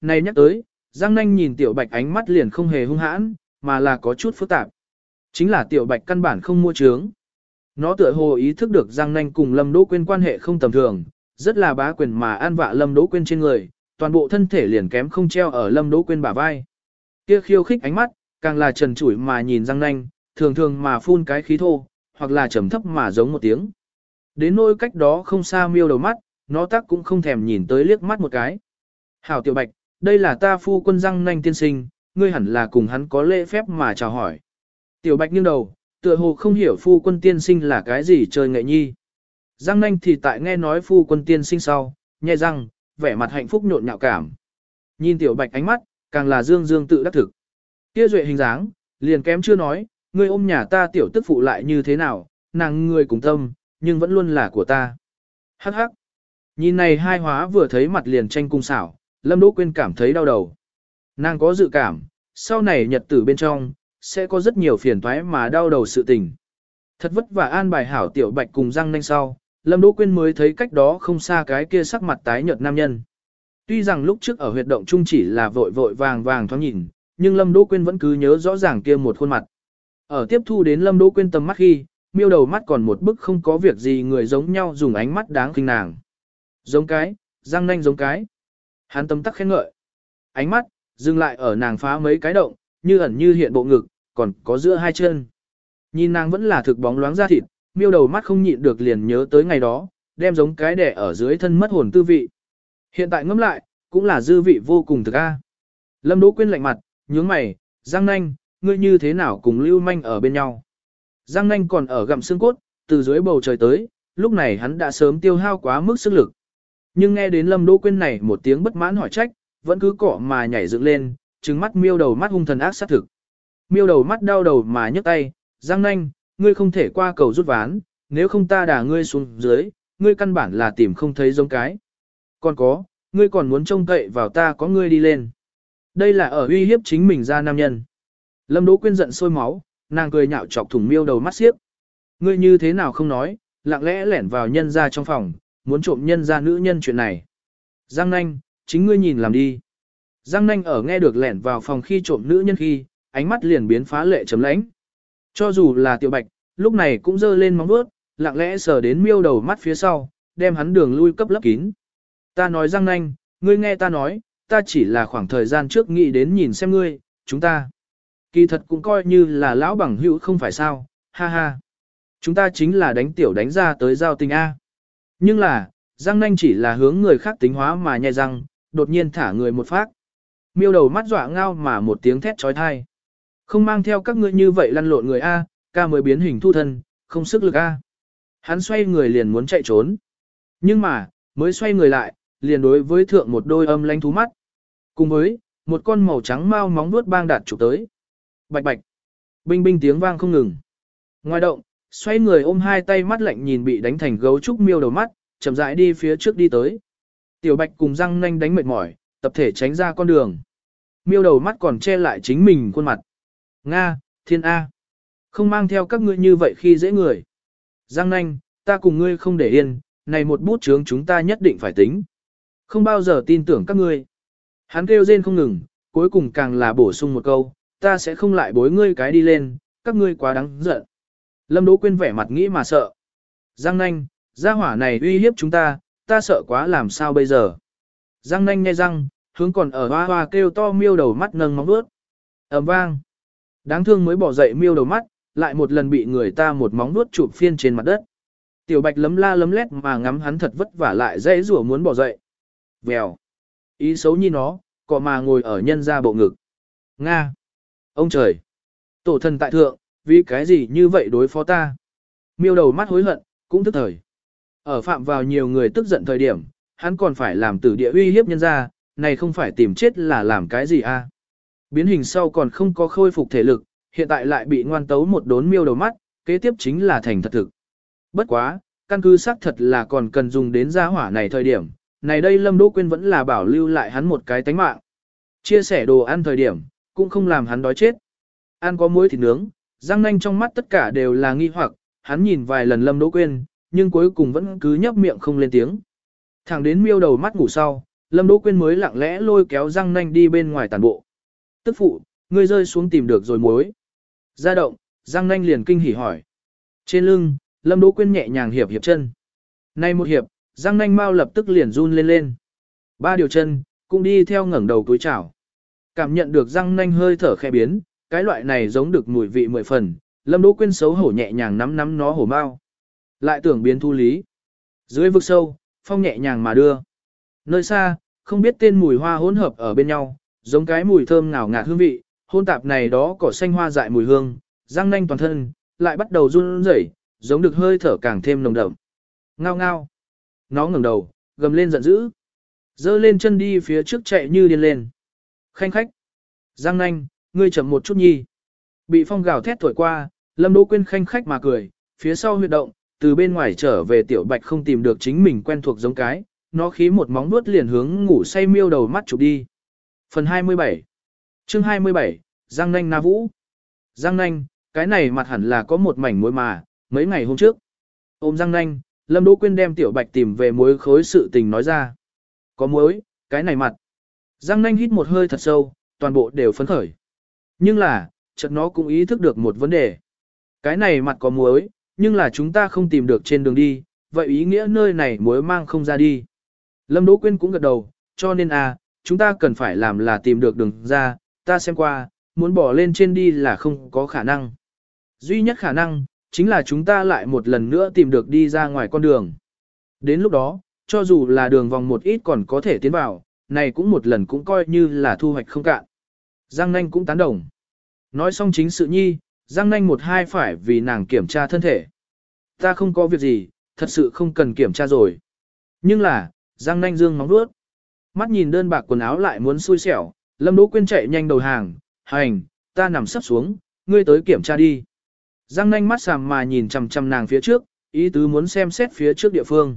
này nhắc tới, Giang Nanh nhìn Tiểu Bạch ánh mắt liền không hề hung hãn, mà là có chút phức tạp. Chính là Tiểu Bạch căn bản không mua trướng. Nó tựa hồ ý thức được Giang Nanh cùng Lâm Đỗ Quyên quan hệ không tầm thường, rất là bá quyền mà an vạ Lâm Đỗ Quyên trên người, toàn bộ thân thể liền kém không treo ở Lâm Đỗ Quyên bả vai. Kia khiêu khích ánh mắt, càng là trần trụi mà nhìn Giang Nanh, thường thường mà phun cái khí thô, hoặc là trầm thấp mà giống một tiếng. Đến nỗi cách đó không xa miêu đầu mắt, nó tắc cũng không thèm nhìn tới liếc mắt một cái. Hảo tiểu bạch, đây là ta phu quân răng nanh tiên sinh, ngươi hẳn là cùng hắn có lễ phép mà chào hỏi. Tiểu bạch nghiêng đầu, tựa hồ không hiểu phu quân tiên sinh là cái gì chơi nghệ nhi. Giang nanh thì tại nghe nói phu quân tiên sinh sau, nhẹ răng, vẻ mặt hạnh phúc nhộn nhạo cảm. Nhìn tiểu bạch ánh mắt, càng là dương dương tự đắc thực. Kia duệ hình dáng, liền kém chưa nói, ngươi ôm nhà ta tiểu tức phụ lại như thế nào, nàng ngươi cùng tâm, nhưng vẫn luôn là của ta. Hắc hắc. Nhìn này hai hóa vừa thấy mặt liền tranh cung xảo, Lâm Đỗ Quyên cảm thấy đau đầu. Nàng có dự cảm, sau này nhật tử bên trong, sẽ có rất nhiều phiền toái mà đau đầu sự tình. Thật vất vả an bài hảo tiểu bạch cùng răng nanh sau, Lâm Đỗ Quyên mới thấy cách đó không xa cái kia sắc mặt tái nhợt nam nhân. Tuy rằng lúc trước ở huyệt động trung chỉ là vội vội vàng vàng thoáng nhìn, nhưng Lâm Đỗ Quyên vẫn cứ nhớ rõ ràng kia một khuôn mặt. Ở tiếp thu đến Lâm Đỗ Quyên tầm mắt khi, miêu đầu mắt còn một bức không có việc gì người giống nhau dùng ánh mắt đáng khinh nàng. Giống cái, răng nanh giống cái. Hắn tâm tắc khen ngợi. Ánh mắt, dừng lại ở nàng phá mấy cái động, như ẩn như hiện bộ ngực, còn có giữa hai chân. Nhìn nàng vẫn là thực bóng loáng da thịt, miêu đầu mắt không nhịn được liền nhớ tới ngày đó, đem giống cái đẻ ở dưới thân mất hồn tư vị. Hiện tại ngẫm lại, cũng là dư vị vô cùng thực a. Lâm Đỗ Quyên lạnh mặt, nhướng mày, Giang Nanh, ngươi như thế nào cùng Lưu Manh ở bên nhau? Giang Nanh còn ở gặm xương cốt, từ dưới bầu trời tới, lúc này hắn đã sớm tiêu hao quá mức sức lực. Nhưng nghe đến Lâm Đỗ Quyên này một tiếng bất mãn hỏi trách, vẫn cứ cọ mà nhảy dựng lên, trừng mắt miêu đầu mắt hung thần ác sát thực. Miêu đầu mắt đau đầu mà nhấc tay, Giang Nanh, ngươi không thể qua cầu rút ván, nếu không ta đả ngươi xuống dưới, ngươi căn bản là tìm không thấy giống cái. Còn có, ngươi còn muốn trông cậy vào ta có ngươi đi lên. Đây là ở uy hiếp chính mình ra nam nhân. Lâm Đỗ Quyên giận sôi máu, nàng cười nhạo chọc thủng miêu đầu mắt xiếc. Ngươi như thế nào không nói, lặng lẽ lẻn vào nhân ra trong phòng, muốn trộm nhân ra nữ nhân chuyện này. Giang nanh, chính ngươi nhìn làm đi. Giang nanh ở nghe được lẻn vào phòng khi trộm nữ nhân khi, ánh mắt liền biến phá lệ chấm lãnh. Cho dù là tiểu bạch, lúc này cũng dơ lên móng vuốt, lặng lẽ sờ đến miêu đầu mắt phía sau, đem hắn đường lui cấp lấp kín. Ta nói Giang nanh, ngươi nghe ta nói, ta chỉ là khoảng thời gian trước nghĩ đến nhìn xem ngươi, chúng ta. Kỳ thật cũng coi như là lão bằng hữu không phải sao, ha ha. Chúng ta chính là đánh tiểu đánh ra tới giao tình A. Nhưng là, Giang Nanh chỉ là hướng người khác tính hóa mà nhai răng, đột nhiên thả người một phát. Miêu đầu mắt dọa ngao mà một tiếng thét trói thai. Không mang theo các ngươi như vậy lăn lộn người A, ca mới biến hình thu thân, không sức lực A. Hắn xoay người liền muốn chạy trốn. Nhưng mà, mới xoay người lại, liền đối với thượng một đôi âm lanh thú mắt. Cùng với, một con màu trắng mau móng vuốt bang đạt chụp tới. Bạch bạch. Binh binh tiếng vang không ngừng. Ngoài động, xoay người ôm hai tay mắt lạnh nhìn bị đánh thành gấu trúc miêu đầu mắt, chậm rãi đi phía trước đi tới. Tiểu bạch cùng răng nanh đánh mệt mỏi, tập thể tránh ra con đường. Miêu đầu mắt còn che lại chính mình khuôn mặt. Nga, thiên A. Không mang theo các ngươi như vậy khi dễ người. Giang nanh, ta cùng ngươi không để yên, này một bút chướng chúng ta nhất định phải tính. Không bao giờ tin tưởng các ngươi. Hắn kêu rên không ngừng, cuối cùng càng là bổ sung một câu, ta sẽ không lại bối ngươi cái đi lên, các ngươi quá đáng giận. Lâm Đỗ Quyên vẻ mặt nghĩ mà sợ. Giang nanh, gia hỏa này uy hiếp chúng ta, ta sợ quá làm sao bây giờ. Giang nanh nghe răng, hướng còn ở hoa hoa kêu to miêu đầu mắt nâng móng vuốt. ầm vang. Đáng thương mới bỏ dậy miêu đầu mắt, lại một lần bị người ta một móng vuốt chụp phiên trên mặt đất. Tiểu bạch lấm la lấm lét mà ngắm hắn thật vất vả lại dễ rủa muốn bỏ dậy. Vèo. Ý xấu như nó, cọ mà ngồi ở nhân ra bộ ngực. Nga. Ông trời! Tổ thần tại thượng, vì cái gì như vậy đối phó ta? Miêu đầu mắt hối hận, cũng tức thời. Ở phạm vào nhiều người tức giận thời điểm, hắn còn phải làm tử địa uy hiếp nhân ra, này không phải tìm chết là làm cái gì a? Biến hình sau còn không có khôi phục thể lực, hiện tại lại bị ngoan tấu một đốn miêu đầu mắt, kế tiếp chính là thành thật thực. Bất quá, căn cứ xác thật là còn cần dùng đến gia hỏa này thời điểm, này đây Lâm Đỗ Quyên vẫn là bảo lưu lại hắn một cái tánh mạng. Chia sẻ đồ ăn thời điểm, cũng không làm hắn đói chết. Ăn có muối thịt nướng, Giang nanh trong mắt tất cả đều là nghi hoặc, hắn nhìn vài lần Lâm Đỗ Quyên, nhưng cuối cùng vẫn cứ nhấp miệng không lên tiếng. Thẳng đến miêu đầu mắt ngủ sau, Lâm Đỗ Quyên mới lặng lẽ lôi kéo Giang nanh đi bên ngoài tàn bộ. Tức phụ, ngươi rơi xuống tìm được rồi muối. Ra động, Giang nanh liền kinh hỉ hỏi. Trên lưng, Lâm Đỗ Quyên nhẹ nhàng hiệp hiệp chân. Nay một hiệp, Giang nanh mau lập tức liền run lên lên. Ba điều chân, cũng đi theo ngẩng đầu túi chảo. Cảm nhận được Giang nanh hơi thở khẽ biến, cái loại này giống được mùi vị mười phần, Lâm Đỗ Quyên xấu hổ nhẹ nhàng nắm nắm nó hổ mau. Lại tưởng biến thu lý. Dưới vực sâu, phong nhẹ nhàng mà đưa. Nơi xa, không biết tên mùi hoa hỗn hợp ở bên nhau, giống cái mùi thơm ngào ngạt hương vị, hôn tạp này đó cỏ xanh hoa dại mùi hương, răng nanh toàn thân, lại bắt đầu run rẩy, giống được hơi thở càng thêm nồng đậm. Ngao ngao. Nó ngẩng đầu, gầm lên giận dữ. Dơ lên chân đi phía trước chạy như điên lên. Khanh khách. Giang nanh, ngươi chậm một chút nhi. Bị phong gào thét thổi qua, Lâm Đỗ Quyên khanh khách mà cười, phía sau huyệt động, từ bên ngoài trở về tiểu bạch không tìm được chính mình quen thuộc giống cái, nó khí một móng vuốt liền hướng ngủ say miêu đầu mắt chụp đi. Phần 27 Chương 27, Giang Nanh Na Vũ Giang Nanh, cái này mặt hẳn là có một mảnh muối mà, mấy ngày hôm trước. Ôm Giang Nanh, Lâm Đỗ Quyên đem tiểu bạch tìm về muối khối sự tình nói ra. Có muối, cái này mặt. Giang Nanh hít một hơi thật sâu, toàn bộ đều phấn khởi. Nhưng là, chợt nó cũng ý thức được một vấn đề. Cái này mặt có muối, nhưng là chúng ta không tìm được trên đường đi, vậy ý nghĩa nơi này muối mang không ra đi. Lâm Đỗ Quyên cũng gật đầu, cho nên à, chúng ta cần phải làm là tìm được đường ra, ta xem qua, muốn bỏ lên trên đi là không có khả năng. Duy nhất khả năng, chính là chúng ta lại một lần nữa tìm được đi ra ngoài con đường. Đến lúc đó, cho dù là đường vòng một ít còn có thể tiến vào, này cũng một lần cũng coi như là thu hoạch không cạn. Giang Nanh cũng tán đồng. Nói xong chính sự nhi, Giang Nanh một hai phải vì nàng kiểm tra thân thể. Ta không có việc gì, thật sự không cần kiểm tra rồi. Nhưng là, Giang Nanh dương móng vuốt. Mắt nhìn đơn bạc quần áo lại muốn xui xẻo, Lâm Đỗ Quyên chạy nhanh đầu hàng, hành, ta nằm sắp xuống, ngươi tới kiểm tra đi. Giang Nanh mắt sàm mà nhìn chằm chằm nàng phía trước, ý tứ muốn xem xét phía trước địa phương.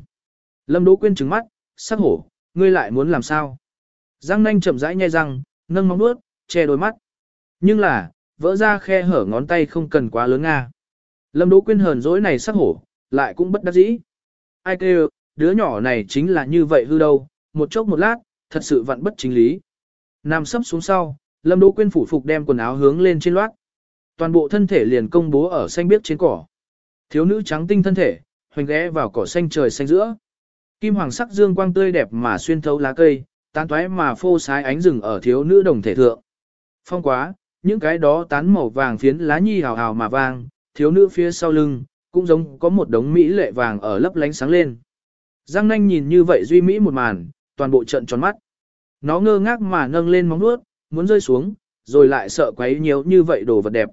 Lâm Đỗ Quyên trừng mắt, sắc hổ, ngươi lại muốn làm sao? Giang Nanh chậm rãi nhai răng, nâng móng vuốt, che đôi mắt. Nhưng là, vỡ ra khe hở ngón tay không cần quá lớn nga. Lâm Đỗ Quyên hờn dỗi này sắc hổ, lại cũng bất đắc dĩ. Ai kêu, đứa nhỏ này chính là như vậy hư đâu, một chốc một lát, thật sự vặn bất chính lý. Nam sấp xuống sau, Lâm Đỗ Quyên phủ phục đem quần áo hướng lên trên loát. Toàn bộ thân thể liền công bố ở xanh biếc trên cỏ. Thiếu nữ trắng tinh thân thể, hoành ghé vào cỏ xanh trời xanh giữa. Kim hoàng sắc dương quang tươi đẹp mà xuyên thấu lá cây, tán toái mà phô sái ánh rừng ở thiếu nữ đồng thể thượng. Phong quá, những cái đó tán màu vàng phiến lá nhi hào hào mà vang, thiếu nữ phía sau lưng, cũng giống có một đống mỹ lệ vàng ở lấp lánh sáng lên. Giang nanh nhìn như vậy duy mỹ một màn, toàn bộ trận tròn mắt. Nó ngơ ngác mà nâng lên móng nuốt, muốn rơi xuống, rồi lại sợ quấy nhiều như vậy đồ vật đẹp.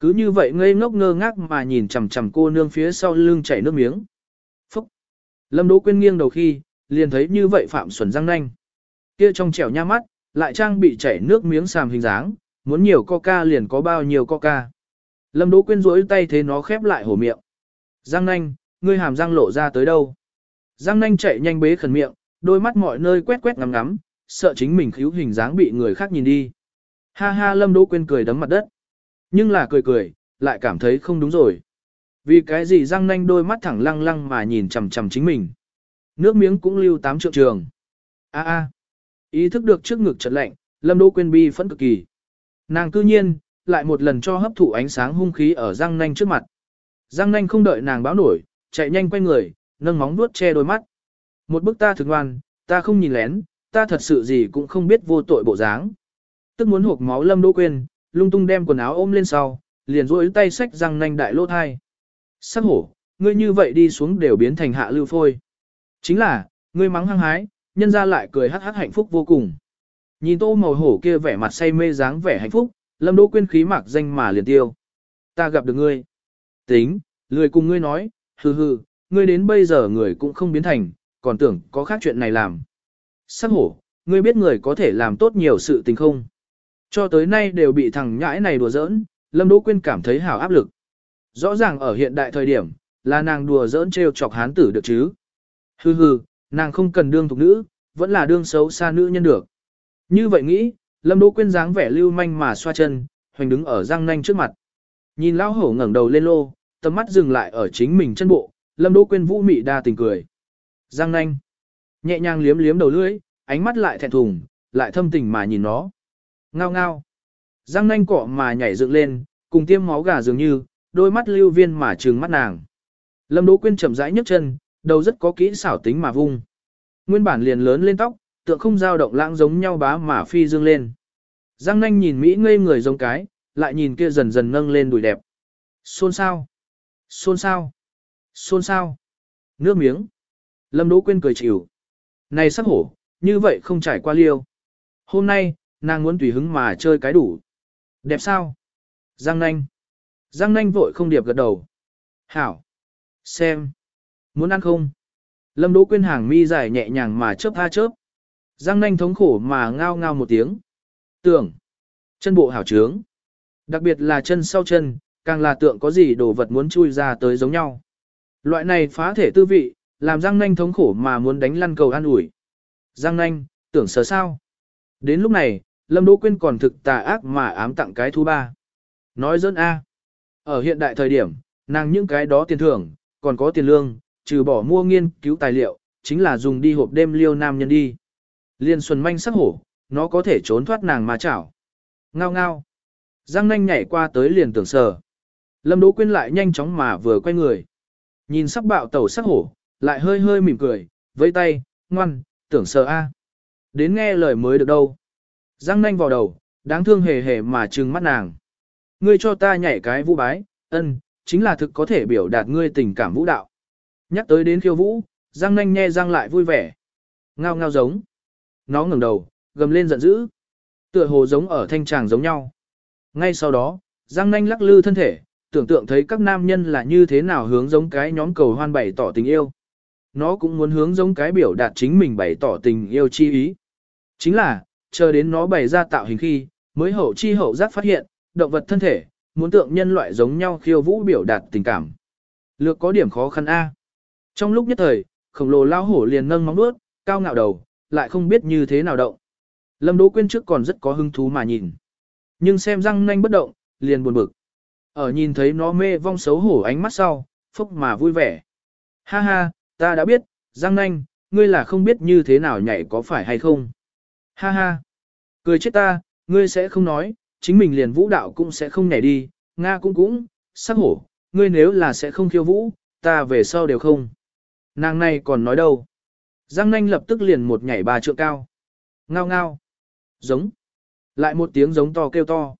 Cứ như vậy ngây ngốc ngơ ngác mà nhìn chằm chằm cô nương phía sau lưng chảy nước miếng. Phúc! Lâm Đỗ Quyên nghiêng đầu khi, liền thấy như vậy Phạm Xuân Giang nanh. Kia trong trẻo nha mắt, lại trang bị chảy nước miếng sàm hình dáng, muốn nhiều coca liền có bao nhiêu coca. Lâm Đỗ Quyên rỗi tay thế nó khép lại hổ miệng. Giang nanh, ngươi hàm răng lộ ra tới đâu? Giang nanh chạy nhanh bế khẩn miệng, đôi mắt mọi nơi quét quét ngắm ngắm, sợ chính mình khíu hình dáng bị người khác nhìn đi. Ha ha Lâm Đỗ Quyên cười đấm mặt đất. Nhưng là cười cười, lại cảm thấy không đúng rồi. Vì cái gì Giang nanh đôi mắt thẳng lăng lăng mà nhìn chằm chằm chính mình. Nước miếng cũng lưu tám trượng trường. A a. Ý thức được trước ngực chật lạnh, Lâm Đỗ Quyên bi phẫn cực kỳ. Nàng cư nhiên, lại một lần cho hấp thụ ánh sáng hung khí ở Giang nanh trước mặt. Giang nanh không đợi nàng báo nổi, chạy nhanh quay người, nâng móng nuốt che đôi mắt. Một bức ta thực ngoan, ta không nhìn lén, ta thật sự gì cũng không biết vô tội bộ dáng. Tức muốn hộp máu lâm đỗ Quyên, lung tung đem quần áo ôm lên sau, liền duỗi tay xách răng nanh đại lỗ thai. Sắc hổ, ngươi như vậy đi xuống đều biến thành hạ lưu phôi. Chính là, ngươi mắng hăng hái, nhân ra lại cười hắc hắc hạnh phúc vô cùng. Nhìn tô màu hổ kia vẻ mặt say mê dáng vẻ hạnh phúc, lâm đỗ quyên khí mạc danh mà liền tiêu. Ta gặp được ngươi. Tính, lười cùng ngươi nói, hừ hừ, ngươi đến bây giờ người cũng không biến thành, còn tưởng có khác chuyện này làm. Sắc hổ, ngươi biết người có thể làm tốt nhiều sự tình không? Cho tới nay đều bị thằng nhãi này đùa giỡn, Lâm Đỗ Quyên cảm thấy hào áp lực. Rõ ràng ở hiện đại thời điểm, là nàng đùa giỡn treo chọc hán tử được chứ. Hừ hừ, nàng không cần đương thục nữ, vẫn là đương xấu xa nữ nhân được. Như vậy nghĩ, Lâm Đỗ Quyên dáng vẻ lưu manh mà xoa chân, hoành đứng ở răng nanh trước mặt. Nhìn lão hổ ngẩng đầu lên lô, tầm mắt dừng lại ở chính mình chân bộ, Lâm Đỗ Quyên vũ mị đa tình cười. Giang nanh. Nhẹ nhàng liếm liếm đầu lưỡi, ánh mắt lại thẹn thùng, lại thâm tình mà nhìn nó. Ngao ngao. Răng nanh cọ mà nhảy dựng lên, cùng tiêm máu gà dường như, đôi mắt lưu viên mà trừng mắt nàng. Lâm Đỗ Quyên chậm rãi nhấc chân, đầu rất có kỹ xảo tính mà vung. Nguyên bản liền lớn lên tóc, tượng không dao động lãng giống nhau bá mà phi dương lên. Giang nanh nhìn Mỹ ngây người giống cái, lại nhìn kia dần dần nâng lên đùi đẹp. Xôn sao? Xôn sao? Xôn sao? Nước miếng. Lâm Đỗ Quyên cười chịu. Này sắc hổ, như vậy không trải qua liêu. Hôm nay, nàng muốn tùy hứng mà chơi cái đủ. Đẹp sao? Giang nanh. Giang nanh vội không điệp gật đầu. Hảo. Xem. Muốn ăn không? Lâm Đỗ Quyên hàng mi dài nhẹ nhàng mà chớp tha chớp. Giang nanh thống khổ mà ngao ngao một tiếng. Tưởng. Chân bộ hảo trướng. Đặc biệt là chân sau chân, càng là tượng có gì đồ vật muốn chui ra tới giống nhau. Loại này phá thể tư vị, làm Giang nanh thống khổ mà muốn đánh lăn cầu an ủi. Giang nanh, tưởng sờ sao. Đến lúc này, Lâm Đỗ Quyên còn thực tà ác mà ám tặng cái thứ ba. Nói dân A. Ở hiện đại thời điểm, nàng những cái đó tiền thưởng, còn có tiền lương, trừ bỏ mua nghiên cứu tài liệu, chính là dùng đi hộp đêm liêu nam nhân đi. Liên xuân manh sắc hổ, nó có thể trốn thoát nàng mà chảo. Ngao ngao. Giang nanh nhảy qua tới liền tưởng sờ. Lâm Đỗ Quyên lại nhanh chóng mà vừa quay người. Nhìn sắc bạo tẩu sắc hổ, lại hơi hơi mỉm cười, vẫy tay, ngoan, tưởng sờ a. Đến nghe lời mới được đâu. Giang nanh vào đầu, đáng thương hề hề mà trừng mắt nàng. Ngươi cho ta nhảy cái vũ bái, ân, chính là thực có thể biểu đạt ngươi tình cảm vũ đạo. Nhắc tới đến khiêu vũ, Giang nanh nhe Giang lại vui vẻ. Ngao ngao giống. Nó ngẩng đầu, gầm lên giận dữ. Tựa hồ giống ở thanh tràng giống nhau. Ngay sau đó, Giang nanh lắc lư thân thể, tưởng tượng thấy các nam nhân là như thế nào hướng giống cái nhóm cầu hoan bày tỏ tình yêu. Nó cũng muốn hướng giống cái biểu đạt chính mình bày tỏ tình yêu chi ý. Chính là, chờ đến nó bày ra tạo hình khi, mới hậu chi hậu giác phát hiện, động vật thân thể, muốn tượng nhân loại giống nhau khiêu vũ biểu đạt tình cảm. Lược có điểm khó khăn A. Trong lúc nhất thời, khổng lồ lao hổ liền nâng móng nuốt, cao ngạo đầu, lại không biết như thế nào động. Lâm Đỗ Quyên trước còn rất có hứng thú mà nhìn. Nhưng xem răng nanh bất động, liền buồn bực. Ở nhìn thấy nó mê vong xấu hổ ánh mắt sau, phúc mà vui vẻ. Ha ha, ta đã biết, răng nanh, ngươi là không biết như thế nào nhảy có phải hay không. Ha ha, cười chết ta, ngươi sẽ không nói, chính mình liền vũ đạo cũng sẽ không nhảy đi, Nga cũng cũng, sắc hổ, ngươi nếu là sẽ không khiêu vũ, ta về sau đều không. Nàng này còn nói đâu. Giang nanh lập tức liền một nhảy ba trượng cao. Ngao ngao. Giống. Lại một tiếng giống to kêu to.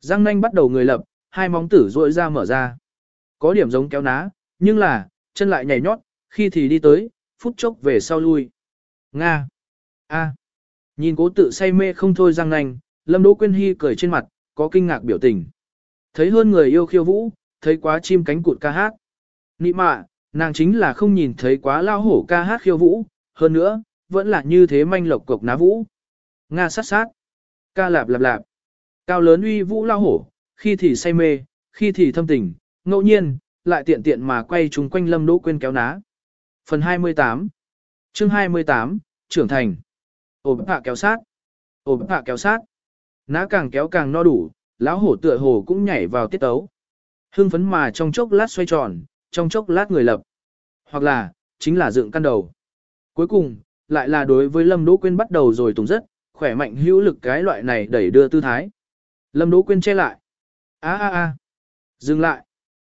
Giang nanh bắt đầu người lập, hai móng tử rội ra mở ra. Có điểm giống kéo ná, nhưng là, chân lại nhảy nhót, khi thì đi tới, phút chốc về sau lui. Nga. A. Nhìn cố tự say mê không thôi Giang nanh, Lâm Đỗ Quyên Hy cười trên mặt, có kinh ngạc biểu tình. Thấy hơn người yêu khiêu vũ, thấy quá chim cánh cụt ca hát. Nị mạ, nàng chính là không nhìn thấy quá lao hổ ca hát khiêu vũ, hơn nữa, vẫn là như thế manh lộc cục ná vũ. Nga sát sát, ca lạp lạp lạp, cao lớn uy vũ lao hổ, khi thì say mê, khi thì thâm tình, ngẫu nhiên, lại tiện tiện mà quay chúng quanh lâm đỗ quên kéo ná. Phần 28 Chương 28, trưởng thành. Ổ hạ kéo sát. Ổ hạ kéo sát. Ná càng kéo càng no đủ, lão hổ tựa hồ cũng nhảy vào tiết tấu. Hưng phấn mà trong chốc lát xoay tròn, trong chốc lát người lập. Hoặc là, chính là dựng căn đầu. Cuối cùng, lại là đối với Lâm Đỗ Quyên bắt đầu rồi tùng rất, khỏe mạnh hữu lực cái loại này đẩy đưa tư thái. Lâm Đỗ Quyên che lại. a a a Dừng lại.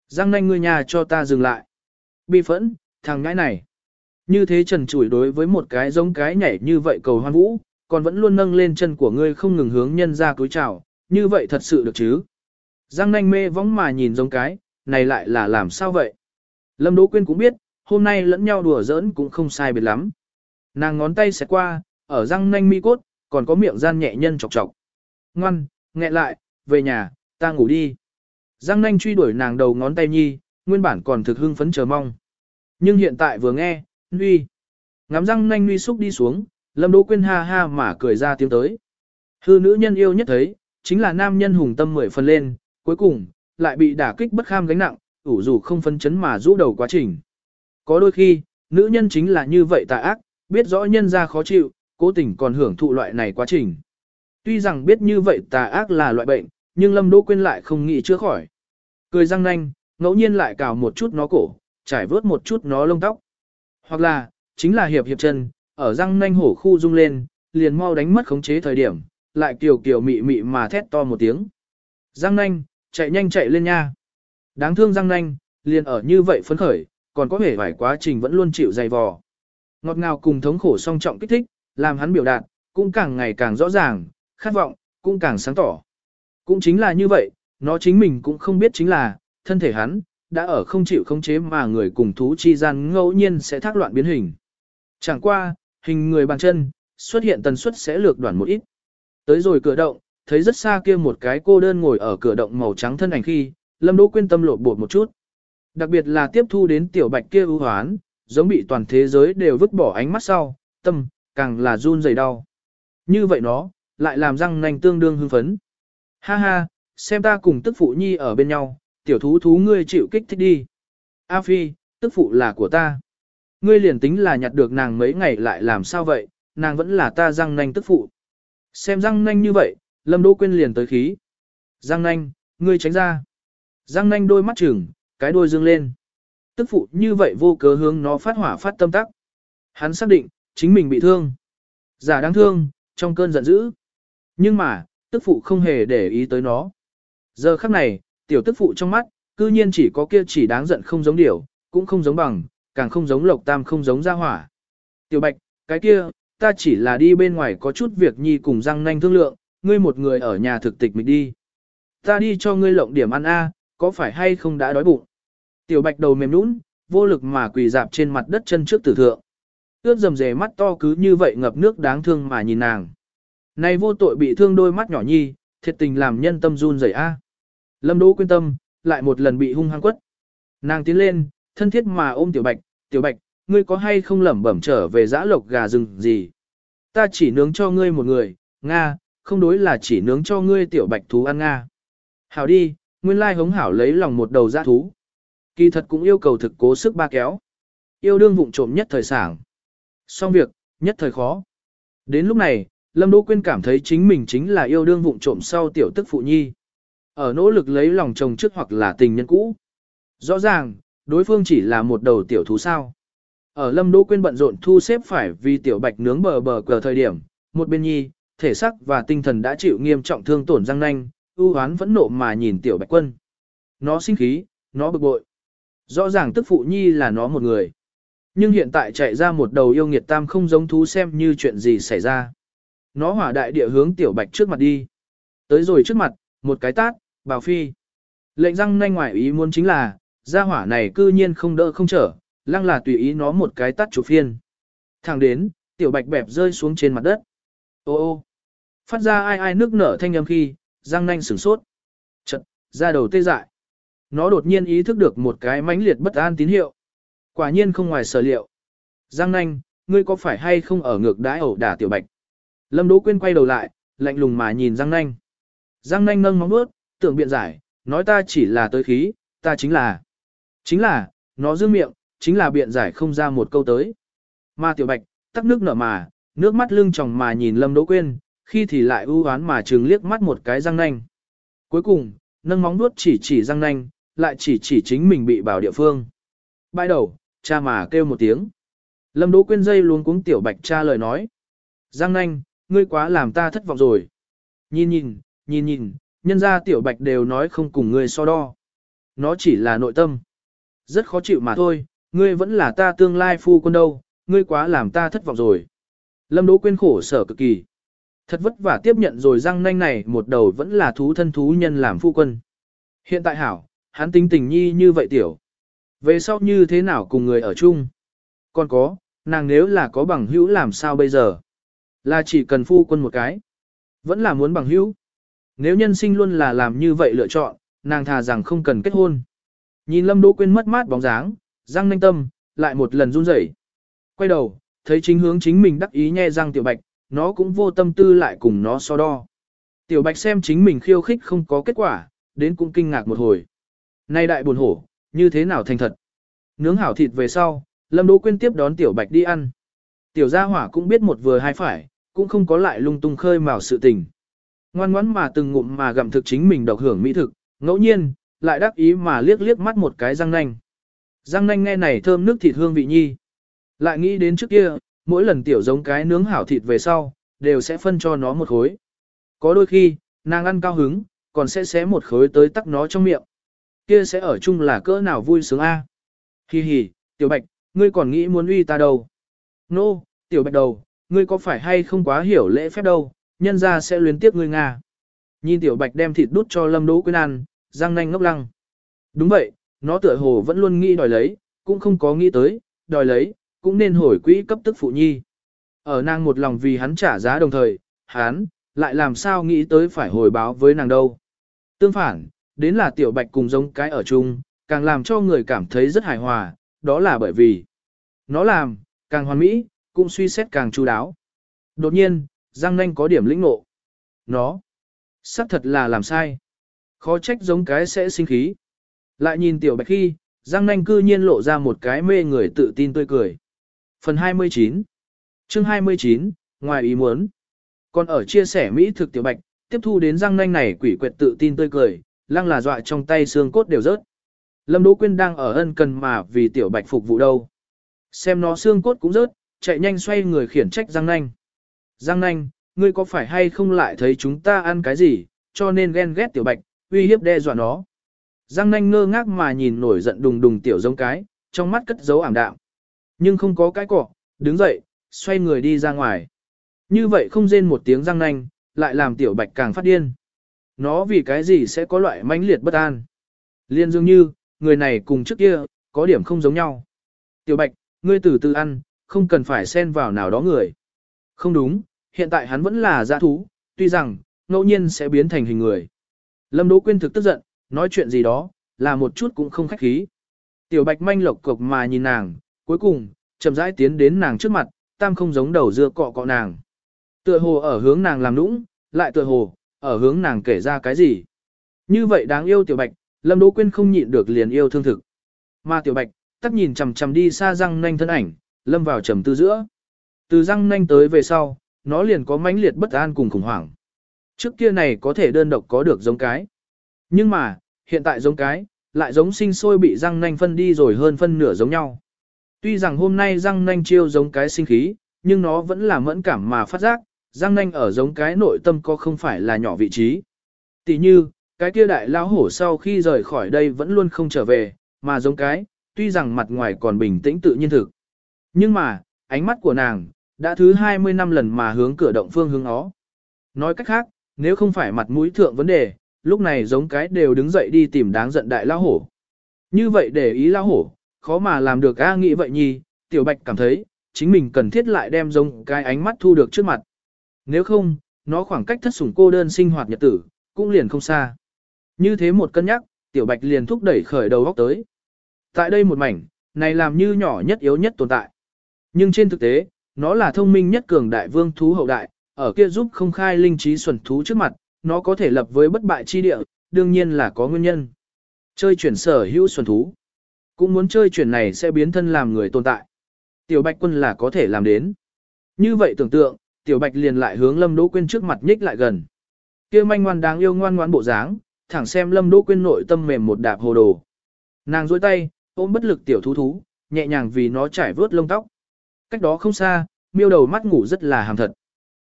Giang nanh người nhà cho ta dừng lại. Bi phẫn, thằng ngãi này. Như thế trần chủi đối với một cái giống cái nhảy như vậy cầu hoan vũ, còn vẫn luôn nâng lên chân của ngươi không ngừng hướng nhân ra cúi chào, như vậy thật sự được chứ. Giang nanh mê vóng mà nhìn giống cái, này lại là làm sao vậy? Lâm Đỗ Quyên cũng biết, hôm nay lẫn nhau đùa giỡn cũng không sai biệt lắm. Nàng ngón tay xẹt qua, ở răng nanh mi cốt, còn có miệng gian nhẹ nhân chọc chọc. Ngoan, nghẹ lại, về nhà, ta ngủ đi. Giang nanh truy đuổi nàng đầu ngón tay nhi, nguyên bản còn thực hưng phấn chờ mong. Nhưng hiện tại vừa nghe, Nguy. Ngắm răng nanh Nguy xúc đi xuống, Lâm Đỗ Quyên ha ha mà cười ra tiếng tới. Hư nữ nhân yêu nhất thấy, chính là nam nhân hùng tâm mười phần lên, cuối cùng, lại bị đả kích bất kham gánh nặng, ủ dù không phân chấn mà rũ đầu quá trình. Có đôi khi, nữ nhân chính là như vậy tà ác, biết rõ nhân ra khó chịu, cố tình còn hưởng thụ loại này quá trình. Tuy rằng biết như vậy tà ác là loại bệnh, nhưng Lâm Đỗ Quyên lại không nghĩ chữa khỏi. Cười răng nanh, ngẫu nhiên lại cào một chút nó cổ, trải vớt một chút nó lông tóc. Hoặc là, chính là hiệp hiệp chân, ở răng nanh hổ khu rung lên, liền mau đánh mất khống chế thời điểm, lại kiều kiều mị mị mà thét to một tiếng. Răng nanh, chạy nhanh chạy lên nha. Đáng thương răng nanh, liền ở như vậy phấn khởi, còn có vẻ vài quá trình vẫn luôn chịu dày vò. Ngọt ngào cùng thống khổ song trọng kích thích, làm hắn biểu đạt, cũng càng ngày càng rõ ràng, khát vọng, cũng càng sáng tỏ. Cũng chính là như vậy, nó chính mình cũng không biết chính là, thân thể hắn, đã ở không chịu khống chế mà người cùng thú chi gian ngẫu nhiên sẽ thác loạn biến hình. Chẳng qua, hình người bàn chân, xuất hiện tần suất sẽ lược đoạn một ít. Tới rồi cửa động, thấy rất xa kia một cái cô đơn ngồi ở cửa động màu trắng thân ảnh khi, Lâm Đỗ quyên tâm lộ bột một chút. Đặc biệt là tiếp thu đến tiểu bạch kia ưu hoán, giống bị toàn thế giới đều vứt bỏ ánh mắt sau, tâm, càng là run rẩy đau. Như vậy nó, lại làm răng nanh tương đương hưng phấn. Ha ha, xem ta cùng tức phụ nhi ở bên nhau, tiểu thú thú ngươi chịu kích thích đi. A Phi, tức phụ là của ta. Ngươi liền tính là nhặt được nàng mấy ngày lại làm sao vậy, nàng vẫn là ta răng nanh tức phụ. Xem răng nanh như vậy, Lâm Đỗ Quyên liền tới khí. Răng nanh, ngươi tránh ra. Răng nanh đôi mắt chừng, cái đôi dương lên. Tức phụ như vậy vô cớ hướng nó phát hỏa phát tâm tắc. Hắn xác định, chính mình bị thương. Giả đáng thương, trong cơn giận dữ. Nhưng mà, tức phụ không hề để ý tới nó. Giờ khắc này, tiểu tức phụ trong mắt, cư nhiên chỉ có kia chỉ đáng giận không giống điểu, cũng không giống bằng, càng không giống lộc tam không giống gia hỏa. Tiểu bạch, cái kia, ta chỉ là đi bên ngoài có chút việc nhi cùng răng nanh thương lượng, ngươi một người ở nhà thực tịch mình đi. Ta đi cho ngươi lộng điểm ăn a, có phải hay không đã đói bụng? Tiểu bạch đầu mềm nũng, vô lực mà quỳ dạp trên mặt đất chân trước tử thượng. Ướt dầm dề mắt to cứ như vậy ngập nước đáng thương mà nhìn nàng. Này vô tội bị thương đôi mắt nhỏ nhi, thiệt tình làm nhân tâm run rẩy a. Lâm Đỗ quyên tâm, lại một lần bị hung hăng quất. Nàng tiến lên, thân thiết mà ôm Tiểu Bạch, Tiểu Bạch, ngươi có hay không lẩm bẩm trở về dã lộc gà rừng gì? Ta chỉ nướng cho ngươi một người, Nga, không đối là chỉ nướng cho ngươi Tiểu Bạch thú ăn Nga. Hảo đi, nguyên lai hống hảo lấy lòng một đầu dã thú. Kỳ thật cũng yêu cầu thực cố sức ba kéo. Yêu đương vụng trộm nhất thời sảng. Xong việc, nhất thời khó. Đến lúc này, Lâm Đỗ Quyên cảm thấy chính mình chính là yêu đương vụng trộm sau tiểu tức phụ nhi. Ở nỗ lực lấy lòng chồng trước hoặc là tình nhân cũ. Rõ ràng, đối phương chỉ là một đầu tiểu thú sao. Ở Lâm Đỗ Quyên bận rộn thu xếp phải vì tiểu bạch nướng bờ bờ cờ thời điểm, một bên nhi, thể xác và tinh thần đã chịu nghiêm trọng thương tổn răng nanh, ưu hoán phẫn nộ mà nhìn tiểu bạch quân. Nó sinh khí, nó bực bội. Rõ ràng tức phụ nhi là nó một người. Nhưng hiện tại chạy ra một đầu yêu nghiệt tam không giống thú xem như chuyện gì xảy ra. Nó hỏa đại địa hướng tiểu bạch trước mặt đi. Tới rồi trước mặt, một cái tát, bào phi. Lệnh răng nanh ngoài ý muốn chính là, gia hỏa này cư nhiên không đỡ không trở, lăng là tùy ý nó một cái tát chủ phiên. Thẳng đến, tiểu bạch bẹp rơi xuống trên mặt đất. Ô ô, phát ra ai ai nước nở thanh âm khi, răng nanh sửng sốt. Chật, ra đầu tê dại. Nó đột nhiên ý thức được một cái mãnh liệt bất an tín hiệu. Quả nhiên không ngoài sở liệu. Giang nanh, ngươi có phải hay không ở ngược đãi ẩu đả tiểu bạch? Lâm Đỗ Quyên quay đầu lại, lạnh lùng mà nhìn Giang nanh. Giang nanh nâng móng bước, tưởng biện giải, nói ta chỉ là tới khí, ta chính là. Chính là, nó dương miệng, chính là biện giải không ra một câu tới. Mà tiểu bạch, tắc nước nở mà, nước mắt lưng tròng mà nhìn Lâm Đỗ Quyên, khi thì lại ưu oán mà trừng liếc mắt một cái răng nanh. Cuối cùng, nâng móng nuốt chỉ chỉ răng nanh, lại chỉ chỉ chính mình bị bảo địa phương. Bãi đầu, cha mà kêu một tiếng. Lâm Đỗ Quyên dây luôn cuống tiểu bạch cha lời nói. Giang nanh, ngươi quá làm ta thất vọng rồi. Nhìn nhìn, nhìn nhìn, nhân gia tiểu bạch đều nói không cùng ngươi so đo. Nó chỉ là nội tâm. Rất khó chịu mà thôi, ngươi vẫn là ta tương lai phu quân đâu, ngươi quá làm ta thất vọng rồi. Lâm Đỗ Quyên khổ sở cực kỳ. Thật vất vả tiếp nhận rồi răng nanh này một đầu vẫn là thú thân thú nhân làm phu quân. Hiện tại hảo, hắn tính tình nhi như vậy tiểu. Về sau như thế nào cùng người ở chung? Còn có, nàng nếu là có bằng hữu làm sao bây giờ? Là chỉ cần phu quân một cái. Vẫn là muốn bằng hữu. Nếu nhân sinh luôn là làm như vậy lựa chọn, nàng thà rằng không cần kết hôn. Nhìn Lâm Đỗ Quyên mất mát bóng dáng, răng nanh tâm, lại một lần run rẩy. Quay đầu, thấy chính hướng chính mình đắc ý nhe răng tiểu bạch, nó cũng vô tâm tư lại cùng nó so đo. Tiểu bạch xem chính mình khiêu khích không có kết quả, đến cũng kinh ngạc một hồi. Nay đại buồn hổ, như thế nào thành thật. Nướng hảo thịt về sau, Lâm Đỗ Quyên tiếp đón Tiểu Bạch đi ăn. Tiểu gia hỏa cũng biết một vừa hai phải, cũng không có lại lung tung khơi mào sự tình. Ngoan ngoãn mà từng ngụm mà gặm thực chính mình độc hưởng mỹ thực, ngẫu nhiên, lại đắc ý mà liếc liếc mắt một cái răng nanh. Răng nanh nghe này thơm nước thịt hương vị nhi. Lại nghĩ đến trước kia, mỗi lần tiểu giống cái nướng hảo thịt về sau, đều sẽ phân cho nó một khối. Có đôi khi, nàng ăn cao hứng, còn sẽ xé một khối tới tắc nó trong miệng. Kia sẽ ở chung là cỡ nào vui sướng a? Hi hi, tiểu bạch, ngươi còn nghĩ muốn uy ta đâu? Nô, no, tiểu bạch đầu, ngươi có phải hay không quá hiểu lễ phép đâu, nhân ra sẽ luyến tiếp ngươi Nga. Nhìn tiểu bạch đem thịt đút cho lâm đỗ quyên ăn, răng nanh ngốc lăng. Đúng vậy, nó tựa hồ vẫn luôn nghĩ đòi lấy, cũng không có nghĩ tới, đòi lấy, cũng nên hồi quỹ cấp tức phụ nhi. Ở nàng một lòng vì hắn trả giá đồng thời, hắn, lại làm sao nghĩ tới phải hồi báo với nàng đâu. Tương phản, đến là tiểu bạch cùng giống cái ở chung, càng làm cho người cảm thấy rất hài hòa, đó là bởi vì nó làm, càng hoàn mỹ, cũng suy xét càng chu đáo. Đột nhiên, Giang Nanh có điểm lĩnh ngộ. Nó, xác thật là làm sai. Khó trách giống cái sẽ sinh khí. Lại nhìn tiểu bạch khi, Giang Nanh cư nhiên lộ ra một cái mê người tự tin tươi cười. Phần 29 chương 29, ngoài ý muốn. Còn ở chia sẻ Mỹ thực tiểu bạch, tiếp thu đến Giang Nanh này quỷ quyệt tự tin tươi cười, lăng là dọa trong tay xương cốt đều rớt. Lâm Đỗ Quyên đang ở ân cần mà vì tiểu bạch phục vụ đâu. Xem nó xương cốt cũng rớt, chạy nhanh xoay người khiển trách Giang Nanh. Giang Nanh, ngươi có phải hay không lại thấy chúng ta ăn cái gì, cho nên ghen ghét tiểu bạch, uy hiếp đe dọa nó. Giang Nanh ngơ ngác mà nhìn nổi giận đùng đùng tiểu giống cái, trong mắt cất dấu ảm đạm. Nhưng không có cái cỏ. đứng dậy, xoay người đi ra ngoài. Như vậy không rên một tiếng răng Nanh, lại làm tiểu bạch càng phát điên. Nó vì cái gì sẽ có loại mãnh liệt bất an. Liên dường như, người này cùng trước kia, có điểm không giống nhau. Tiểu bạch, ngươi từ từ ăn, không cần phải xen vào nào đó người. Không đúng, hiện tại hắn vẫn là dã thú, tuy rằng, ngẫu nhiên sẽ biến thành hình người. Lâm Đỗ Quyên thực tức giận, nói chuyện gì đó, là một chút cũng không khách khí. Tiểu Bạch manh lộc cục mà nhìn nàng, cuối cùng, chậm rãi tiến đến nàng trước mặt, tam không giống đầu dưa cọ cọ nàng. Tựa hồ ở hướng nàng làm nũng, lại tựa hồ, ở hướng nàng kể ra cái gì. Như vậy đáng yêu Tiểu Bạch, Lâm Đỗ Quyên không nhịn được liền yêu thương thực. Mà Tiểu Bạch, tắt nhìn chằm chằm đi xa răng nanh thân ảnh, lâm vào trầm tư giữa. Từ răng nanh tới về sau, nó liền có mãnh liệt bất an cùng khủng hoảng. Trước kia này có thể đơn độc có được giống cái. Nhưng mà, hiện tại giống cái, lại giống sinh sôi bị răng nanh phân đi rồi hơn phân nửa giống nhau. Tuy rằng hôm nay răng nanh chiêu giống cái sinh khí, nhưng nó vẫn là mẫn cảm mà phát giác, răng nanh ở giống cái nội tâm có không phải là nhỏ vị trí. Tỷ như, cái kia đại lão hổ sau khi rời khỏi đây vẫn luôn không trở về, mà giống cái, tuy rằng mặt ngoài còn bình tĩnh tự nhiên thực. Nhưng mà, ánh mắt của nàng, đã thứ 20 năm lần mà hướng cửa động phương hướng ó. Nói cách khác, nếu không phải mặt mũi thượng vấn đề, lúc này giống cái đều đứng dậy đi tìm đáng giận đại lão hổ. Như vậy để ý lão hổ, khó mà làm được a nghĩ vậy nhi, tiểu bạch cảm thấy, chính mình cần thiết lại đem giống cái ánh mắt thu được trước mặt. Nếu không, nó khoảng cách thất sủng cô đơn sinh hoạt nhật tử, cũng liền không xa. Như thế một cân nhắc, tiểu bạch liền thúc đẩy khởi đầu góc tới. Tại đây một mảnh, này làm như nhỏ nhất yếu nhất tồn tại. Nhưng trên thực tế, nó là thông minh nhất cường đại vương thú hậu đại, ở kia giúp không khai linh trí xuẩn thú trước mặt, nó có thể lập với bất bại chi địa, đương nhiên là có nguyên nhân. Chơi chuyển sở hữu xuẩn thú. Cũng muốn chơi chuyển này sẽ biến thân làm người tồn tại. Tiểu Bạch quân là có thể làm đến. Như vậy tưởng tượng, Tiểu Bạch liền lại hướng Lâm Đỗ Quyên trước mặt nhích lại gần. Kia manh ngoan đáng yêu ngoan ngoãn bộ dáng, thẳng xem Lâm Đỗ Quyên nội tâm mềm một đạp hồ đồ. Nàng duỗi tay, ôm bất lực tiểu thú thú, nhẹ nhàng vì nó trải vớt lông tóc. Cách đó không xa, miêu đầu mắt ngủ rất là hàm thật.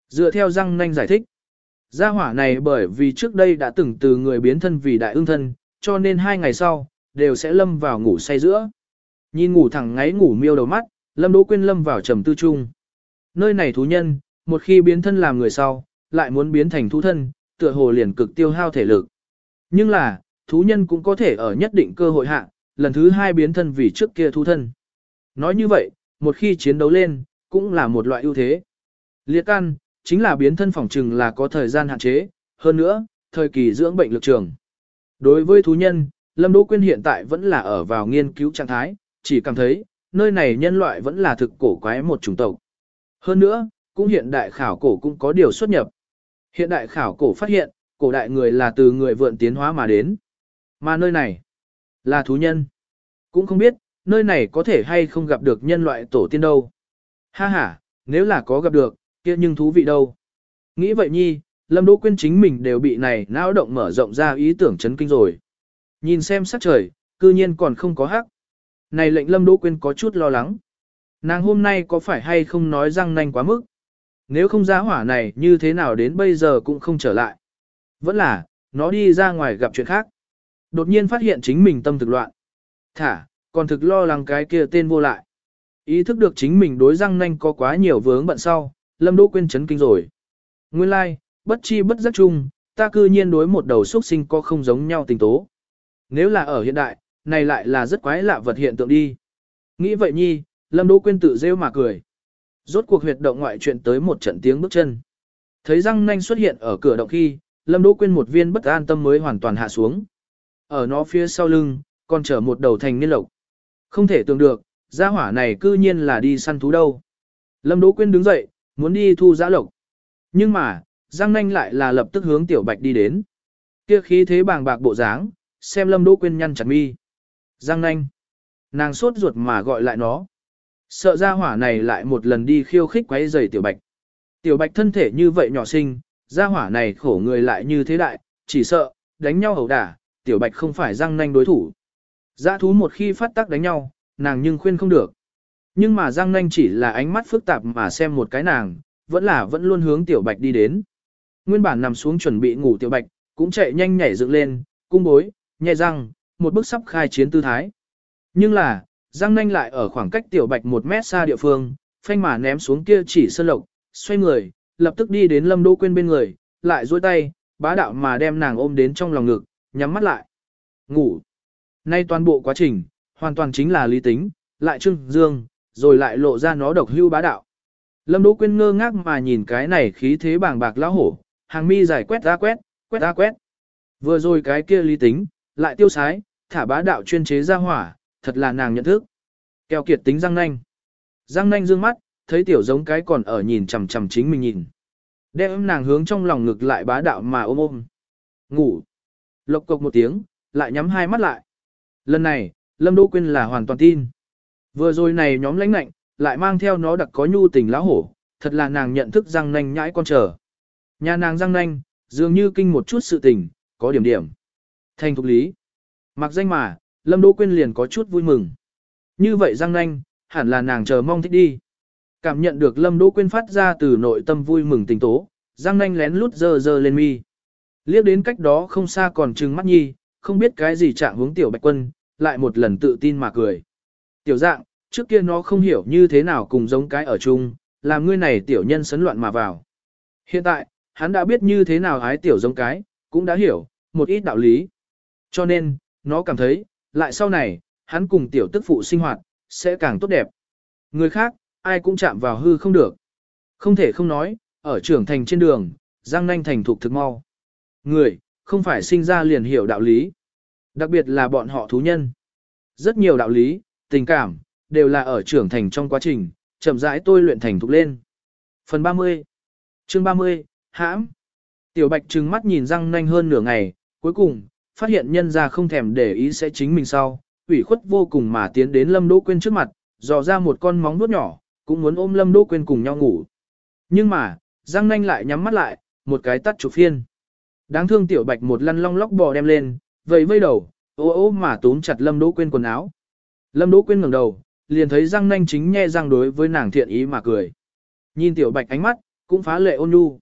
Dựa theo răng nanh giải thích. Gia hỏa này bởi vì trước đây đã từng từ người biến thân vì đại ương thân, cho nên hai ngày sau, đều sẽ lâm vào ngủ say giữa. Nhìn ngủ thẳng ngáy ngủ miêu đầu mắt, lâm đỗ quyên lâm vào trầm tư chung. Nơi này thú nhân, một khi biến thân làm người sau, lại muốn biến thành thú thân, tựa hồ liền cực tiêu hao thể lực. Nhưng là, thú nhân cũng có thể ở nhất định cơ hội hạ, lần thứ hai biến thân vì trước kia thú thân. Nói như vậy, một khi chiến đấu lên, cũng là một loại ưu thế. Liệt can, chính là biến thân phòng trừng là có thời gian hạn chế, hơn nữa, thời kỳ dưỡng bệnh lực trường. Đối với thú nhân, Lâm Đỗ Quyên hiện tại vẫn là ở vào nghiên cứu trạng thái, chỉ cảm thấy, nơi này nhân loại vẫn là thực cổ quái một chủng tộc. Hơn nữa, cũng hiện đại khảo cổ cũng có điều xuất nhập. Hiện đại khảo cổ phát hiện, cổ đại người là từ người vượn tiến hóa mà đến. Mà nơi này, là thú nhân. Cũng không biết, nơi này có thể hay không gặp được nhân loại tổ tiên đâu. Ha ha, nếu là có gặp được, kia nhưng thú vị đâu. Nghĩ vậy nhi, Lâm Đỗ Quyên chính mình đều bị này não động mở rộng ra ý tưởng chấn kinh rồi. Nhìn xem sắc trời, cư nhiên còn không có hắc. Này lệnh Lâm Đỗ Quyên có chút lo lắng. Nàng hôm nay có phải hay không nói răng nanh quá mức? Nếu không giá hỏa này như thế nào đến bây giờ cũng không trở lại. Vẫn là, nó đi ra ngoài gặp chuyện khác. Đột nhiên phát hiện chính mình tâm thực loạn. Thả, còn thực lo lắng cái kia tên vô lại. Ý thức được chính mình đối răng nanh có quá nhiều vướng bận sau, Lâm Đỗ quyên chấn kinh rồi. Nguyên lai, like, bất chi bất giác chung, ta cư nhiên đối một đầu xuất sinh có không giống nhau tình tố. Nếu là ở hiện đại, này lại là rất quái lạ vật hiện tượng đi. Nghĩ vậy nhi, Lâm Đỗ quyên tự rêu mà cười. Rốt cuộc huyệt động ngoại chuyện tới một trận tiếng bước chân. Thấy răng nanh xuất hiện ở cửa động khi, Lâm Đỗ quyên một viên bất an tâm mới hoàn toàn hạ xuống. Ở nó phía sau lưng, còn chở một đầu thành niên lộc. Không thể tưởng được, gia hỏa này cư nhiên là đi săn thú đâu. Lâm Đỗ Quyên đứng dậy, muốn đi thu giã lộc. Nhưng mà, răng Nanh lại là lập tức hướng Tiểu Bạch đi đến. Kia khí thế bàng bạc bộ dáng, xem Lâm Đỗ Quyên nhăn chặt mi. Giang Nanh. Nàng sốt ruột mà gọi lại nó. Sợ gia hỏa này lại một lần đi khiêu khích quấy rầy Tiểu Bạch. Tiểu Bạch thân thể như vậy nhỏ xinh, gia hỏa này khổ người lại như thế đại, chỉ sợ, đánh nhau hầu đả, Tiểu Bạch không phải Giang Nanh đối thủ. Dã thú một khi phát tác đánh nhau, nàng nhưng khuyên không được. Nhưng mà Giang Nanh chỉ là ánh mắt phức tạp mà xem một cái nàng, vẫn là vẫn luôn hướng Tiểu Bạch đi đến. Nguyên bản nằm xuống chuẩn bị ngủ Tiểu Bạch, cũng chạy nhanh nhảy dựng lên, cung bối, nhẹ răng, một bước sắp khai chiến tư thái. Nhưng là, răng Nanh lại ở khoảng cách Tiểu Bạch một mét xa địa phương, phanh mà ném xuống kia chỉ sơn lộc, xoay người, lập tức đi đến Lâm Đỗ Quyên bên người, lại duỗi tay, bá đạo mà đem nàng ôm đến trong lòng ngực, nhắm mắt lại. Ngủ. Nay toàn bộ quá trình, hoàn toàn chính là lý tính, lại trưng dương, rồi lại lộ ra nó độc hưu bá đạo. Lâm Đỗ Quyên ngơ ngác mà nhìn cái này khí thế bàng bạc lão hổ, hàng mi dài quét ra quét, quét ra quét. Vừa rồi cái kia lý tính, lại tiêu sái, thả bá đạo chuyên chế ra hỏa, thật là nàng nhận thức. Keo kiệt tính răng nanh. Răng nanh dương mắt, thấy tiểu giống cái còn ở nhìn chằm chằm chính mình nhìn. Đem nàng hướng trong lòng ngực lại bá đạo mà ôm ôm. Ngủ. Lộc cộc một tiếng, lại nhắm hai mắt lại. Lần này, Lâm Đỗ Quyên là hoàn toàn tin. Vừa rồi này nhóm lãnh lạnh, lại mang theo nó đặc có nhu tình lão hổ, thật là nàng nhận thức răng nanh nhãi con trở. Nhà nàng răng nanh, dường như kinh một chút sự tình, có điểm điểm. Thành thục lý. Mặc danh mà, Lâm Đỗ Quyên liền có chút vui mừng. Như vậy răng nanh, hẳn là nàng chờ mong thích đi. Cảm nhận được Lâm Đỗ Quyên phát ra từ nội tâm vui mừng tình tố, răng nanh lén lút dơ dơ lên mi. Liếc đến cách đó không xa còn trừng mắt nhi, không biết cái gì trạng hướng tiểu bạch quân, lại một lần tự tin mà cười. Tiểu dạng, trước kia nó không hiểu như thế nào cùng giống cái ở chung, làm ngươi này tiểu nhân sấn loạn mà vào. Hiện tại, hắn đã biết như thế nào hái tiểu giống cái, cũng đã hiểu, một ít đạo lý. Cho nên, nó cảm thấy, lại sau này, hắn cùng tiểu tức phụ sinh hoạt, sẽ càng tốt đẹp. Người khác, ai cũng chạm vào hư không được. Không thể không nói, ở trưởng thành trên đường, Giang Nanh thành thục thực mau. Người, không phải sinh ra liền hiểu đạo lý. Đặc biệt là bọn họ thú nhân. Rất nhiều đạo lý, tình cảm, đều là ở trưởng thành trong quá trình, chậm rãi tôi luyện thành thục lên. Phần 30 Chương 30, hãm. Tiểu Bạch trừng mắt nhìn răng nanh hơn nửa ngày, cuối cùng, phát hiện nhân ra không thèm để ý sẽ chính mình sau, ủy khuất vô cùng mà tiến đến Lâm Đỗ Quyên trước mặt, dò ra một con móng vuốt nhỏ, cũng muốn ôm Lâm Đỗ Quyên cùng nhau ngủ. Nhưng mà, răng nanh lại nhắm mắt lại, một cái tắt chụp phiên. Đáng thương tiểu bạch một lăn long lóc bò đem lên, vẫy vây đầu, ô ô mà túm chặt Lâm Đỗ Quyên quần áo. Lâm Đỗ Quyên ngẩng đầu, liền thấy răng nanh chính nhe răng đối với nàng thiện ý mà cười. Nhìn tiểu bạch ánh mắt, cũng phá lệ ôn nhu.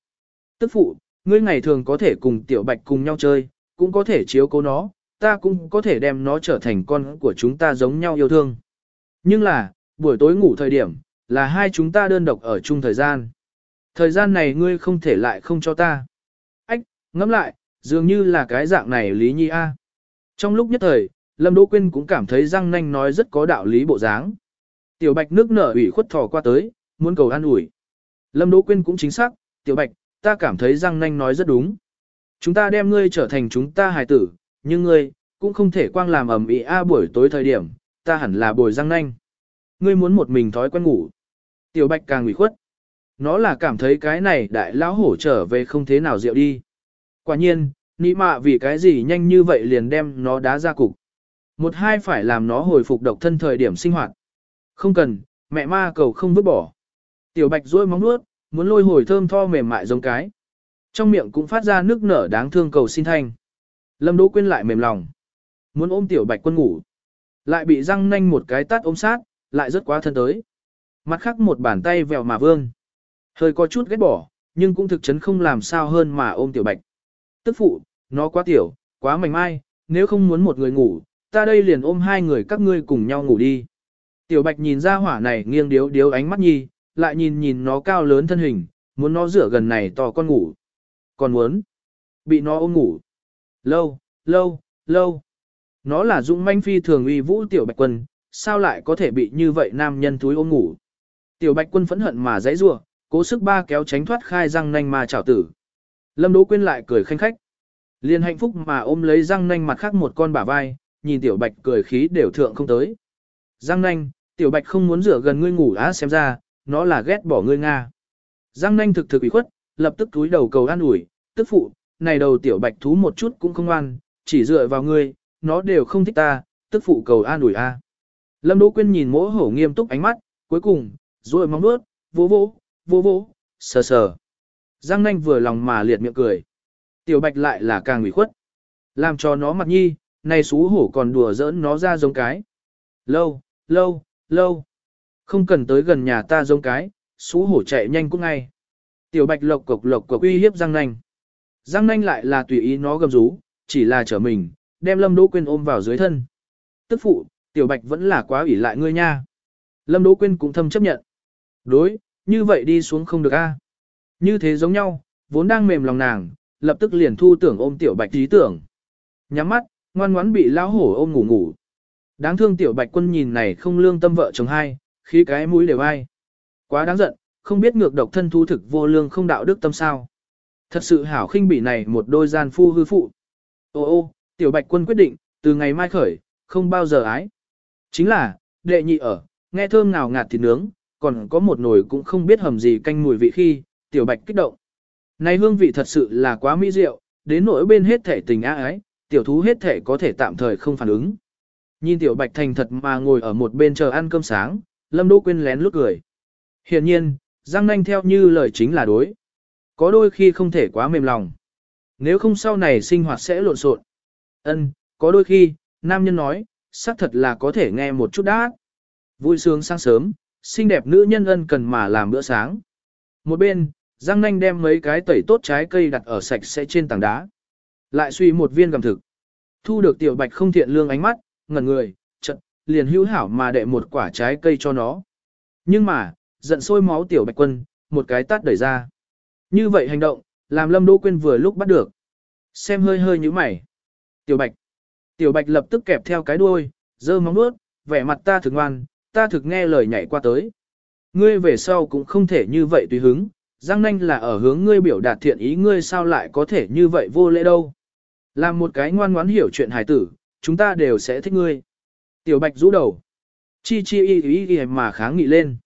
Tức phụ, ngươi ngày thường có thể cùng tiểu bạch cùng nhau chơi, cũng có thể chiếu cố nó, ta cũng có thể đem nó trở thành con của chúng ta giống nhau yêu thương. Nhưng là, buổi tối ngủ thời điểm, là hai chúng ta đơn độc ở chung thời gian. Thời gian này ngươi không thể lại không cho ta. Ách, Ngẫm lại, dường như là cái dạng này Lý Nhi A. Trong lúc nhất thời, Lâm Đỗ Quyên cũng cảm thấy răng nanh nói rất có đạo lý bộ dáng. Tiểu Bạch nước nở ủy khuất thò qua tới, muốn cầu an ủi. Lâm Đỗ Quyên cũng chính xác, Tiểu Bạch, ta cảm thấy răng nanh nói rất đúng. Chúng ta đem ngươi trở thành chúng ta hài tử, nhưng ngươi, cũng không thể quang làm ầm ĩ a buổi tối thời điểm, ta hẳn là bồi răng nanh. Ngươi muốn một mình thói quen ngủ. Tiểu Bạch càng ủy khuất. Nó là cảm thấy cái này đại lão hổ trở về không thế nào rượu đi. Quả nhiên, nị mạ vì cái gì nhanh như vậy liền đem nó đá ra cục. Một hai phải làm nó hồi phục độc thân thời điểm sinh hoạt. Không cần, mẹ ma cầu không vứt bỏ. Tiểu bạch duỗi móng nuốt, muốn lôi hồi thơm tho mềm mại giống cái. Trong miệng cũng phát ra nước nở đáng thương cầu xin thanh. Lâm Đỗ Quyên lại mềm lòng. Muốn ôm tiểu bạch quân ngủ. Lại bị răng nanh một cái tát ôm sát, lại rất quá thân tới. Mặt khác một bàn tay vèo mà vương. Hơi có chút ghét bỏ, nhưng cũng thực chấn không làm sao hơn mà ôm tiểu bạch. Tức phụ, nó quá tiểu, quá mảnh mai, nếu không muốn một người ngủ, ta đây liền ôm hai người các ngươi cùng nhau ngủ đi. Tiểu bạch nhìn ra hỏa này nghiêng điếu điếu ánh mắt nhi, lại nhìn nhìn nó cao lớn thân hình, muốn nó rửa gần này to con ngủ. Còn muốn, bị nó ôm ngủ. Lâu, lâu, lâu. Nó là dũng manh phi thường uy vũ tiểu bạch quân, sao lại có thể bị như vậy nam nhân túi ôm ngủ. Tiểu bạch quân phẫn hận mà dãy rủa, cố sức ba kéo tránh thoát khai răng nanh mà chảo tử. Lâm Đỗ Quyên lại cười khanh khách. Liên hạnh phúc mà ôm lấy răng nanh mặt khác một con bả vai, nhìn tiểu bạch cười khí đều thượng không tới. Răng nanh, tiểu bạch không muốn rửa gần ngươi ngủ á xem ra, nó là ghét bỏ ngươi Nga. Răng nanh thực thực ủy khuất, lập tức túi đầu cầu an ủi, tức phụ, này đầu tiểu bạch thú một chút cũng không ăn, chỉ dựa vào ngươi, nó đều không thích ta, tức phụ cầu an ủi a. Lâm Đỗ Quyên nhìn mỗ hổ nghiêm túc ánh mắt, cuối cùng, rồi mong bước, vô vô, vô vô, sờ sờ. Giang nanh vừa lòng mà liệt miệng cười. Tiểu bạch lại là càng ủy khuất. Làm cho nó mặt nhi, này xú hổ còn đùa giỡn nó ra giống cái. Lâu, lâu, lâu. Không cần tới gần nhà ta giống cái, xú hổ chạy nhanh cũng ngay. Tiểu bạch lộc cộc lộc cộc uy hiếp Giang nanh. Giang nanh lại là tùy ý nó gầm rú, chỉ là trở mình, đem Lâm Đỗ Quyên ôm vào dưới thân. Tức phụ, tiểu bạch vẫn là quá ủy lại ngươi nha. Lâm Đỗ Quyên cũng thâm chấp nhận. Đối, như vậy đi xuống không được a. Như thế giống nhau, vốn đang mềm lòng nàng, lập tức liền thu tưởng ôm tiểu bạch trí tưởng. Nhắm mắt, ngoan ngoãn bị lão hổ ôm ngủ ngủ. Đáng thương tiểu bạch quân nhìn này không lương tâm vợ chồng hai, khí cái mũi đều ai. Quá đáng giận, không biết ngược độc thân thu thực vô lương không đạo đức tâm sao. Thật sự hảo khinh bỉ này một đôi gian phu hư phụ. Ô ô, tiểu bạch quân quyết định, từ ngày mai khởi, không bao giờ ái. Chính là, đệ nhị ở, nghe thơm nào ngạt thịt nướng, còn có một nồi cũng không biết hầm gì canh mùi vị khi, tiểu bạch kích động. Này hương vị thật sự là quá mỹ diệu, đến nỗi bên hết thể tình á ái, tiểu thú hết thể có thể tạm thời không phản ứng. Nhìn tiểu bạch thành thật mà ngồi ở một bên chờ ăn cơm sáng, lâm đỗ quên lén lút cười. Hiện nhiên, Giang Nanh theo như lời chính là đối. Có đôi khi không thể quá mềm lòng. Nếu không sau này sinh hoạt sẽ lộn xộn. Ân, có đôi khi, nam nhân nói, xác thật là có thể nghe một chút đã. Vui sướng sáng sớm, xinh đẹp nữ nhân ân cần mà làm bữa sáng. Một bên, Giang Nanh đem mấy cái tẩy tốt trái cây đặt ở sạch sẽ trên tảng đá. Lại suy một viên gầm thực. Thu được tiểu bạch không thiện lương ánh mắt, ngẩn người, chật, liền hữu hảo mà đệ một quả trái cây cho nó. Nhưng mà, giận sôi máu tiểu bạch quân, một cái tát đẩy ra. Như vậy hành động, làm Lâm Đỗ Quyên vừa lúc bắt được. Xem hơi hơi như mày. Tiểu bạch. Tiểu bạch lập tức kẹp theo cái đuôi, dơ móng nuốt, vẻ mặt ta thực ngoan, ta thực nghe lời nhảy qua tới. Ngươi về sau cũng không thể như vậy tùy hứng, Giang nanh là ở hướng ngươi biểu đạt thiện ý ngươi sao lại có thể như vậy vô lễ đâu. Làm một cái ngoan ngoãn hiểu chuyện hài tử, chúng ta đều sẽ thích ngươi. Tiểu bạch rũ đầu. Chi chi y y y mà kháng nghị lên.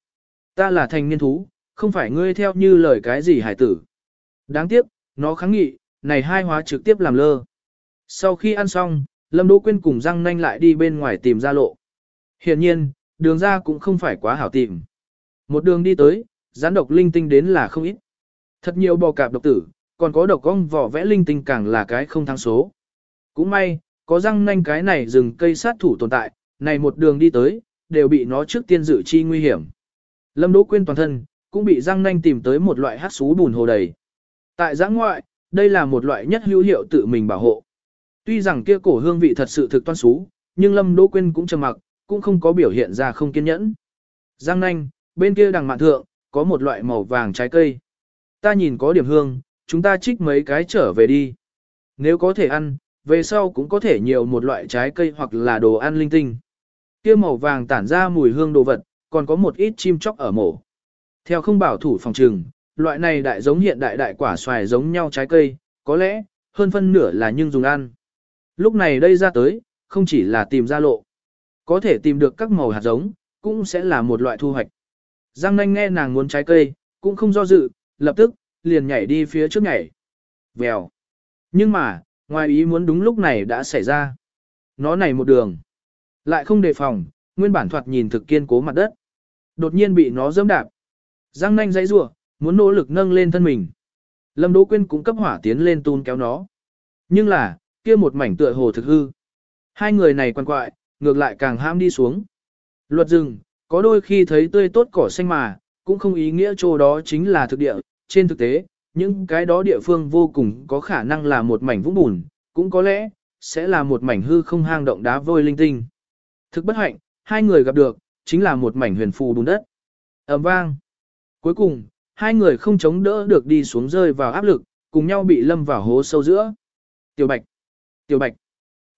Ta là thành niên thú, không phải ngươi theo như lời cái gì hải tử. Đáng tiếc, nó kháng nghị, này hai hóa trực tiếp làm lơ. Sau khi ăn xong, Lâm Đỗ Quyên cùng răng Nanh lại đi bên ngoài tìm ra lộ. Hiện nhiên, đường ra cũng không phải quá hảo tìm. Một đường đi tới, gián độc linh tinh đến là không ít. Thật nhiều bò cạp độc tử, còn có độc cong vỏ vẽ linh tinh càng là cái không thắng số. Cũng may, có răng nanh cái này rừng cây sát thủ tồn tại, này một đường đi tới, đều bị nó trước tiên dự chi nguy hiểm. Lâm Đỗ Quyên toàn thân, cũng bị răng nanh tìm tới một loại hát xú bùn hồ đầy. Tại giã ngoại, đây là một loại nhất hữu hiệu tự mình bảo hộ. Tuy rằng kia cổ hương vị thật sự thực toan xú, nhưng Lâm Đỗ Quyên cũng trầm mặc, cũng không có biểu hiện ra không kiên nhẫn. Giang nanh, bên kia đằng mạn thượng, có một loại màu vàng trái cây. Ta nhìn có điểm hương, chúng ta trích mấy cái trở về đi. Nếu có thể ăn, về sau cũng có thể nhiều một loại trái cây hoặc là đồ ăn linh tinh. Kia màu vàng tản ra mùi hương đồ vật, còn có một ít chim chóc ở mổ. Theo không bảo thủ phòng trừng, loại này đại giống hiện đại đại quả xoài giống nhau trái cây, có lẽ, hơn phân nửa là nhưng dùng ăn. Lúc này đây ra tới, không chỉ là tìm ra lộ. Có thể tìm được các màu hạt giống, cũng sẽ là một loại thu hoạch. Giang nanh nghe nàng muốn trái cây, cũng không do dự, lập tức, liền nhảy đi phía trước nhảy. Vèo. Nhưng mà, ngoài ý muốn đúng lúc này đã xảy ra. Nó này một đường. Lại không đề phòng, nguyên bản thoạt nhìn thực kiên cố mặt đất. Đột nhiên bị nó dẫm đạp. Giang nanh dãy rủa, muốn nỗ lực nâng lên thân mình. Lâm Đỗ Quyên cũng cấp hỏa tiến lên tun kéo nó. Nhưng là, kia một mảnh tựa hồ thực hư. Hai người này quan quại, ngược lại càng ham đi xuống. Luật rừng, có đôi khi thấy tươi tốt cỏ xanh mà, cũng không ý nghĩa chỗ đó chính là thực địa, trên thực tế, những cái đó địa phương vô cùng có khả năng là một mảnh vũng bùn, cũng có lẽ, sẽ là một mảnh hư không hang động đá vôi linh tinh. Thực bất hạnh, hai người gặp được, chính là một mảnh huyền phù bùn đất. ầm vang. Cuối cùng, hai người không chống đỡ được đi xuống rơi vào áp lực, cùng nhau bị lâm vào hố sâu giữa. Tiểu Bạch! Tiểu Bạch!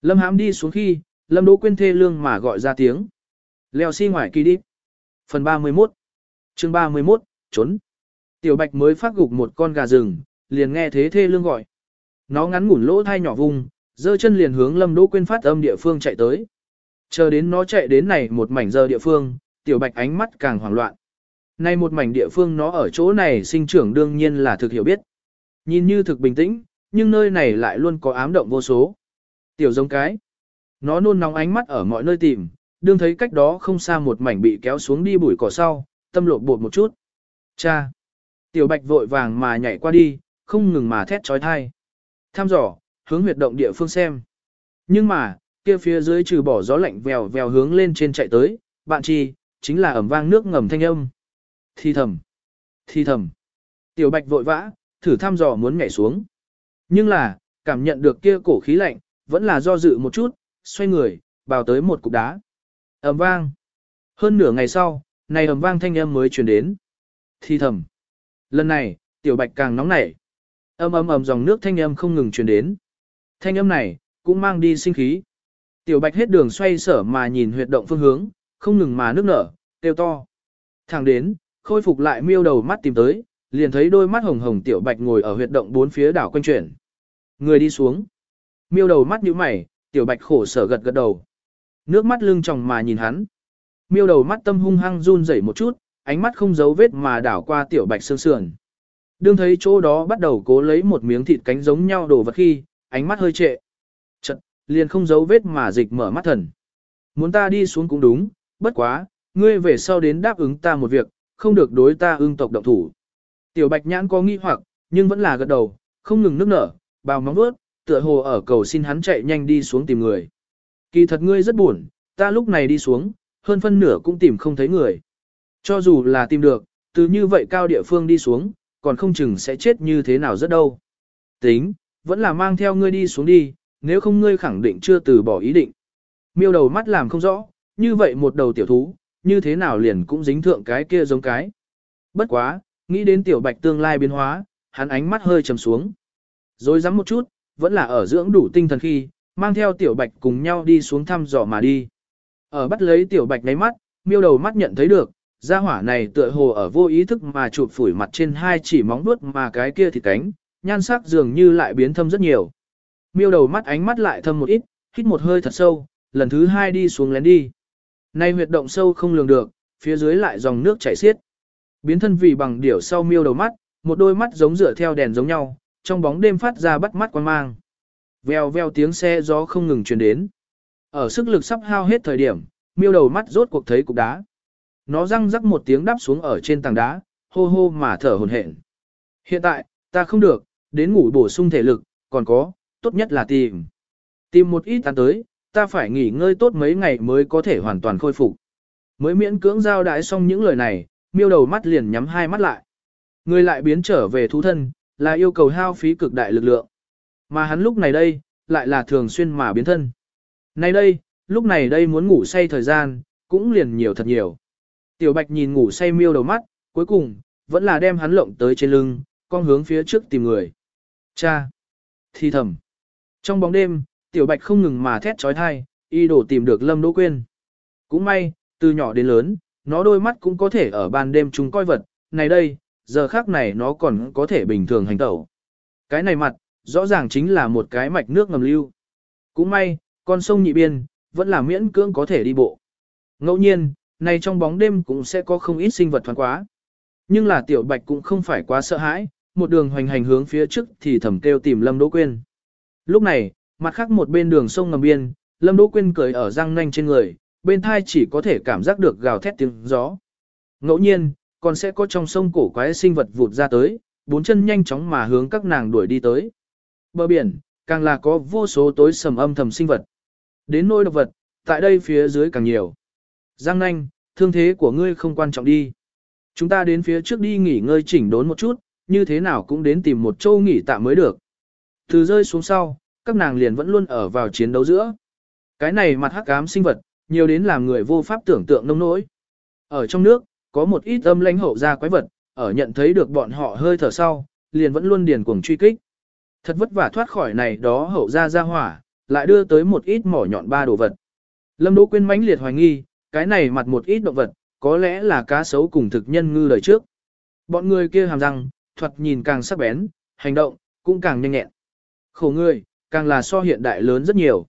Lâm hãm đi xuống khi, Lâm Đỗ Quyên thê lương mà gọi ra tiếng. Leo xi si ngoài kỳ đi. Phần 31 chương 31, trốn. Tiểu Bạch mới phát gục một con gà rừng, liền nghe thế thê lương gọi. Nó ngắn ngủn lỗ thai nhỏ vùng, dơ chân liền hướng Lâm Đỗ Quyên phát âm địa phương chạy tới. Chờ đến nó chạy đến này một mảnh giờ địa phương, Tiểu Bạch ánh mắt càng hoảng loạn. Nay một mảnh địa phương nó ở chỗ này sinh trưởng đương nhiên là thực hiểu biết. Nhìn như thực bình tĩnh, nhưng nơi này lại luôn có ám động vô số. Tiểu giống cái. Nó nôn nóng ánh mắt ở mọi nơi tìm, đương thấy cách đó không xa một mảnh bị kéo xuống đi bụi cỏ sau, tâm lộ bột một chút. Cha! Tiểu bạch vội vàng mà nhảy qua đi, không ngừng mà thét trói thai. Tham dò, hướng huyệt động địa phương xem. Nhưng mà, kia phía dưới trừ bỏ gió lạnh vèo vèo hướng lên trên chạy tới, bạn chi, chính là ẩm vang nước ngầm thanh âm. Thi thầm! Thi thầm! Tiểu bạch vội vã, thử thăm dò muốn nhảy xuống. Nhưng là, cảm nhận được kia cổ khí lạnh, vẫn là do dự một chút, xoay người, bào tới một cục đá. ầm vang. Hơn nửa ngày sau, này ầm vang thanh âm mới truyền đến. Thi thầm. Lần này, tiểu bạch càng nóng nảy. Âm ầm ầm dòng nước thanh âm không ngừng truyền đến. Thanh âm này, cũng mang đi sinh khí. Tiểu bạch hết đường xoay sở mà nhìn huyệt động phương hướng, không ngừng mà nước nở, tiêu to. Thẳng đến, khôi phục lại miêu đầu mắt tìm tới, liền thấy đôi mắt hồng hồng tiểu bạch ngồi ở huyệt động bốn phía đảo quanh chuyển. Người đi xuống. Miêu đầu mắt nhíu mày, tiểu bạch khổ sở gật gật đầu. Nước mắt lưng tròng mà nhìn hắn. Miêu đầu mắt tâm hung hăng run rẩy một chút, ánh mắt không giấu vết mà đảo qua tiểu bạch sương sườn. Đương thấy chỗ đó bắt đầu cố lấy một miếng thịt cánh giống nhau đổ vật khi, ánh mắt hơi trệ. Chật, liền không giấu vết mà dịch mở mắt thần. Muốn ta đi xuống cũng đúng, bất quá, ngươi về sau đến đáp ứng ta một việc, không được đối ta ưng tộc động thủ. Tiểu bạch nhãn có nghi hoặc, nhưng vẫn là gật đầu, không ngừng nước nở, bào móng vuốt, tựa hồ ở cầu xin hắn chạy nhanh đi xuống tìm người. Kỳ thật ngươi rất buồn, ta lúc này đi xuống, hơn phân nửa cũng tìm không thấy người. Cho dù là tìm được, từ như vậy cao địa phương đi xuống, còn không chừng sẽ chết như thế nào rất đâu. Tính, vẫn là mang theo ngươi đi xuống đi, nếu không ngươi khẳng định chưa từ bỏ ý định. Miêu đầu mắt làm không rõ, như vậy một đầu tiểu thú, như thế nào liền cũng dính thượng cái kia giống cái. Bất quá, nghĩ đến tiểu bạch tương lai biến hóa, hắn ánh mắt hơi trầm xuống. Rồi dám một chút, vẫn là ở dưỡng đủ tinh thần khi, mang theo tiểu bạch cùng nhau đi xuống thăm dò mà đi. Ở bắt lấy tiểu bạch ngáy mắt, miêu đầu mắt nhận thấy được, gia hỏa này tựa hồ ở vô ý thức mà chụp phủi mặt trên hai chỉ móng vuốt mà cái kia thì cánh, nhan sắc dường như lại biến thâm rất nhiều. Miêu đầu mắt ánh mắt lại thâm một ít, hít một hơi thật sâu, lần thứ hai đi xuống lén đi. Nay huyệt động sâu không lường được, phía dưới lại dòng nước chảy xiết. Biến thân vì bằng điểu sau miêu đầu mắt, một đôi mắt giống dựa theo đèn giống nhau, trong bóng đêm phát ra bắt mắt quan mang. Vèo vèo tiếng xe gió không ngừng truyền đến. Ở sức lực sắp hao hết thời điểm, miêu đầu mắt rốt cuộc thấy cục đá. Nó răng rắc một tiếng đáp xuống ở trên tảng đá, hô hô mà thở hồn hển. Hiện tại, ta không được, đến ngủ bổ sung thể lực, còn có, tốt nhất là tìm. Tìm một ít ăn tới, ta phải nghỉ ngơi tốt mấy ngày mới có thể hoàn toàn khôi phục. Mới miễn cưỡng giao đái xong những lời này, miêu đầu mắt liền nhắm hai mắt lại. Người lại biến trở về thú thân, là yêu cầu hao phí cực đại lực lượng. Mà hắn lúc này đây, lại là thường xuyên mà biến thân. Này đây, lúc này đây muốn ngủ say thời gian, cũng liền nhiều thật nhiều. Tiểu Bạch nhìn ngủ say miêu đầu mắt, cuối cùng, vẫn là đem hắn lộng tới trên lưng, con hướng phía trước tìm người. Cha! Thi thầm! Trong bóng đêm, Tiểu Bạch không ngừng mà thét trói thai, y đổ tìm được Lâm Đỗ Quyên. Cũng may, từ nhỏ đến lớn, nó đôi mắt cũng có thể ở ban đêm chúng coi vật, này đây, giờ khác này nó còn có thể bình thường hành tẩu. Cái này mặt, rõ ràng chính là một cái mạch nước ngầm lưu. Cũng may, con sông nhị biên, vẫn là miễn cưỡng có thể đi bộ. Ngẫu nhiên, này trong bóng đêm cũng sẽ có không ít sinh vật thoáng quá. Nhưng là tiểu bạch cũng không phải quá sợ hãi, một đường hoành hành hướng phía trước thì thầm kêu tìm Lâm Đỗ Quyên. Lúc này, mặt khác một bên đường sông ngầm biên, Lâm Đỗ Quyên cười ở răng nanh trên người, bên thai chỉ có thể cảm giác được gào thét tiếng gió. Ngẫu nhiên, còn sẽ có trong sông cổ quái sinh vật vụt ra tới, bốn chân nhanh chóng mà hướng các nàng đuổi đi tới. Bờ biển, càng là có vô số tối sầm âm thầm sinh vật. Đến nỗi độc vật, tại đây phía dưới càng nhiều. Giang nanh, thương thế của ngươi không quan trọng đi. Chúng ta đến phía trước đi nghỉ ngơi chỉnh đốn một chút, như thế nào cũng đến tìm một chỗ nghỉ tạm mới được. Từ rơi xuống sau, các nàng liền vẫn luôn ở vào chiến đấu giữa. Cái này mặt hắc ám sinh vật, nhiều đến làm người vô pháp tưởng tượng nông nỗi. Ở trong nước, có một ít âm lãnh hậu ra quái vật, ở nhận thấy được bọn họ hơi thở sau, liền vẫn luôn điền cuồng truy kích. Thật vất vả thoát khỏi này đó hậu ra ra hỏa, lại đưa tới một ít mỏ nhọn ba đồ vật. Lâm Đỗ Quyên mãnh liệt hoài nghi, cái này mặt một ít động vật, có lẽ là cá sấu cùng thực nhân ngư đời trước. Bọn người kia hàm răng, thuật nhìn càng sắc bén, hành động, cũng càng nhanh nhẹn. Khổ người, càng là so hiện đại lớn rất nhiều.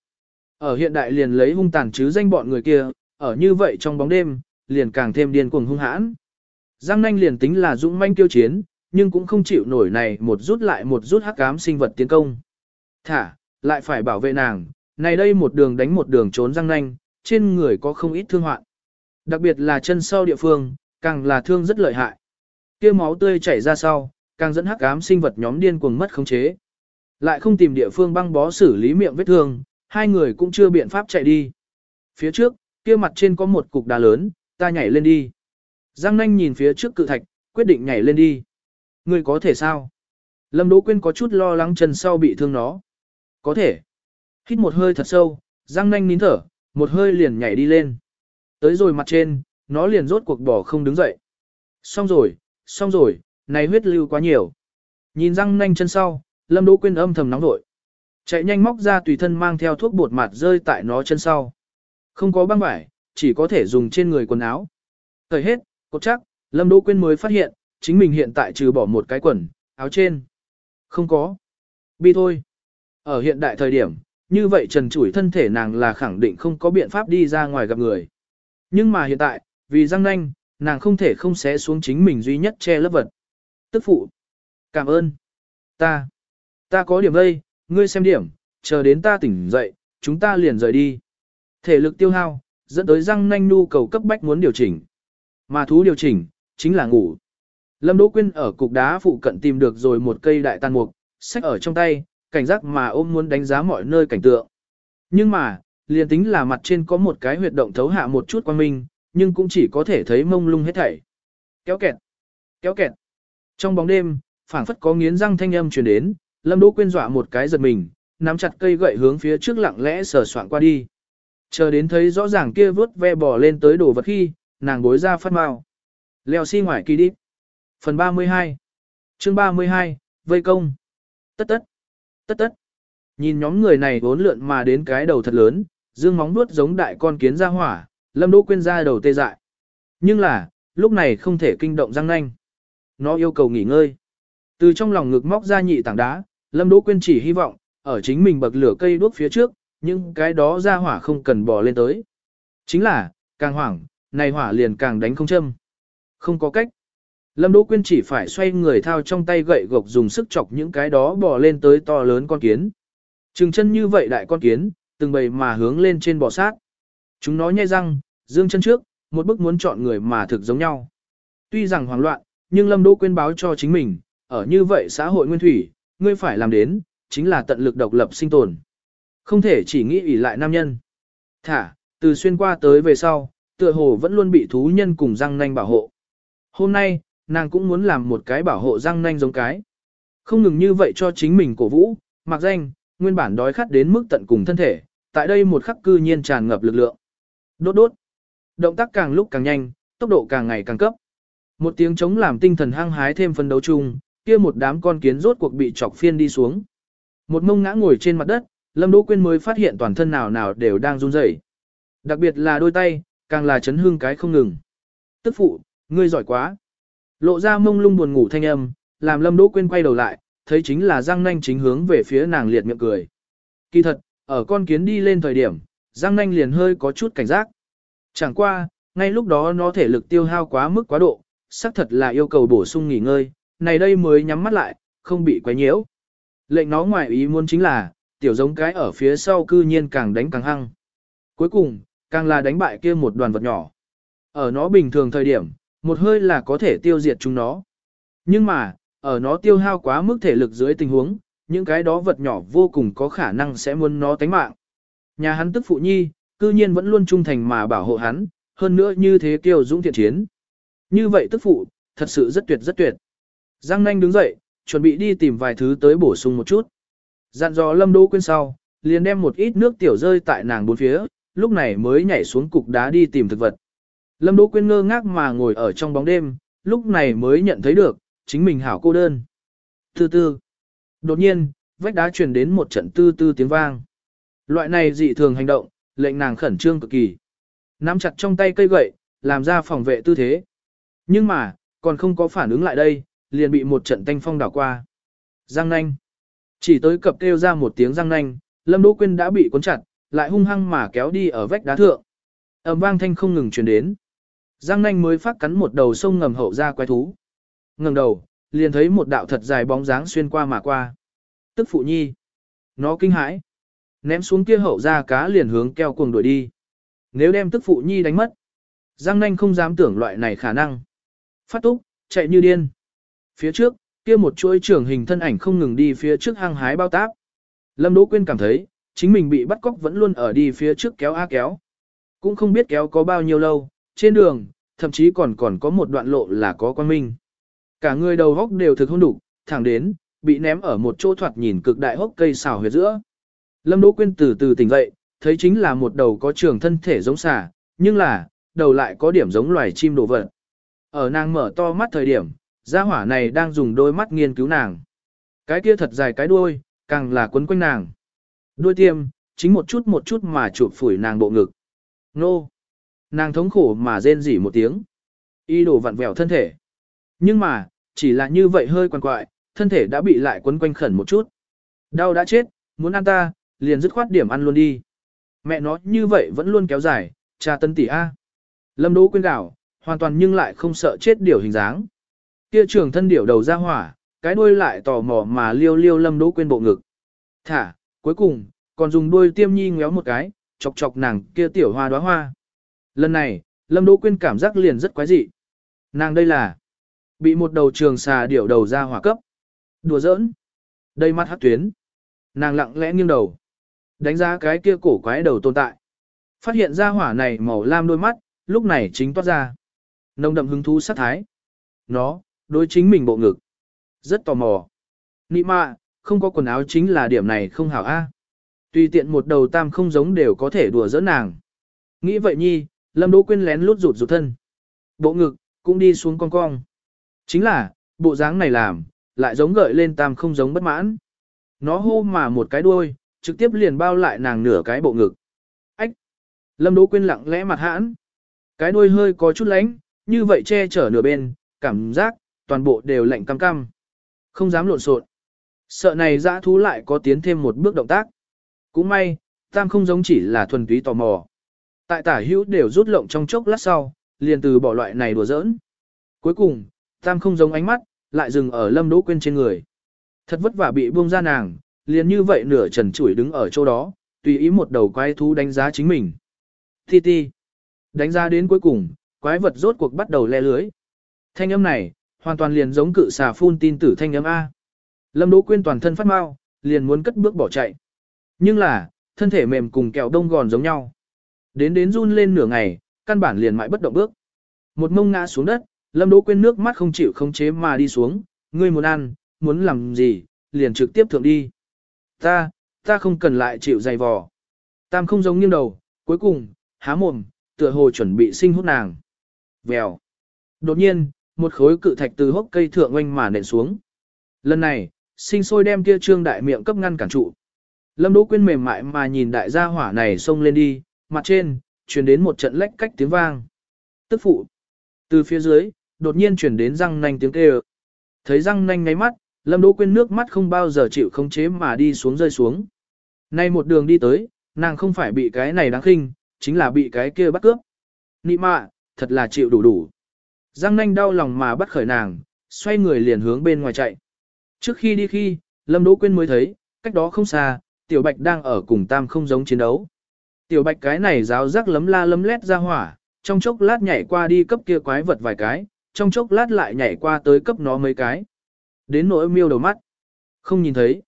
Ở hiện đại liền lấy hung tàn chứ danh bọn người kia, ở như vậy trong bóng đêm, liền càng thêm điên cuồng hung hãn. Giang nanh liền tính là dũng manh tiêu chiến, nhưng cũng không chịu nổi này một rút lại một rút hắc ám sinh vật tiến công. Thả, lại phải bảo vệ nàng, này đây một đường đánh một đường trốn Giang nanh, trên người có không ít thương hoạn. Đặc biệt là chân sau địa phương, càng là thương rất lợi hại. Kia máu tươi chảy ra sau, càng dẫn hắc ám sinh vật nhóm điên cuồng mất khống chế. Lại không tìm địa phương băng bó xử lý miệng vết thương, hai người cũng chưa biện pháp chạy đi. Phía trước, kia mặt trên có một cục đá lớn, ta nhảy lên đi. Giang nanh nhìn phía trước cự thạch, quyết định nhảy lên đi. Ngươi có thể sao? Lâm Đỗ Quyên có chút lo lắng chân sau bị thương nó. Có thể. Hít một hơi thật sâu, Giang nanh nín thở, một hơi liền nhảy đi lên. Tới rồi mặt trên, nó liền rốt cuộc bỏ không đứng dậy. Xong rồi, xong rồi, này huyết lưu quá nhiều. Nhìn răng nanh chân sau, Lâm Đỗ Quyên âm thầm nóng vội. Chạy nhanh móc ra tùy thân mang theo thuốc bột mặt rơi tại nó chân sau. Không có băng vải, chỉ có thể dùng trên người quần áo. Thời hết, cột chắc, Lâm Đỗ Quyên mới phát hiện, chính mình hiện tại trừ bỏ một cái quần, áo trên. Không có. Bi thôi. Ở hiện đại thời điểm, như vậy trần chủi thân thể nàng là khẳng định không có biện pháp đi ra ngoài gặp người. Nhưng mà hiện tại, vì răng nanh, nàng không thể không xé xuống chính mình duy nhất che lớp vật. Tức phụ. Cảm ơn. Ta. Ta có điểm đây, ngươi xem điểm, chờ đến ta tỉnh dậy, chúng ta liền rời đi. Thể lực tiêu hao, dẫn tới răng nanh nhu cầu cấp bách muốn điều chỉnh. Mà thú điều chỉnh, chính là ngủ. Lâm Đỗ Quyên ở cục đá phụ cận tìm được rồi một cây đại tàn mục, sách ở trong tay, cảnh giác mà ôm muốn đánh giá mọi nơi cảnh tượng. Nhưng mà, liền tính là mặt trên có một cái huyệt động thấu hạ một chút quang minh, nhưng cũng chỉ có thể thấy mông lung hết thảy. Kéo kẹt, kéo kẹt. Trong bóng đêm, phảng phất có nghiến răng thanh âm truyền đến, Lâm Đỗ Quyên dọa một cái giật mình, nắm chặt cây gậy hướng phía trước lặng lẽ sờ soạn qua đi. Chờ đến thấy rõ ràng kia vớt ve bò lên tới đồ vật khi, nàng bối ra phát mau. Leo xi si ngoài kỳ đi. Phần 32 chương 32, Vây công. Tất tất. Tất tất. Nhìn nhóm người này bốn lượn mà đến cái đầu thật lớn, dương móng nuốt giống đại con kiến ra hỏa, lâm đỗ quên ra đầu tê dại. Nhưng là, lúc này không thể kinh động răng nanh. Nó yêu cầu nghỉ ngơi. Từ trong lòng ngực móc ra nhị tảng đá, lâm đỗ Quyên chỉ hy vọng, ở chính mình bậc lửa cây đuốc phía trước, nhưng cái đó ra hỏa không cần bỏ lên tới. Chính là, càng hoảng, này hỏa liền càng đánh không châm. Không có cách. Lâm Đỗ Quyên chỉ phải xoay người thao trong tay gậy gộc dùng sức chọc những cái đó bò lên tới to lớn con kiến. Trừng chân như vậy đại con kiến, từng bầy mà hướng lên trên bò sát. Chúng nó nhai răng, dương chân trước, một bức muốn chọn người mà thực giống nhau. Tuy rằng hoảng loạn, nhưng Lâm Đỗ Quyên báo cho chính mình, ở như vậy xã hội nguyên thủy, ngươi phải làm đến, chính là tận lực độc lập sinh tồn. Không thể chỉ nghĩ ỷ lại nam nhân. Thả, từ xuyên qua tới về sau, tựa hồ vẫn luôn bị thú nhân cùng răng nanh bảo hộ. Hôm nay, nàng cũng muốn làm một cái bảo hộ răng nanh giống cái. Không ngừng như vậy cho chính mình cổ vũ, mặc danh, nguyên bản đói khát đến mức tận cùng thân thể, tại đây một khắc cư nhiên tràn ngập lực lượng. Đốt đốt. Động tác càng lúc càng nhanh, tốc độ càng ngày càng cấp. Một tiếng chống làm tinh thần hăng hái thêm phân đấu chung, kia một đám con kiến rốt cuộc bị chọc phiên đi xuống. Một mông ngã ngồi trên mặt đất, Lâm Đỗ Quyên mới phát hiện toàn thân nào nào đều đang run rẩy. Đặc biệt là đôi tay, càng là chấn hương cái không ngừng. Tức phụ, ngươi giỏi quá. Lộ ra mông lung buồn ngủ thanh âm, làm Lâm Đỗ Quyên quay đầu lại, thấy chính là Giang Nanh chính hướng về phía nàng liệt miệng cười. Kỳ thật, ở con kiến đi lên thời điểm, Giang Nanh liền hơi có chút cảnh giác. Chẳng qua, ngay lúc đó nó thể lực tiêu hao quá mức quá độ, xác thật là yêu cầu bổ sung nghỉ ngơi, này đây mới nhắm mắt lại, không bị quấy nhiễu. Lệnh nó ngoài ý muốn chính là, tiểu giống cái ở phía sau cư nhiên càng đánh càng hăng. Cuối cùng, càng là đánh bại kia một đoàn vật nhỏ. Ở nó bình thường thời điểm, một hơi là có thể tiêu diệt chúng nó. Nhưng mà, ở nó tiêu hao quá mức thể lực dưới tình huống, những cái đó vật nhỏ vô cùng có khả năng sẽ muốn nó tánh mạng. Nhà hắn tức phụ nhi, cư nhiên vẫn luôn trung thành mà bảo hộ hắn, hơn nữa như thế kiêu dũng thiện chiến. Như vậy tức phụ, thật sự rất tuyệt rất tuyệt. Giang nanh đứng dậy, chuẩn bị đi tìm vài thứ tới bổ sung một chút. Dặn dò Lâm Đỗ Quyên sau, liền đem một ít nước tiểu rơi tại nàng bốn phía, lúc này mới nhảy xuống cục đá đi tìm thực vật. Lâm Đỗ Quyên ngơ ngác mà ngồi ở trong bóng đêm, lúc này mới nhận thấy được, chính mình hảo cô đơn. Tư tư. Đột nhiên, vách đá truyền đến một trận tư tư tiếng vang. Loại này dị thường hành động, lệnh nàng khẩn trương cực kỳ. Nắm chặt trong tay cây gậy, làm ra phòng vệ tư thế. Nhưng mà, còn không có phản ứng lại đây, liền bị một trận tanh phong đảo qua. Giang nanh. Chỉ tới cập kêu ra một tiếng giang nanh, Lâm Đỗ Quyên đã bị cuốn chặt, lại hung hăng mà kéo đi ở vách đá thượng. Ầm vang thanh không ngừng truyền đến. Giang nanh mới phát cắn một đầu sông ngầm hậu ra quái thú. Ngẩng đầu, liền thấy một đạo thật dài bóng dáng xuyên qua mà qua. Tức phụ nhi. Nó kinh hãi. Ném xuống kia hậu ra cá liền hướng keo cuồng đuổi đi. Nếu đem tức phụ nhi đánh mất. Giang nanh không dám tưởng loại này khả năng. Phát túc, chạy như điên. Phía trước, kia một chuỗi trưởng hình thân ảnh không ngừng đi phía trước hang hái bao táp. Lâm Đỗ Quyên cảm thấy, chính mình bị bắt cóc vẫn luôn ở đi phía trước kéo a kéo. Cũng không biết kéo có bao nhiêu lâu, trên đường, thậm chí còn còn có một đoạn lộ là có quan minh. Cả người đầu góc đều thực hôn đủ, thẳng đến, bị ném ở một chỗ thoạt nhìn cực đại hốc cây xào huyệt giữa. Lâm Đỗ Quyên từ từ tỉnh dậy, thấy chính là một đầu có trường thân thể giống xà, nhưng là, đầu lại có điểm giống loài chim đồ vật. Ở nàng mở to mắt thời điểm, gia hỏa này đang dùng đôi mắt nghiên cứu nàng. Cái kia thật dài cái đuôi, càng là quấn quanh nàng. Đuôi tiêm, chính một chút một chút mà chụp phủi nàng bộ ngực. Nô! Nàng thống khổ mà rên rỉ một tiếng. Y đồ vặn vẹo thân thể. Nhưng mà, chỉ là như vậy hơi quằn quại, thân thể đã bị lại quấn quanh khẩn một chút. Đau đã chết, muốn ăn ta, liền dứt khoát điểm ăn luôn đi. Mẹ nó như vậy vẫn luôn kéo dài, cha tân tỷ A. Lâm Đỗ quên đảo, hoàn toàn nhưng lại không sợ chết điều hình dáng. Kia trường thân điểu đầu ra hỏa, cái đuôi lại tò mò mà liêu liêu lâm đỗ quên bộ ngực. Thả, cuối cùng, còn dùng đuôi tiêm nhi ngéo một cái, chọc chọc nàng kia tiểu hoa đóa hoa. Lần này, lâm đỗ quên cảm giác liền rất quái dị. Nàng đây là, bị một đầu trường xà điểu đầu ra hỏa cấp. Đùa giỡn. Đây mắt hát tuyến. Nàng lặng lẽ nghiêng đầu. Đánh giá cái kia cổ quái đầu tồn tại. Phát hiện ra hỏa này màu lam đôi mắt, lúc này chính toát ra. Nông đậm hứng thú sát thái. Nó, đối chính mình bộ ngực. Rất tò mò. Nị mạ, không có quần áo chính là điểm này không hảo a. Tùy tiện một đầu tam không giống đều có thể đùa giỡn nàng. Nghĩ vậy nhi, Lâm Đỗ Quyên lén lút rụt rụt thân. Bộ ngực, cũng đi xuống cong cong. Chính là, bộ dáng này làm, lại giống gợi lên tam không giống bất mãn. Nó hô mà một cái đuôi, trực tiếp liền bao lại nàng nửa cái bộ ngực. Ách! Lâm Đỗ Quyên lặng lẽ mặt hãn. Cái đuôi hơi có chút lánh, như vậy che chở nửa bên, cảm giác, toàn bộ đều lạnh cam cam. Không dám lộn xộn. Sợ này dã thú lại có tiến thêm một bước động tác. Cũng may, tam không giống chỉ là thuần túy tò mò. Tại tả hữu đều rút lộng trong chốc lát sau, liền từ bỏ loại này đùa giỡn. Cuối cùng, tam không giống ánh mắt, lại dừng ở lâm đỗ quên trên người. Thật vất vả bị buông ra nàng, liền như vậy nửa trần chuỗi đứng ở chỗ đó, tùy ý một đầu quái thú đánh giá chính mình. Ti ti. Đánh giá đến cuối cùng, quái vật rốt cuộc bắt đầu le lưới. Thanh âm này, hoàn toàn liền giống cự xà phun tin tử thanh âm A. Lâm Đỗ Quyên toàn thân phát mau, liền muốn cất bước bỏ chạy. Nhưng là, thân thể mềm cùng kẹo đông gòn giống nhau. Đến đến run lên nửa ngày, căn bản liền mãi bất động bước. Một mông ngã xuống đất, Lâm Đỗ Quyên nước mắt không chịu không chế mà đi xuống, ngươi muốn ăn, muốn làm gì, liền trực tiếp thượng đi. Ta, ta không cần lại chịu dày vò. Tam không giống nghiêng đầu, cuối cùng, há mồm, tựa hồ chuẩn bị sinh hút nàng. Vèo. Đột nhiên, một khối cự thạch từ hốc cây thượng oanh mà nện xuống. Lần này, sinh sôi đem kia trương đại miệng cấp ngăn cản trụ. Lâm Đỗ Quyên mềm mại mà nhìn đại gia hỏa này xông lên đi, mặt trên, truyền đến một trận lách cách tiếng vang. Tức phụ. Từ phía dưới, đột nhiên truyền đến răng nanh tiếng kêu. Thấy răng nanh ngáy mắt, Lâm Đỗ Quyên nước mắt không bao giờ chịu khống chế mà đi xuống rơi xuống. Nay một đường đi tới, nàng không phải bị cái này đáng khinh, chính là bị cái kia bắt cướp. Nị mạ, thật là chịu đủ đủ. Giang nanh đau lòng mà bắt khởi nàng, xoay người liền hướng bên ngoài chạy. Trước khi đi khi, Lâm Đỗ Quyên mới thấy, cách đó không xa, Tiểu Bạch đang ở cùng Tam không giống chiến đấu. Tiểu Bạch cái này giáo giác lấm la lấm lét ra hỏa, trong chốc lát nhảy qua đi cấp kia quái vật vài cái, trong chốc lát lại nhảy qua tới cấp nó mấy cái. Đến nỗi miêu đầu mắt. Không nhìn thấy.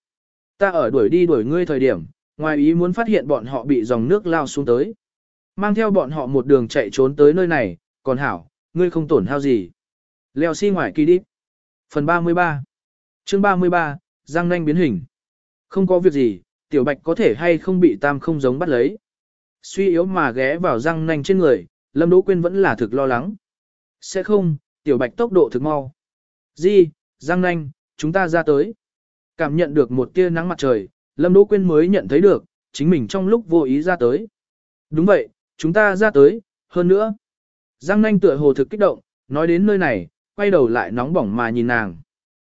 Ta ở đuổi đi đuổi ngươi thời điểm, ngoài ý muốn phát hiện bọn họ bị dòng nước lao xuống tới. mang theo bọn họ một đường chạy trốn tới nơi này, còn hảo, ngươi không tổn hao gì. Leo xi si ngoài kỳ đi. Phần 33 chương 33, Giang nanh biến hình. Không có việc gì, tiểu bạch có thể hay không bị tam không giống bắt lấy. Suy yếu mà ghé vào răng nanh trên người, Lâm Đỗ Quyên vẫn là thực lo lắng. Sẽ không, tiểu bạch tốc độ thực mau. Di, răng nanh, chúng ta ra tới. Cảm nhận được một tia nắng mặt trời, Lâm Đỗ Quyên mới nhận thấy được, chính mình trong lúc vô ý ra tới. Đúng vậy, chúng ta ra tới, hơn nữa. Giang nanh tựa hồ thực kích động, nói đến nơi này, quay đầu lại nóng bỏng mà nhìn nàng.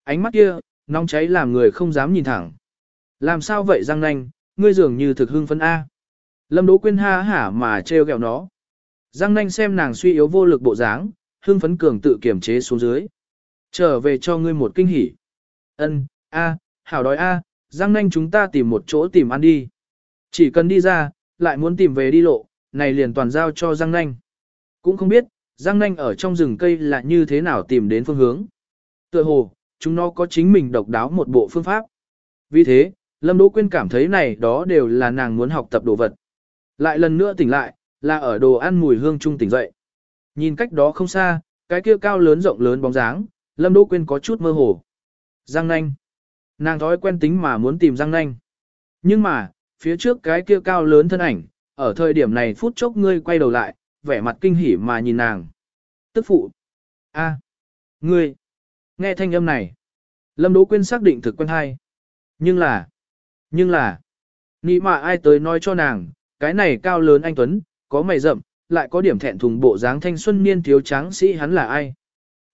Ánh mắt kia, nóng cháy làm người không dám nhìn thẳng. Làm sao vậy Giang nanh, ngươi dường như thực hưng phấn A. Lâm Đỗ Quyên ha hả mà treo gẹo nó. Giang nanh xem nàng suy yếu vô lực bộ dáng, hưng phấn cường tự kiểm chế xuống dưới. Trở về cho ngươi một kinh hỉ. Ân, a, hảo đói a, Giang nanh chúng ta tìm một chỗ tìm ăn đi. Chỉ cần đi ra, lại muốn tìm về đi lộ, này liền toàn giao cho Giang nanh. Cũng không biết, Giang nanh ở trong rừng cây là như thế nào tìm đến phương hướng. Tựa hồ, chúng nó có chính mình độc đáo một bộ phương pháp. Vì thế, Lâm Đỗ Quyên cảm thấy này đó đều là nàng muốn học tập đồ vật. Lại lần nữa tỉnh lại, là ở đồ ăn mùi hương trung tỉnh dậy. Nhìn cách đó không xa, cái kia cao lớn rộng lớn bóng dáng, Lâm Đỗ Quyên có chút mơ hồ. Giang nanh. Nàng thói quen tính mà muốn tìm Giang nanh. Nhưng mà, phía trước cái kia cao lớn thân ảnh, ở thời điểm này phút chốc ngươi quay đầu lại, vẻ mặt kinh hỉ mà nhìn nàng. Tức phụ. a, ngươi. Nghe thanh âm này. Lâm Đỗ Quyên xác định thực quen hay. Nhưng là. Nhưng là. Nghĩ mà ai tới nói cho nàng, cái này cao lớn anh Tuấn, có mày rậm, lại có điểm thẹn thùng bộ dáng thanh xuân niên thiếu tráng sĩ hắn là ai.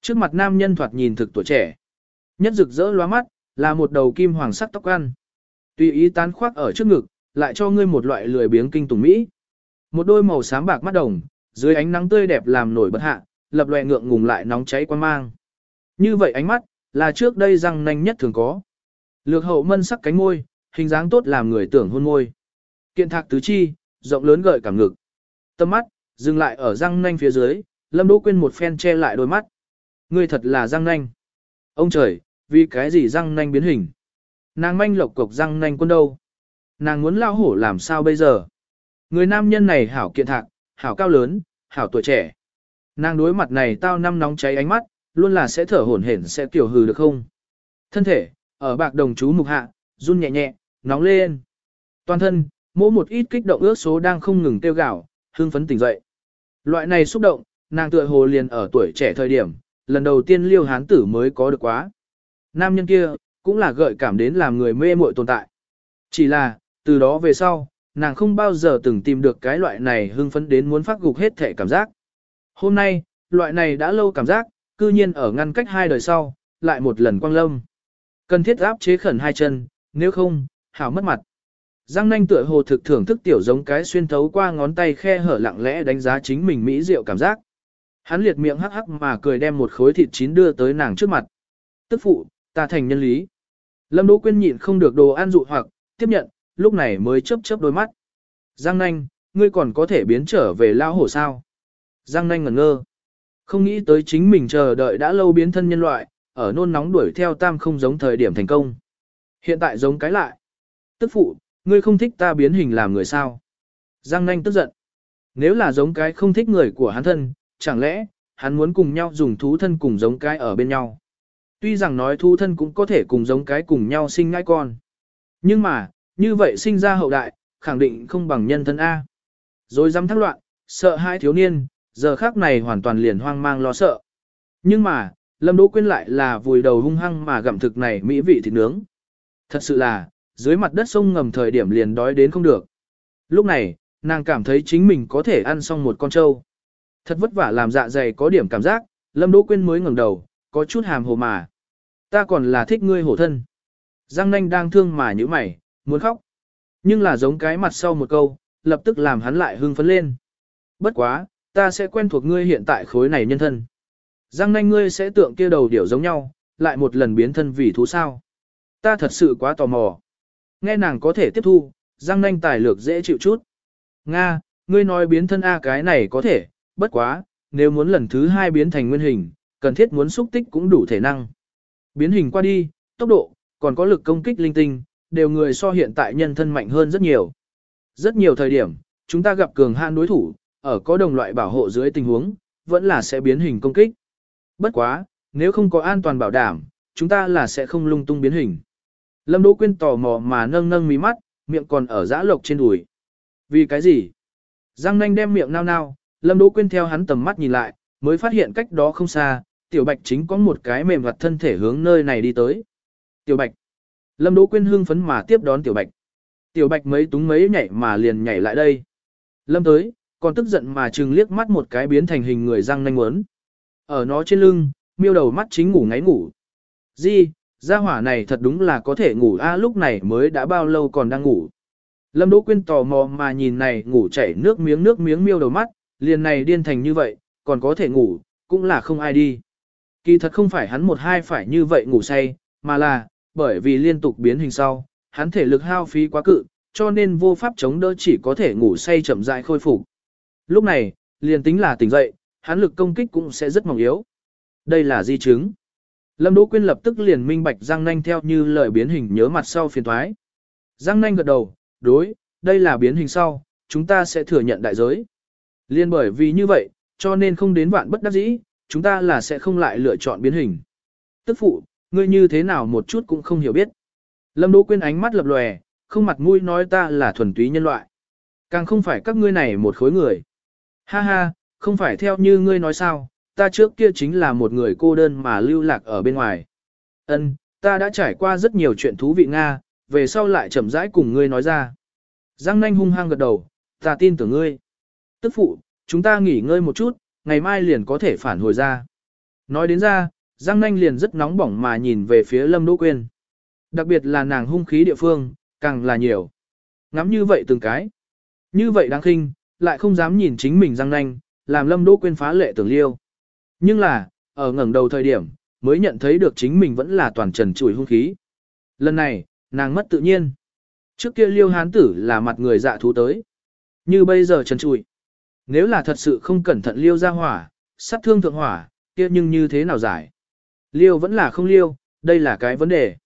Trước mặt nam nhân thoạt nhìn thực tuổi trẻ. Nhất rực rỡ loa mắt, là một đầu kim hoàng sắc tóc ăn. Tùy ý tán khoác ở trước ngực, lại cho ngươi một loại lười biếng kinh tùng mỹ. Một đôi màu xám bạc mắt đồng, dưới ánh nắng tươi đẹp làm nổi bật hạ, lập loè ngượng ngùng lại nóng cháy quan mang. Như vậy ánh mắt, là trước đây răng nanh nhất thường có. Lược hậu mân sắc cánh môi, hình dáng tốt làm người tưởng hôn môi. Kiện thạc tứ chi, rộng lớn gợi cảm ngực. Tâm mắt, dừng lại ở răng nanh phía dưới, Lâm Đỗ Quyên một phen che lại đôi mắt. Ngươi thật là răng nanh. Ông trời, vì cái gì răng nanh biến hình? Nàng manh lộc cục răng nanh quân đâu? Nàng muốn lao hổ làm sao bây giờ? Người nam nhân này hảo kiện thạc, hảo cao lớn, hảo tuổi trẻ. Nàng đối mặt này tao năm nóng cháy ánh mắt, luôn là sẽ thở hổn hển sẽ tiểu hừ được không? Thân thể, ở bạc đồng chú mục hạ, run nhẹ nhẹ, nóng lên. Toàn thân, mỗi một ít kích động ước số đang không ngừng tiêu gạo, hương phấn tỉnh dậy. Loại này xúc động, nàng tựa hồ liền ở tuổi trẻ thời điểm, lần đầu tiên liêu hán tử mới có được quá. Nam nhân kia, cũng là gợi cảm đến làm người mê muội tồn tại. Chỉ là, từ đó về sau, nàng không bao giờ từng tìm được cái loại này hưng phấn đến muốn phát gục hết thể cảm giác. Hôm nay, loại này đã lâu cảm giác, cư nhiên ở ngăn cách hai đời sau, lại một lần quang lâm. Cần thiết áp chế khẩn hai chân, nếu không, hảo mất mặt. Giang nanh tựa hồ thực thưởng thức tiểu giống cái xuyên thấu qua ngón tay khe hở lặng lẽ đánh giá chính mình mỹ diệu cảm giác. Hắn liệt miệng hắc hắc mà cười đem một khối thịt chín đưa tới nàng trước mặt. Tức phụ, ta thành nhân lý. Lâm Đỗ Quyên nhịn không được đồ ăn dụ hoặc, tiếp nhận, lúc này mới chớp chớp đôi mắt. Giang nanh, ngươi còn có thể biến trở về lao hổ sao? Giang nanh ngẩn ngơ. Không nghĩ tới chính mình chờ đợi đã lâu biến thân nhân loại, ở nôn nóng đuổi theo tam không giống thời điểm thành công. Hiện tại giống cái lại. Tức phụ, ngươi không thích ta biến hình làm người sao? Giang nanh tức giận. Nếu là giống cái không thích người của hắn thân, chẳng lẽ, hắn muốn cùng nhau dùng thú thân cùng giống cái ở bên nhau? Tuy rằng nói thú thân cũng có thể cùng giống cái cùng nhau sinh ngai con. Nhưng mà, như vậy sinh ra hậu đại, khẳng định không bằng nhân thân A. Rồi dám thắc loạn, sợ hai thiếu niên, giờ khác này hoàn toàn liền hoang mang lo sợ. Nhưng mà, Lâm Đỗ Quyên lại là vùi đầu hung hăng mà gặm thực này mỹ vị thịt nướng. Thật sự là, dưới mặt đất sông ngầm thời điểm liền đói đến không được. Lúc này, nàng cảm thấy chính mình có thể ăn xong một con trâu. Thật vất vả làm dạ dày có điểm cảm giác, Lâm Đỗ Quyên mới ngẩng đầu, có chút hàm hồ mà. Ta còn là thích ngươi hổ thân. Giang nanh đang thương mà như mày, muốn khóc. Nhưng là giống cái mặt sau một câu, lập tức làm hắn lại hưng phấn lên. Bất quá, ta sẽ quen thuộc ngươi hiện tại khối này nhân thân. Giang nanh ngươi sẽ tượng kia đầu điểu giống nhau, lại một lần biến thân vì thú sao. Ta thật sự quá tò mò. Nghe nàng có thể tiếp thu, Giang nanh tài lược dễ chịu chút. Nga, ngươi nói biến thân A cái này có thể, bất quá, nếu muốn lần thứ hai biến thành nguyên hình, cần thiết muốn xúc tích cũng đủ thể năng. Biến hình qua đi, tốc độ, còn có lực công kích linh tinh, đều người so hiện tại nhân thân mạnh hơn rất nhiều. Rất nhiều thời điểm, chúng ta gặp cường hạn đối thủ, ở có đồng loại bảo hộ dưới tình huống, vẫn là sẽ biến hình công kích. Bất quá, nếu không có an toàn bảo đảm, chúng ta là sẽ không lung tung biến hình. Lâm Đỗ Quyên tò mò mà nâng nâng mí mắt, miệng còn ở giã lộc trên đùi. Vì cái gì? Giang nanh đem miệng nao nao, Lâm Đỗ Quyên theo hắn tầm mắt nhìn lại, mới phát hiện cách đó không xa, Tiểu Bạch chính có một cái mềm vặt thân thể hướng nơi này đi tới. Tiểu Bạch. Lâm Đỗ Quyên hưng phấn mà tiếp đón Tiểu Bạch. Tiểu Bạch mấy túng mấy nhảy mà liền nhảy lại đây. Lâm tới, còn tức giận mà trừng liếc mắt một cái biến thành hình người răng nanh muốn. Ở nó trên lưng, miêu đầu mắt chính ngủ ngáy ngủ. Di, gia hỏa này thật đúng là có thể ngủ a lúc này mới đã bao lâu còn đang ngủ. Lâm Đỗ Quyên tò mò mà nhìn này ngủ chảy nước miếng nước miếng miêu đầu mắt, liền này điên thành như vậy, còn có thể ngủ, cũng là không ai đi. Kỳ thật không phải hắn một hai phải như vậy ngủ say, mà là, bởi vì liên tục biến hình sau, hắn thể lực hao phí quá cự, cho nên vô pháp chống đỡ chỉ có thể ngủ say chậm rãi khôi phục. Lúc này, liền tính là tỉnh dậy, hắn lực công kích cũng sẽ rất mỏng yếu. Đây là di chứng. Lâm Đỗ Quyên lập tức liền minh bạch Giang Nanh theo như lời biến hình nhớ mặt sau phiền toái. Giang Nanh gật đầu, đối, đây là biến hình sau, chúng ta sẽ thừa nhận đại giới. Liên bởi vì như vậy, cho nên không đến vạn bất đắc dĩ, chúng ta là sẽ không lại lựa chọn biến hình. Tức phụ, ngươi như thế nào một chút cũng không hiểu biết. Lâm Đỗ Quyên ánh mắt lập lòe, không mặt mũi nói ta là thuần túy nhân loại. Càng không phải các ngươi này một khối người. Ha ha, không phải theo như ngươi nói sao, ta trước kia chính là một người cô đơn mà lưu lạc ở bên ngoài. Ân, ta đã trải qua rất nhiều chuyện thú vị Nga, về sau lại chậm rãi cùng ngươi nói ra. Giang nanh hung hăng gật đầu, ta tin tưởng ngươi. Tức phụ, chúng ta nghỉ ngơi một chút, ngày mai liền có thể phản hồi ra. Nói đến ra, Giang nanh liền rất nóng bỏng mà nhìn về phía Lâm Đỗ Quyên. Đặc biệt là nàng hung khí địa phương, càng là nhiều. Ngắm như vậy từng cái. Như vậy đáng khinh, lại không dám nhìn chính mình Giang nanh, làm Lâm Đỗ Quyên phá lệ tưởng liêu. Nhưng là, ở ngẩng đầu thời điểm, mới nhận thấy được chính mình vẫn là toàn trần chùi hung khí. Lần này, nàng mất tự nhiên. Trước kia liêu hán tử là mặt người dạ thú tới. Như bây giờ trần trụi. Nếu là thật sự không cẩn thận liêu ra hỏa, sát thương thượng hỏa, kia nhưng như thế nào giải? Liêu vẫn là không liêu, đây là cái vấn đề.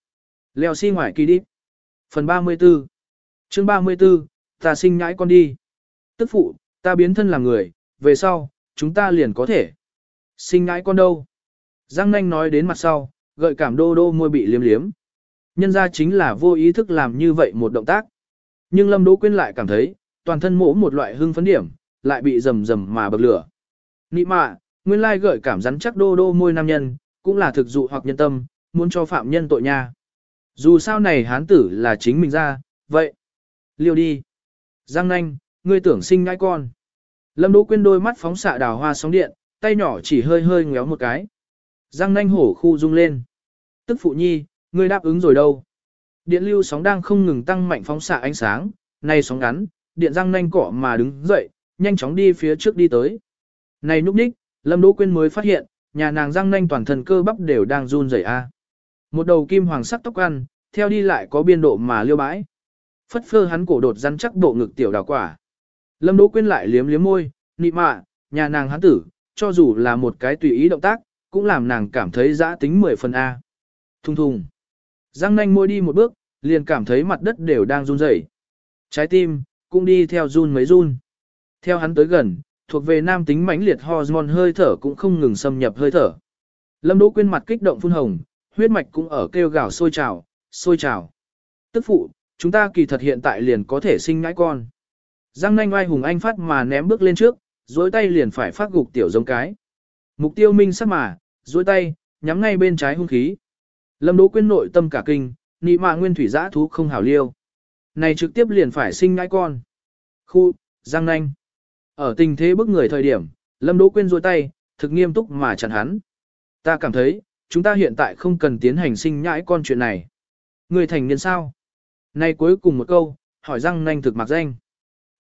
Leo xi si ngoài kỳ đi. Phần 34 chương 34, ta sinh nhãi con đi. Tức phụ, ta biến thân làm người, về sau, chúng ta liền có thể. Sinh nhãi con đâu? Giang nanh nói đến mặt sau, gợi cảm đô đô môi bị liếm liếm. Nhân ra chính là vô ý thức làm như vậy một động tác. Nhưng Lâm Đỗ Quyên lại cảm thấy, toàn thân mỗ một loại hưng phấn điểm, lại bị rầm rầm mà bậc lửa. Nị mạ, nguyên lai gợi cảm rắn chắc đô đô môi nam nhân, cũng là thực dụ hoặc nhân tâm, muốn cho phạm nhân tội nha. Dù sao này hán tử là chính mình ra, vậy. Liêu đi. Giang nanh, ngươi tưởng sinh ngai con. Lâm Đỗ Quyên đôi mắt phóng xạ đào hoa sóng điện, tay nhỏ chỉ hơi hơi ngéo một cái. Giang nanh hổ khu rung lên. Tức phụ nhi, ngươi đáp ứng rồi đâu. Điện lưu sóng đang không ngừng tăng mạnh phóng xạ ánh sáng, nay sóng ngắn, điện giang nanh cọ mà đứng dậy, nhanh chóng đi phía trước đi tới. Này núp ních, Lâm Đỗ Quyên mới phát hiện, nhà nàng răng nanh toàn thân cơ bắp đều đang run rẩy a. Một đầu kim hoàng sắc tóc ăn, theo đi lại có biên độ mà liêu bãi. Phất phơ hắn cổ đột rắn chắc bộ ngực tiểu đào quả. Lâm Đỗ Quyên lại liếm liếm môi, nị mạ, nhà nàng hắn tử, cho dù là một cái tùy ý động tác, cũng làm nàng cảm thấy giã tính 10 phần A. Thùng thùng. Giang nanh môi đi một bước, liền cảm thấy mặt đất đều đang run rẩy. Trái tim, cũng đi theo run mấy run. Theo hắn tới gần, thuộc về nam tính mãnh liệt hormone hơi thở cũng không ngừng xâm nhập hơi thở. Lâm Đỗ Quyên mặt kích động phun hồng, huyết mạch cũng ở kêu gào sôi trào, sôi trào. Tức phụ, chúng ta kỳ thật hiện tại liền có thể sinh ngãi con. Giang nanh oai hùng anh phát mà ném bước lên trước, dối tay liền phải phát gục tiểu giống cái. Mục tiêu minh sắc mà, dối tay, nhắm ngay bên trái hung khí. Lâm Đỗ Quyên nội tâm cả kinh, nị mạ nguyên thủy giã thú không hảo liêu. Này trực tiếp liền phải sinh ngãi con. Khu, Giang nanh. Ở tình thế bức người thời điểm, Lâm Đỗ Quyên rôi tay, thực nghiêm túc mà chặn hắn. Ta cảm thấy, chúng ta hiện tại không cần tiến hành sinh nhãi con chuyện này. Người thành niên sao? Này cuối cùng một câu, hỏi răng nanh thực mặc danh.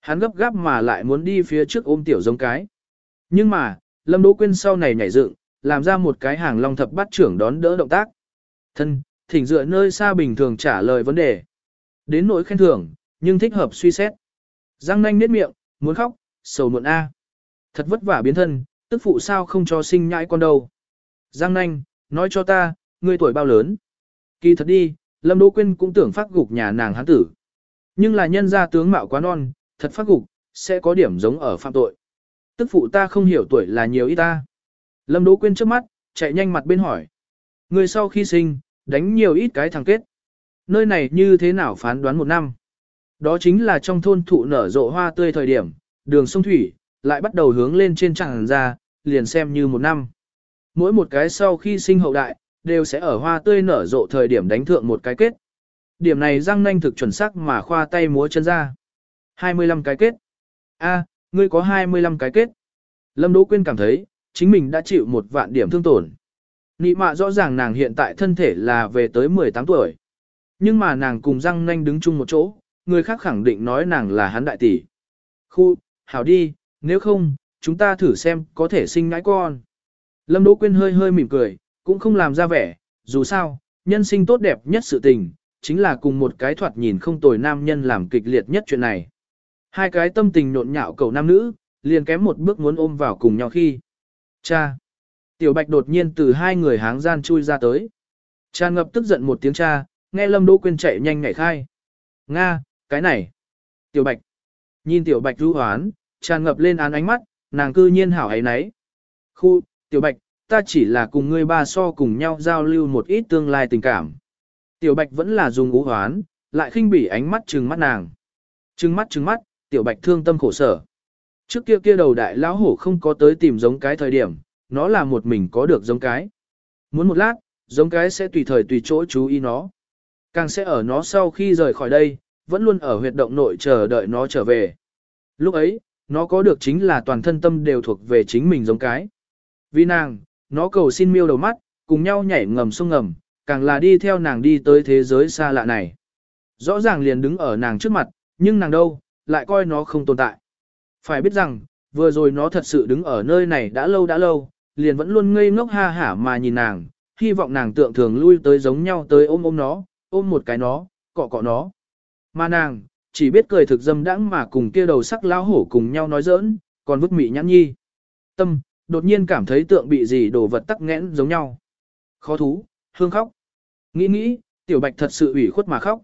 Hắn gấp gáp mà lại muốn đi phía trước ôm tiểu giống cái. Nhưng mà, Lâm Đỗ Quyên sau này nhảy dựng, làm ra một cái hàng long thập bắt trưởng đón đỡ động tác. Thân, thỉnh dựa nơi xa bình thường trả lời vấn đề. Đến nỗi khen thưởng, nhưng thích hợp suy xét. Giang nanh nết miệng, muốn khóc, sầu muộn A. Thật vất vả biến thân, tức phụ sao không cho sinh nhãi con đâu. Giang nanh, nói cho ta, ngươi tuổi bao lớn. Kỳ thật đi, Lâm Đỗ Quyên cũng tưởng phát gục nhà nàng hắn tử. Nhưng là nhân gia tướng mạo quá non, thật phát gục, sẽ có điểm giống ở phạm tội. Tức phụ ta không hiểu tuổi là nhiều ít ta. Lâm Đỗ Quyên trước mắt, chạy nhanh mặt bên hỏi. Người sau khi sinh, đánh nhiều ít cái thằng kết. Nơi này như thế nào phán đoán một năm? Đó chính là trong thôn thụ nở rộ hoa tươi thời điểm, đường sông Thủy, lại bắt đầu hướng lên trên tràng ra, liền xem như một năm. Mỗi một cái sau khi sinh hậu đại, đều sẽ ở hoa tươi nở rộ thời điểm đánh thượng một cái kết. Điểm này răng nanh thực chuẩn xác mà khoa tay múa chân ra. 25 cái kết. A, ngươi có 25 cái kết. Lâm Đỗ Quyên cảm thấy, chính mình đã chịu một vạn điểm thương tổn. Nị mạ rõ ràng nàng hiện tại thân thể là về tới 18 tuổi. Nhưng mà nàng cùng răng nanh đứng chung một chỗ, người khác khẳng định nói nàng là hắn đại tỷ. Khu, hảo đi, nếu không, chúng ta thử xem có thể sinh ngãi con. Lâm Đỗ Quyên hơi hơi mỉm cười, cũng không làm ra vẻ, dù sao, nhân sinh tốt đẹp nhất sự tình, chính là cùng một cái thoạt nhìn không tồi nam nhân làm kịch liệt nhất chuyện này. Hai cái tâm tình nhộn nhạo cầu nam nữ, liền kém một bước muốn ôm vào cùng nhau khi. Cha! Tiểu Bạch đột nhiên từ hai người háng gian chui ra tới. Cha ngập tức giận một tiếng cha, nghe Lâm Đỗ Quyên chạy nhanh ngảy khai. Nga, cái này! Tiểu Bạch! Nhìn Tiểu Bạch rú hoán, tràn ngập lên án ánh mắt, nàng cư nhiên hảo ấy nấy. Khu, Tiểu Bạch, ta chỉ là cùng ngươi ba so cùng nhau giao lưu một ít tương lai tình cảm. Tiểu Bạch vẫn là dùng ú hoán, lại khinh bỉ ánh mắt trừng mắt nàng. Trừng mắt trừng mắt, Tiểu Bạch thương tâm khổ sở. Trước kia kia đầu đại lão hổ không có tới tìm giống cái thời điểm, nó là một mình có được giống cái. Muốn một lát, giống cái sẽ tùy thời tùy chỗ chú ý nó. Càng sẽ ở nó sau khi rời khỏi đây, vẫn luôn ở huyệt động nội chờ đợi nó trở về. Lúc ấy, nó có được chính là toàn thân tâm đều thuộc về chính mình giống cái. Vì nàng, nó cầu xin miêu đầu mắt, cùng nhau nhảy ngầm sông ngầm, càng là đi theo nàng đi tới thế giới xa lạ này. Rõ ràng liền đứng ở nàng trước mặt, nhưng nàng đâu, lại coi nó không tồn tại. Phải biết rằng, vừa rồi nó thật sự đứng ở nơi này đã lâu đã lâu, liền vẫn luôn ngây ngốc ha hả mà nhìn nàng, hy vọng nàng tượng thường lui tới giống nhau tới ôm ôm nó, ôm một cái nó, cọ cọ nó. Mà nàng, chỉ biết cười thực dâm đãng mà cùng kia đầu sắc lao hổ cùng nhau nói giỡn, còn vứt mị nhãn nhi. Tâm, đột nhiên cảm thấy tượng bị gì đồ vật tắc nghẽn giống nhau. Khó thú, hương khóc. Nghĩ nghĩ, tiểu bạch thật sự ủy khuất mà khóc.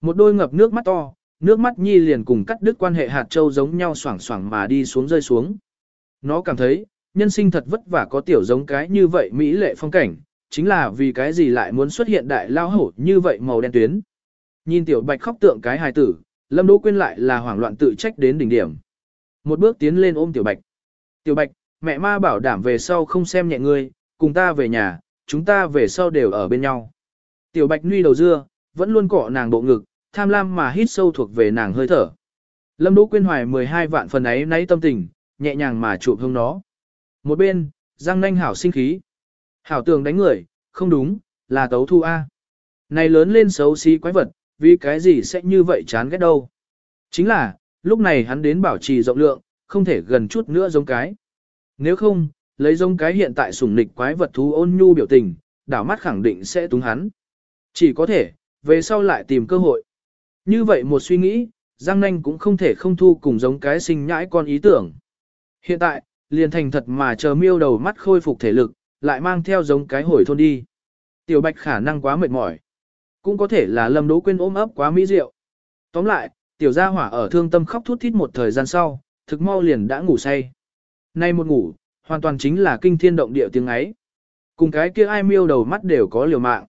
Một đôi ngập nước mắt to, nước mắt nhi liền cùng cắt đứt quan hệ hạt châu giống nhau xoảng xoảng mà đi xuống rơi xuống. Nó cảm thấy, nhân sinh thật vất vả có tiểu giống cái như vậy mỹ lệ phong cảnh, chính là vì cái gì lại muốn xuất hiện đại lao hổ như vậy màu đen tuyến. Nhìn tiểu bạch khóc tượng cái hài tử, Lâm Đỗ Quyên lại là hoảng loạn tự trách đến đỉnh điểm. Một bước tiến lên ôm tiểu bạch. Tiểu bạch, mẹ ma bảo đảm về sau không xem nhẹ ngươi, cùng ta về nhà, chúng ta về sau đều ở bên nhau. Tiểu bạch nuôi đầu dưa, vẫn luôn cọ nàng bộ ngực, tham lam mà hít sâu thuộc về nàng hơi thở. Lâm Đỗ Quyên hoài 12 vạn phần ấy nấy tâm tình, nhẹ nhàng mà chụp hông nó. Một bên, Giang Nanh hảo sinh khí. Hảo tường đánh người, không đúng, là tấu thu A. Này lớn lên xấu xí quái vật, vì cái gì sẽ như vậy chán ghét đâu. Chính là, lúc này hắn đến bảo trì rộng lượng, không thể gần chút nữa giống cái. Nếu không, lấy giống cái hiện tại sủng nịch quái vật thú ôn nhu biểu tình, đảo mắt khẳng định sẽ túng hắn. Chỉ có thể, về sau lại tìm cơ hội. Như vậy một suy nghĩ, Giang Nanh cũng không thể không thu cùng giống cái sinh nhãi con ý tưởng. Hiện tại, liền thành thật mà chờ miêu đầu mắt khôi phục thể lực, lại mang theo giống cái hồi thôn đi. Tiểu Bạch khả năng quá mệt mỏi. Cũng có thể là Lâm Đỗ Quyên ôm ấp quá mỹ diệu. Tóm lại, tiểu gia hỏa ở thương tâm khóc thút thít một thời gian sau, thực mau liền đã ngủ say. Nay một ngủ, hoàn toàn chính là kinh thiên động địa tiếng ấy. Cùng cái kia ai miêu đầu mắt đều có liều mạng.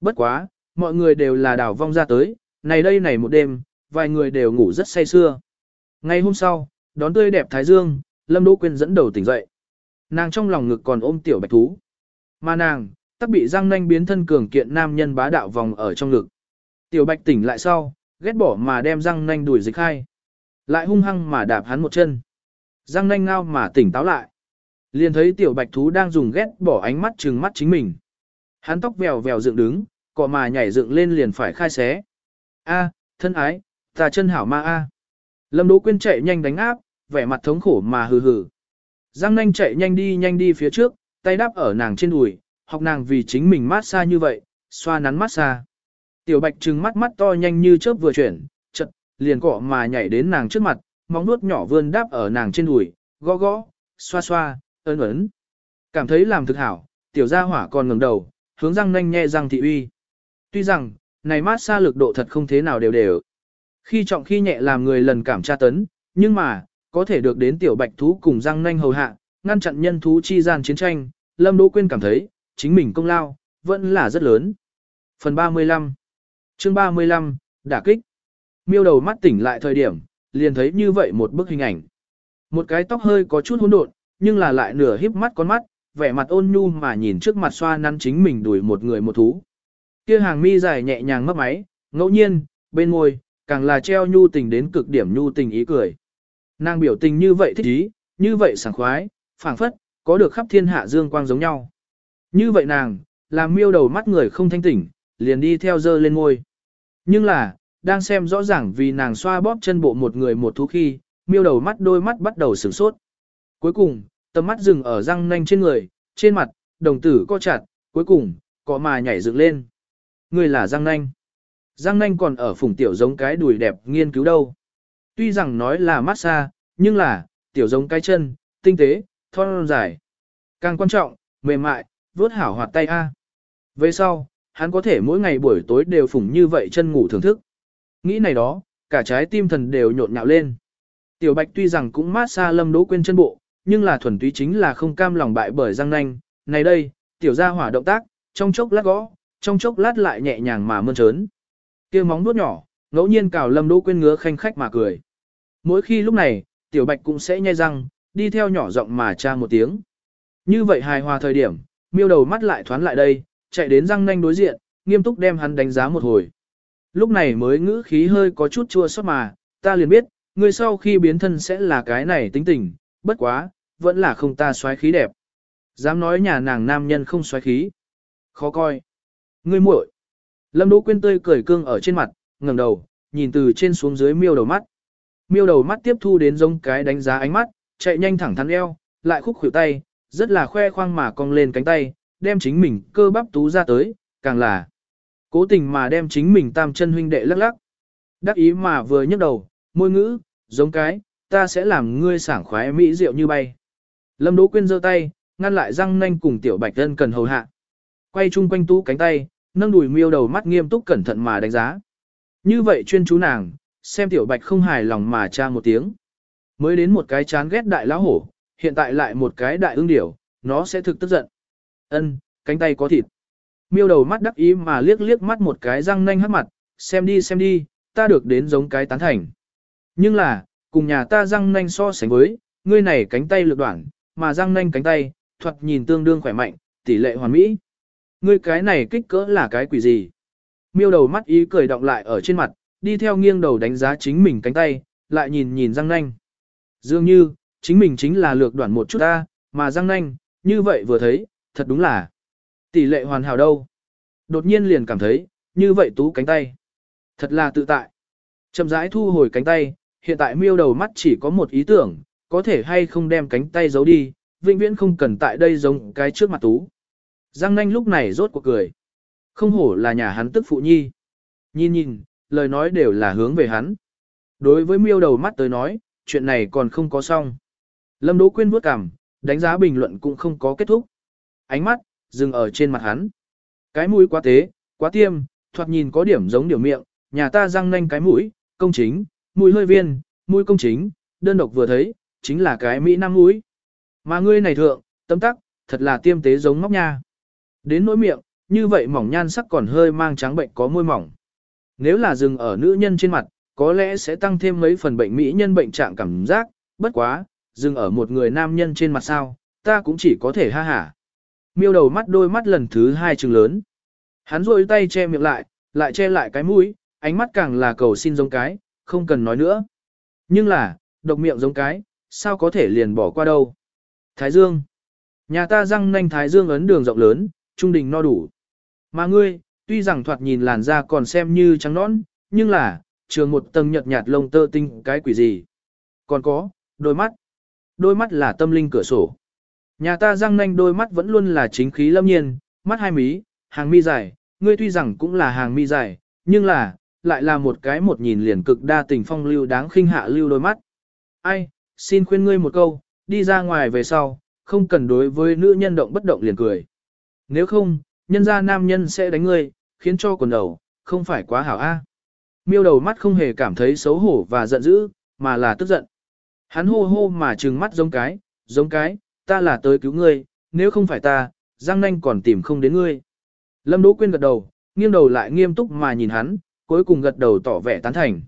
Bất quá, mọi người đều là đảo vong ra tới, này đây này một đêm, vài người đều ngủ rất say sưa. Ngày hôm sau, đón tươi đẹp Thái Dương, Lâm Đỗ Quyên dẫn đầu tỉnh dậy. Nàng trong lòng ngực còn ôm tiểu bạch thú. Mà nàng, tắc bị răng nanh biến thân cường kiện nam nhân bá đạo vòng ở trong ngực. Tiểu bạch tỉnh lại sau, ghét bỏ mà đem răng nanh đuổi dịch khai. Lại hung hăng mà đạp hắn một chân. Răng nanh ngao mà tỉnh táo lại. Liền thấy tiểu bạch thú đang dùng ghét bỏ ánh mắt trừng mắt chính mình. Hắn tóc vèo vèo dựng đứng, cọ mà nhảy dựng lên liền phải khai xé. A, thân ái, ta chân hảo ma a. Lâm Đỗ Quyên chạy nhanh đánh áp, vẻ mặt thống khổ mà hừ hừ. Giang nanh chạy nhanh đi nhanh đi phía trước, tay đáp ở nàng trên đùi, học nàng vì chính mình mát xa như vậy, xoa nắn mát xa. Tiểu bạch trừng mắt mắt to nhanh như chớp vừa chuyển, chật, liền cọ mà nhảy đến nàng trước mặt, móng nuốt nhỏ vươn đáp ở nàng trên đùi, gõ gõ, xoa xoa, ấn ấn. Cảm thấy làm thực hảo, tiểu gia hỏa còn ngẩng đầu, hướng răng nanh nhẹ răng thị uy. Tuy rằng, này mát xa lực độ thật không thế nào đều đều. Khi trọng khi nhẹ làm người lần cảm tra tấn, nhưng mà, có thể được đến tiểu bạch thú cùng răng nanh hầu hạ, ngăn chặn nhân thú chi gian chiến tranh, Lâm Đỗ Quyên cảm thấy, chính mình công lao, vẫn là rất lớn. Phần 35 chương 35, đả kích. Miêu đầu mắt tỉnh lại thời điểm, liền thấy như vậy một bức hình ảnh. Một cái tóc hơi có chút hỗn độn, nhưng là lại nửa híp mắt con mắt, vẻ mặt ôn nhu mà nhìn trước mặt xoa năn chính mình đuổi một người một thú. Kia hàng mi dài nhẹ nhàng mấp máy, ngẫu nhiên, bên môi, càng là treo nhu tình đến cực điểm nhu tình ý cười. Nàng biểu tình như vậy thích ý, như vậy sảng khoái, phảng phất, có được khắp thiên hạ dương quang giống nhau. Như vậy nàng, làm miêu đầu mắt người không thanh tỉnh, liền đi theo dơ lên ngôi. Nhưng là, đang xem rõ ràng vì nàng xoa bóp chân bộ một người một thú khi, miêu đầu mắt đôi mắt bắt đầu sửng sốt. Cuối cùng, tầm mắt dừng ở răng nanh trên người, trên mặt, đồng tử co chặt, cuối cùng, cọ mà nhảy dựng lên. Người là răng nanh. Răng nanh còn ở phùng tiểu giống cái đùi đẹp nghiên cứu đâu. Tuy rằng nói là massage, nhưng là, tiểu giống cái chân, tinh tế, thon dài. Càng quan trọng, mềm mại, vớt hảo hoạt tay A. Về sau, hắn có thể mỗi ngày buổi tối đều phủng như vậy chân ngủ thưởng thức. Nghĩ này đó, cả trái tim thần đều nhộn nhạo lên. Tiểu Bạch tuy rằng cũng mát xa Lâm Đỗ Quyên chân bộ, nhưng là thuần túy chính là không cam lòng bại bởi răng nanh. Này đây, tiểu gia hỏa động tác, trong chốc lát gõ, trong chốc lát lại nhẹ nhàng mà mơn trớn. Kia móng vuốt nhỏ, ngẫu nhiên cào Lâm Đỗ Quyên ngứa khanh khách mà cười. Mỗi khi lúc này, tiểu Bạch cũng sẽ nhai răng, đi theo nhỏ giọng mà tra một tiếng. Như vậy hài hòa thời điểm, miêu đầu mắt lại thoán lại đây, chạy đến răng nanh đối diện, nghiêm túc đem hắn đánh giá một hồi. Lúc này mới ngữ khí hơi có chút chua xót mà, ta liền biết, người sau khi biến thân sẽ là cái này tính tình, bất quá, vẫn là không ta xoáy khí đẹp. Dám nói nhà nàng nam nhân không xoáy khí. Khó coi. Ngươi muội. Lâm Đỗ Quyên tươi cười cương ở trên mặt, ngẩng đầu, nhìn từ trên xuống dưới miêu đầu mắt. Miêu đầu mắt tiếp thu đến giống cái đánh giá ánh mắt, chạy nhanh thẳng thắn eo, lại khúc khuỷu tay, rất là khoe khoang mà cong lên cánh tay, đem chính mình cơ bắp tú ra tới, càng là cố tình mà đem chính mình tam chân huynh đệ lắc lắc. Đắc ý mà vừa nhấc đầu, môi ngữ, giống cái, ta sẽ làm ngươi sảng khoái mỹ rượu như bay. Lâm Đỗ Quyên giơ tay, ngăn lại răng nanh cùng tiểu bạch thân cần hầu hạ. Quay chung quanh tú cánh tay, nâng đùi miêu đầu mắt nghiêm túc cẩn thận mà đánh giá. Như vậy chuyên chú nàng, xem tiểu bạch không hài lòng mà tra một tiếng. Mới đến một cái chán ghét đại lão hổ, hiện tại lại một cái đại ương điểu, nó sẽ thực tức giận. Ân, cánh tay có thịt. Miêu đầu mắt đắc ý mà liếc liếc mắt một cái răng nanh hắt mặt, xem đi xem đi, ta được đến giống cái tán thành. Nhưng là, cùng nhà ta răng nanh so sánh với, ngươi này cánh tay lực đoạn, mà răng nanh cánh tay, thuật nhìn tương đương khỏe mạnh, tỷ lệ hoàn mỹ. Ngươi cái này kích cỡ là cái quỷ gì? Miêu đầu mắt ý cười động lại ở trên mặt, đi theo nghiêng đầu đánh giá chính mình cánh tay, lại nhìn nhìn răng nanh. Dường như, chính mình chính là lược đoạn một chút ta, mà răng nanh, như vậy vừa thấy, thật đúng là tỷ lệ hoàn hảo đâu. Đột nhiên liền cảm thấy, như vậy tú cánh tay. Thật là tự tại. Chậm rãi thu hồi cánh tay, hiện tại miêu đầu mắt chỉ có một ý tưởng, có thể hay không đem cánh tay giấu đi, vĩnh viễn không cần tại đây giống cái trước mặt tú. Giang nanh lúc này rốt cuộc cười. Không hổ là nhà hắn tức phụ nhi. Nhìn nhìn, lời nói đều là hướng về hắn. Đối với miêu đầu mắt tới nói, chuyện này còn không có xong. Lâm Đỗ Quyên vuốt cằm, đánh giá bình luận cũng không có kết thúc. Ánh mắt, dừng ở trên mặt hắn. Cái mũi quá tế, quá tiêm, thoạt nhìn có điểm giống điều miệng, nhà ta răng nanh cái mũi, công chính, mũi hơi viên, mũi công chính, đơn độc vừa thấy, chính là cái Mỹ Nam mũi. Mà ngươi này thượng, tấm tắc, thật là tiêm tế giống ngóc nha. Đến nỗi miệng, như vậy mỏng nhan sắc còn hơi mang trắng bệnh có môi mỏng. Nếu là dừng ở nữ nhân trên mặt, có lẽ sẽ tăng thêm mấy phần bệnh mỹ nhân bệnh trạng cảm giác, bất quá, dừng ở một người nam nhân trên mặt sao, ta cũng chỉ có thể ha hả. Miêu đầu mắt đôi mắt lần thứ hai trừng lớn. Hắn rôi tay che miệng lại, lại che lại cái mũi, ánh mắt càng là cầu xin giống cái, không cần nói nữa. Nhưng là, độc miệng giống cái, sao có thể liền bỏ qua đâu. Thái Dương. Nhà ta răng nanh Thái Dương ấn đường rộng lớn, trung đình no đủ. Mà ngươi, tuy rằng thoạt nhìn làn da còn xem như trắng nõn, nhưng là, trường một tầng nhợt nhạt lông tơ tinh cái quỷ gì. Còn có, đôi mắt. Đôi mắt là tâm linh cửa sổ. Nhà ta răng nanh đôi mắt vẫn luôn là chính khí lâm nhiên, mắt hai mí, hàng mi dài, ngươi tuy rằng cũng là hàng mi dài, nhưng là, lại là một cái một nhìn liền cực đa tình phong lưu đáng khinh hạ lưu đôi mắt. Ai, xin khuyên ngươi một câu, đi ra ngoài về sau, không cần đối với nữ nhân động bất động liền cười. Nếu không, nhân gia nam nhân sẽ đánh ngươi, khiến cho quần đầu, không phải quá hảo a. Miêu đầu mắt không hề cảm thấy xấu hổ và giận dữ, mà là tức giận. Hắn hô hô mà trừng mắt giống cái, giống cái, ta là tới cứu ngươi, nếu không phải ta, Giang Nanh còn tìm không đến ngươi. Lâm Đỗ Quyên gật đầu, nghiêng đầu lại nghiêm túc mà nhìn hắn, cuối cùng gật đầu tỏ vẻ tán thành.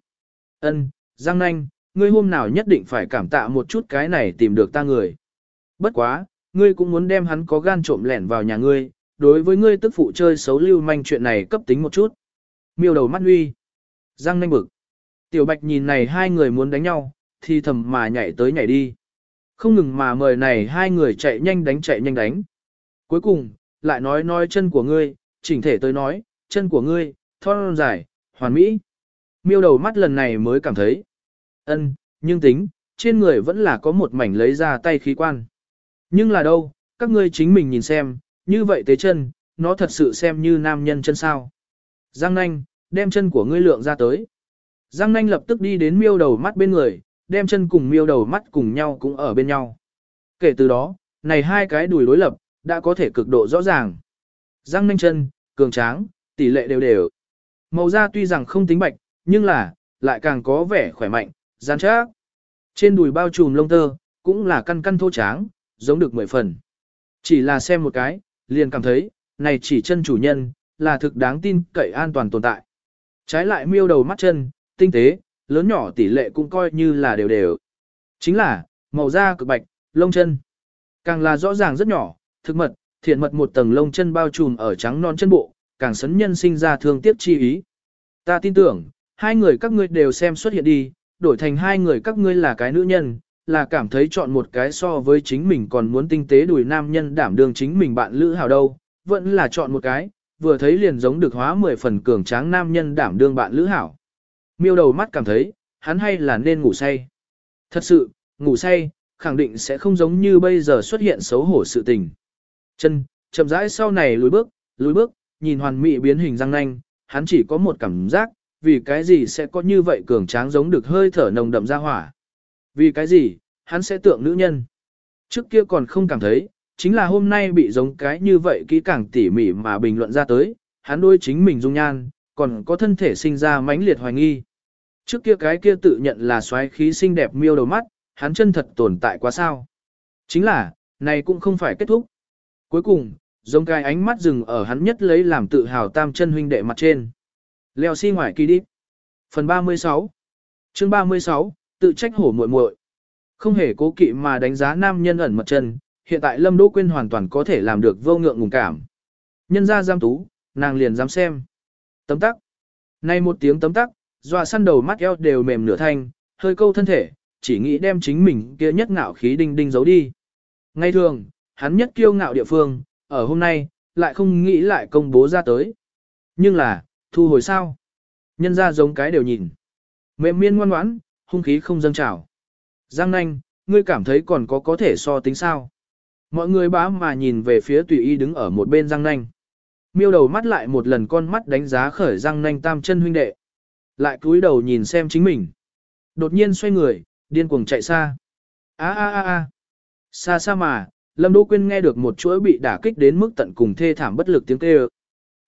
Ân, Giang Nanh, ngươi hôm nào nhất định phải cảm tạ một chút cái này tìm được ta người. Bất quá, ngươi cũng muốn đem hắn có gan trộm lẻn vào nhà ngươi, đối với ngươi tức phụ chơi xấu lưu manh chuyện này cấp tính một chút. Miêu đầu mắt huy. Giang Nanh bực. Tiểu Bạch nhìn này hai người muốn đánh nhau, thì thầm mà nhảy tới nhảy đi. Không ngừng mà mời này hai người chạy nhanh đánh chạy nhanh đánh. Cuối cùng, lại nói nói chân của ngươi, chỉnh thể tới nói, chân của ngươi, thon dài, hoàn mỹ. Miêu đầu mắt lần này mới cảm thấy. ân, nhưng tính, trên người vẫn là có một mảnh lấy ra tay khí quan. Nhưng là đâu, các ngươi chính mình nhìn xem, như vậy tế chân, nó thật sự xem như nam nhân chân sao. Giang nanh, đem chân của ngươi lượng ra tới. Giang nanh lập tức đi đến miêu đầu mắt bên người, đem chân cùng miêu đầu mắt cùng nhau cũng ở bên nhau. Kể từ đó, này hai cái đùi đối lập, đã có thể cực độ rõ ràng. Giang nanh chân, cường tráng, tỷ lệ đều đều. Màu da tuy rằng không tính bạch, nhưng là, lại càng có vẻ khỏe mạnh, gian chắc. Trên đùi bao trùm lông tơ, cũng là căn căn thô tráng, giống được mười phần. Chỉ là xem một cái, liền cảm thấy, này chỉ chân chủ nhân, là thực đáng tin cậy an toàn tồn tại. Trái lại miêu đầu mắt chân, tinh tế, lớn nhỏ tỷ lệ cũng coi như là đều đều. Chính là, màu da cực bạch, lông chân. Càng là rõ ràng rất nhỏ, thực mật, thiện mật một tầng lông chân bao trùm ở trắng non chân bộ, càng sấn nhân sinh ra thương tiếc chi ý. Ta tin tưởng, hai người các ngươi đều xem xuất hiện đi, đổi thành hai người các ngươi là cái nữ nhân, là cảm thấy chọn một cái so với chính mình còn muốn tinh tế đùi nam nhân đảm đương chính mình bạn lữ hào đâu, vẫn là chọn một cái, vừa thấy liền giống được hóa mười phần cường tráng nam nhân đảm đương bạn lữ hảo. Miêu đầu mắt cảm thấy, hắn hay là nên ngủ say. Thật sự, ngủ say, khẳng định sẽ không giống như bây giờ xuất hiện xấu hổ sự tình. Chân, chậm rãi sau này lùi bước, lùi bước, nhìn hoàn mỹ biến hình răng nanh, hắn chỉ có một cảm giác, vì cái gì sẽ có như vậy cường tráng giống được hơi thở nồng đậm ra hỏa. Vì cái gì, hắn sẽ tượng nữ nhân. Trước kia còn không cảm thấy, chính là hôm nay bị giống cái như vậy kỹ càng tỉ mỉ mà bình luận ra tới, hắn đôi chính mình dung nhan, còn có thân thể sinh ra mãnh liệt hoài nghi. Trước kia cái kia tự nhận là xoáy khí xinh đẹp miêu đầu mắt, hắn chân thật tồn tại quá sao. Chính là, này cũng không phải kết thúc. Cuối cùng, giống cái ánh mắt dừng ở hắn nhất lấy làm tự hào tam chân huynh đệ mặt trên. Leo xi si ngoài kỳ đi. Phần 36 chương 36, tự trách hổ muội muội Không hề cố kỵ mà đánh giá nam nhân ẩn mật chân, hiện tại Lâm Đỗ Quyên hoàn toàn có thể làm được vô ngượng ngùng cảm. Nhân ra giam tú, nàng liền dám xem. Tấm tắc. này một tiếng tấm tắc, dọa săn đầu mắt eo đều mềm nửa thanh, hơi câu thân thể, chỉ nghĩ đem chính mình kia nhất ngạo khí đinh đinh giấu đi. Ngay thường, hắn nhất kiêu ngạo địa phương, ở hôm nay, lại không nghĩ lại công bố ra tới. Nhưng là, thu hồi sao? Nhân ra giống cái đều nhìn. Mềm miên ngoan ngoãn, hung khí không dâng trào. Giang nanh, ngươi cảm thấy còn có có thể so tính sao? Mọi người bá mà nhìn về phía tùy y đứng ở một bên Giang nanh. Miêu đầu mắt lại một lần con mắt đánh giá khởi Giang nanh tam chân huynh đệ. Lại cúi đầu nhìn xem chính mình. Đột nhiên xoay người, điên cuồng chạy xa. a a a a Xa xa mà, Lâm Đỗ Quyên nghe được một chuỗi bị đả kích đến mức tận cùng thê thảm bất lực tiếng kêu.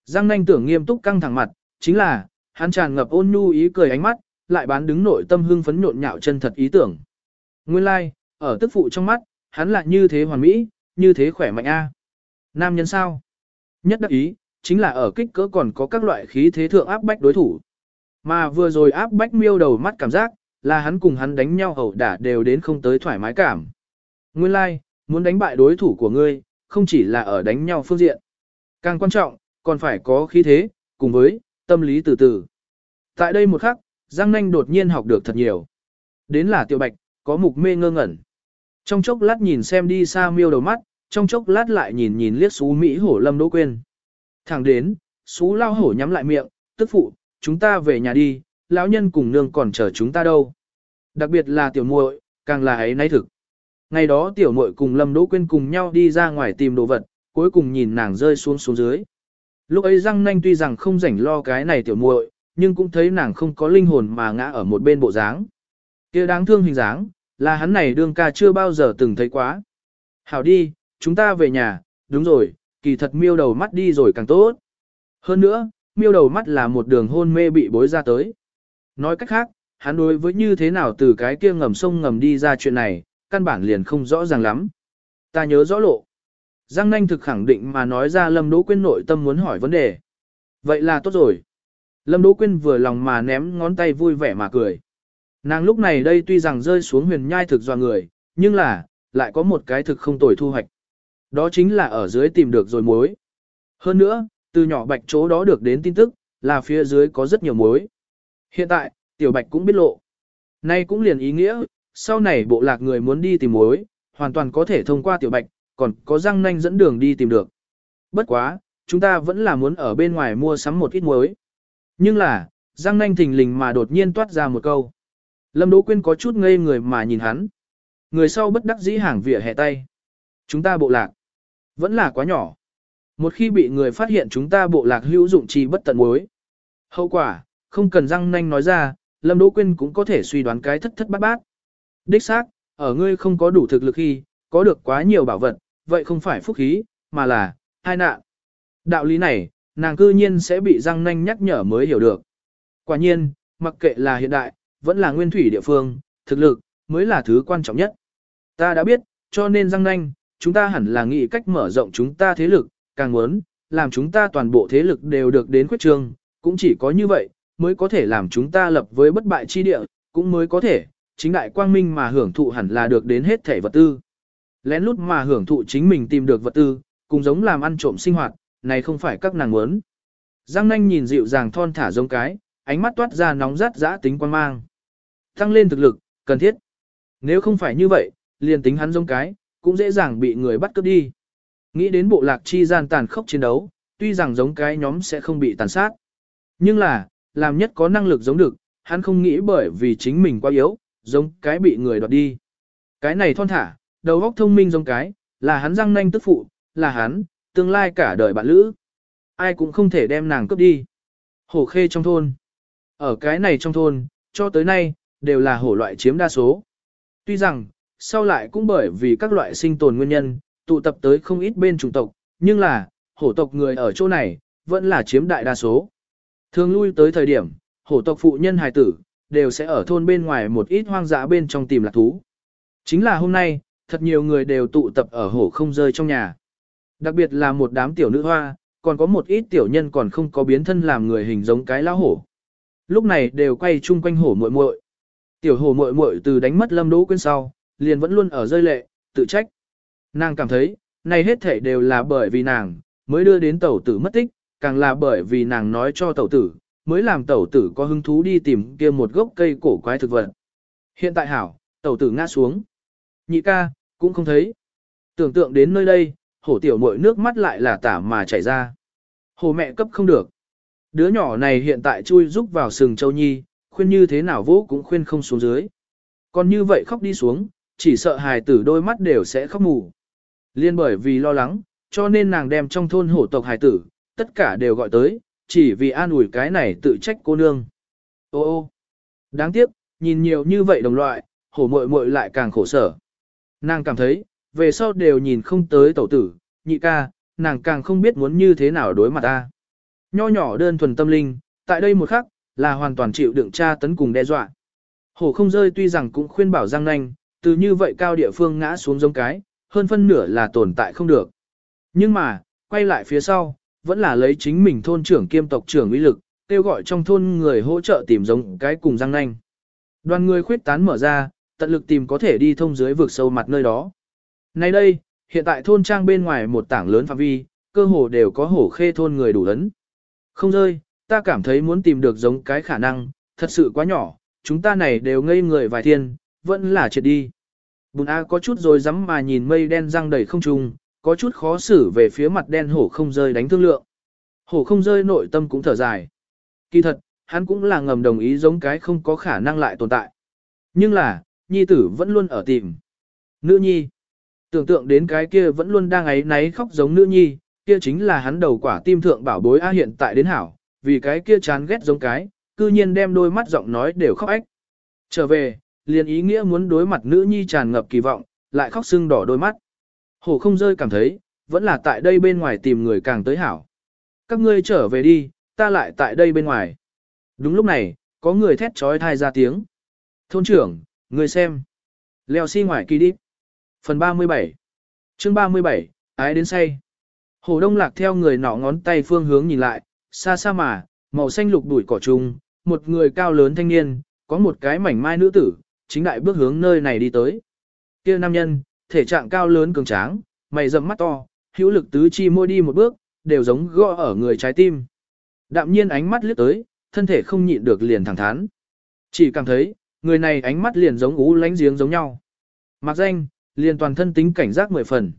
Giang nanh tưởng nghiêm túc căng thẳng mặt, chính là, hắn tràn ngập ôn nhu ý cười ánh mắt, lại bán đứng nội tâm hưng phấn nhộn nhạo chân thật ý tưởng. Nguyên lai, like, ở tức phụ trong mắt, hắn lại như thế hoàn mỹ, như thế khỏe mạnh a. Nam nhân sao? Nhất đắc ý, chính là ở kích cỡ còn có các loại khí thế thượng áp bách đối thủ. Mà vừa rồi áp bách miêu đầu mắt cảm giác, là hắn cùng hắn đánh nhau hậu đả đều đến không tới thoải mái cảm. Nguyên lai, like, muốn đánh bại đối thủ của ngươi, không chỉ là ở đánh nhau phương diện. Càng quan trọng, còn phải có khí thế, cùng với, tâm lý từ từ. Tại đây một khắc, Giang Nanh đột nhiên học được thật nhiều. Đến là tiểu bạch, có mục mê ngơ ngẩn. Trong chốc lát nhìn xem đi xa miêu đầu mắt, trong chốc lát lại nhìn nhìn liếc xú Mỹ hổ lâm đỗ quên. Thẳng đến, xú lao hổ nhắm lại miệng, tức phụ, chúng ta về nhà đi, lão nhân cùng nương còn chờ chúng ta đâu. Đặc biệt là tiểu muội, càng là ấy nay thực. Ngày đó tiểu muội cùng Lâm Đỗ Quyên cùng nhau đi ra ngoài tìm đồ vật, cuối cùng nhìn nàng rơi xuống xuống dưới. Lúc ấy răng nanh tuy rằng không rảnh lo cái này tiểu muội, nhưng cũng thấy nàng không có linh hồn mà ngã ở một bên bộ dáng. kia đáng thương hình dáng, là hắn này đương ca chưa bao giờ từng thấy quá. Hảo đi, chúng ta về nhà, đúng rồi, kỳ thật miêu đầu mắt đi rồi càng tốt. Hơn nữa, miêu đầu mắt là một đường hôn mê bị bối ra tới. Nói cách khác, hắn đối với như thế nào từ cái kia ngầm sông ngầm đi ra chuyện này, căn bản liền không rõ ràng lắm. Ta nhớ rõ lộ. Giang Nanh thực khẳng định mà nói ra Lâm Đỗ Quyên nội tâm muốn hỏi vấn đề. Vậy là tốt rồi. Lâm Đỗ Quyên vừa lòng mà ném ngón tay vui vẻ mà cười. Nàng lúc này đây tuy rằng rơi xuống huyền nhai thực dò người, nhưng là, lại có một cái thực không tồi thu hoạch. Đó chính là ở dưới tìm được rồi mối. Hơn nữa, từ nhỏ bạch chỗ đó được đến tin tức, là phía dưới có rất nhiều mối. Hiện tại, tiểu bạch cũng biết lộ. Nay cũng liền ý nghĩa, sau này bộ lạc người muốn đi tìm mối, hoàn toàn có thể thông qua tiểu bạch, còn có răng nanh dẫn đường đi tìm được. Bất quá, chúng ta vẫn là muốn ở bên ngoài mua sắm một ít muối. Nhưng là, răng nanh thình lình mà đột nhiên toát ra một câu. Lâm Đỗ Quyên có chút ngây người mà nhìn hắn. Người sau bất đắc dĩ hàng vỉa hè tay. Chúng ta bộ lạc. Vẫn là quá nhỏ. Một khi bị người phát hiện chúng ta bộ lạc hữu dụng chi bất tận muối. Hậu quả, không cần răng nanh nói ra, Lâm Đỗ Quyên cũng có thể suy đoán cái thất thất bát bát. Đích xác, ở ngươi không có đủ thực lực khi, có được quá nhiều bảo vật, vậy không phải phúc khí, mà là, hai nạn. Đạo lý này, nàng cư nhiên sẽ bị răng nanh nhắc nhở mới hiểu được. Quả nhiên, mặc kệ là hiện đại, vẫn là nguyên thủy địa phương, thực lực, mới là thứ quan trọng nhất. Ta đã biết, cho nên răng nanh, chúng ta hẳn là nghĩ cách mở rộng chúng ta thế lực, càng muốn, làm chúng ta toàn bộ thế lực đều được đến quyết trương, cũng chỉ có như vậy, mới có thể làm chúng ta lập với bất bại chi địa, cũng mới có thể, chính đại quang minh mà hưởng thụ hẳn là được đến hết thể vật tư. Lén lút mà hưởng thụ chính mình tìm được vật tư, cùng giống làm ăn trộm sinh hoạt, này không phải các nàng muốn. Giang nanh nhìn dịu dàng thon thả giống cái, ánh mắt toát ra nóng rát dã tính quan mang. Tăng lên thực lực, cần thiết. Nếu không phải như vậy, liền tính hắn giống cái, cũng dễ dàng bị người bắt cướp đi. Nghĩ đến bộ lạc chi gian tàn khốc chiến đấu, tuy rằng giống cái nhóm sẽ không bị tàn sát. Nhưng là, làm nhất có năng lực giống được, hắn không nghĩ bởi vì chính mình quá yếu, giống cái bị người đoạt đi. Cái này thon thả, đầu óc thông minh giống cái, là hắn răng nanh tức phụ, là hắn, tương lai cả đời bạn lữ. Ai cũng không thể đem nàng cướp đi. Hổ khê trong thôn. Ở cái này trong thôn, cho tới nay, đều là hổ loại chiếm đa số. Tuy rằng, sau lại cũng bởi vì các loại sinh tồn nguyên nhân, tụ tập tới không ít bên chủng tộc, nhưng là, hổ tộc người ở chỗ này, vẫn là chiếm đại đa số. Thường lui tới thời điểm, hổ tộc phụ nhân hài tử, đều sẽ ở thôn bên ngoài một ít hoang dã bên trong tìm lạc thú. Chính là hôm nay, thật nhiều người đều tụ tập ở hổ không rơi trong nhà. Đặc biệt là một đám tiểu nữ hoa, còn có một ít tiểu nhân còn không có biến thân làm người hình giống cái lão hổ. Lúc này đều quay chung quanh hổ muội muội. Tiểu hổ muội muội từ đánh mất Lâm Đỗ quên sau, liền vẫn luôn ở rơi lệ, tự trách. Nàng cảm thấy, này hết thể đều là bởi vì nàng, mới đưa đến tẩu tử mất tích, càng là bởi vì nàng nói cho tẩu tử, mới làm tẩu tử có hứng thú đi tìm kia một gốc cây cổ quái thực vật. Hiện tại hảo, tẩu tử ngã xuống. Nhị ca, cũng không thấy. Tưởng tượng đến nơi đây, hổ tiểu muội nước mắt lại là tả mà chảy ra. Hồ mẹ cấp không được. Đứa nhỏ này hiện tại chui rúc vào sừng châu nhi, khuyên như thế nào vũ cũng khuyên không xuống dưới. Còn như vậy khóc đi xuống, chỉ sợ hài tử đôi mắt đều sẽ khóc mù. Liên bởi vì lo lắng, cho nên nàng đem trong thôn hổ tộc hài tử, tất cả đều gọi tới, chỉ vì an ủi cái này tự trách cô nương. Ô ô, đáng tiếc, nhìn nhiều như vậy đồng loại, hổ muội muội lại càng khổ sở. Nàng cảm thấy, về sau đều nhìn không tới tẩu tử, nhị ca, nàng càng không biết muốn như thế nào đối mặt ta. Nho nhỏ đơn thuần tâm linh, tại đây một khắc, là hoàn toàn chịu đựng tra tấn cùng đe dọa. Hổ không rơi tuy rằng cũng khuyên bảo Giang Nanh, từ như vậy cao địa phương ngã xuống giống cái, hơn phân nửa là tồn tại không được. Nhưng mà, quay lại phía sau, vẫn là lấy chính mình thôn trưởng kiêm tộc trưởng uy lực, kêu gọi trong thôn người hỗ trợ tìm giống cái cùng răng Nanh. Đoàn người khuyết tán mở ra, tận lực tìm có thể đi thông dưới vực sâu mặt nơi đó. Nay đây, hiện tại thôn trang bên ngoài một tảng lớn phạm vi, cơ hồ đều có hổ khê thôn người đủ ấn. Không rơi, ta cảm thấy muốn tìm được giống cái khả năng, thật sự quá nhỏ, chúng ta này đều ngây người vài thiên, vẫn là triệt đi. Bùn A có chút rồi dám mà nhìn mây đen răng đầy không trung, có chút khó xử về phía mặt đen hổ không rơi đánh thương lượng. Hổ không rơi nội tâm cũng thở dài. Kỳ thật, hắn cũng là ngầm đồng ý giống cái không có khả năng lại tồn tại. Nhưng là, nhi tử vẫn luôn ở tìm. Nữ nhi. Tưởng tượng đến cái kia vẫn luôn đang ấy náy khóc giống nữ nhi, kia chính là hắn đầu quả tim thượng bảo bối A hiện tại đến hảo, vì cái kia chán ghét giống cái, cư nhiên đem đôi mắt giọng nói đều khóc ách. Trở về, liền ý nghĩa muốn đối mặt nữ nhi tràn ngập kỳ vọng, lại khóc sưng đỏ đôi mắt. Hổ không rơi cảm thấy, vẫn là tại đây bên ngoài tìm người càng tới hảo. Các ngươi trở về đi, ta lại tại đây bên ngoài. Đúng lúc này, có người thét trói thai ra tiếng. Thôn trưởng, người xem. Leo xi si ngoài kỳ đi. Phần 37 chương 37, ái đến say. Hồ Đông Lạc theo người nọ ngón tay phương hướng nhìn lại, xa xa mà, màu xanh lục đuổi cỏ trùng, một người cao lớn thanh niên, có một cái mảnh mai nữ tử, chính đại bước hướng nơi này đi tới. Kia nam nhân, thể trạng cao lớn cường tráng, mày rậm mắt to, hữu lực tứ chi môi đi một bước, đều giống gõ ở người trái tim. Đạm nhiên ánh mắt liếc tới, thân thể không nhịn được liền thẳng thắn. Chỉ cảm thấy, người này ánh mắt liền giống ú lánh giếng giống nhau. Mặc danh, liền toàn thân tính cảnh giác mười phần.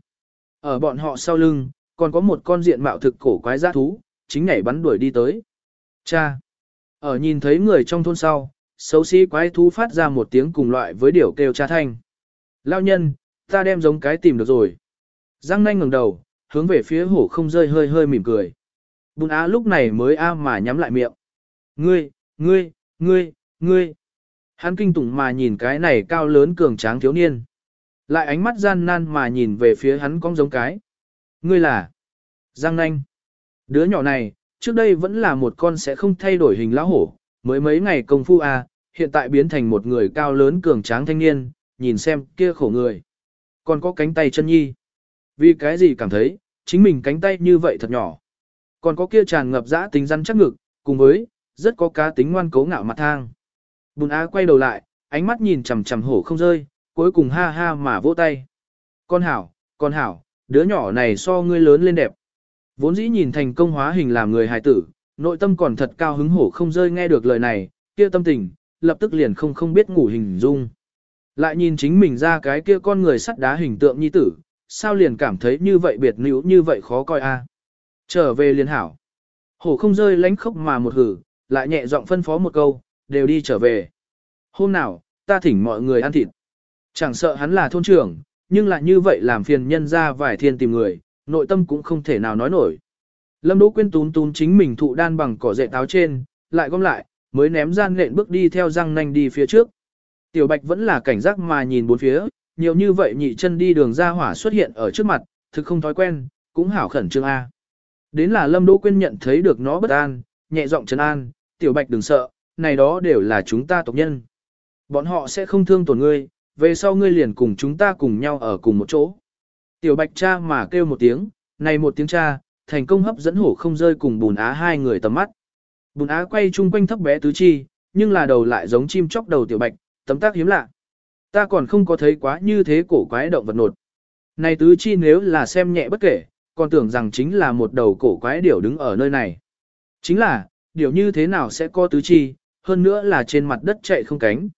Ở bọn họ sau lưng, còn có một con diện mạo thực cổ quái giá thú, chính nhảy bắn đuổi đi tới. Cha! Ở nhìn thấy người trong thôn sau, xấu xí quái thú phát ra một tiếng cùng loại với điều kêu cha thanh. Lao nhân, ta đem giống cái tìm được rồi. Giang nanh ngẩng đầu, hướng về phía hổ không rơi hơi hơi mỉm cười. Bùn á lúc này mới a mà nhắm lại miệng. Ngươi, ngươi, ngươi, ngươi. Hắn kinh tủng mà nhìn cái này cao lớn cường tráng thiếu niên. Lại ánh mắt gian nan mà nhìn về phía hắn con giống cái. Ngươi là Giang Nanh. Đứa nhỏ này, trước đây vẫn là một con sẽ không thay đổi hình lão hổ, mới mấy ngày công phu à, hiện tại biến thành một người cao lớn cường tráng thanh niên, nhìn xem kia khổ người. Còn có cánh tay chân nhi. Vì cái gì cảm thấy, chính mình cánh tay như vậy thật nhỏ. Còn có kia tràn ngập dã tính rắn chắc ngực, cùng với, rất có cá tính ngoan cố ngạo mặt thang. Bùn á quay đầu lại, ánh mắt nhìn chằm chằm hổ không rơi, cuối cùng ha ha mà vỗ tay. Con hảo, con hảo, đứa nhỏ này so ngươi lớn lên đẹp. Vốn dĩ nhìn thành công hóa hình làm người hài tử, nội tâm còn thật cao hứng hổ không rơi nghe được lời này, kia tâm tình, lập tức liền không không biết ngủ hình dung. Lại nhìn chính mình ra cái kia con người sắt đá hình tượng nhi tử, sao liền cảm thấy như vậy biệt nữ như vậy khó coi a. À? Trở về liền hảo. Hổ không rơi lánh khóc mà một hử, lại nhẹ giọng phân phó một câu, đều đi trở về. Hôm nào, ta thỉnh mọi người ăn thịt. Chẳng sợ hắn là thôn trưởng, nhưng lại như vậy làm phiền nhân ra vài thiên tìm người, nội tâm cũng không thể nào nói nổi. Lâm Đỗ Quyên tún tún chính mình thụ đan bằng cỏ dệ táo trên, lại gom lại, mới ném gian nện bước đi theo răng nanh đi phía trước. Tiểu Bạch vẫn là cảnh giác mà nhìn bốn phía, nhiều như vậy nhị chân đi đường ra hỏa xuất hiện ở trước mặt, thực không thói quen, cũng hảo khẩn trương A. Đến là Lâm Đỗ Quyên nhận thấy được nó bất an, nhẹ giọng trấn an, Tiểu Bạch đừng sợ, này đó đều là chúng ta tộc nhân. Bọn họ sẽ không thương tổn ngươi, về sau ngươi liền cùng chúng ta cùng nhau ở cùng một chỗ. Tiểu bạch cha mà kêu một tiếng, này một tiếng cha, thành công hấp dẫn hổ không rơi cùng bùn á hai người tầm mắt. Bùn á quay chung quanh thấp bé tứ chi, nhưng là đầu lại giống chim chóc đầu tiểu bạch, tấm tác hiếm lạ. Ta còn không có thấy quá như thế cổ quái động vật nột. Này tứ chi nếu là xem nhẹ bất kể, còn tưởng rằng chính là một đầu cổ quái điểu đứng ở nơi này. Chính là, điểu như thế nào sẽ có tứ chi, hơn nữa là trên mặt đất chạy không cánh.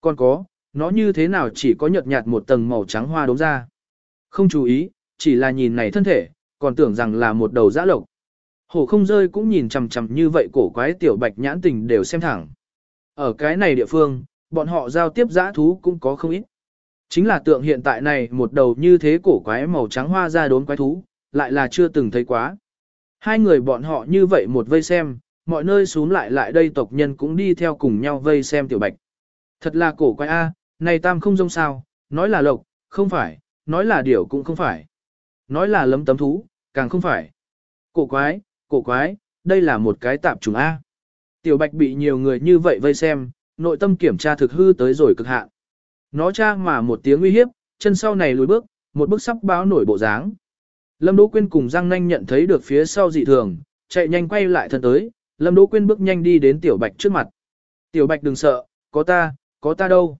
Còn có, nó như thế nào chỉ có nhợt nhạt một tầng màu trắng hoa đống ra. Không chú ý, chỉ là nhìn này thân thể, còn tưởng rằng là một đầu giã lộc. Hổ không rơi cũng nhìn chằm chằm như vậy cổ quái tiểu bạch nhãn tình đều xem thẳng. Ở cái này địa phương, bọn họ giao tiếp giã thú cũng có không ít. Chính là tượng hiện tại này một đầu như thế cổ quái màu trắng hoa ra đốn quái thú, lại là chưa từng thấy quá. Hai người bọn họ như vậy một vây xem, mọi nơi xuống lại lại đây tộc nhân cũng đi theo cùng nhau vây xem tiểu bạch. Thật là cổ quái a, à, này tam không rông sao, nói là lộc, không phải, nói là điểu cũng không phải. Nói là lấm tấm thú, càng không phải. Cổ quái, cổ quái, đây là một cái tạp trùng A. Tiểu bạch bị nhiều người như vậy vây xem, nội tâm kiểm tra thực hư tới rồi cực hạn. Nó cha mà một tiếng uy hiếp, chân sau này lùi bước, một bước sắp báo nổi bộ dáng. Lâm Đỗ Quyên cùng Giang Nanh nhận thấy được phía sau dị thường, chạy nhanh quay lại thân tới, Lâm Đỗ Quyên bước nhanh đi đến Tiểu Bạch trước mặt. Tiểu Bạch đừng sợ, có ta, có ta đâu.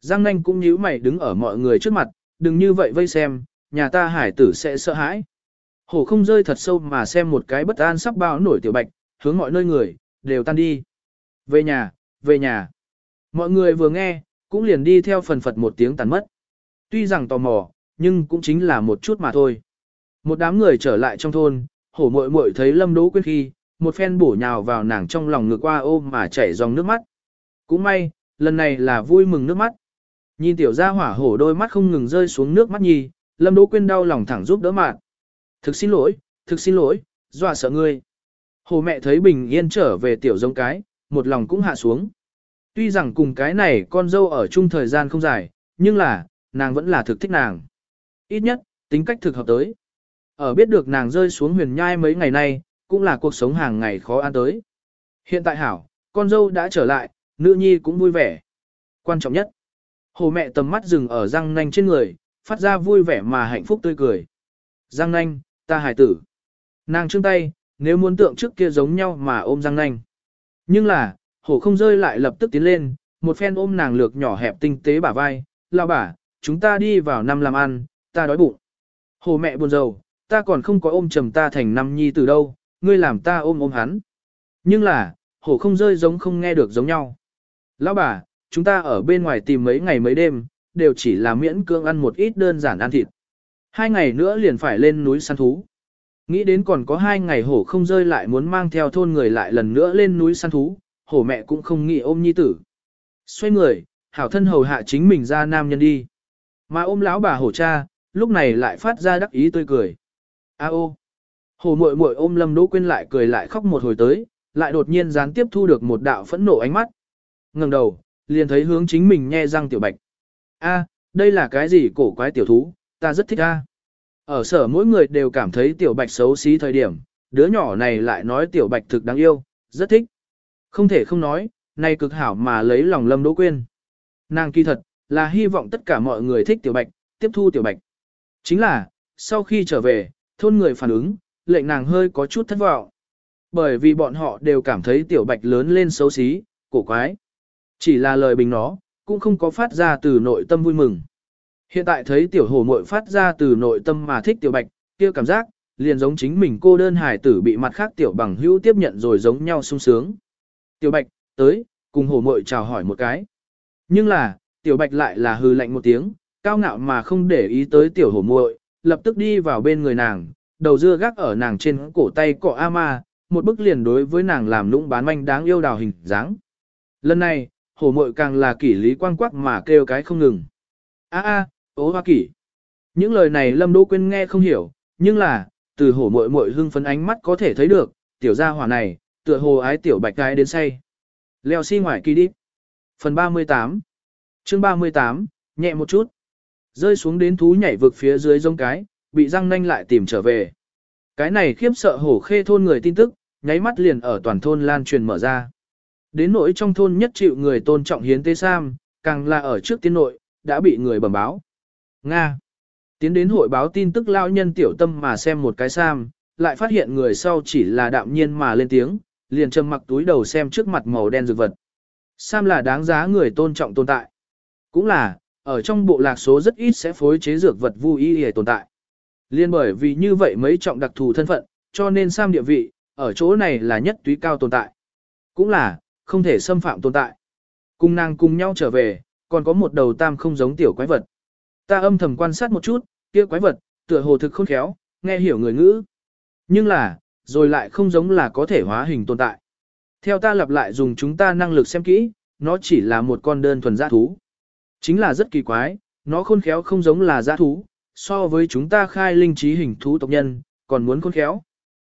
Giang nanh cũng nhíu mày đứng ở mọi người trước mặt, đừng như vậy vây xem, nhà ta hải tử sẽ sợ hãi. Hổ không rơi thật sâu mà xem một cái bất an sắp bao nổi tiểu bạch, hướng mọi nơi người, đều tan đi. Về nhà, về nhà. Mọi người vừa nghe, cũng liền đi theo phần phật một tiếng tàn mất. Tuy rằng tò mò, nhưng cũng chính là một chút mà thôi. Một đám người trở lại trong thôn, hổ muội muội thấy lâm đỗ quyết khi, một phen bổ nhào vào nàng trong lòng ngực qua ôm mà chảy dòng nước mắt. Cũng may, lần này là vui mừng nước mắt. Nhìn tiểu gia hỏa hổ đôi mắt không ngừng rơi xuống nước mắt nhì. Lâm Đỗ Quyên đau lòng thẳng giúp đỡ mạn. Thực xin lỗi, thực xin lỗi, dọa sợ ngươi. Hồ mẹ thấy bình yên trở về tiểu giống cái, một lòng cũng hạ xuống. Tuy rằng cùng cái này con dâu ở chung thời gian không dài, nhưng là, nàng vẫn là thực thích nàng. Ít nhất, tính cách thực hợp tới. Ở biết được nàng rơi xuống huyền nhai mấy ngày nay, cũng là cuộc sống hàng ngày khó ăn tới. Hiện tại hảo, con dâu đã trở lại, nữ nhi cũng vui vẻ. Quan trọng nhất, hồ mẹ tầm mắt dừng ở răng nanh trên người, phát ra vui vẻ mà hạnh phúc tươi cười. Giang nanh, ta hài tử. Nàng trương tay, nếu muốn tượng trước kia giống nhau mà ôm Giang nanh. Nhưng là, hổ không rơi lại lập tức tiến lên, một phen ôm nàng lược nhỏ hẹp tinh tế bả vai, lao bả, chúng ta đi vào năm làm ăn, ta đói bụng. Hồ mẹ buồn rầu, ta còn không có ôm trầm ta thành năm nhi từ đâu, ngươi làm ta ôm ôm hắn. Nhưng là, hổ không rơi giống không nghe được giống nhau. Lão bà, chúng ta ở bên ngoài tìm mấy ngày mấy đêm, đều chỉ là miễn cưỡng ăn một ít đơn giản ăn thịt. Hai ngày nữa liền phải lên núi săn thú. Nghĩ đến còn có hai ngày hổ không rơi lại muốn mang theo thôn người lại lần nữa lên núi săn thú, hổ mẹ cũng không nghĩ ôm nhi tử. Xoay người, hảo thân hầu hạ chính mình ra nam nhân đi. Mà ôm lão bà hổ cha, lúc này lại phát ra đắc ý tươi cười. A ô. Hổ muội muội ôm Lâm Đỗ Quyên lại cười lại khóc một hồi tới, lại đột nhiên gián tiếp thu được một đạo phẫn nộ ánh mắt. Ngẩng đầu, liền thấy hướng chính mình nhe răng tiểu bạch. A, đây là cái gì cổ quái tiểu thú, ta rất thích a. Ở sở mỗi người đều cảm thấy tiểu bạch xấu xí thời điểm, đứa nhỏ này lại nói tiểu bạch thực đáng yêu, rất thích. Không thể không nói, này cực hảo mà lấy lòng Lâm Đỗ Quyên. Nàng kỳ thật, là hy vọng tất cả mọi người thích tiểu bạch, tiếp thu tiểu bạch. Chính là, sau khi trở về, thôn người phản ứng, lệnh nàng hơi có chút thất vọng. Bởi vì bọn họ đều cảm thấy tiểu bạch lớn lên xấu xí, cổ quái. Chỉ là lời bình nó, cũng không có phát ra từ nội tâm vui mừng. Hiện tại thấy tiểu hồ muội phát ra từ nội tâm mà thích tiểu bạch, kia cảm giác, liền giống chính mình cô đơn hải tử bị mặt khác tiểu bằng hữu tiếp nhận rồi giống nhau sung sướng. Tiểu bạch, tới, cùng hồ muội chào hỏi một cái. Nhưng là, tiểu bạch lại là hư lạnh một tiếng, cao ngạo mà không để ý tới tiểu hồ muội, lập tức đi vào bên người nàng, đầu dưa gác ở nàng trên cổ tay cọ A ma, một bức liền đối với nàng làm lũng bán manh đáng yêu đào hình dáng. Lần này, Hổ muội càng là kỷ lý quang quắc mà kêu cái không ngừng. A a, ố hoa kỷ. Những lời này Lâm Đỗ Quyên nghe không hiểu, nhưng là, từ hổ muội muội hưng phấn ánh mắt có thể thấy được, tiểu gia hỏa này, tựa hồ ái tiểu bạch cái đến say. Leo xi si ngoài kỳ đi. Phần 38 chương 38, nhẹ một chút. Rơi xuống đến thú nhảy vực phía dưới giống cái, bị răng nanh lại tìm trở về. Cái này khiếp sợ hổ khê thôn người tin tức, nháy mắt liền ở toàn thôn lan truyền mở ra. Đến nỗi trong thôn nhất chịu người tôn trọng hiến tế sam, càng là ở trước tiên nội, đã bị người bẩm báo. Nga. Tiến đến hội báo tin tức lao nhân tiểu tâm mà xem một cái sam, lại phát hiện người sau chỉ là đạm nhiên mà lên tiếng, liền trầm mặc túi đầu xem trước mặt màu đen dược vật. Sam là đáng giá người tôn trọng tồn tại. Cũng là, ở trong bộ lạc số rất ít sẽ phối chế dược vật vui y hề tồn tại. Liên bởi vì như vậy mấy trọng đặc thù thân phận, cho nên Sam địa vị, ở chỗ này là nhất túy cao tồn tại. Cũng là, không thể xâm phạm tồn tại. Cùng nàng cùng nhau trở về, còn có một đầu tam không giống tiểu quái vật. Ta âm thầm quan sát một chút, kia quái vật, tựa hồ thực khôn khéo, nghe hiểu người ngữ. Nhưng là, rồi lại không giống là có thể hóa hình tồn tại. Theo ta lặp lại dùng chúng ta năng lực xem kỹ, nó chỉ là một con đơn thuần giã thú. Chính là rất kỳ quái, nó khôn khéo không giống là giã thú, so với chúng ta khai linh trí hình thú tộc nhân, còn muốn khôn khéo.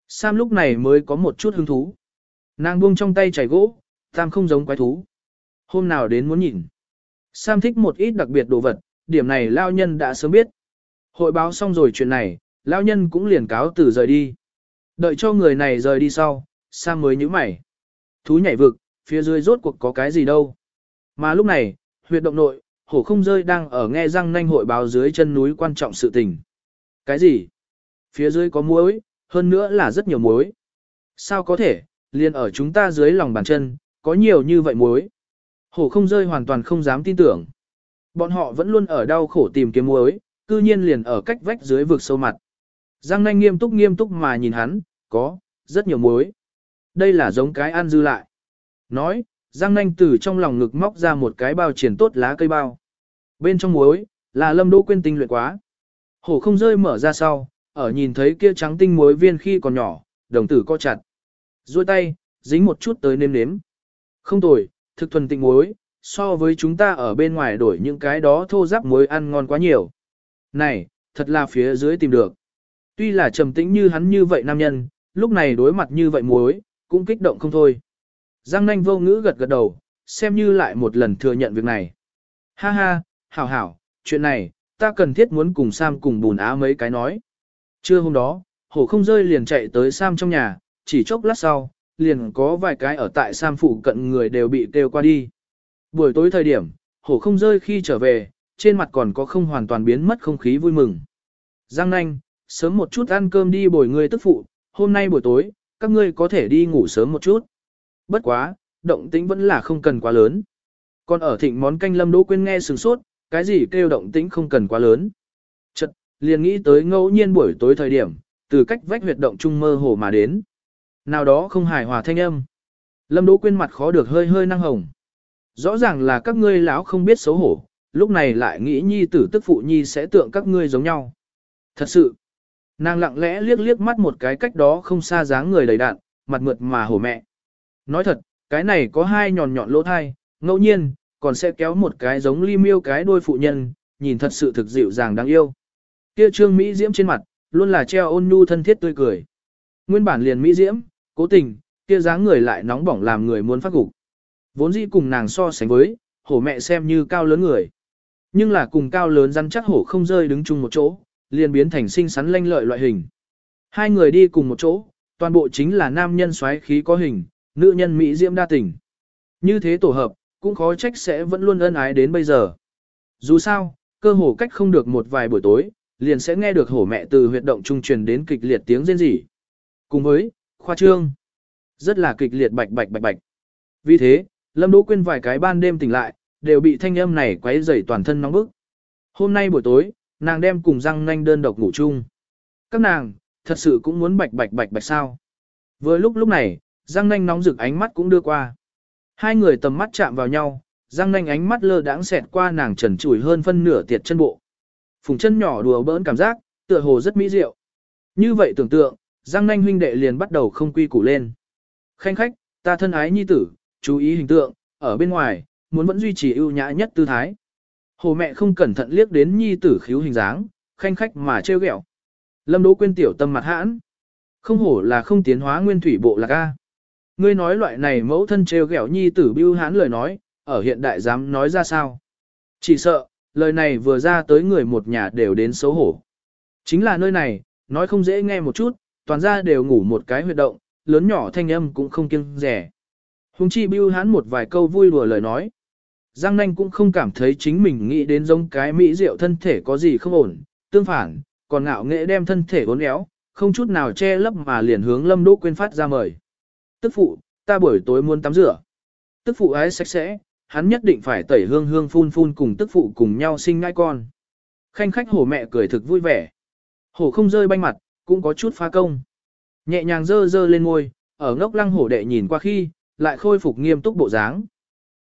Sam lúc này mới có một chút hứng thú. Nàng buông trong tay chảy gỗ, tam không giống quái thú. Hôm nào đến muốn nhìn. Sam thích một ít đặc biệt đồ vật, điểm này lao nhân đã sớm biết. Hội báo xong rồi chuyện này, lao nhân cũng liền cáo từ rời đi. Đợi cho người này rời đi sau, Sam mới nhíu mày. Thú nhảy vực, phía dưới rốt cuộc có cái gì đâu. Mà lúc này, huyệt động nội, hổ không rơi đang ở nghe răng nanh hội báo dưới chân núi quan trọng sự tình. Cái gì? Phía dưới có muối, hơn nữa là rất nhiều muối. Sao có thể, liền ở chúng ta dưới lòng bàn chân, có nhiều như vậy muối. Hổ không rơi hoàn toàn không dám tin tưởng. Bọn họ vẫn luôn ở đau khổ tìm kiếm muối, cư nhiên liền ở cách vách dưới vực sâu mặt. Giang nanh nghiêm túc nghiêm túc mà nhìn hắn, có, rất nhiều muối. Đây là giống cái ăn dư lại. Nói, Giang nanh từ trong lòng ngực móc ra một cái bao triển tốt lá cây bao. Bên trong muối, là lâm đỗ quên tinh luyện quá. Hổ không rơi mở ra sau, ở nhìn thấy kia trắng tinh muối viên khi còn nhỏ, đồng tử co chặt. duỗi tay, dính một chút tới nêm nếm. Không tồi, thực thuần tịnh muối, so với chúng ta ở bên ngoài đổi những cái đó thô giáp muối ăn ngon quá nhiều. Này, thật là phía dưới tìm được. Tuy là trầm tĩnh như hắn như vậy nam nhân, lúc này đối mặt như vậy muối, cũng kích động không thôi. Giang nanh vô ngữ gật gật đầu, xem như lại một lần thừa nhận việc này. Ha ha, hảo hảo, chuyện này, ta cần thiết muốn cùng Sam cùng bùn á mấy cái nói. Trưa hôm đó, hổ không rơi liền chạy tới Sam trong nhà, chỉ chốc lát sau, liền có vài cái ở tại Sam phụ cận người đều bị kêu qua đi. Buổi tối thời điểm, hổ không rơi khi trở về, trên mặt còn có không hoàn toàn biến mất không khí vui mừng. Giang nanh, sớm một chút ăn cơm đi bồi người tức phụ, hôm nay buổi tối, các ngươi có thể đi ngủ sớm một chút. Bất quá, động tĩnh vẫn là không cần quá lớn. Còn ở thịnh món canh lâm đỗ quên nghe sừng sốt, cái gì kêu động tĩnh không cần quá lớn. Chật, liền nghĩ tới ngẫu nhiên buổi tối thời điểm, từ cách vách huyệt động trung mơ hồ mà đến. Nào đó không hài hòa thanh âm. Lâm Đỗ Quyên mặt khó được hơi hơi năng hồng. Rõ ràng là các ngươi lão không biết xấu hổ, lúc này lại nghĩ nhi tử tức phụ nhi sẽ tượng các ngươi giống nhau. Thật sự, nàng lặng lẽ liếc liếc mắt một cái cách đó không xa dáng người đầy đạn, mặt mượt mà hổ mẹ. Nói thật, cái này có hai nhọn nhọn lỗ thai, ngẫu nhiên, còn sẽ kéo một cái giống ly miêu cái đôi phụ nhân, nhìn thật sự thực dịu dàng đáng yêu. Kia trương Mỹ Diễm trên mặt, luôn là treo ôn nhu thân thiết tươi cười. Nguyên bản liền Mỹ Diễm, cố tình, kia dáng người lại nóng bỏng làm người muốn phát gục. Vốn dĩ cùng nàng so sánh với, hổ mẹ xem như cao lớn người. Nhưng là cùng cao lớn rắn chắc hổ không rơi đứng chung một chỗ, liền biến thành sinh sắn lanh lợi loại hình. Hai người đi cùng một chỗ, toàn bộ chính là nam nhân xoáy khí có hình, nữ nhân Mỹ Diễm đa tình. Như thế tổ hợp, cũng khó trách sẽ vẫn luôn ân ái đến bây giờ. Dù sao, cơ hồ cách không được một vài buổi tối, liền sẽ nghe được hổ mẹ từ huyệt động trung truyền đến kịch liệt tiếng rên rỉ. Cùng với, khoa trương, rất là kịch liệt bạch bạch bạch bạch. Vì thế, Lâm Đỗ Quyên vài cái ban đêm tỉnh lại, đều bị thanh âm này quấy rầy toàn thân nóng bức. Hôm nay buổi tối, nàng đem cùng răng nanh đơn độc ngủ chung. Các nàng, thật sự cũng muốn bạch bạch bạch bạch sao. Vừa lúc lúc này, răng nanh nóng rực ánh mắt cũng đưa qua. Hai người tầm mắt chạm vào nhau, răng nanh ánh mắt lơ đãng xẹt qua nàng trần trụi hơn phân nửa tiệt chân bộ. Phùng chân nhỏ đùa bỡn cảm giác, tựa hồ rất mỹ diệu. Như vậy tưởng tượng, Giang nanh huynh đệ liền bắt đầu không quy củ lên. Khanh khách, ta thân ái nhi tử, chú ý hình tượng, ở bên ngoài, muốn vẫn duy trì ưu nhã nhất tư thái. Hồ mẹ không cẩn thận liếc đến nhi tử khiếu hình dáng, khanh khách mà trêu ghẹo. Lâm Đỗ quên tiểu tâm mặt hãn. Không hổ là không tiến hóa nguyên thủy bộ lạc a. Ngươi nói loại này mẫu thân trêu ghẹo nhi tử bưu hãn lời nói, ở hiện đại dám nói ra sao? Chỉ sợ, lời này vừa ra tới người một nhà đều đến xấu hổ. Chính là nơi này, nói không dễ nghe một chút, toàn ra đều ngủ một cái huyệt động, lớn nhỏ thanh âm cũng không kiêng rẻ. Hùng chi bưu hán một vài câu vui đùa lời nói. Giang nanh cũng không cảm thấy chính mình nghĩ đến giống cái mỹ rượu thân thể có gì không ổn, tương phản, còn ngạo nghệ đem thân thể uốn éo, không chút nào che lấp mà liền hướng lâm đỗ quên phát ra mời. Tức phụ, ta buổi tối muốn tắm rửa. Tức phụ ái sạch sẽ, hắn nhất định phải tẩy hương hương phun phun cùng tức phụ cùng nhau sinh ngai con. Khanh khách hổ mẹ cười thực vui vẻ. Hổ không rơi banh mặt, cũng có chút phá công. Nhẹ nhàng dơ dơ lên ngôi, ở ngốc lăng hổ đệ nhìn qua khi, lại khôi phục nghiêm túc bộ dáng.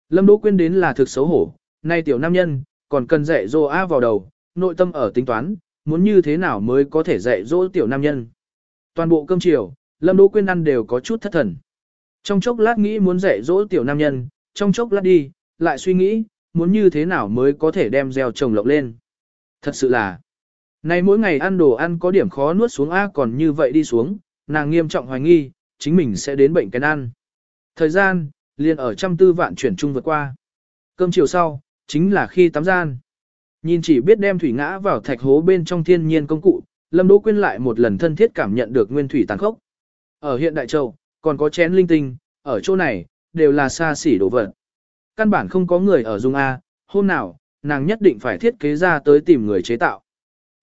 Lâm Đỗ Quyên đến là thực xấu hổ, nay tiểu nam nhân, còn cần dạy dỗ A vào đầu, nội tâm ở tính toán, muốn như thế nào mới có thể dạy dỗ tiểu nam nhân. Toàn bộ cơm chiều, Lâm Đỗ Quyên ăn đều có chút thất thần. Trong chốc lát nghĩ muốn dạy dỗ tiểu nam nhân, trong chốc lát đi, lại suy nghĩ, muốn như thế nào mới có thể đem gieo trồng lộng lên. Thật sự là, nay mỗi ngày ăn đồ ăn có điểm khó nuốt xuống A còn như vậy đi xuống, nàng nghiêm trọng hoài nghi, chính mình sẽ đến bệnh cái ăn. Thời gian, liền ở trăm tư vạn chuyển trung vượt qua. Cơm chiều sau, chính là khi tắm gian. Nhìn chỉ biết đem thủy ngã vào thạch hố bên trong thiên nhiên công cụ, Lâm Đỗ Quyên lại một lần thân thiết cảm nhận được nguyên thủy tàn khốc. Ở hiện đại châu, còn có chén linh tinh, ở chỗ này, đều là xa xỉ đồ vật. Căn bản không có người ở dung A, hôm nào, nàng nhất định phải thiết kế ra tới tìm người chế tạo.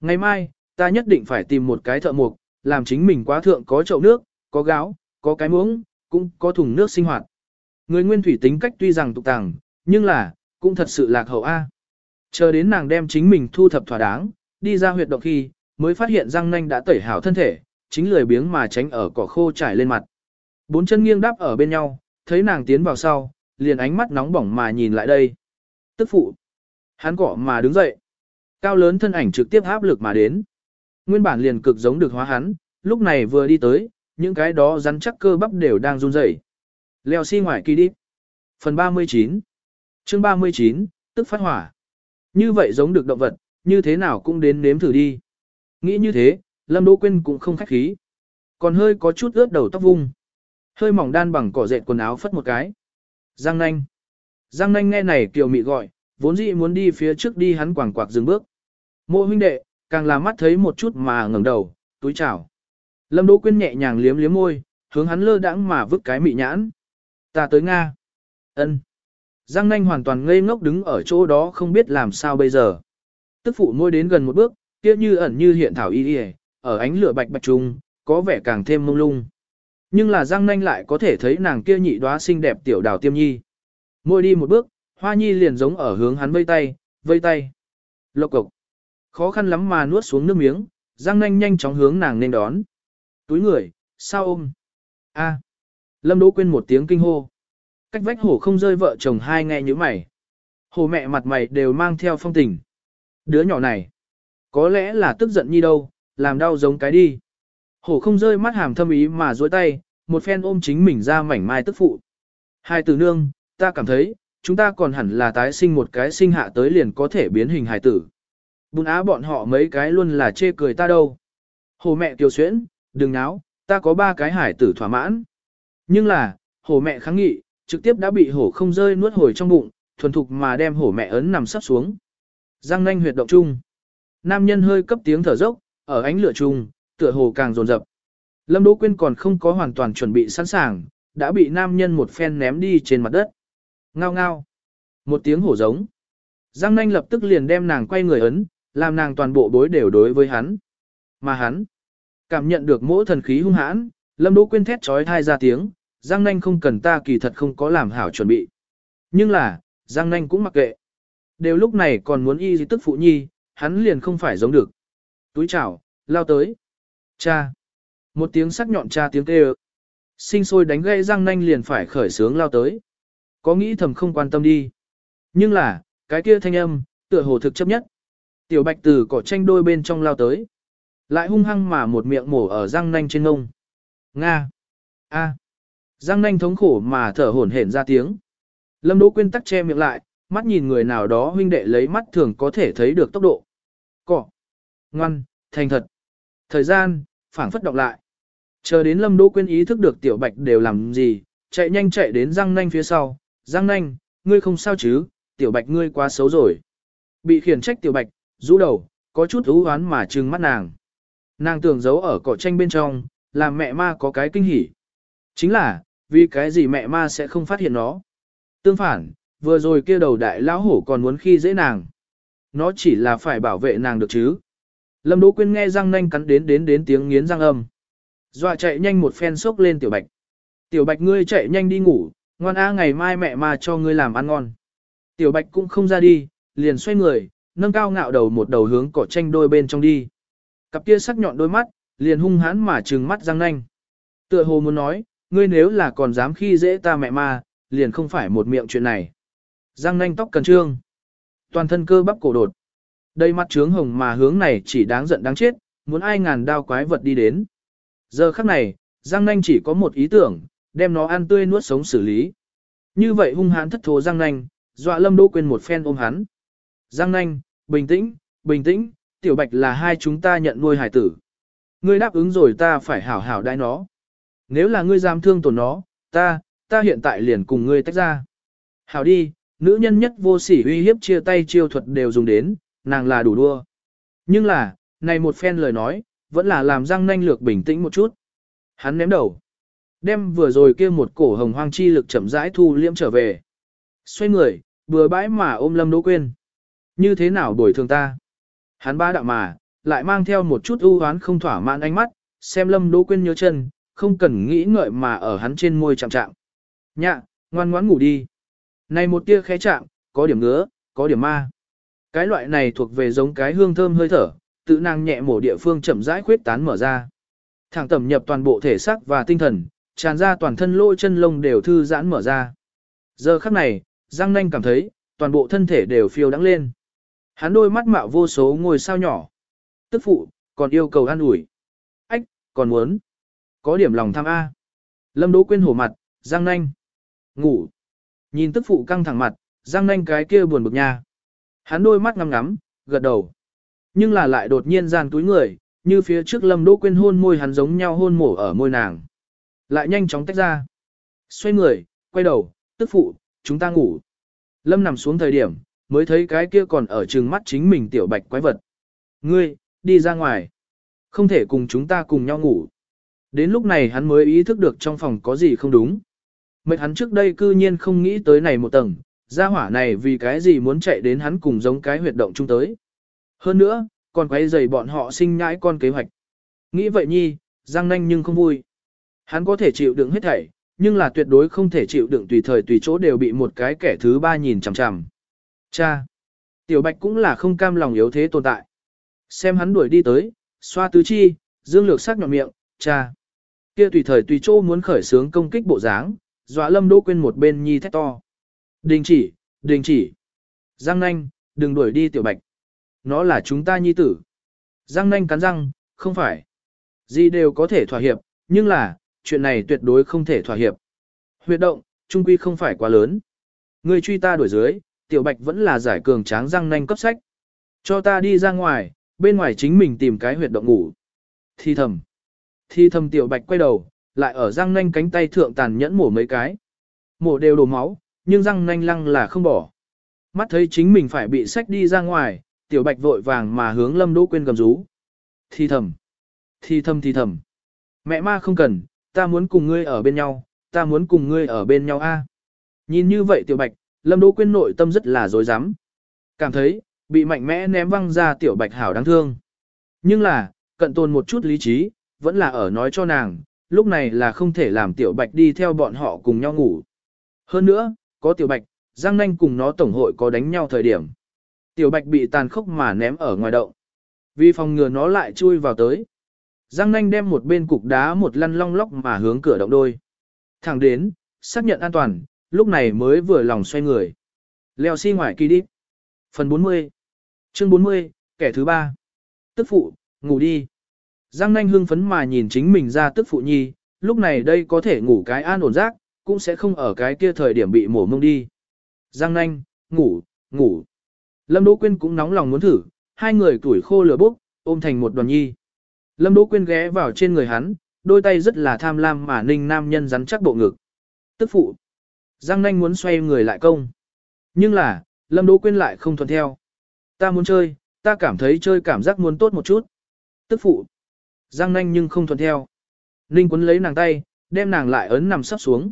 Ngày mai, ta nhất định phải tìm một cái thợ mộc, làm chính mình quá thượng có chậu nước, có gáo, có cái muỗng, cũng có thùng nước sinh hoạt. Người nguyên thủy tính cách tuy rằng tục tàng, nhưng là, cũng thật sự lạc hậu A. Chờ đến nàng đem chính mình thu thập thỏa đáng, đi ra huyệt động khi, mới phát hiện răng nanh đã tẩy hảo thân thể, chính lười biếng mà tránh ở cỏ khô trải lên mặt. Bốn chân nghiêng đáp ở bên nhau, thấy nàng tiến vào sau, liền ánh mắt nóng bỏng mà nhìn lại đây. Tức phụ. Hắn cỏ mà đứng dậy. Cao lớn thân ảnh trực tiếp áp lực mà đến. Nguyên bản liền cực giống được hóa hắn, lúc này vừa đi tới, những cái đó rắn chắc cơ bắp đều đang run rẩy. Leo xi si ngoài kỳ đi. Phần 39 chương 39, tức phát hỏa. Như vậy giống được động vật, như thế nào cũng đến nếm thử đi. Nghĩ như thế, Lâm Đỗ Quyên cũng không khách khí. Còn hơi có chút ướt đầu tóc vung. Hơi mỏng đan bằng cỏ dệt quần áo phất một cái. Giang nanh. Giang nanh nghe này kiều mị gọi, vốn dĩ muốn đi phía trước đi hắn quảng quạc dừng bước. Mộ huynh đệ, càng là mắt thấy một chút mà ngẩng đầu, túi chào. Lâm Đỗ Quyên nhẹ nhàng liếm liếm môi, hướng hắn lơ đãng mà vứt cái mị nhãn. Ta tới Nga. ân Giang nanh hoàn toàn ngây ngốc đứng ở chỗ đó không biết làm sao bây giờ. Tức phụ môi đến gần một bước, kia như ẩn như hiện thảo y y, ở ánh lửa bạch bạch trùng, có vẻ càng thêm mông lung. Nhưng là Giang nanh lại có thể thấy nàng kia nhị đóa xinh đẹp tiểu đào tiêm nhi. Môi đi một bước, hoa nhi liền giống ở hướng hắn vây tay, vây tay. Lộc cục. Khó khăn lắm mà nuốt xuống nước miếng, Giang nanh nhanh chóng hướng nàng nên đón. Túi người, sao ôm? a Lâm Đỗ quên một tiếng kinh hô. Cách vách hổ không rơi vợ chồng hai nghe như mày. hổ mẹ mặt mày đều mang theo phong tình. Đứa nhỏ này, có lẽ là tức giận như đâu, làm đau giống cái đi. Hổ không rơi mắt hàm thâm ý mà duỗi tay, một phen ôm chính mình ra mảnh mai tức phụ. Hai tử nương, ta cảm thấy, chúng ta còn hẳn là tái sinh một cái sinh hạ tới liền có thể biến hình hài tử. Bùn á bọn họ mấy cái luôn là chê cười ta đâu. Hồ mẹ kiều xuyễn, đừng náo, ta có ba cái hải tử thỏa mãn. Nhưng là, hồ mẹ kháng nghị, trực tiếp đã bị hổ không rơi nuốt hồi trong bụng, thuần thục mà đem hổ mẹ ấn nằm sắp xuống. Giang nanh huyệt động chung. Nam nhân hơi cấp tiếng thở dốc, ở ánh lửa chung, tựa hồ càng rồn rập. Lâm Đỗ Quyên còn không có hoàn toàn chuẩn bị sẵn sàng, đã bị nam nhân một phen ném đi trên mặt đất. Ngao ngao. Một tiếng hổ giống. Giang nanh lập tức liền đem nàng quay người ấn, làm nàng toàn bộ bối đều đối với hắn. Mà hắn, cảm nhận được mỗi thần khí hung hãn, Lâm Đỗ Quyên thét chói tai ra tiếng, Giang Nanh không cần ta kỳ thật không có làm hảo chuẩn bị. Nhưng là, Giang Nanh cũng mặc kệ. Đều lúc này còn muốn y gì tức phụ nhi, hắn liền không phải giống được. Túi chảo, lao tới. Cha. Một tiếng sắc nhọn cha tiếng kêu. Sinh sôi đánh gãy Giang Nanh liền phải khởi sướng lao tới. Có nghĩ thầm không quan tâm đi. Nhưng là, cái kia thanh âm, tựa hồ thực chấp nhất. Tiểu bạch từ cỏ tranh đôi bên trong lao tới. Lại hung hăng mà một miệng mổ ở răng Nanh trên ngông. Nga. A. răng nanh thống khổ mà thở hổn hển ra tiếng. Lâm Đỗ Quyên tắc che miệng lại, mắt nhìn người nào đó huynh đệ lấy mắt thường có thể thấy được tốc độ. Cỏ. Ngoan, thành thật. Thời gian, phảng phất đọc lại. Chờ đến Lâm Đỗ Quyên ý thức được tiểu bạch đều làm gì, chạy nhanh chạy đến Giang nanh phía sau. Giang nanh, ngươi không sao chứ, tiểu bạch ngươi quá xấu rồi. Bị khiển trách tiểu bạch, rũ đầu, có chút ú hoán mà trừng mắt nàng. Nàng tưởng giấu ở cỏ tranh bên trong, làm mẹ ma có cái kinh hỉ. Chính là, vì cái gì mẹ ma sẽ không phát hiện nó? Tương phản, vừa rồi kia đầu đại lão hổ còn muốn khi dễ nàng. Nó chỉ là phải bảo vệ nàng được chứ. Lâm Đỗ Quyên nghe răng nanh cắn đến đến đến tiếng nghiến răng âm. Dọa chạy nhanh một phen sốc lên tiểu bạch. Tiểu bạch ngươi chạy nhanh đi ngủ, ngoan a ngày mai mẹ ma cho ngươi làm ăn ngon. Tiểu bạch cũng không ra đi, liền xoay người, nâng cao ngạo đầu một đầu hướng cỏ tranh đôi bên trong đi. Cặp kia sắc nhọn đôi mắt, liền hung hãn mà trừng mắt răng nanh. Tựa hồ muốn nói, ngươi nếu là còn dám khi dễ ta mẹ ma, liền không phải một miệng chuyện này. Giang nanh tóc cần trương. Toàn thân cơ bắp cổ đột. Đây mắt trướng hồng mà hướng này chỉ đáng giận đáng chết, muốn ai ngàn đao quái vật đi đến. Giờ khắc này, Giang nanh chỉ có một ý tưởng, đem nó ăn tươi nuốt sống xử lý. Như vậy hung hãn thất thố Giang nanh, dọa lâm đỗ quên một phen ôm hắn. Giang nanh, bình tĩnh, bình tĩnh, tiểu bạch là hai chúng ta nhận nuôi hải tử. Ngươi đáp ứng rồi ta phải hảo hảo đai nó. Nếu là ngươi dám thương tổn nó, ta, ta hiện tại liền cùng ngươi tách ra. Hảo đi, nữ nhân nhất vô sỉ uy hiếp chia tay chiêu thuật đều dùng đến, nàng là đủ đua. Nhưng là, này một phen lời nói, vẫn là làm răng nanh lược bình tĩnh một chút. Hắn ném đầu. Đem vừa rồi kia một cổ hồng hoang chi lực chậm rãi thu liễm trở về. Xoay người, vừa bãi mà ôm lâm đỗ Quyên. Như thế nào đổi thường ta? Hắn ba đạo mà, lại mang theo một chút ưu hoán không thỏa mãn ánh mắt, xem lâm đỗ quên nhớ chân, không cần nghĩ ngợi mà ở hắn trên môi chạm chạm. Nhạ, ngoan ngoãn ngủ đi. Này một tia khẽ chạm, có điểm ngứa, có điểm ma. Cái loại này thuộc về giống cái hương thơm hơi thở, tự nàng nhẹ mổ địa phương chậm rãi khuyết tán mở ra. Thẳng tầm nhập toàn bộ thể xác và tinh thần, tràn ra toàn thân lỗ chân lông đều thư giãn mở ra. Giờ khắc này, Giang Nanh cảm thấy, toàn bộ thân thể đều phiêu đắng lên. Hắn đôi mắt mạo vô số ngôi sao nhỏ. Tức phụ, còn yêu cầu ăn ủi. Ách, còn muốn. Có điểm lòng tham A. Lâm Đỗ Quyên hổ mặt, Giang Nanh. Ngủ. Nhìn tức phụ căng thẳng mặt, Giang Nanh cái kia buồn bực nha. Hắn đôi mắt ngắm ngắm, gật đầu. Nhưng là lại đột nhiên gian túi người, như phía trước Lâm Đỗ Quyên hôn môi hắn giống nhau hôn mổ ở môi nàng. Lại nhanh chóng tách ra. Xoay người, quay đầu, tức phụ, chúng ta ngủ. Lâm nằm xuống thời điểm, mới thấy cái kia còn ở trừng mắt chính mình tiểu bạch quái vật. Ngươi, đi ra ngoài. Không thể cùng chúng ta cùng nhau ngủ. Đến lúc này hắn mới ý thức được trong phòng có gì không đúng. Mệt hắn trước đây cư nhiên không nghĩ tới này một tầng, gia hỏa này vì cái gì muốn chạy đến hắn cùng giống cái huyệt động chung tới. Hơn nữa, còn quay dày bọn họ sinh nhãi con kế hoạch. Nghĩ vậy nhi, Giang Nanh nhưng không vui. Hắn có thể chịu đựng hết thảy, nhưng là tuyệt đối không thể chịu đựng tùy thời tùy chỗ đều bị một cái kẻ thứ ba nhìn chằm chằm. Cha! Tiểu Bạch cũng là không cam lòng yếu thế tồn tại. Xem hắn đuổi đi tới, xoa tứ chi, dương lược sắc nhọn miệng, cha! Kia tùy thời tùy chỗ muốn khởi sướng công kích bộ dáng, dọa lâm đỗ quên một bên nhi thét to. Đình chỉ, đình chỉ. Giang nanh, đừng đuổi đi tiểu bạch. Nó là chúng ta nhi tử. Giang nanh cắn răng, không phải. Gì đều có thể thỏa hiệp, nhưng là, chuyện này tuyệt đối không thể thỏa hiệp. Huyệt động, trung quy không phải quá lớn. Người truy ta đuổi dưới, tiểu bạch vẫn là giải cường tráng răng nanh cấp sách. Cho ta đi ra ngoài, bên ngoài chính mình tìm cái huyệt động ngủ. Thi thầm. Thi thầm tiểu bạch quay đầu, lại ở răng nanh cánh tay thượng tàn nhẫn mổ mấy cái. Mổ đều đổ máu, nhưng răng nanh lăng là không bỏ. Mắt thấy chính mình phải bị sách đi ra ngoài, tiểu bạch vội vàng mà hướng lâm đỗ quên cầm rú. Thi thầm. Thi thầm thi thầm. Mẹ ma không cần, ta muốn cùng ngươi ở bên nhau, ta muốn cùng ngươi ở bên nhau a. Nhìn như vậy tiểu bạch, lâm đỗ quên nội tâm rất là dối rắm Cảm thấy, bị mạnh mẽ ném văng ra tiểu bạch hảo đáng thương. Nhưng là, cận tồn một chút lý trí, vẫn là ở nói cho nàng, lúc này là không thể làm tiểu bạch đi theo bọn họ cùng nhau ngủ. Hơn nữa, có tiểu bạch, Giang Nanh cùng nó tổng hội có đánh nhau thời điểm. Tiểu bạch bị tàn khốc mà ném ở ngoài động. Vì phòng ngừa nó lại chui vào tới. Giang Nanh đem một bên cục đá một lăn long lóc mà hướng cửa động đôi. Thẳng đến, xác nhận an toàn, lúc này mới vừa lòng xoay người. Leo xi si ngoài kỳ đi. Phần 40 Chương 40, kẻ thứ ba. Tức phụ, ngủ đi. Giang nanh hưng phấn mà nhìn chính mình ra tức phụ nhi, lúc này đây có thể ngủ cái an ổn giấc, cũng sẽ không ở cái kia thời điểm bị mổ mông đi. Giang nanh, ngủ, ngủ. Lâm Đỗ Quyên cũng nóng lòng muốn thử, hai người tuổi khô lửa bốc, ôm thành một đoàn nhi. Lâm Đỗ Quyên ghé vào trên người hắn, đôi tay rất là tham lam mà ninh nam nhân rắn chắc bộ ngực. Tức phụ. Giang nanh muốn xoay người lại công. Nhưng là, Lâm Đỗ Quyên lại không thuận theo. Ta muốn chơi, ta cảm thấy chơi cảm giác muốn tốt một chút. Tức phụ. Giang nanh nhưng không thuận theo. Ninh quấn lấy nàng tay, đem nàng lại ấn nằm sắp xuống.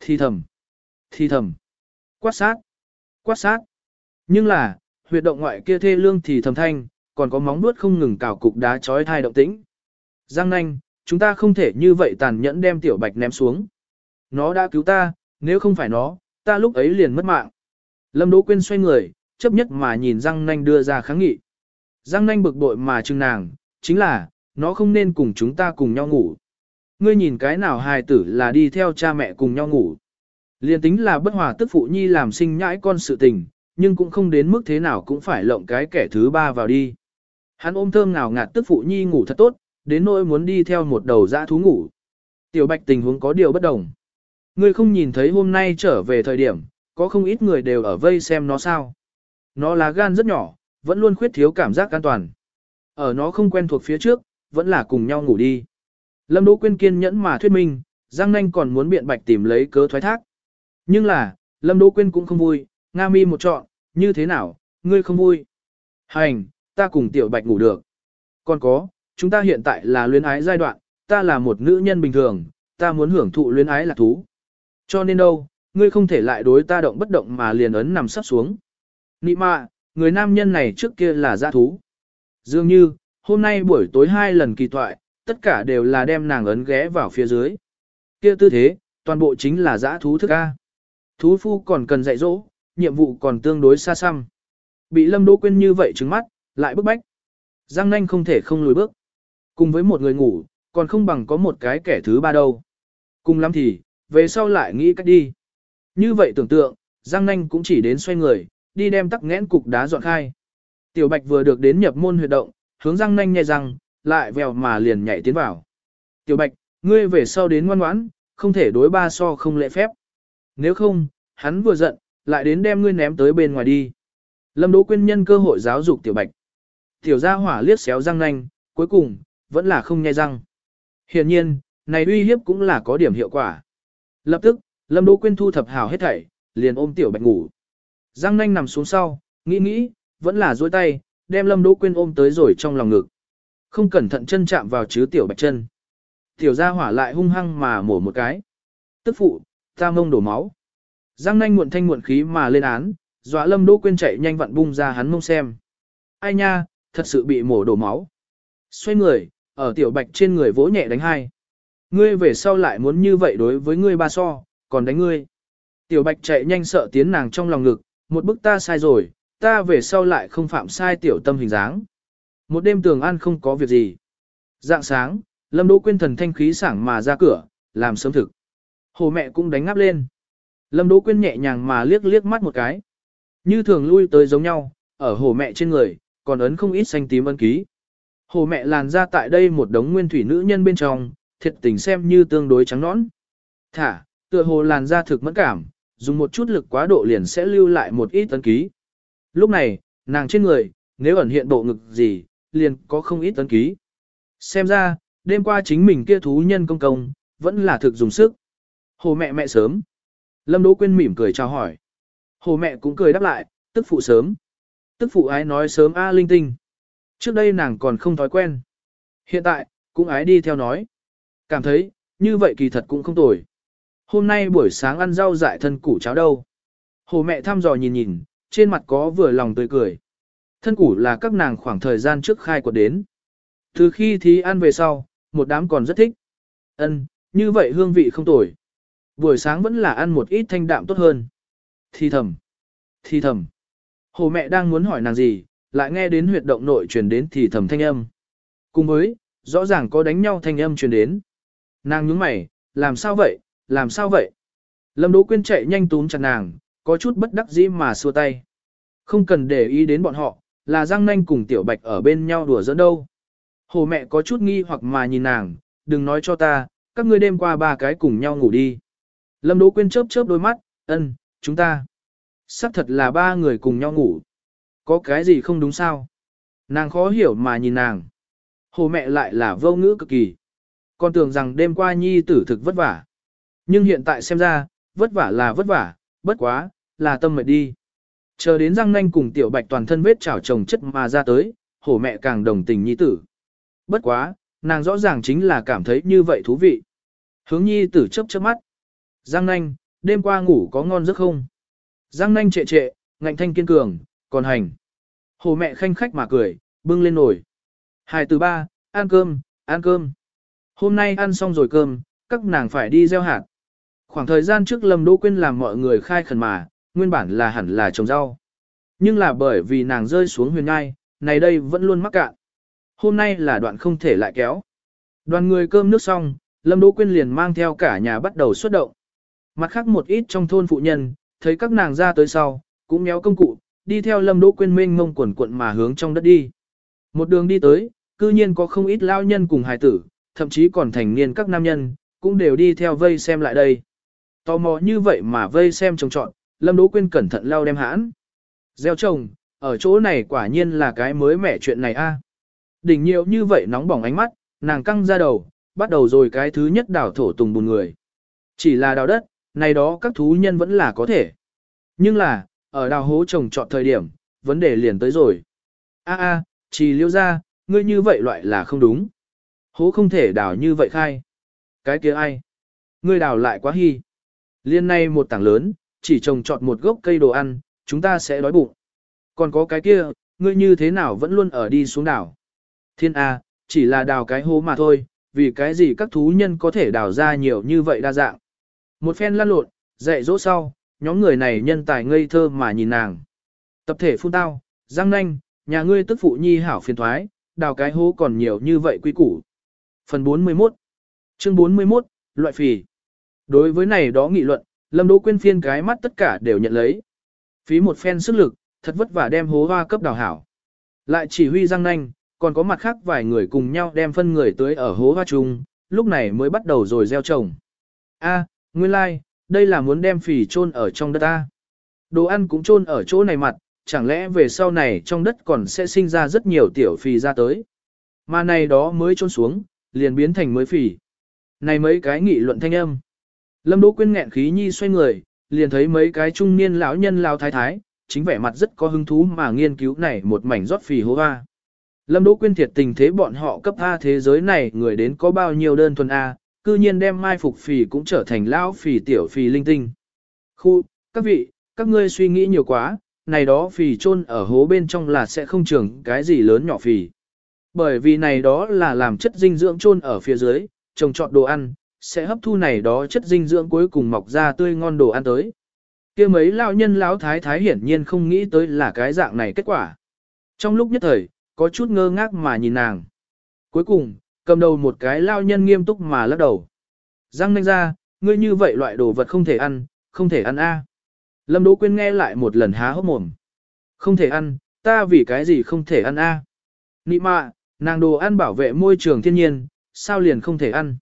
Thi thầm. Thi thầm. Quát sát. Quát sát. Nhưng là, huyệt động ngoại kia thê lương thì thầm thanh, còn có móng nuốt không ngừng cào cục đá chói thai động tĩnh. Giang nanh, chúng ta không thể như vậy tàn nhẫn đem tiểu bạch ném xuống. Nó đã cứu ta, nếu không phải nó, ta lúc ấy liền mất mạng. Lâm Đỗ Quyên xoay người, chấp nhất mà nhìn Giang nanh đưa ra kháng nghị. Giang nanh bực bội mà chừng nàng, chính là, nó không nên cùng chúng ta cùng nhau ngủ. Ngươi nhìn cái nào hài tử là đi theo cha mẹ cùng nhau ngủ. Liên tính là bất hòa tức phụ nhi làm sinh nhãi con sự tình, nhưng cũng không đến mức thế nào cũng phải lộng cái kẻ thứ ba vào đi. Hắn ôm thơm ngào ngạt tức phụ nhi ngủ thật tốt, đến nỗi muốn đi theo một đầu dã thú ngủ. Tiểu bạch tình huống có điều bất đồng. Ngươi không nhìn thấy hôm nay trở về thời điểm, có không ít người đều ở vây xem nó sao. Nó là gan rất nhỏ, vẫn luôn khuyết thiếu cảm giác an toàn. Ở nó không quen thuộc phía trước, vẫn là cùng nhau ngủ đi. Lâm Đỗ Quyên kiên nhẫn mà thuyết minh, Giang Nanh còn muốn biện bạch tìm lấy cớ thoái thác. Nhưng là, Lâm Đỗ Quyên cũng không vui, Nga mi một chọn, như thế nào, ngươi không vui. Hành, ta cùng tiểu bạch ngủ được. Còn có, chúng ta hiện tại là luyến ái giai đoạn, ta là một nữ nhân bình thường, ta muốn hưởng thụ luyến ái là thú. Cho nên đâu, ngươi không thể lại đối ta động bất động mà liền ấn nằm sắp xuống. Nị mạ, người nam nhân này trước kia là gia thú. Dường như, hôm nay buổi tối hai lần kỳ thoại, tất cả đều là đem nàng ấn ghé vào phía dưới. Kia tư thế, toàn bộ chính là dã thú thức A. Thú phu còn cần dạy dỗ, nhiệm vụ còn tương đối xa xăm. Bị Lâm Đỗ quên như vậy trứng mắt, lại bức bách. Giang nanh không thể không lùi bước. Cùng với một người ngủ, còn không bằng có một cái kẻ thứ ba đâu. Cùng lắm thì, về sau lại nghĩ cách đi. Như vậy tưởng tượng, Giang nanh cũng chỉ đến xoay người, đi đem tắc nghẽn cục đá dọn khai. Tiểu Bạch vừa được đến nhập môn huyệt động, hướng giang nanh nhẹ răng, lại vèo mà liền nhảy tiến vào. Tiểu Bạch, ngươi về sau đến ngoan ngoãn, không thể đối ba so không lễ phép. Nếu không, hắn vừa giận, lại đến đem ngươi ném tới bên ngoài đi. Lâm Đỗ Quyên nhân cơ hội giáo dục Tiểu Bạch. Tiểu gia hỏa liếc xéo răng nanh, cuối cùng, vẫn là không nghe răng. Hiển nhiên, này uy hiếp cũng là có điểm hiệu quả. Lập tức, Lâm Đỗ Quyên thu thập hào hết thảy, liền ôm Tiểu Bạch ngủ. giang nanh nằm xuống sau, nghĩ nghĩ, vẫn là duỗi tay, đem Lâm Đỗ Quyên ôm tới rồi trong lòng ngực. Không cẩn thận chân chạm vào chứ tiểu bạch chân. Tiểu gia hỏa lại hung hăng mà mổ một cái. Tức phụ, ta mông đổ máu. Giang nanh muộn thanh muộn khí mà lên án, dọa lâm đỗ quyên chạy nhanh vặn bung ra hắn mông xem. Ai nha, thật sự bị mổ đổ máu. Xoay người, ở tiểu bạch trên người vỗ nhẹ đánh hai. Ngươi về sau lại muốn như vậy đối với ngươi ba so, còn đánh ngươi. Tiểu bạch chạy nhanh sợ tiến nàng trong lòng ngực, một bức ta sai rồi, ta về sau lại không phạm sai tiểu tâm hình dáng. Một đêm tường an không có việc gì. Dạng sáng, Lâm Đỗ Quyên thần thanh khí sảng mà ra cửa, làm sớm thực. Hồ mẹ cũng đánh ngáp lên. Lâm Đỗ Quyên nhẹ nhàng mà liếc liếc mắt một cái. Như thường lui tới giống nhau, ở hồ mẹ trên người, còn ấn không ít xanh tím ân ký. Hồ mẹ làn ra tại đây một đống nguyên thủy nữ nhân bên trong, thiệt tình xem như tương đối trắng nõn. Thả, tựa hồ làn da thực mẫn cảm, dùng một chút lực quá độ liền sẽ lưu lại một ít ấn ký. Lúc này, nàng trên người, nếu ẩn hiện bộ ngực gì, liền có không ít ấn ký. Xem ra, đêm qua chính mình kia thú nhân công công, vẫn là thực dùng sức. Hồ mẹ mẹ sớm. Lâm Đỗ Quyên mỉm cười chào hỏi. Hồ mẹ cũng cười đáp lại, tức phụ sớm. Tức phụ ái nói sớm a linh tinh. Trước đây nàng còn không thói quen. Hiện tại, cũng ái đi theo nói. Cảm thấy, như vậy kỳ thật cũng không tồi. Hôm nay buổi sáng ăn rau dại thân củ cháo đâu. Hồ mẹ thăm dò nhìn nhìn, trên mặt có vừa lòng tươi cười. Thân củ là các nàng khoảng thời gian trước khai quật đến. Từ khi thì ăn về sau, một đám còn rất thích. Ân, như vậy hương vị không tồi. Buổi sáng vẫn là ăn một ít thanh đạm tốt hơn. Thì thầm, thì thầm. Hồ mẹ đang muốn hỏi nàng gì, lại nghe đến huyệt động nội truyền đến thì thầm thanh âm. Cùng với, rõ ràng có đánh nhau thanh âm truyền đến. Nàng nhướng mày, làm sao vậy, làm sao vậy? Lâm Đỗ Quyên chạy nhanh túm chặt nàng, có chút bất đắc dĩ mà xua tay. Không cần để ý đến bọn họ, là Giang Nanh cùng Tiểu Bạch ở bên nhau đùa giỡn đâu. Hồ mẹ có chút nghi hoặc mà nhìn nàng, đừng nói cho ta, các ngươi đêm qua ba cái cùng nhau ngủ đi. Lâm Đỗ Quyên chớp chớp đôi mắt, ân, chúng ta. Sắc thật là ba người cùng nhau ngủ. Có cái gì không đúng sao? Nàng khó hiểu mà nhìn nàng. Hồ mẹ lại là vô ngữ cực kỳ. Con tưởng rằng đêm qua nhi tử thực vất vả. Nhưng hiện tại xem ra, vất vả là vất vả, bất quá, là tâm mệt đi. Chờ đến răng nanh cùng tiểu bạch toàn thân vết chảo chồng chất mà ra tới, hổ mẹ càng đồng tình nhi tử. Bất quá, nàng rõ ràng chính là cảm thấy như vậy thú vị. Hướng nhi tử chớp chớp mắt. Giang nanh, đêm qua ngủ có ngon giấc không? Giang nanh trệ trệ, ngạnh thanh kiên cường, còn hành. Hồ mẹ khanh khách mà cười, bưng lên nổi. Hài từ ba, ăn cơm, ăn cơm. Hôm nay ăn xong rồi cơm, các nàng phải đi gieo hạt. Khoảng thời gian trước Lâm Đỗ Quyên làm mọi người khai khẩn mà, nguyên bản là hẳn là trồng rau. Nhưng là bởi vì nàng rơi xuống huyền ngai, này đây vẫn luôn mắc cạn. Hôm nay là đoạn không thể lại kéo. Đoàn người cơm nước xong, Lâm Đỗ Quyên liền mang theo cả nhà bắt đầu xuất động. Mặt khác một ít trong thôn phụ nhân, thấy các nàng ra tới sau, cũng méo công cụ, đi theo Lâm Đỗ Quyên mênh mông quần quận mà hướng trong đất đi. Một đường đi tới, cư nhiên có không ít lao nhân cùng hài tử, thậm chí còn thành niên các nam nhân, cũng đều đi theo vây xem lại đây. Tò mò như vậy mà vây xem trồng trọn, Lâm Đỗ Quyên cẩn thận lau đem hãn. Gieo trồng, ở chỗ này quả nhiên là cái mới mẻ chuyện này a. Đỉnh nhiều như vậy nóng bỏng ánh mắt, nàng căng ra đầu, bắt đầu rồi cái thứ nhất đào thổ tùng bùn người. Chỉ là đào đất, này đó các thú nhân vẫn là có thể. Nhưng là, ở đào hố trồng trọt thời điểm, vấn đề liền tới rồi. A a, chỉ liêu ra, ngươi như vậy loại là không đúng. Hố không thể đào như vậy khai. Cái kia ai? Ngươi đào lại quá hy. Liên này một tảng lớn, chỉ trồng trọt một gốc cây đồ ăn, chúng ta sẽ đói bụng. Còn có cái kia, ngươi như thế nào vẫn luôn ở đi xuống đảo. Thiên A, chỉ là đào cái hố mà thôi, vì cái gì các thú nhân có thể đào ra nhiều như vậy đa dạng. Một phen lăn lộn, dạy dỗ sau, nhóm người này nhân tài ngây thơ mà nhìn nàng. Tập thể phun tao, giang nanh, nhà ngươi tức phụ nhi hảo phiền thoái, đào cái hố còn nhiều như vậy quý củ. Phần 41 Chương 41, Loại phì Đối với này đó nghị luận, Lâm Đỗ Quyên phiên cái mắt tất cả đều nhận lấy. Phí một phen sức lực, thật vất vả đem hố hoa cấp đào hảo. Lại chỉ huy răng nanh, còn có mặt khác vài người cùng nhau đem phân người tới ở hố hoa chung, lúc này mới bắt đầu rồi gieo trồng. A, nguyên lai, like, đây là muốn đem phì trôn ở trong đất ta. Đồ ăn cũng trôn ở chỗ này mặt, chẳng lẽ về sau này trong đất còn sẽ sinh ra rất nhiều tiểu phì ra tới. Mà này đó mới trôn xuống, liền biến thành mới phì. Này mấy cái nghị luận thanh âm. Lâm Đỗ Quyên nghẹn khí nhi xoay người, liền thấy mấy cái trung niên lão nhân lao thái thái, chính vẻ mặt rất có hứng thú mà nghiên cứu này một mảnh rót phì hố hoa. Lâm Đỗ Quyên thiệt tình thế bọn họ cấp A thế giới này người đến có bao nhiêu đơn thuần A, cư nhiên đem mai phục phì cũng trở thành lão phì tiểu phì linh tinh. Khu, các vị, các ngươi suy nghĩ nhiều quá, này đó phì trôn ở hố bên trong là sẽ không trưởng cái gì lớn nhỏ phì. Bởi vì này đó là làm chất dinh dưỡng chôn ở phía dưới, trồng trọt đồ ăn, sẽ hấp thu này đó chất dinh dưỡng cuối cùng mọc ra tươi ngon đồ ăn tới. kia mấy lão nhân lão thái thái hiển nhiên không nghĩ tới là cái dạng này kết quả. Trong lúc nhất thời, có chút ngơ ngác mà nhìn nàng. Cuối cùng, cầm đầu một cái lao nhân nghiêm túc mà lắc đầu. Răng nanh ra, ngươi như vậy loại đồ vật không thể ăn, không thể ăn a. Lâm Đỗ Quyên nghe lại một lần há hốc mồm. Không thể ăn, ta vì cái gì không thể ăn a? Nị mạ, nàng đồ ăn bảo vệ môi trường thiên nhiên, sao liền không thể ăn?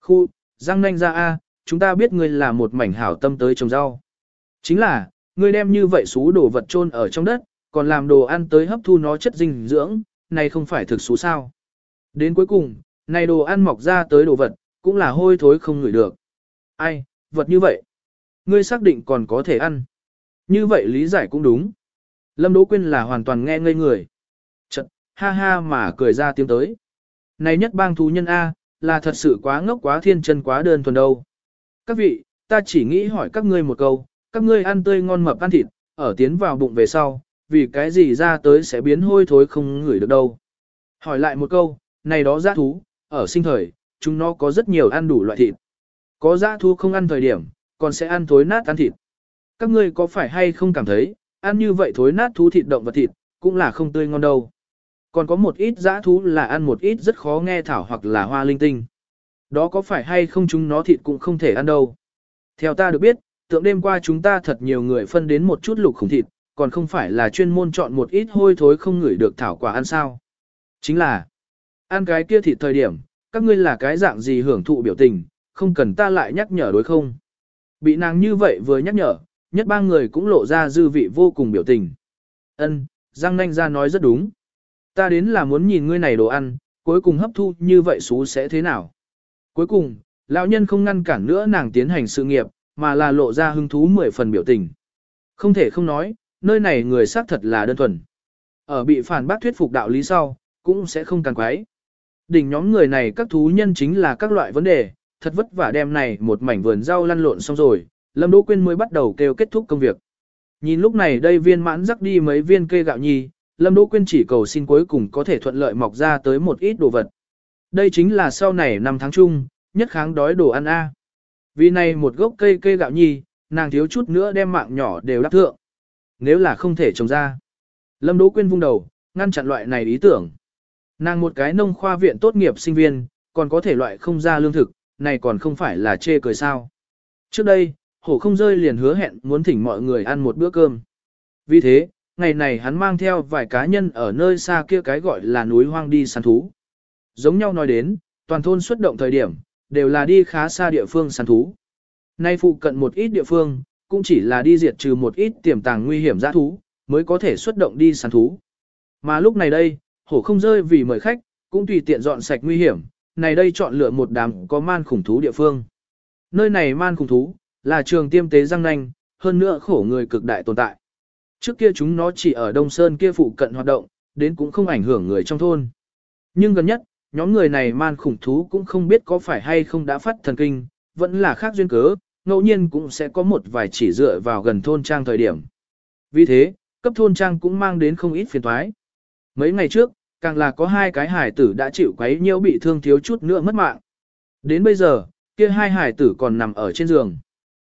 Khu, răng nanh ra a, chúng ta biết ngươi là một mảnh hảo tâm tới trồng rau. Chính là, ngươi đem như vậy xú đồ vật chôn ở trong đất, còn làm đồ ăn tới hấp thu nó chất dinh dưỡng, này không phải thực xú sao. Đến cuối cùng, này đồ ăn mọc ra tới đồ vật, cũng là hôi thối không ngửi được. Ai, vật như vậy, ngươi xác định còn có thể ăn. Như vậy lý giải cũng đúng. Lâm Đỗ Quyên là hoàn toàn nghe ngây người. Ha ha mà cười ra tiếng tới. Này nhất bang thú nhân A, là thật sự quá ngốc quá thiên chân quá đơn thuần đâu. Các vị, ta chỉ nghĩ hỏi các ngươi một câu, các ngươi ăn tươi ngon mập ăn thịt, ở tiến vào bụng về sau, vì cái gì ra tới sẽ biến hôi thối không ngửi được đâu. Hỏi lại một câu, này đó giã thú, ở sinh thời, chúng nó có rất nhiều ăn đủ loại thịt. Có giã thú không ăn thời điểm, còn sẽ ăn thối nát ăn thịt. Các ngươi có phải hay không cảm thấy, ăn như vậy thối nát thú thịt động vật thịt, cũng là không tươi ngon đâu. Còn có một ít dã thú là ăn một ít rất khó nghe thảo hoặc là hoa linh tinh. Đó có phải hay không chúng nó thịt cũng không thể ăn đâu. Theo ta được biết, tượng đêm qua chúng ta thật nhiều người phân đến một chút lục khủng thịt, còn không phải là chuyên môn chọn một ít hôi thối không ngửi được thảo quả ăn sao. Chính là, ăn cái kia thịt thời điểm, các ngươi là cái dạng gì hưởng thụ biểu tình, không cần ta lại nhắc nhở đối không. Bị nàng như vậy vừa nhắc nhở, nhất ba người cũng lộ ra dư vị vô cùng biểu tình. Ân, Giang Nanh ra nói rất đúng. Ta đến là muốn nhìn ngươi này đồ ăn, cuối cùng hấp thu như vậy xú sẽ thế nào. Cuối cùng, lão nhân không ngăn cản nữa nàng tiến hành sự nghiệp, mà là lộ ra hứng thú mười phần biểu tình. Không thể không nói, nơi này người xác thật là đơn thuần. Ở bị phản bác thuyết phục đạo lý sau, cũng sẽ không càng quái. Đỉnh nhóm người này các thú nhân chính là các loại vấn đề, thật vất vả đem này một mảnh vườn rau lăn lộn xong rồi, Lâm Đỗ Quyên mới bắt đầu kêu kết thúc công việc. Nhìn lúc này đây viên mãn rắc đi mấy viên cây gạo nhì. Lâm Đỗ Quyên chỉ cầu xin cuối cùng có thể thuận lợi mọc ra tới một ít đồ vật. Đây chính là sau này năm tháng chung, nhất kháng đói đồ ăn A. Vì này một gốc cây cây gạo nhi, nàng thiếu chút nữa đem mạng nhỏ đều đắc thượng. Nếu là không thể trồng ra. Lâm Đỗ Quyên vung đầu, ngăn chặn loại này ý tưởng. Nàng một cái nông khoa viện tốt nghiệp sinh viên, còn có thể loại không ra lương thực, này còn không phải là chê cười sao. Trước đây, hổ không rơi liền hứa hẹn muốn thỉnh mọi người ăn một bữa cơm. Vì thế, ngày này hắn mang theo vài cá nhân ở nơi xa kia cái gọi là núi hoang đi săn thú. Giống nhau nói đến, toàn thôn xuất động thời điểm, đều là đi khá xa địa phương săn thú. Nay phụ cận một ít địa phương, cũng chỉ là đi diệt trừ một ít tiềm tàng nguy hiểm giã thú, mới có thể xuất động đi săn thú. Mà lúc này đây, hổ không rơi vì mời khách, cũng tùy tiện dọn sạch nguy hiểm, này đây chọn lựa một đám có man khủng thú địa phương. Nơi này man khủng thú, là trường tiêm tế răng nanh, hơn nữa khổ người cực đại tồn tại. Trước kia chúng nó chỉ ở Đông Sơn kia phụ cận hoạt động, đến cũng không ảnh hưởng người trong thôn. Nhưng gần nhất, nhóm người này man khủng thú cũng không biết có phải hay không đã phát thần kinh, vẫn là khác duyên cớ, ngẫu nhiên cũng sẽ có một vài chỉ dựa vào gần thôn trang thời điểm. Vì thế, cấp thôn trang cũng mang đến không ít phiền toái. Mấy ngày trước, càng là có hai cái hải tử đã chịu quấy nhiễu bị thương thiếu chút nữa mất mạng. Đến bây giờ, kia hai hải tử còn nằm ở trên giường.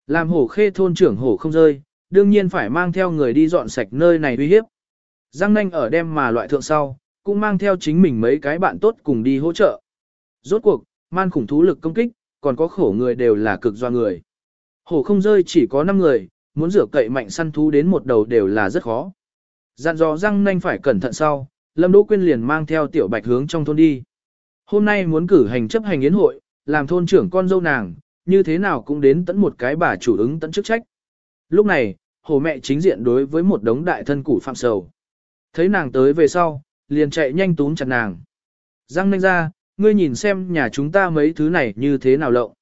Làm hổ khê thôn trưởng hổ không rơi, đương nhiên phải mang theo người đi dọn sạch nơi này uy hiếp. Giang nanh ở đem mà loại thượng sau, cũng mang theo chính mình mấy cái bạn tốt cùng đi hỗ trợ. Rốt cuộc, man khủng thú lực công kích, còn có khổ người đều là cực doa người. Hổ không rơi chỉ có 5 người, muốn rửa cậy mạnh săn thú đến một đầu đều là rất khó. Dặn dò răng nanh phải cẩn thận sau, Lâm Đỗ Quyên liền mang theo tiểu bạch hướng trong thôn đi. Hôm nay muốn cử hành chấp hành yến hội, làm thôn trưởng con dâu nàng, như thế nào cũng đến tận một cái bà chủ ứng tận chức trách. Lúc này, hồ mẹ chính diện đối với một đống đại thân củ phạm sầu. Thấy nàng tới về sau, liền chạy nhanh túm chặt nàng. Răng nanh ra, ngươi nhìn xem nhà chúng ta mấy thứ này như thế nào lộng.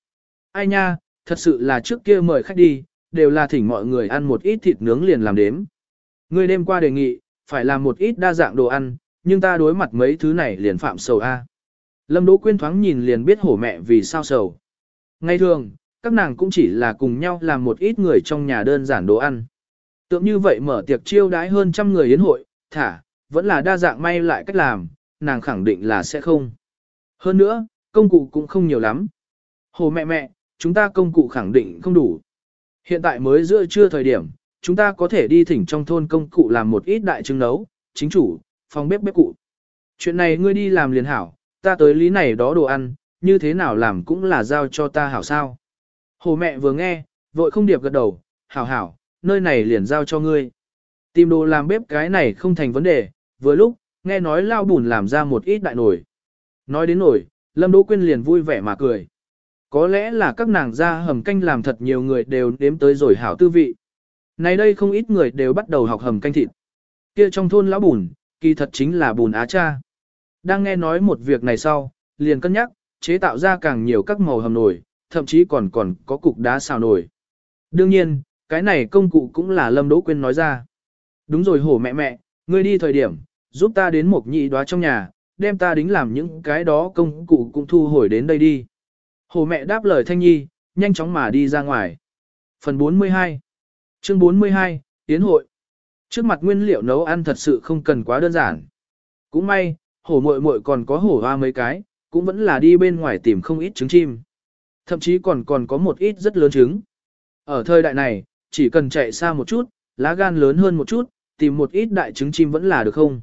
Ai nha, thật sự là trước kia mời khách đi, đều là thỉnh mọi người ăn một ít thịt nướng liền làm đếm. Ngươi đêm qua đề nghị, phải làm một ít đa dạng đồ ăn, nhưng ta đối mặt mấy thứ này liền phạm sầu A. Lâm Đỗ Quyên thoáng nhìn liền biết hổ mẹ vì sao sầu. Ngay thường, các nàng cũng chỉ là cùng nhau làm một ít người trong nhà đơn giản đồ ăn. Tượng như vậy mở tiệc chiêu đãi hơn trăm người yến hội, thả, vẫn là đa dạng may lại cách làm, nàng khẳng định là sẽ không. Hơn nữa, công cụ cũng không nhiều lắm. Hồ mẹ mẹ, chúng ta công cụ khẳng định không đủ. Hiện tại mới giữa trưa thời điểm, chúng ta có thể đi thỉnh trong thôn công cụ làm một ít đại trứng nấu, chính chủ, phòng bếp bếp cụ. Chuyện này ngươi đi làm liền hảo, ta tới lý này đó đồ ăn, như thế nào làm cũng là giao cho ta hảo sao. Hồ mẹ vừa nghe, vội không điệp gật đầu, hảo hảo, nơi này liền giao cho ngươi. Tìm đồ làm bếp cái này không thành vấn đề, vừa lúc, nghe nói lao bùn làm ra một ít đại nổi. Nói đến nổi, Lâm Đỗ Quyên liền vui vẻ mà cười. Có lẽ là các nàng ra hầm canh làm thật nhiều người đều đếm tới rồi hảo tư vị. Này đây không ít người đều bắt đầu học hầm canh thịt. Kia trong thôn lão bùn, kỳ thật chính là bùn á cha. Đang nghe nói một việc này sau, liền cân nhắc, chế tạo ra càng nhiều các màu hầm nổi thậm chí còn còn có cục đá xào nổi. Đương nhiên, cái này công cụ cũng là Lâm Đỗ Quyên nói ra. Đúng rồi hổ mẹ mẹ, ngươi đi thời điểm, giúp ta đến một nhị đóa trong nhà, đem ta đính làm những cái đó công cụ cũng thu hồi đến đây đi. Hồ mẹ đáp lời Thanh Nhi, nhanh chóng mà đi ra ngoài. Phần 42 Chương 42, Tiến hội Trước mặt nguyên liệu nấu ăn thật sự không cần quá đơn giản. Cũng may, hổ muội muội còn có hổ hoa mấy cái, cũng vẫn là đi bên ngoài tìm không ít trứng chim. Thậm chí còn còn có một ít rất lớn trứng. Ở thời đại này, chỉ cần chạy xa một chút, lá gan lớn hơn một chút, tìm một ít đại trứng chim vẫn là được không?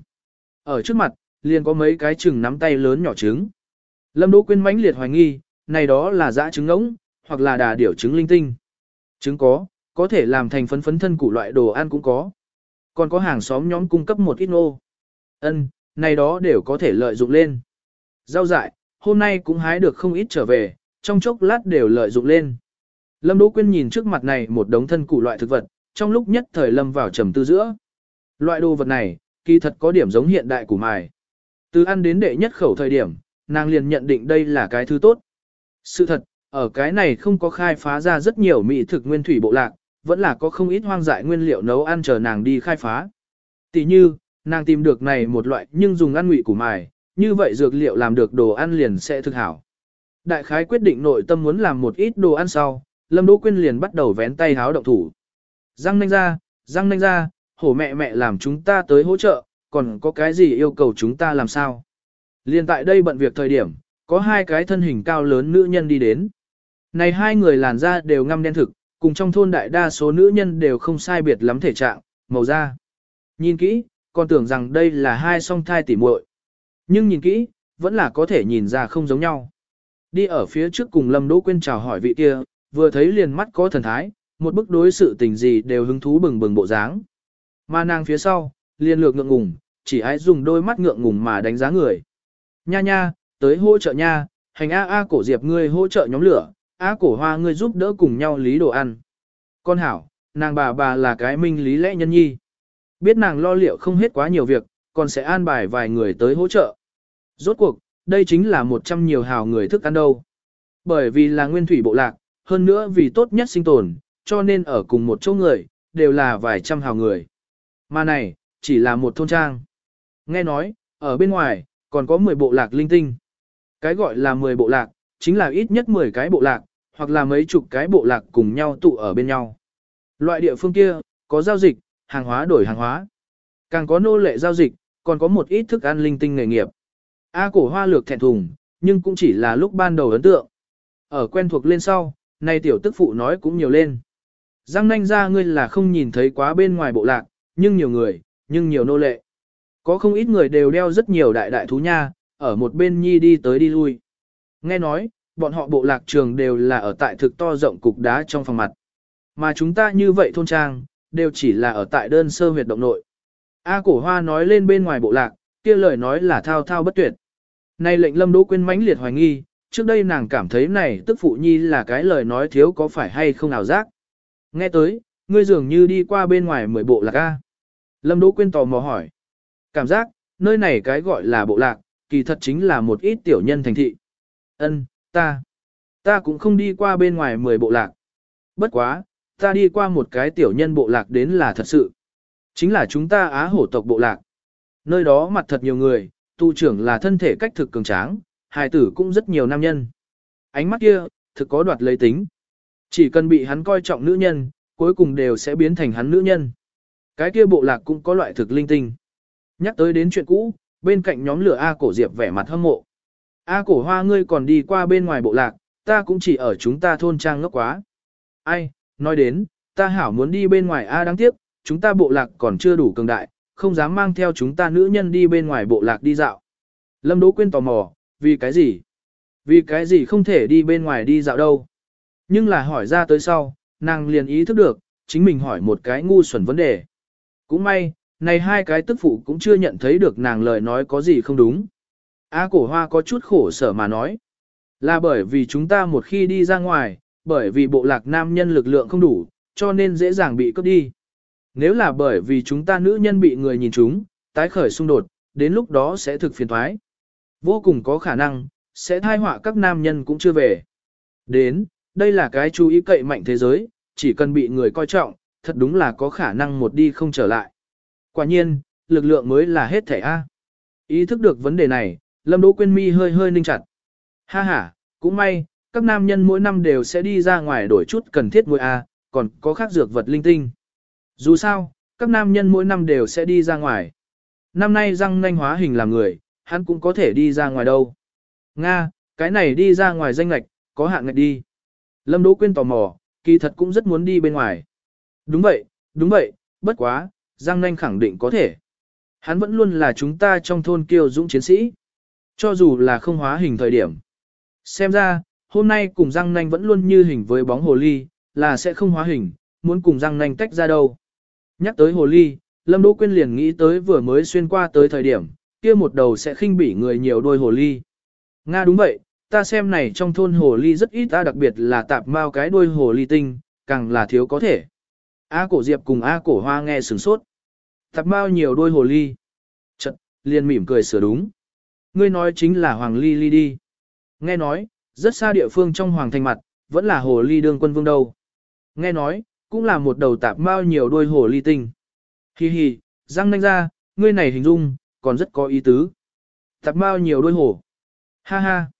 Ở trước mặt, liền có mấy cái trứng nắm tay lớn nhỏ trứng. Lâm Đỗ Quyên mãnh liệt hoài nghi, này đó là dã trứng ngỗng, hoặc là đà điểu trứng linh tinh. Trứng có, có thể làm thành phấn phấn thân củ loại đồ ăn cũng có. Còn có hàng xóm nhóm cung cấp một ít nô. Ân, này đó đều có thể lợi dụng lên. Rau dại, hôm nay cũng hái được không ít trở về, trong chốc lát đều lợi dụng lên. Lâm Đỗ Quyên nhìn trước mặt này một đống thân củ loại thực vật, trong lúc nhất thời lâm vào trầm tư giữa. Loại đồ vật này, kỳ thật có điểm giống hiện đại của mài. Từ ăn đến đệ nhất khẩu thời điểm, nàng liền nhận định đây là cái thứ tốt. Sự thật, ở cái này không có khai phá ra rất nhiều mỹ thực nguyên thủy bộ lạc, vẫn là có không ít hoang dại nguyên liệu nấu ăn chờ nàng đi khai phá. Tỷ như, nàng tìm được này một loại nhưng dùng ăn ngụy của mài, như vậy dược liệu làm được đồ ăn liền sẽ thực hảo. Đại khái quyết định nội tâm muốn làm một ít đồ ăn sau, Lâm Đỗ Quyên liền bắt đầu vén tay háo động thủ. Răng nanh ra, răng nanh ra, hổ mẹ mẹ làm chúng ta tới hỗ trợ, còn có cái gì yêu cầu chúng ta làm sao? Liên tại đây bận việc thời điểm, có hai cái thân hình cao lớn nữ nhân đi đến. Này hai người làn da đều ngăm đen thực, cùng trong thôn đại đa số nữ nhân đều không sai biệt lắm thể trạng, màu da. Nhìn kỹ, còn tưởng rằng đây là hai song thai tỉ muội. Nhưng nhìn kỹ, vẫn là có thể nhìn ra không giống nhau. Đi ở phía trước cùng Lâm Đỗ Quyên chào hỏi vị kia, vừa thấy liền mắt có thần thái, một bức đối sự tình gì đều hứng thú bừng bừng bộ dáng. Mà nàng phía sau, liền lược ngượng ngùng, chỉ ai dùng đôi mắt ngượng ngùng mà đánh giá người. Nha nha, tới hỗ trợ nha, hành A A cổ diệp ngươi hỗ trợ nhóm lửa, A cổ hoa ngươi giúp đỡ cùng nhau lý đồ ăn. Con hảo, nàng bà bà là cái minh lý lẽ nhân nhi. Biết nàng lo liệu không hết quá nhiều việc, còn sẽ an bài vài người tới hỗ trợ. Rốt cuộc, đây chính là một trăm nhiều hào người thức ăn đâu. Bởi vì là nguyên thủy bộ lạc, hơn nữa vì tốt nhất sinh tồn, cho nên ở cùng một chỗ người, đều là vài trăm hào người. Mà này, chỉ là một thôn trang. Nghe nói, ở bên ngoài, còn có 10 bộ lạc linh tinh. Cái gọi là 10 bộ lạc, chính là ít nhất 10 cái bộ lạc, hoặc là mấy chục cái bộ lạc cùng nhau tụ ở bên nhau. Loại địa phương kia, có giao dịch, hàng hóa đổi hàng hóa. Càng có nô lệ giao dịch, còn có một ít thức ăn linh tinh nghề nghiệp. A cổ hoa lược thẹn thùng, nhưng cũng chỉ là lúc ban đầu ấn tượng. Ở quen thuộc lên sau, nay tiểu tức phụ nói cũng nhiều lên. Giang nanh ra ngươi là không nhìn thấy quá bên ngoài bộ lạc, nhưng nhiều người, nhưng nhiều nô lệ. Có không ít người đều đeo rất nhiều đại đại thú nha, ở một bên nhi đi tới đi lui. Nghe nói, bọn họ bộ lạc trường đều là ở tại thực to rộng cục đá trong phòng mặt. Mà chúng ta như vậy thôn trang, đều chỉ là ở tại đơn sơ huyệt động nội. A cổ hoa nói lên bên ngoài bộ lạc, kia lời nói là thao thao bất tuyệt nay lệnh lâm đỗ Quyên mãnh liệt hoài nghi, trước đây nàng cảm thấy này tức phụ nhi là cái lời nói thiếu có phải hay không nào giác. Nghe tới, ngươi dường như đi qua bên ngoài mười bộ lạc A. Lâm đỗ Quyên tò mò hỏi. Cảm giác, nơi này cái gọi là bộ lạc, kỳ thật chính là một ít tiểu nhân thành thị. Ân, ta, ta cũng không đi qua bên ngoài mười bộ lạc. Bất quá, ta đi qua một cái tiểu nhân bộ lạc đến là thật sự. Chính là chúng ta á hổ tộc bộ lạc. Nơi đó mặt thật nhiều người, tu trưởng là thân thể cách thực cường tráng, hài tử cũng rất nhiều nam nhân. Ánh mắt kia, thực có đoạt lấy tính. Chỉ cần bị hắn coi trọng nữ nhân, cuối cùng đều sẽ biến thành hắn nữ nhân. Cái kia bộ lạc cũng có loại thực linh tinh. Nhắc tới đến chuyện cũ, bên cạnh nhóm lửa A cổ diệp vẻ mặt hâm mộ. A cổ hoa ngươi còn đi qua bên ngoài bộ lạc, ta cũng chỉ ở chúng ta thôn trang ngốc quá. Ai, nói đến, ta hảo muốn đi bên ngoài A đáng tiếc, chúng ta bộ lạc còn chưa đủ cường đại, không dám mang theo chúng ta nữ nhân đi bên ngoài bộ lạc đi dạo. Lâm Đỗ Quyên tò mò, vì cái gì? Vì cái gì không thể đi bên ngoài đi dạo đâu? Nhưng là hỏi ra tới sau, nàng liền ý thức được, chính mình hỏi một cái ngu xuẩn vấn đề. Cũng may, này hai cái tức phụ cũng chưa nhận thấy được nàng lời nói có gì không đúng. A cổ hoa có chút khổ sở mà nói. Là bởi vì chúng ta một khi đi ra ngoài, bởi vì bộ lạc nam nhân lực lượng không đủ, cho nên dễ dàng bị cướp đi. Nếu là bởi vì chúng ta nữ nhân bị người nhìn chúng, tái khởi xung đột, đến lúc đó sẽ thực phiền thoái. Vô cùng có khả năng, sẽ thai họa các nam nhân cũng chưa về. Đến, đây là cái chú ý cậy mạnh thế giới, chỉ cần bị người coi trọng, thật đúng là có khả năng một đi không trở lại. Quả nhiên, lực lượng mới là hết thể A. Ý thức được vấn đề này, Lâm Đỗ Quyên mi hơi hơi ninh chặt. Ha ha, cũng may, các nam nhân mỗi năm đều sẽ đi ra ngoài đổi chút cần thiết mỗi A, còn có khác dược vật linh tinh. Dù sao, các nam nhân mỗi năm đều sẽ đi ra ngoài. Năm nay răng nanh hóa hình làm người, hắn cũng có thể đi ra ngoài đâu. Nga, cái này đi ra ngoài danh lạch, có hạn ngạch đi. Lâm Đỗ Quyên tò mò, kỳ thật cũng rất muốn đi bên ngoài. Đúng vậy, đúng vậy, bất quá, Giang Nanh khẳng định có thể. Hắn vẫn luôn là chúng ta trong thôn kiêu dũng chiến sĩ. Cho dù là không hóa hình thời điểm. Xem ra, hôm nay cùng Giang Nanh vẫn luôn như hình với bóng hồ ly, là sẽ không hóa hình, muốn cùng Giang Nanh tách ra đâu. Nhắc tới hồ ly, Lâm Đỗ Quyên liền nghĩ tới vừa mới xuyên qua tới thời điểm, kia một đầu sẽ khinh bỉ người nhiều đôi hồ ly. Nga đúng vậy, ta xem này trong thôn hồ ly rất ít ta đặc biệt là tạp mau cái đuôi hồ ly tinh, càng là thiếu có thể. A cổ diệp cùng A cổ hoa nghe sửng sốt. Tạp mau nhiều đôi hồ ly. Chật, liền mỉm cười sửa đúng. Ngươi nói chính là hoàng ly ly đi. Nghe nói, rất xa địa phương trong hoàng thành mặt, vẫn là hồ ly đương quân vương đâu. Nghe nói, cũng là một đầu tạp mao nhiều đôi hồ ly tinh. Hi hi, răng nanh ra, ngươi này hình dung, còn rất có ý tứ. Tạp mao nhiều đôi hồ. Ha ha.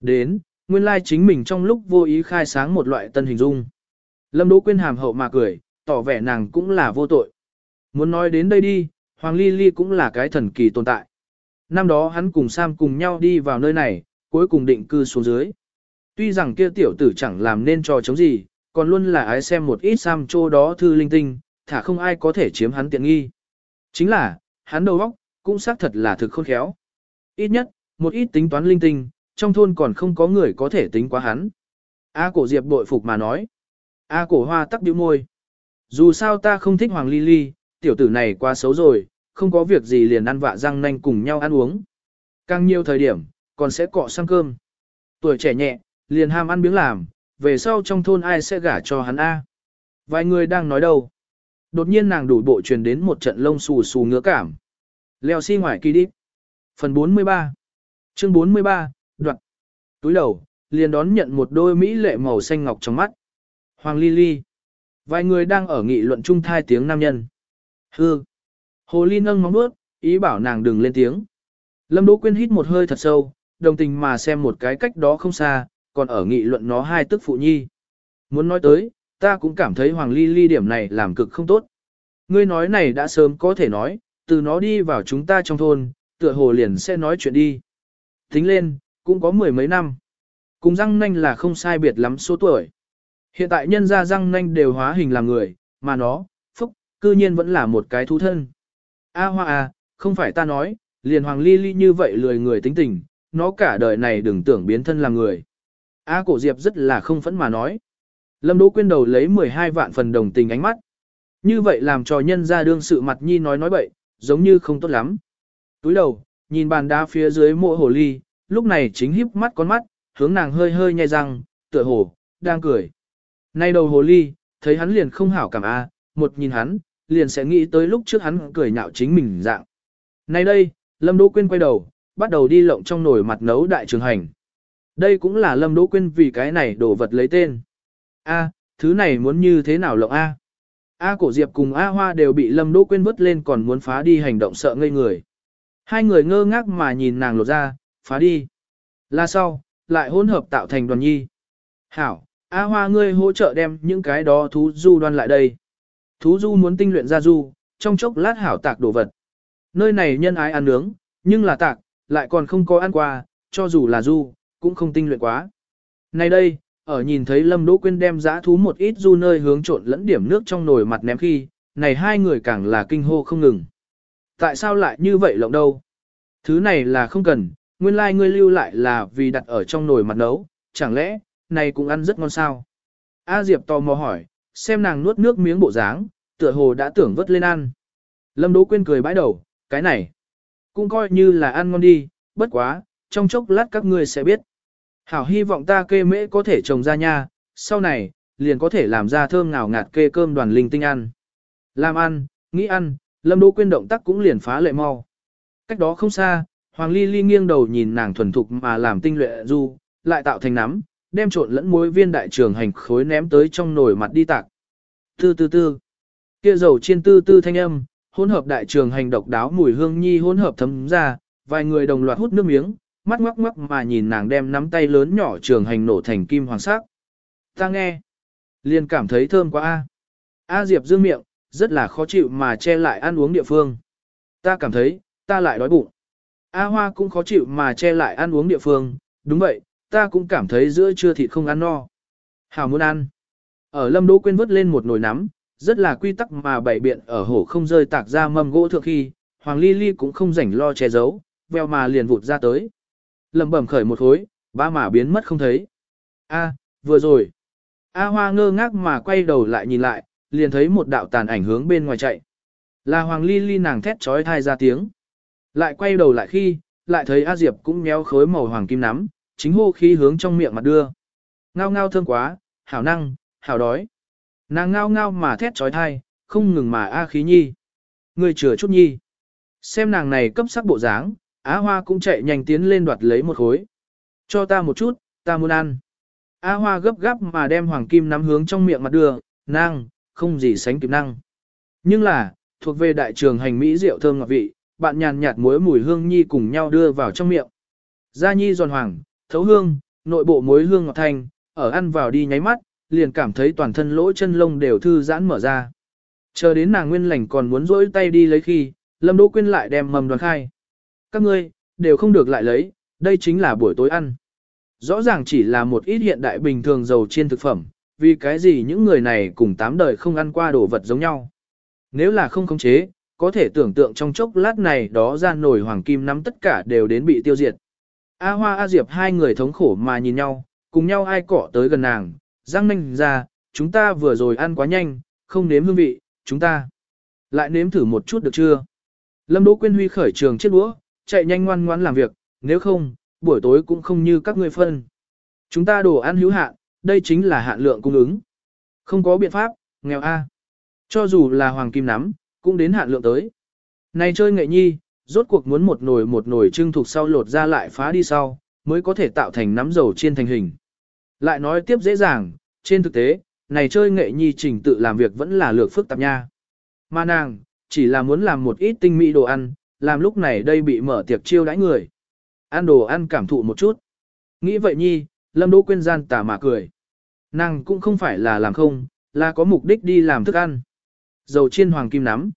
Đến, nguyên lai chính mình trong lúc vô ý khai sáng một loại tân hình dung. Lâm Đỗ Quyên hàm hậu mà cười, tỏ vẻ nàng cũng là vô tội. Muốn nói đến đây đi, Hoàng Ly Ly cũng là cái thần kỳ tồn tại. Năm đó hắn cùng Sam cùng nhau đi vào nơi này, cuối cùng định cư xuống dưới. Tuy rằng kia tiểu tử chẳng làm nên trò chống gì, còn luôn là ái xem một ít Sam chô đó thư linh tinh, thả không ai có thể chiếm hắn tiện nghi. Chính là, hắn đầu óc cũng xác thật là thực khôn khéo. Ít nhất, một ít tính toán linh tinh, trong thôn còn không có người có thể tính quá hắn. A cổ diệp bội phục mà nói. A cổ hoa tắc điệu môi. Dù sao ta không thích Hoàng Ly Ly, tiểu tử này quá xấu rồi, không có việc gì liền ăn vạ răng nanh cùng nhau ăn uống. Càng nhiều thời điểm, còn sẽ cọ sang cơm. Tuổi trẻ nhẹ, liền ham ăn biếng làm, về sau trong thôn ai sẽ gả cho hắn A. Vài người đang nói đâu. Đột nhiên nàng đủ bộ truyền đến một trận lông xù xù ngứa cảm. Leo xi si ngoài kỳ đi. Phần 43 Chương 43, đoạn. Túi đầu, liền đón nhận một đôi mỹ lệ màu xanh ngọc trong mắt. Hoàng Ly Ly. Vài người đang ở nghị luận chung thai tiếng nam nhân. Hư. Hồ Ly nâng móng bước, ý bảo nàng đừng lên tiếng. Lâm Đỗ Quyên hít một hơi thật sâu, đồng tình mà xem một cái cách đó không xa, còn ở nghị luận nó hai tức phụ nhi. Muốn nói tới, ta cũng cảm thấy Hoàng Ly Ly điểm này làm cực không tốt. Ngươi nói này đã sớm có thể nói, từ nó đi vào chúng ta trong thôn, tựa hồ liền sẽ nói chuyện đi. Tính lên, cũng có mười mấy năm. Cùng răng nanh là không sai biệt lắm số tuổi. Hiện tại nhân ra răng nanh đều hóa hình làm người, mà nó, phúc, cư nhiên vẫn là một cái thú thân. A hoa à, không phải ta nói, liền hoàng ly ly như vậy lười người tính tình, nó cả đời này đừng tưởng biến thân làm người. A cổ diệp rất là không phẫn mà nói. Lâm Đỗ Quyên đầu lấy 12 vạn phần đồng tình ánh mắt. Như vậy làm cho nhân ra đương sự mặt nhi nói nói bậy, giống như không tốt lắm. Túi đầu, nhìn bàn đá phía dưới mộ hồ ly, lúc này chính híp mắt con mắt, hướng nàng hơi hơi nhai răng, tựa hồ, đang cười. Nay đầu hồ ly, thấy hắn liền không hảo cảm a, một nhìn hắn, liền sẽ nghĩ tới lúc trước hắn cười nhạo chính mình dạng. Nay đây, Lâm Đỗ Quyên quay đầu, bắt đầu đi lộng trong nồi mặt nấu đại trường hành. Đây cũng là Lâm Đỗ Quyên vì cái này đổ vật lấy tên. A, thứ này muốn như thế nào lộng A? A cổ diệp cùng A hoa đều bị Lâm Đỗ Quyên vứt lên còn muốn phá đi hành động sợ ngây người. Hai người ngơ ngác mà nhìn nàng lột ra, phá đi. Là sau, lại hỗn hợp tạo thành đoàn nhi. Hảo, A Hoa ngươi hỗ trợ đem những cái đó thú du đoan lại đây. Thú du muốn tinh luyện ra du, trong chốc lát hảo tạc đồ vật. Nơi này nhân ái ăn nướng, nhưng là tạc, lại còn không có ăn qua, cho dù là du, cũng không tinh luyện quá. Nay đây, ở nhìn thấy Lâm Đỗ Quyên đem giã thú một ít du nơi hướng trộn lẫn điểm nước trong nồi mặt ném khi, này hai người càng là kinh hô không ngừng. Tại sao lại như vậy lộng đâu? Thứ này là không cần, nguyên lai like ngươi lưu lại là vì đặt ở trong nồi mặt nấu, chẳng lẽ, này cũng ăn rất ngon sao? A Diệp tò mò hỏi, xem nàng nuốt nước miếng bộ dáng, tựa hồ đã tưởng vớt lên ăn. Lâm Đỗ Quyên cười bãi đầu, cái này, cũng coi như là ăn ngon đi, bất quá, trong chốc lát các ngươi sẽ biết. Hảo hy vọng ta kê mễ có thể trồng ra nha, sau này, liền có thể làm ra thơm ngào ngạt kê cơm đoàn linh tinh ăn. Làm ăn, nghĩ ăn, Lâm Đỗ Quyên động tác cũng liền phá lệ mau. Cách đó không xa, Hoàng Ly Ly nghiêng đầu nhìn nàng thuần thục mà làm tinh luyện du, lại tạo thành nắm, đem trộn lẫn muối viên đại trường hành khối ném tới trong nồi mặt đi tạc. Tư tư tư. Kia dầu chiên tư tư thanh âm, hỗn hợp đại trường hành độc đáo mùi hương nhi hỗn hợp thấm ra, vài người đồng loạt hút nước miếng, mắt ngoắc ngoắc mà nhìn nàng đem nắm tay lớn nhỏ trường hành nổ thành kim hoàng sắc. Ta nghe, liền cảm thấy thơm quá a. A Diệp dương miệng, rất là khó chịu mà che lại ăn uống địa phương. Ta cảm thấy, ta lại đói bụng. A Hoa cũng khó chịu mà che lại ăn uống địa phương, đúng vậy, ta cũng cảm thấy giữa trưa thịt không ăn no. Hào muốn ăn. Ở Lâm Đỗ quên vớt lên một nồi nắm, rất là quy tắc mà bảy biện ở hổ không rơi tạc ra mâm gỗ thượng khi, Hoàng Ly Ly cũng không rảnh lo che giấu, veo mà liền vụt ra tới. Lầm bẩm khởi một khối, ba mà biến mất không thấy. A, vừa rồi. A Hoa ngơ ngác mà quay đầu lại nhìn lại, liền thấy một đạo tàn ảnh hướng bên ngoài chạy. Là Hoàng Ly Ly nàng thét trói thai ra tiếng. Lại quay đầu lại khi, lại thấy A Diệp cũng méo khối màu hoàng kim nắm, chính hô khí hướng trong miệng mặt đưa. Ngao ngao thơm quá, hảo năng, hảo đói. Nàng ngao ngao mà thét trói thai, không ngừng mà A khí nhi. Người chừa chút nhi. Xem nàng này cấp sắc bộ dáng, Á Hoa cũng chạy nhanh tiến lên đoạt lấy một khối. Cho ta một chút, ta muốn ăn. Á Hoa gấp gáp mà đem hoàng kim nắm hướng trong miệng mặt đưa, năng, không gì sánh kịp năng. Nhưng là, thuộc về đại trường hành mỹ rượu thơm ngọt vị, bạn nhàn nhạt muối mùi hương nhi cùng nhau đưa vào trong miệng. Gia nhi giòn hoàng, thấu hương, nội bộ muối hương ngọt thanh, ở ăn vào đi nháy mắt, liền cảm thấy toàn thân lỗ chân lông đều thư giãn mở ra. Chờ đến nàng nguyên lành còn muốn rỗi tay đi lấy khi, Lâm Đỗ Quyên lại đem mầm đoàn khai. Các ngươi, đều không được lại lấy, đây chính là buổi tối ăn. Rõ ràng chỉ là một ít hiện đại bình thường dầu chiên thực phẩm, vì cái gì những người này cùng tám đời không ăn qua đồ vật giống nhau. Nếu là không khống chế, có thể tưởng tượng trong chốc lát này đó ra nổi hoàng kim nắm tất cả đều đến bị tiêu diệt. A Hoa A Diệp hai người thống khổ mà nhìn nhau, cùng nhau ai cỏ tới gần nàng, răng nanh ra, chúng ta vừa rồi ăn quá nhanh, không nếm hương vị, chúng ta lại nếm thử một chút được chưa? Lâm Đỗ Quyên Huy khởi trường chiếc đũa, chạy nhanh ngoan ngoan làm việc, nếu không, buổi tối cũng không như các ngươi phân. Chúng ta đồ ăn hữu hạn, đây chính là hạn lượng cung ứng. Không có biện pháp, nghèo a. Cho dù là hoàng kim nắm, cũng đến hạn lượng tới. Này chơi nghệ nhi, rốt cuộc muốn một nồi một nồi trưng thuộc sau lột ra lại phá đi sau, mới có thể tạo thành nắm dầu chiên thành hình. Lại nói tiếp dễ dàng, trên thực tế, này chơi nghệ nhi trình tự làm việc vẫn là lược phức tạp nha. Mà nàng, chỉ là muốn làm một ít tinh mỹ đồ ăn, làm lúc này đây bị mở tiệc chiêu đãi người. Ăn đồ ăn cảm thụ một chút. Nghĩ vậy nhi, Lâm Đỗ Quyên gian tà mà cười. Nàng cũng không phải là làm không, là có mục đích đi làm thức ăn. Dầu chiên hoàng kim nắm.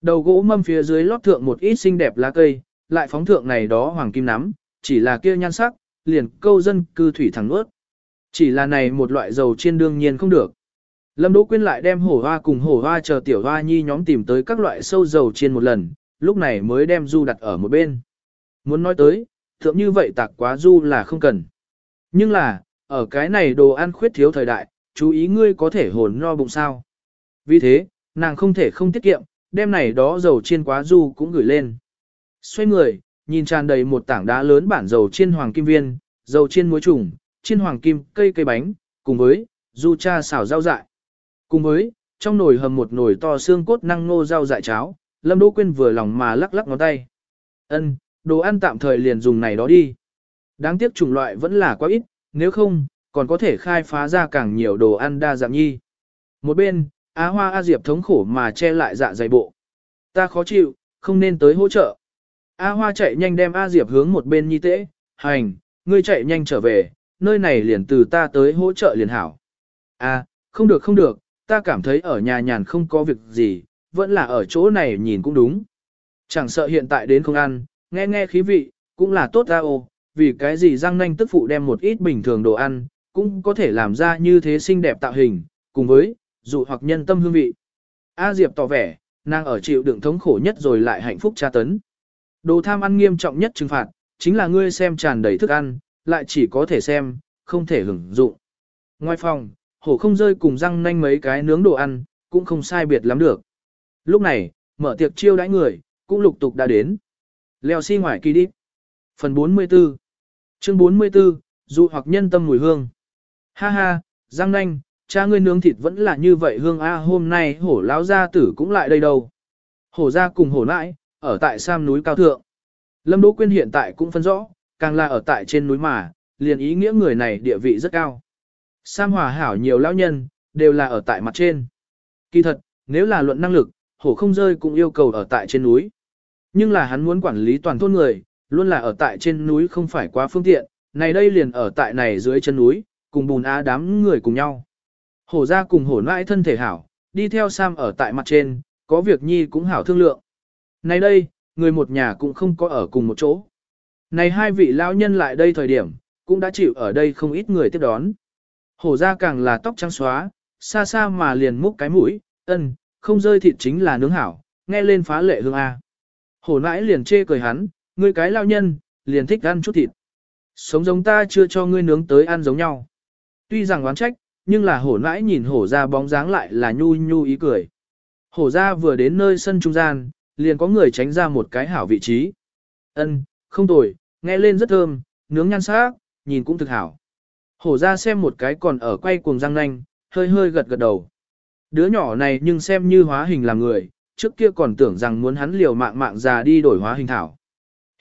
Đầu gỗ mâm phía dưới lót thượng một ít xinh đẹp lá cây, lại phóng thượng này đó hoàng kim nắm, chỉ là kia nhan sắc, liền câu dân cư thủy thẳng nuốt. Chỉ là này một loại dầu chiên đương nhiên không được. Lâm Đỗ Quyên lại đem hổ hoa cùng hổ hoa chờ tiểu hoa nhi nhóm tìm tới các loại sâu dầu chiên một lần, lúc này mới đem du đặt ở một bên. Muốn nói tới, thượng như vậy tạc quá du là không cần. Nhưng là, ở cái này đồ ăn khuyết thiếu thời đại, chú ý ngươi có thể hồn no bụng sao. Vì thế, nàng không thể không tiết kiệm, đem này đó dầu chiên quá du cũng gửi lên. Xoay người, nhìn tràn đầy một tảng đá lớn bản dầu chiên hoàng kim viên, dầu chiên muối trùng, chiên hoàng kim cây cây bánh, cùng với du cha xào rau dại. Cùng với, trong nồi hầm một nồi to xương cốt năng nô rau dại cháo, Lâm Đỗ Quyên vừa lòng mà lắc lắc ngón tay. Ân, đồ ăn tạm thời liền dùng này đó đi. Đáng tiếc chủng loại vẫn là quá ít, nếu không, còn có thể khai phá ra càng nhiều đồ ăn đa dạng nhi. Một bên, Á Hoa A Diệp thống khổ mà che lại dạ dày bộ. Ta khó chịu, không nên tới hỗ trợ. A Hoa chạy nhanh đem A Diệp hướng một bên nhi tễ, hành, ngươi chạy nhanh trở về, nơi này liền từ ta tới hỗ trợ liền hảo. A, không được không được, ta cảm thấy ở nhà nhàn không có việc gì, vẫn là ở chỗ này nhìn cũng đúng. Chẳng sợ hiện tại đến không ăn, nghe nghe khí vị, cũng là tốt ra ô, vì cái gì răng nanh tức phụ đem một ít bình thường đồ ăn, cũng có thể làm ra như thế xinh đẹp tạo hình, cùng với, dụ hoặc nhân tâm hương vị. A Diệp tỏ vẻ, nàng ở chịu đựng thống khổ nhất rồi lại hạnh phúc tra tấn. Đồ tham ăn nghiêm trọng nhất trừng phạt, chính là ngươi xem tràn đầy thức ăn, lại chỉ có thể xem, không thể hưởng dụng. Ngoài phòng, hổ không rơi cùng răng nanh mấy cái nướng đồ ăn, cũng không sai biệt lắm được. Lúc này, mở tiệc chiêu đãi người, cũng lục tục đã đến. Leo xi si ngoài kỳ đi. Phần 44 Chương 44, dụ hoặc nhân tâm mùi hương. Ha ha, Giang Nanh, cha ngươi nướng thịt vẫn là như vậy hương a hôm nay hổ lão gia tử cũng lại đây đâu. Hổ gia cùng hổ nãi, ở tại Sam núi cao thượng. Lâm Đỗ Quyên hiện tại cũng phân rõ, càng là ở tại trên núi mà, liền ý nghĩa người này địa vị rất cao. Sam hòa hảo nhiều lão nhân, đều là ở tại mặt trên. Kỳ thật, nếu là luận năng lực, hổ không rơi cũng yêu cầu ở tại trên núi. Nhưng là hắn muốn quản lý toàn thôn người, luôn là ở tại trên núi không phải quá phương tiện, này đây liền ở tại này dưới chân núi, cùng bùn á đám người cùng nhau. Hổ ra cùng hổ nãi thân thể hảo, đi theo Sam ở tại mặt trên, có việc nhi cũng hảo thương lượng. Này đây, người một nhà cũng không có ở cùng một chỗ. Này hai vị lão nhân lại đây thời điểm, cũng đã chịu ở đây không ít người tiếp đón. Hổ ra càng là tóc trắng xóa, xa xa mà liền múc cái mũi, ân, không rơi thịt chính là nướng hảo, nghe lên phá lệ hương A. Hổ nãi liền chê cười hắn, ngươi cái lao nhân, liền thích ăn chút thịt. Sống giống ta chưa cho ngươi nướng tới ăn giống nhau. Tuy rằng oán trách, nhưng là hổ nãi nhìn hổ ra bóng dáng lại là nhu nhu ý cười. Hổ ra vừa đến nơi sân trung gian, liền có người tránh ra một cái hảo vị trí. Ân, không tồi, nghe lên rất thơm, nướng nhan sắc, nhìn cũng thực hảo. Hổ ra xem một cái còn ở quay cuồng răng nanh, hơi hơi gật gật đầu. Đứa nhỏ này nhưng xem như hóa hình làm người, trước kia còn tưởng rằng muốn hắn liều mạng mạng già đi đổi hóa hình thảo.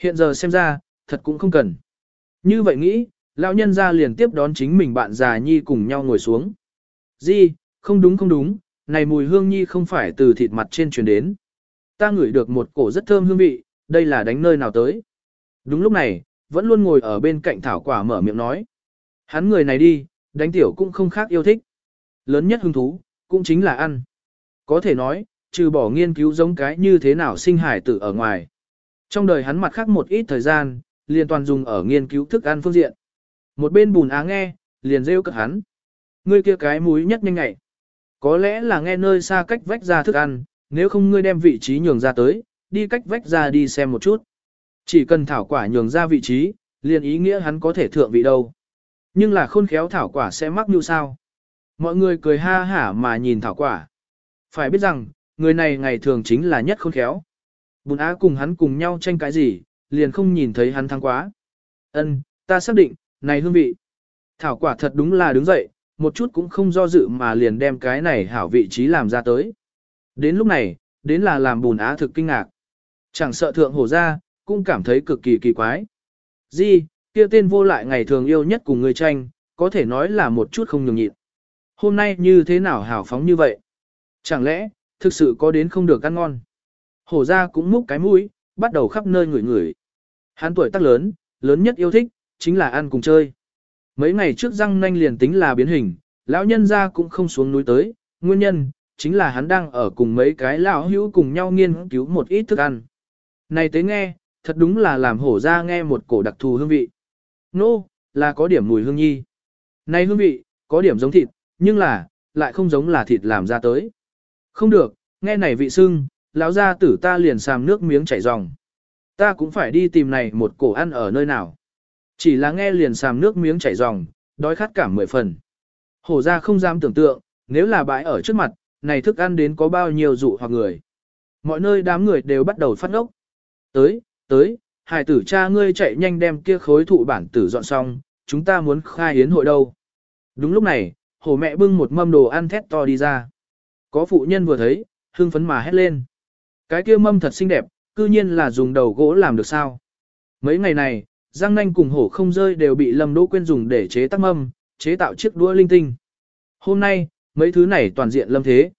Hiện giờ xem ra, thật cũng không cần. Như vậy nghĩ, lão nhân ra liền tiếp đón chính mình bạn già nhi cùng nhau ngồi xuống. Di, không đúng không đúng, này mùi hương nhi không phải từ thịt mặt trên truyền đến. Ta ngửi được một cổ rất thơm hương vị, đây là đánh nơi nào tới. Đúng lúc này, vẫn luôn ngồi ở bên cạnh thảo quả mở miệng nói. Hắn người này đi, đánh tiểu cũng không khác yêu thích. Lớn nhất hứng thú, cũng chính là ăn. Có thể nói, trừ bỏ nghiên cứu giống cái như thế nào sinh hải tử ở ngoài. Trong đời hắn mặt khác một ít thời gian, liền toàn dùng ở nghiên cứu thức ăn phương diện. Một bên bùn á nghe, liền rêu cực hắn. Ngươi kia cái múi nhất nhanh ngại. Có lẽ là nghe nơi xa cách vách ra thức ăn, nếu không ngươi đem vị trí nhường ra tới, đi cách vách ra đi xem một chút. Chỉ cần thảo quả nhường ra vị trí, liền ý nghĩa hắn có thể thượng vị đâu. Nhưng là khôn khéo thảo quả sẽ mắc như sao. Mọi người cười ha hả mà nhìn thảo quả. Phải biết rằng, người này ngày thường chính là nhất khôn khéo. Bùn á cùng hắn cùng nhau tranh cái gì, liền không nhìn thấy hắn thắng quá. Ân, ta xác định, này hương vị. Thảo quả thật đúng là đứng dậy, một chút cũng không do dự mà liền đem cái này hảo vị trí làm ra tới. Đến lúc này, đến là làm bùn á thực kinh ngạc. Chẳng sợ thượng hổ ra, cũng cảm thấy cực kỳ kỳ quái. Di, kia tên vô lại ngày thường yêu nhất cùng người tranh, có thể nói là một chút không nhường nhịn. Hôm nay như thế nào hảo phóng như vậy? Chẳng lẽ, thực sự có đến không được ăn ngon? Hổ ra cũng múc cái mũi, bắt đầu khắp nơi ngửi ngửi. Hắn tuổi tác lớn, lớn nhất yêu thích, chính là ăn cùng chơi. Mấy ngày trước răng nanh liền tính là biến hình, lão nhân ra cũng không xuống núi tới, nguyên nhân, chính là hắn đang ở cùng mấy cái lão hữu cùng nhau nghiên cứu một ít thức ăn. Này tới nghe, thật đúng là làm hổ ra nghe một cổ đặc thù hương vị. Nô, no, là có điểm mùi hương nhi. Này hương vị, có điểm giống thịt, nhưng là, lại không giống là thịt làm ra tới. Không được, nghe này vị sưng, lão gia tử ta liền sàm nước miếng chảy ròng. Ta cũng phải đi tìm này một cổ ăn ở nơi nào. Chỉ là nghe liền sàm nước miếng chảy ròng, đói khát cảm mười phần. Hổ ra không dám tưởng tượng, nếu là bãi ở trước mặt, này thức ăn đến có bao nhiêu dụ hoặc người. Mọi nơi đám người đều bắt đầu phát ốc. Tới, tới, hài tử cha ngươi chạy nhanh đem kia khối thụ bản tử dọn xong, chúng ta muốn khai yến hội đâu. Đúng lúc này, hổ mẹ bưng một mâm đồ ăn thét to đi ra. Có phụ nhân vừa thấy, hưng phấn mà hét lên. Cái kia mâm thật xinh đẹp, cư nhiên là dùng đầu gỗ làm được sao. Mấy ngày này, Giang Nanh cùng hổ không rơi đều bị Lâm Đỗ Quyên dùng để chế tác mâm, chế tạo chiếc đũa linh tinh. Hôm nay, mấy thứ này toàn diện lâm thế.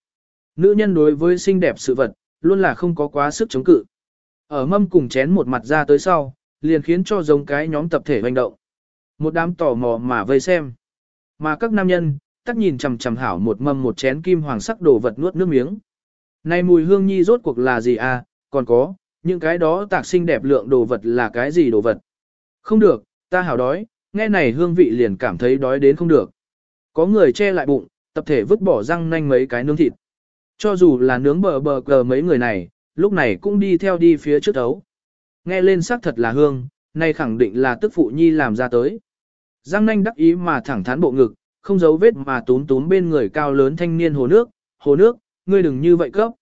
Nữ nhân đối với xinh đẹp sự vật, luôn là không có quá sức chống cự. Ở mâm cùng chén một mặt ra tới sau, liền khiến cho giống cái nhóm tập thể hành động. Một đám tò mò mà vây xem. Mà các nam nhân, tắt nhìn chằm chằm hảo một mâm một chén kim hoàng sắc đồ vật nuốt nước miếng. Này mùi hương nhi rốt cuộc là gì à, còn có, những cái đó tạc sinh đẹp lượng đồ vật là cái gì đồ vật. Không được, ta hảo đói, nghe này hương vị liền cảm thấy đói đến không được. Có người che lại bụng, tập thể vứt bỏ răng nanh mấy cái nướng thịt. Cho dù là nướng bờ bờ cờ mấy người này, lúc này cũng đi theo đi phía trước ấu. Nghe lên sắc thật là hương, nay khẳng định là tức phụ nhi làm ra tới. Giang nanh đắc ý mà thẳng thắn bộ ngực, không giấu vết mà túm túm bên người cao lớn thanh niên hồ nước, hồ nước, ngươi đừng như vậy cấp.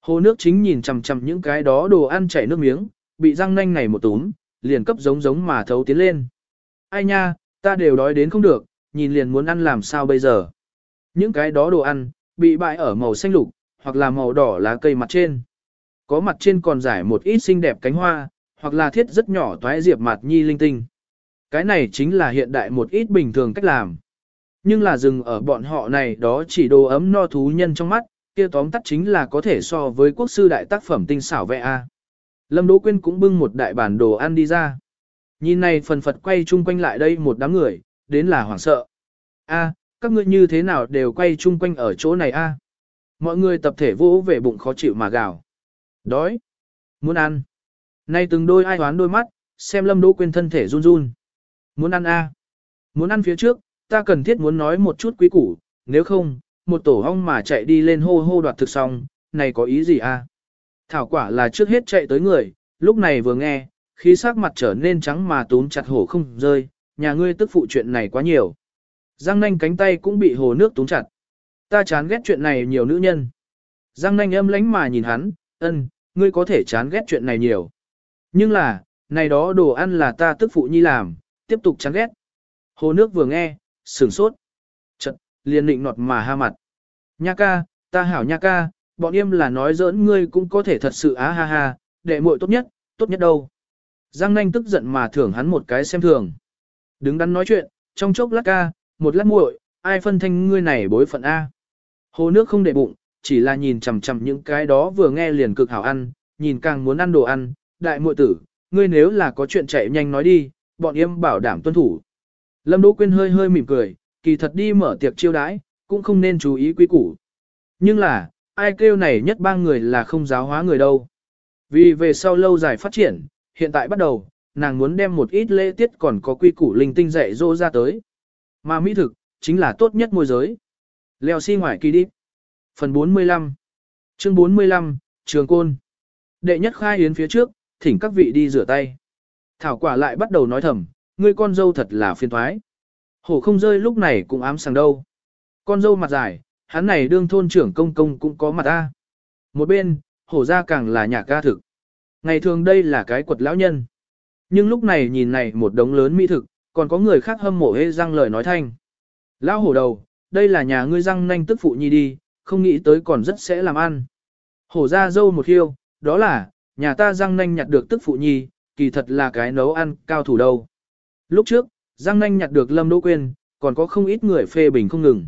Hồ nước chính nhìn chằm chằm những cái đó đồ ăn chảy nước miếng, bị răng nanh này một túm, liền cấp giống giống mà thấu tiến lên. Ai nha, ta đều đói đến không được, nhìn liền muốn ăn làm sao bây giờ. Những cái đó đồ ăn, bị bại ở màu xanh lục, hoặc là màu đỏ lá cây mặt trên. Có mặt trên còn giải một ít xinh đẹp cánh hoa, hoặc là thiết rất nhỏ toái diệp mặt nhi linh tinh. Cái này chính là hiện đại một ít bình thường cách làm. Nhưng là dừng ở bọn họ này đó chỉ đồ ấm no thú nhân trong mắt, kia tóm tắt chính là có thể so với quốc sư đại tác phẩm tinh xảo vẽ A. Lâm Đỗ Quyên cũng bưng một đại bản đồ ăn đi ra. Nhìn này phần phật quay chung quanh lại đây một đám người, đến là hoảng sợ. A, các ngươi như thế nào đều quay chung quanh ở chỗ này a? Mọi người tập thể vỗ về bụng khó chịu mà gào. Đói. Muốn ăn. Nay từng đôi ai hoán đôi mắt, xem Lâm Đỗ Quyên thân thể run run. Muốn ăn a? Muốn ăn phía trước, ta cần thiết muốn nói một chút quý củ, nếu không, một tổ hong mà chạy đi lên hô hô đoạt thực xong, này có ý gì a? Thảo quả là trước hết chạy tới người, lúc này vừa nghe, khí sắc mặt trở nên trắng mà túm chặt hổ không rơi, nhà ngươi tức phụ chuyện này quá nhiều. Giang nanh cánh tay cũng bị hồ nước túm chặt. Ta chán ghét chuyện này nhiều nữ nhân. Giang nanh âm lánh mà nhìn hắn, ân, ngươi có thể chán ghét chuyện này nhiều. Nhưng là, này đó đồ ăn là ta tức phụ nhi làm, tiếp tục chán ghét. Hồ nước vừa nghe, sửng sốt. Chật, liền định nọt mà ha mặt. Nha ca, ta hảo nha ca, bọn em là nói giỡn ngươi cũng có thể thật sự á ha ha, đệ muội tốt nhất, tốt nhất đâu. Giang nanh tức giận mà thưởng hắn một cái xem thường. Đứng đắn nói chuyện, trong chốc lát ca, một lát muội, ai phân thanh ngươi này bối phận A. Hồ nước không để bụng, chỉ là nhìn chằm chằm những cái đó vừa nghe liền cực hảo ăn, nhìn càng muốn ăn đồ ăn, đại muội tử, ngươi nếu là có chuyện chạy nhanh nói đi, bọn em bảo đảm tuân thủ. Lâm Đỗ Quyên hơi hơi mỉm cười, kỳ thật đi mở tiệc chiêu đãi, cũng không nên chú ý quý củ. Nhưng là, ai kêu này nhất ba người là không giáo hóa người đâu. Vì về sau lâu dài phát triển, hiện tại bắt đầu, nàng muốn đem một ít lễ tiết còn có quy củ linh tinh dạy dỗ ra tới. Mà mỹ thực, chính là tốt nhất môi giới. Leo xi si ngoài kỳ đi. Phần 45 Chương 45, Trường Côn Đệ nhất khai yến phía trước, thỉnh các vị đi rửa tay. Thảo quả lại bắt đầu nói thầm, ngươi con dâu thật là phiền thoái. Hổ không rơi lúc này cũng ám sàng đâu. Con dâu mặt dài, hắn này đương thôn trưởng công công cũng có mặt ta. Một bên, hổ ra càng là nhà ca thực. Ngày thường đây là cái quật lão nhân. Nhưng lúc này nhìn này một đống lớn mỹ thực, còn có người khác hâm mộ hê răng lời nói thanh. Lão hổ đầu, đây là nhà ngươi răng nanh tức phụ nhi đi, không nghĩ tới còn rất sẽ làm ăn. Hổ ra dâu một hiêu, đó là, nhà ta răng nanh nhặt được tức phụ nhi, kỳ thật là cái nấu ăn cao thủ đâu. Lúc trước, Giang nanh nhặt được lâm đỗ Quyên, còn có không ít người phê bình không ngừng.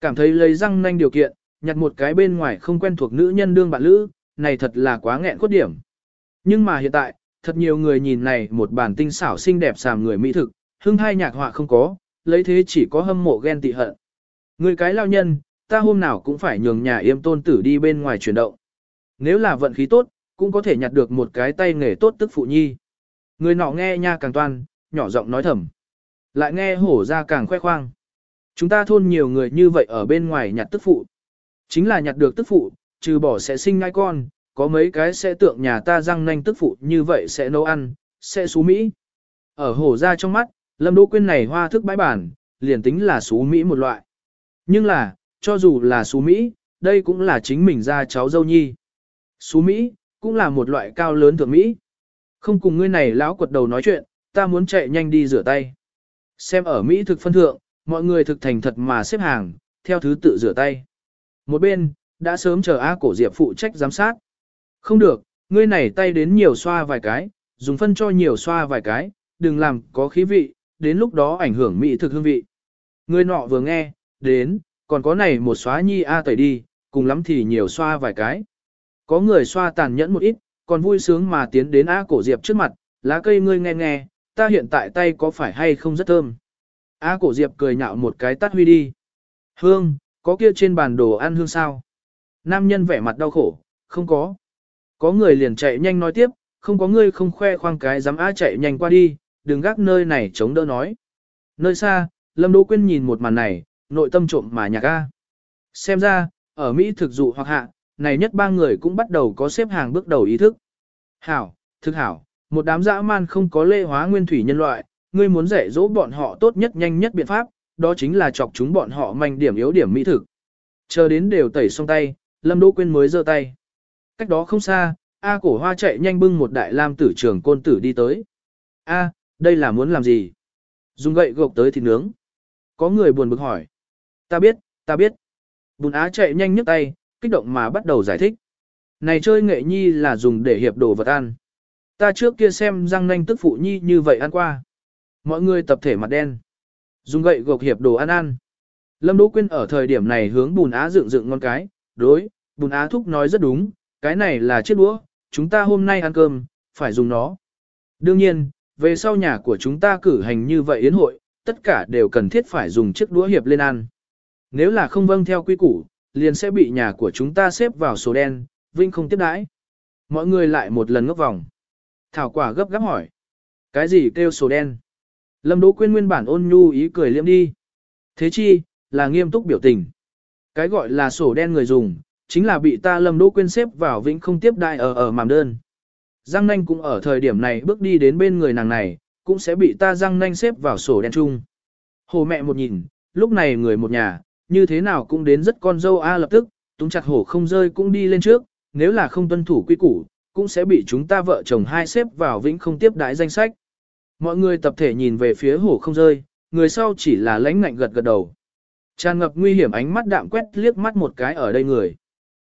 Cảm thấy lấy Giang nanh điều kiện, nhặt một cái bên ngoài không quen thuộc nữ nhân đương bạn lữ, này thật là quá nghẹn cốt điểm. Nhưng mà hiện tại, thật nhiều người nhìn này một bản tinh xảo xinh đẹp sàm người mỹ thực, hưng hai nhạc họa không có, lấy thế chỉ có hâm mộ ghen tị hận. Người cái lao nhân, ta hôm nào cũng phải nhường nhà yêm tôn tử đi bên ngoài chuyển động. Nếu là vận khí tốt, cũng có thể nhặt được một cái tay nghề tốt tức phụ nhi. Người nọ nghe nha càng toàn nhỏ giọng nói thầm. Lại nghe hổ ra càng khoe khoang. Chúng ta thôn nhiều người như vậy ở bên ngoài nhặt tức phụ. Chính là nhặt được tức phụ, trừ bỏ sẽ sinh ngai con, có mấy cái sẽ tượng nhà ta răng nanh tức phụ như vậy sẽ nấu ăn, sẽ xú Mỹ. Ở hổ ra trong mắt, Lâm Đỗ Quyên này hoa thức bãi bản, liền tính là xú Mỹ một loại. Nhưng là, cho dù là xú Mỹ, đây cũng là chính mình ra cháu dâu nhi. Xú Mỹ, cũng là một loại cao lớn thượng Mỹ. Không cùng ngươi này lão quật đầu nói chuyện, ta muốn chạy nhanh đi rửa tay. Xem ở Mỹ thực phân thượng, mọi người thực thành thật mà xếp hàng, theo thứ tự rửa tay. Một bên, đã sớm chờ A cổ Diệp phụ trách giám sát. Không được, ngươi này tay đến nhiều xoa vài cái, dùng phân cho nhiều xoa vài cái, đừng làm có khí vị, đến lúc đó ảnh hưởng mỹ thực hương vị. Ngươi nọ vừa nghe, đến, còn có này một xóa nhi A tẩy đi, cùng lắm thì nhiều xoa vài cái. Có người xoa tàn nhẫn một ít, còn vui sướng mà tiến đến A cổ Diệp trước mặt, lá cây ngươi nghe nghe, ta hiện tại tay có phải hay không rất thơm. A cổ Diệp cười nhạo một cái tắt huy đi. Hương, có kia trên bàn đồ ăn hương sao? Nam nhân vẻ mặt đau khổ, không có. Có người liền chạy nhanh nói tiếp, không có ngươi không khoe khoang cái dám A chạy nhanh qua đi, đừng gác nơi này chống đỡ nói. Nơi xa, Lâm Đỗ Quyên nhìn một màn này, nội tâm trộm mà nhạc A. Xem ra, ở Mỹ thực dụ hoặc hạ, này nhất ba người cũng bắt đầu có xếp hàng bước đầu ý thức. Hảo, thực hảo, một đám dã man không có lê hóa nguyên thủy nhân loại, ngươi muốn dạy dỗ bọn họ tốt nhất nhanh nhất biện pháp, đó chính là chọc chúng bọn họ manh điểm yếu điểm mỹ thực. Chờ đến đều tẩy xong tay, Lâm Đỗ Quyên mới giơ tay. Cách đó không xa, A cổ hoa chạy nhanh bưng một đại lam tử trưởng côn tử đi tới. A, đây là muốn làm gì? Dùng gậy gộc tới thịt nướng. Có người buồn bực hỏi. Ta biết, ta biết. Bùn Á chạy nhanh nhấc tay, kích động mà bắt đầu giải thích. Này chơi nghệ nhi là dùng để hiệp đồ vật ăn. Ta trước kia xem răng nanh tức phụ nhi như vậy ăn qua. Mọi người tập thể mặt đen. Dùng gậy gộc hiệp đồ ăn ăn. Lâm Đỗ Quyên ở thời điểm này hướng bùn á dựng dựng ngon cái, đối, bùn á thúc nói rất đúng, cái này là chiếc đũa, chúng ta hôm nay ăn cơm, phải dùng nó. Đương nhiên, về sau nhà của chúng ta cử hành như vậy yến hội, tất cả đều cần thiết phải dùng chiếc đũa hiệp lên ăn. Nếu là không vâng theo quy củ, liền sẽ bị nhà của chúng ta xếp vào số đen, vinh không tiếp đãi. Mọi người lại một lần ngốc vòng. Thảo quả gấp gáp hỏi. Cái gì kêu sổ đen? Lâm Đỗ Quyên nguyên bản ôn nhu ý cười liếm đi. Thế chi, là nghiêm túc biểu tình. Cái gọi là sổ đen người dùng, chính là bị ta Lâm Đỗ Quyên xếp vào vĩnh không tiếp đại ở ở màm đơn. Giang nanh cũng ở thời điểm này bước đi đến bên người nàng này, cũng sẽ bị ta Giang nanh xếp vào sổ đen chung. Hồ mẹ một nhìn, lúc này người một nhà, như thế nào cũng đến rất con dâu A lập tức, túng chặt hổ không rơi cũng đi lên trước, nếu là không tuân thủ quy củ, cũng sẽ bị chúng ta vợ chồng hai xếp vào vĩnh không tiếp đãi danh sách. Mọi người tập thể nhìn về phía hổ không rơi, người sau chỉ là lãnh ngạnh gật gật đầu. Tràn ngập nguy hiểm ánh mắt đạm quét liếc mắt một cái ở đây người.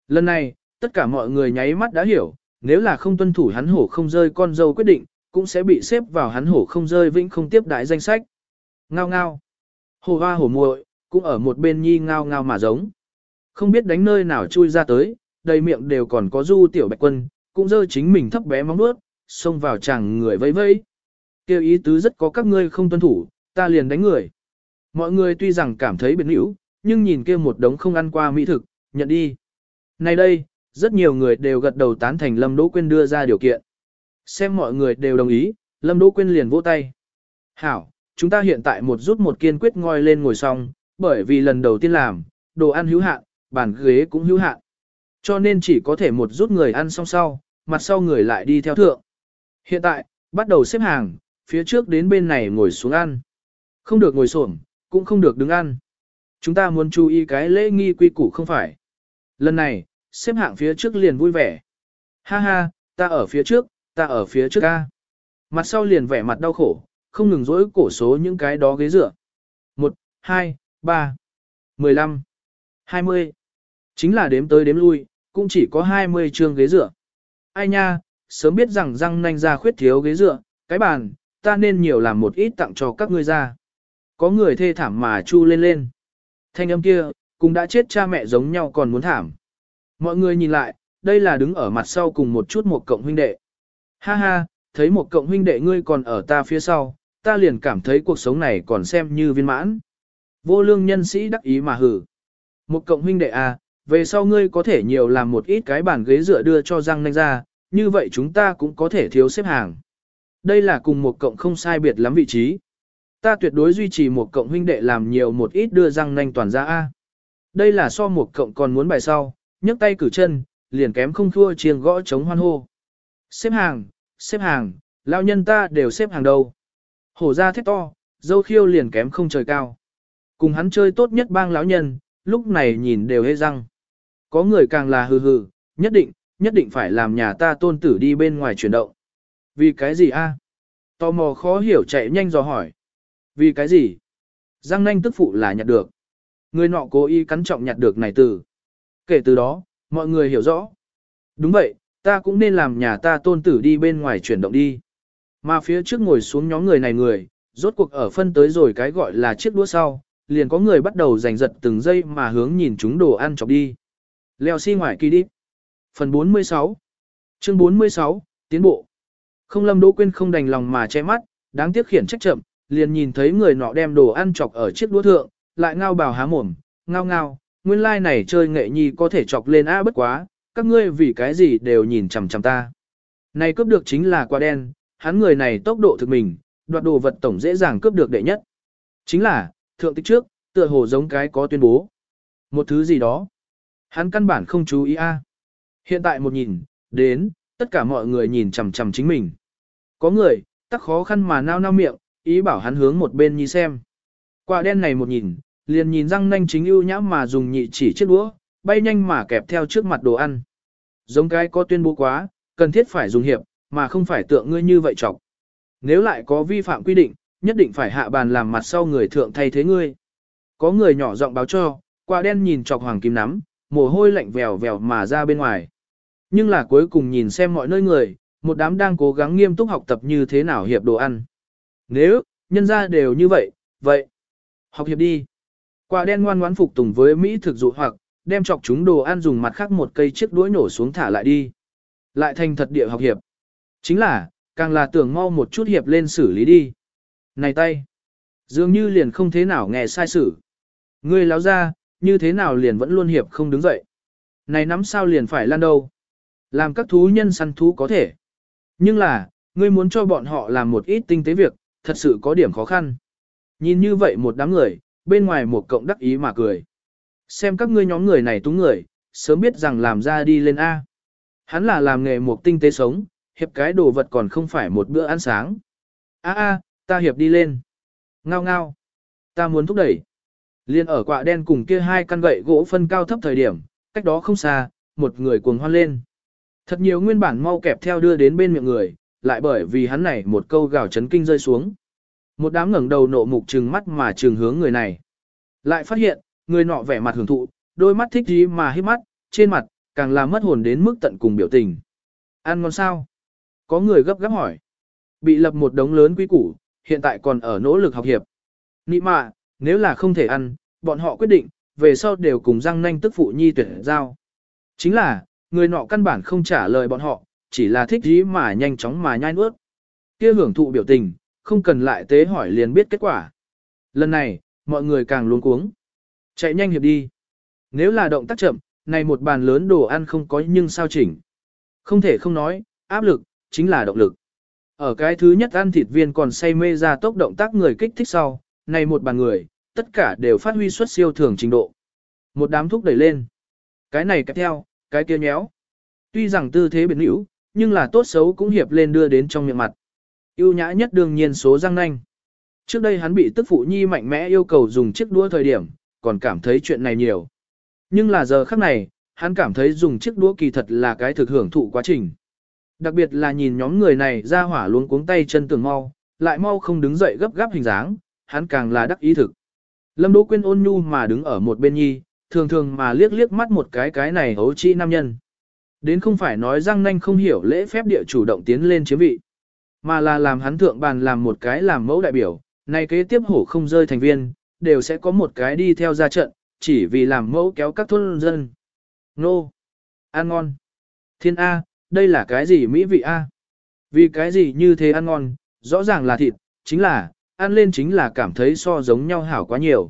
Lần này, tất cả mọi người nháy mắt đã hiểu, nếu là không tuân thủ hắn hổ không rơi con dâu quyết định, cũng sẽ bị xếp vào hắn hổ không rơi vĩnh không tiếp đại danh sách. Ngao ngao. Hổ hoa hổ muội cũng ở một bên nhi ngao ngao mà giống. Không biết đánh nơi nào chui ra tới, đầy miệng đều còn có du tiểu bạch quân, cũng dơ chính mình thấp bé móng nuốt, xông vào chàng người vẫy vẫy. Kêu ý tứ rất có các ngươi không tuân thủ, ta liền đánh người. Mọi người tuy rằng cảm thấy biệt hữu, nhưng nhìn kia một đống không ăn qua mỹ thực, nhận đi. Nay đây, rất nhiều người đều gật đầu tán thành Lâm Đỗ Quyên đưa ra điều kiện. Xem mọi người đều đồng ý, Lâm Đỗ Quyên liền vỗ tay. Hảo, chúng ta hiện tại một rút một kiên quyết ngồi lên ngồi xong, bởi vì lần đầu tiên làm, đồ ăn hữu hạn, bàn ghế cũng hữu hạn. Cho nên chỉ có thể một rút người ăn xong sau, mặt sau người lại đi theo thượng. Hiện tại, bắt đầu xếp hàng, phía trước đến bên này ngồi xuống ăn. Không được ngồi xổm, cũng không được đứng ăn. Chúng ta muốn chú ý cái lễ nghi quy củ không phải. Lần này, xếp hạng phía trước liền vui vẻ. Ha ha, ta ở phía trước, ta ở phía trước ca. Mặt sau liền vẻ mặt đau khổ, không ngừng dỗi cổ số những cái đó ghế dựa. 1, 2, 3, 15, 20. Chính là đếm tới đếm lui, cũng chỉ có 20 trường ghế dựa. Ai nha, sớm biết rằng răng nanh ra khuyết thiếu ghế dựa, cái bàn, ta nên nhiều làm một ít tặng cho các ngươi ra. Có người thê thảm mà chu lên lên. Thanh âm kia, cũng đã chết cha mẹ giống nhau còn muốn thảm. Mọi người nhìn lại, đây là đứng ở mặt sau cùng một chút một cộng huynh đệ. Ha ha, thấy một cộng huynh đệ ngươi còn ở ta phía sau, ta liền cảm thấy cuộc sống này còn xem như viên mãn. Vô lương nhân sĩ đắc ý mà hử. Một cộng huynh đệ à, về sau ngươi có thể nhiều làm một ít cái bàn ghế dựa đưa cho răng nanh ra, như vậy chúng ta cũng có thể thiếu xếp hàng. Đây là cùng một cộng không sai biệt lắm vị trí. Ta tuyệt đối duy trì một cộng huynh đệ làm nhiều một ít đưa răng nanh toàn ra A. Đây là so một cộng còn muốn bài sau, nhấc tay cử chân, liền kém không thua chiêng gõ chống hoan hô. Xếp hàng, xếp hàng, lao nhân ta đều xếp hàng đầu. Hổ ra thét to, dâu khiêu liền kém không trời cao. Cùng hắn chơi tốt nhất bang lão nhân, lúc này nhìn đều hê răng. Có người càng là hừ hừ, nhất định, nhất định phải làm nhà ta tôn tử đi bên ngoài chuyển động. Vì cái gì a? Tò mò khó hiểu chạy nhanh dò hỏi. Vì cái gì? Giang nanh tức phụ là nhặt được. Người nọ cố ý cắn trọng nhặt được này từ. Kể từ đó, mọi người hiểu rõ. Đúng vậy, ta cũng nên làm nhà ta tôn tử đi bên ngoài chuyển động đi. Mà phía trước ngồi xuống nhóm người này người, rốt cuộc ở phân tới rồi cái gọi là chiếc đũa sau, liền có người bắt đầu giành giật từng giây mà hướng nhìn chúng đồ ăn chọc đi. Leo xi si ngoài kỳ đi. Phần 46 Chương 46, tiến bộ. Không lâm đỗ quên không đành lòng mà che mắt, đáng tiếc khiển trách chậm, liền nhìn thấy người nọ đem đồ ăn chọc ở chiếc đũa thượng, lại ngao bào há mồm, ngao ngao, nguyên lai like này chơi nghệ nhi có thể chọc lên a bất quá, các ngươi vì cái gì đều nhìn chằm chằm ta. Này cướp được chính là quả đen, hắn người này tốc độ thực mình, đoạt đồ vật tổng dễ dàng cướp được đệ nhất. Chính là, thượng tích trước, tựa hồ giống cái có tuyên bố. Một thứ gì đó. Hắn căn bản không chú ý a. Hiện tại một nhìn, đến, tất cả mọi người nhìn chằm chằm chính mình. Có người, tắc khó khăn mà nao nao miệng, ý bảo hắn hướng một bên nhi xem. Quả đen này một nhìn, liền nhìn răng nanh chính ưu nhã mà dùng nhị chỉ chiếc đũa, bay nhanh mà kẹp theo trước mặt đồ ăn. Giống cái có tuyên bố quá, cần thiết phải dùng hiệp, mà không phải tượng ngươi như vậy chọc. Nếu lại có vi phạm quy định, nhất định phải hạ bàn làm mặt sau người thượng thay thế ngươi. Có người nhỏ giọng báo cho, quả đen nhìn chọc hoàng kim nắm, mồ hôi lạnh vèo vèo mà ra bên ngoài. Nhưng là cuối cùng nhìn xem mọi nơi người, một đám đang cố gắng nghiêm túc học tập như thế nào hiệp đồ ăn. Nếu, nhân ra đều như vậy, vậy, học hiệp đi. Quả đen ngoan ngoãn phục tùng với Mỹ thực dụ hoặc, đem chọc chúng đồ ăn dùng mặt khác một cây chiếc đuối nổ xuống thả lại đi. Lại thành thật địa học hiệp. Chính là, càng là tưởng mau một chút hiệp lên xử lý đi. Này tay! Dường như liền không thế nào nghe sai xử. Ngươi láo ra, như thế nào liền vẫn luôn hiệp không đứng dậy. Này nắm sao liền phải lan đâu. Làm các thú nhân săn thú có thể. Nhưng là, ngươi muốn cho bọn họ làm một ít tinh tế việc, thật sự có điểm khó khăn. Nhìn như vậy một đám người, bên ngoài một cộng đắc ý mà cười. Xem các ngươi nhóm người này túng người, sớm biết rằng làm ra đi lên A. Hắn là làm nghề một tinh tế sống, hiệp cái đồ vật còn không phải một bữa ăn sáng. A a, ta hiệp đi lên. Ngao ngao. Ta muốn thúc đẩy. Liên ở quạ đen cùng kia hai căn gậy gỗ phân cao thấp thời điểm, cách đó không xa, một người cuồng hoan lên. Thật nhiều nguyên bản mau kẹp theo đưa đến bên miệng người, lại bởi vì hắn này một câu gào chấn kinh rơi xuống. Một đám ngẩng đầu nộ mục trừng mắt mà trừng hướng người này. Lại phát hiện, người nọ vẻ mặt hưởng thụ, đôi mắt thích gì mà hít mắt, trên mặt, càng làm mất hồn đến mức tận cùng biểu tình. Ăn ngon sao? Có người gấp gáp hỏi. Bị lập một đống lớn quý củ, hiện tại còn ở nỗ lực học hiệp. Nị mạ, nếu là không thể ăn, bọn họ quyết định, về sau đều cùng răng nanh tức phụ nhi tuyển giao. Chính là, người nọ căn bản không trả lời bọn họ, chỉ là thích gì mà nhanh chóng mà nhai nuốt. Kia hưởng thụ biểu tình, không cần lại tế hỏi liền biết kết quả. Lần này, mọi người càng luống cuống. Chạy nhanh hiệp đi. Nếu là động tác chậm, này một bàn lớn đồ ăn không có nhưng sao chỉnh. Không thể không nói, áp lực, chính là động lực. Ở cái thứ nhất ăn thịt viên còn say mê ra tốc động tác người kích thích sau, này một bàn người, tất cả đều phát huy xuất siêu thường trình độ. Một đám thúc đẩy lên. Cái này kẹp theo, cái kia nhéo. Tuy rằng tư thế biến hữu, nhưng là tốt xấu cũng hiệp lên đưa đến trong miệng mặt. Yêu nhã nhất đương nhiên số răng nanh. Trước đây hắn bị tức phụ nhi mạnh mẽ yêu cầu dùng chiếc đũa thời điểm, còn cảm thấy chuyện này nhiều. Nhưng là giờ khắc này, hắn cảm thấy dùng chiếc đũa kỳ thật là cái thực hưởng thụ quá trình. Đặc biệt là nhìn nhóm người này ra hỏa luống cuống tay chân tưởng mau, lại mau không đứng dậy gấp gáp hình dáng, hắn càng là đắc ý thực. Lâm Đỗ Quyên ôn nhu mà đứng ở một bên nhi, thường thường mà liếc liếc mắt một cái cái này hấu chi nam nhân. Đến không phải nói răng nanh không hiểu lễ phép địa chủ động tiến lên chiếm vị, mà là làm hắn thượng bàn làm một cái làm mẫu đại biểu, này kế tiếp hổ không rơi thành viên, đều sẽ có một cái đi theo ra trận, chỉ vì làm mẫu kéo các thôn dân. Nô! Ăn ngon! Thiên A, đây là cái gì mỹ vị A? Vì cái gì như thế ăn ngon, rõ ràng là thịt, chính là, ăn lên chính là cảm thấy so giống nhau hảo quá nhiều.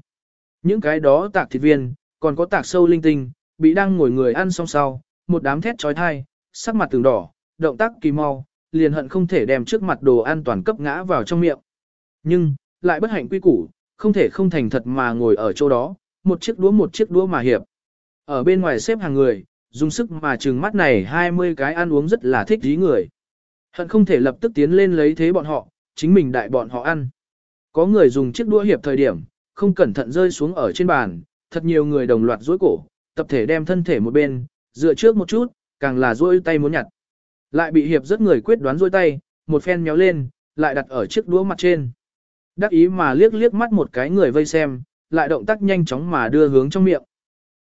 Những cái đó tạc thịt viên, còn có tạc sâu linh tinh, bị đang ngồi người ăn xong sau, một đám thét trói thai, sắc mặt từng đỏ, động tác kỳ mau, liền hận không thể đem trước mặt đồ ăn toàn cấp ngã vào trong miệng. Nhưng, lại bất hạnh quy củ, không thể không thành thật mà ngồi ở chỗ đó, một chiếc đũa một chiếc đũa mà hiệp. Ở bên ngoài xếp hàng người, dùng sức mà trừng mắt này 20 cái ăn uống rất là thích dí người. Hận không thể lập tức tiến lên lấy thế bọn họ, chính mình đại bọn họ ăn. Có người dùng chiếc đũa hiệp thời điểm, không cẩn thận rơi xuống ở trên bàn, thật nhiều người đồng loạt duỗi cổ, tập thể đem thân thể một bên, dựa trước một chút, càng là duỗi tay muốn nhặt. Lại bị hiệp rất người quyết đoán duỗi tay, một phen méo lên, lại đặt ở chiếc đũa mặt trên. Đắc ý mà liếc liếc mắt một cái người vây xem, lại động tác nhanh chóng mà đưa hướng trong miệng.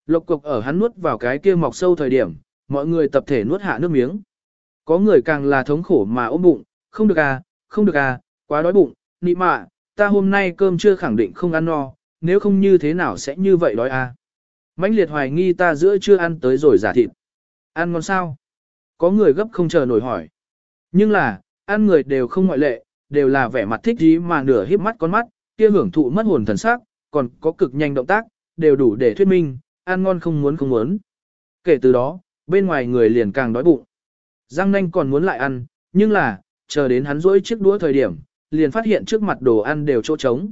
Lộc cục ở hắn nuốt vào cái kia mọc sâu thời điểm, mọi người tập thể nuốt hạ nước miếng. Có người càng là thống khổ mà ôm bụng, không được à, không được à, quá đói bụng, nị mạ, ta hôm nay cơm chưa khẳng định không ăn no, nếu không như thế nào sẽ như vậy đói à. mãnh liệt hoài nghi ta giữa chưa ăn tới rồi giả thịt. Ăn ngon sao? Có người gấp không chờ nổi hỏi. Nhưng là, ăn người đều không ngoại lệ, đều là vẻ mặt thích ý mà nửa híp mắt con mắt, kia hưởng thụ mất hồn thần sắc, còn có cực nhanh động tác, đều đủ để thuyết minh, ăn ngon không muốn không muốn. Kể từ đó, bên ngoài người liền càng đói bụng. Giang nanh còn muốn lại ăn, nhưng là, chờ đến hắn rỗi chiếc đũa thời điểm, liền phát hiện trước mặt đồ ăn đều chỗ trống.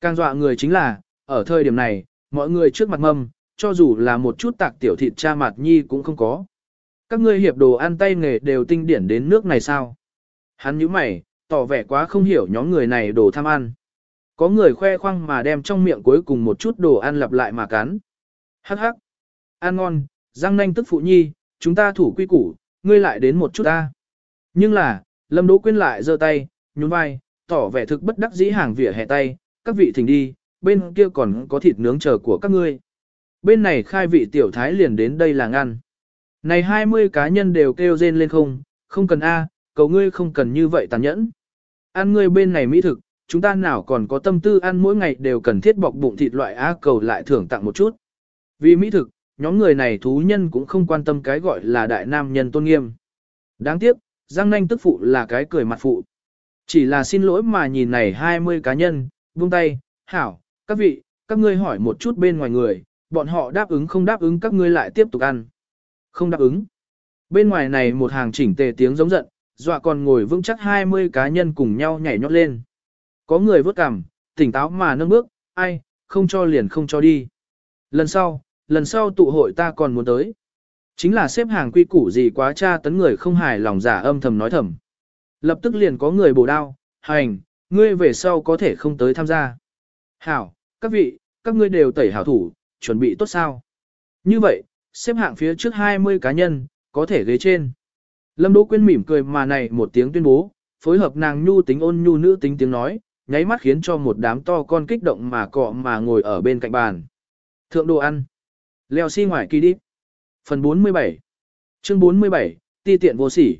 Càng dọa người chính là, ở thời điểm này, mọi người trước mặt mâm, cho dù là một chút tạc tiểu thịt cha mặt nhi cũng không có. Các ngươi hiệp đồ ăn tay nghề đều tinh điển đến nước này sao? Hắn nhíu mày, tỏ vẻ quá không hiểu nhóm người này đồ tham ăn. Có người khoe khoang mà đem trong miệng cuối cùng một chút đồ ăn lặp lại mà cắn. Hắc hắc. Ăn ngon, răng nanh tức phụ nhi, chúng ta thủ quy củ, ngươi lại đến một chút ta. Nhưng là, Lâm Đỗ Quyên lại giơ tay, nhún vai, tỏ vẻ thực bất đắc dĩ hàng vỉa hè tay, các vị thỉnh đi, bên kia còn có thịt nướng chờ của các ngươi. Bên này khai vị tiểu thái liền đến đây là ngăn. Này 20 cá nhân đều kêu rên lên không, không cần A, cầu ngươi không cần như vậy tàn nhẫn. Ăn ngươi bên này mỹ thực, chúng ta nào còn có tâm tư ăn mỗi ngày đều cần thiết bọc bụng thịt loại A cầu lại thưởng tặng một chút. Vì mỹ thực, nhóm người này thú nhân cũng không quan tâm cái gọi là đại nam nhân tôn nghiêm. Đáng tiếc, Giang Nanh tức phụ là cái cười mặt phụ. Chỉ là xin lỗi mà nhìn này 20 cá nhân, buông tay, hảo, các vị, các ngươi hỏi một chút bên ngoài người, bọn họ đáp ứng không đáp ứng các ngươi lại tiếp tục ăn. Không đáp ứng. Bên ngoài này một hàng chỉnh tề tiếng giống giận, dọa còn ngồi vững chắc 20 cá nhân cùng nhau nhảy nhót lên. Có người vớt cằm, tỉnh táo mà nâng bước, ai, không cho liền không cho đi. Lần sau, lần sau tụ hội ta còn muốn tới. Chính là xếp hàng quy củ gì quá tra tấn người không hài lòng giả âm thầm nói thầm. Lập tức liền có người bổ đao, hành, ngươi về sau có thể không tới tham gia. Hảo, các vị, các ngươi đều tẩy hảo thủ, chuẩn bị tốt sao. Như vậy, xếp hạng phía trước 20 cá nhân, có thể ghế trên. Lâm Đỗ Quyên mỉm cười mà này một tiếng tuyên bố, phối hợp nàng nhu tính ôn nhu nữ tính tiếng nói, nháy mắt khiến cho một đám to con kích động mà cọ mà ngồi ở bên cạnh bàn. Thượng đồ ăn. Leo xi si ngoài kỳ đi. Phần 47. Chương 47, ti tiện vô sỉ.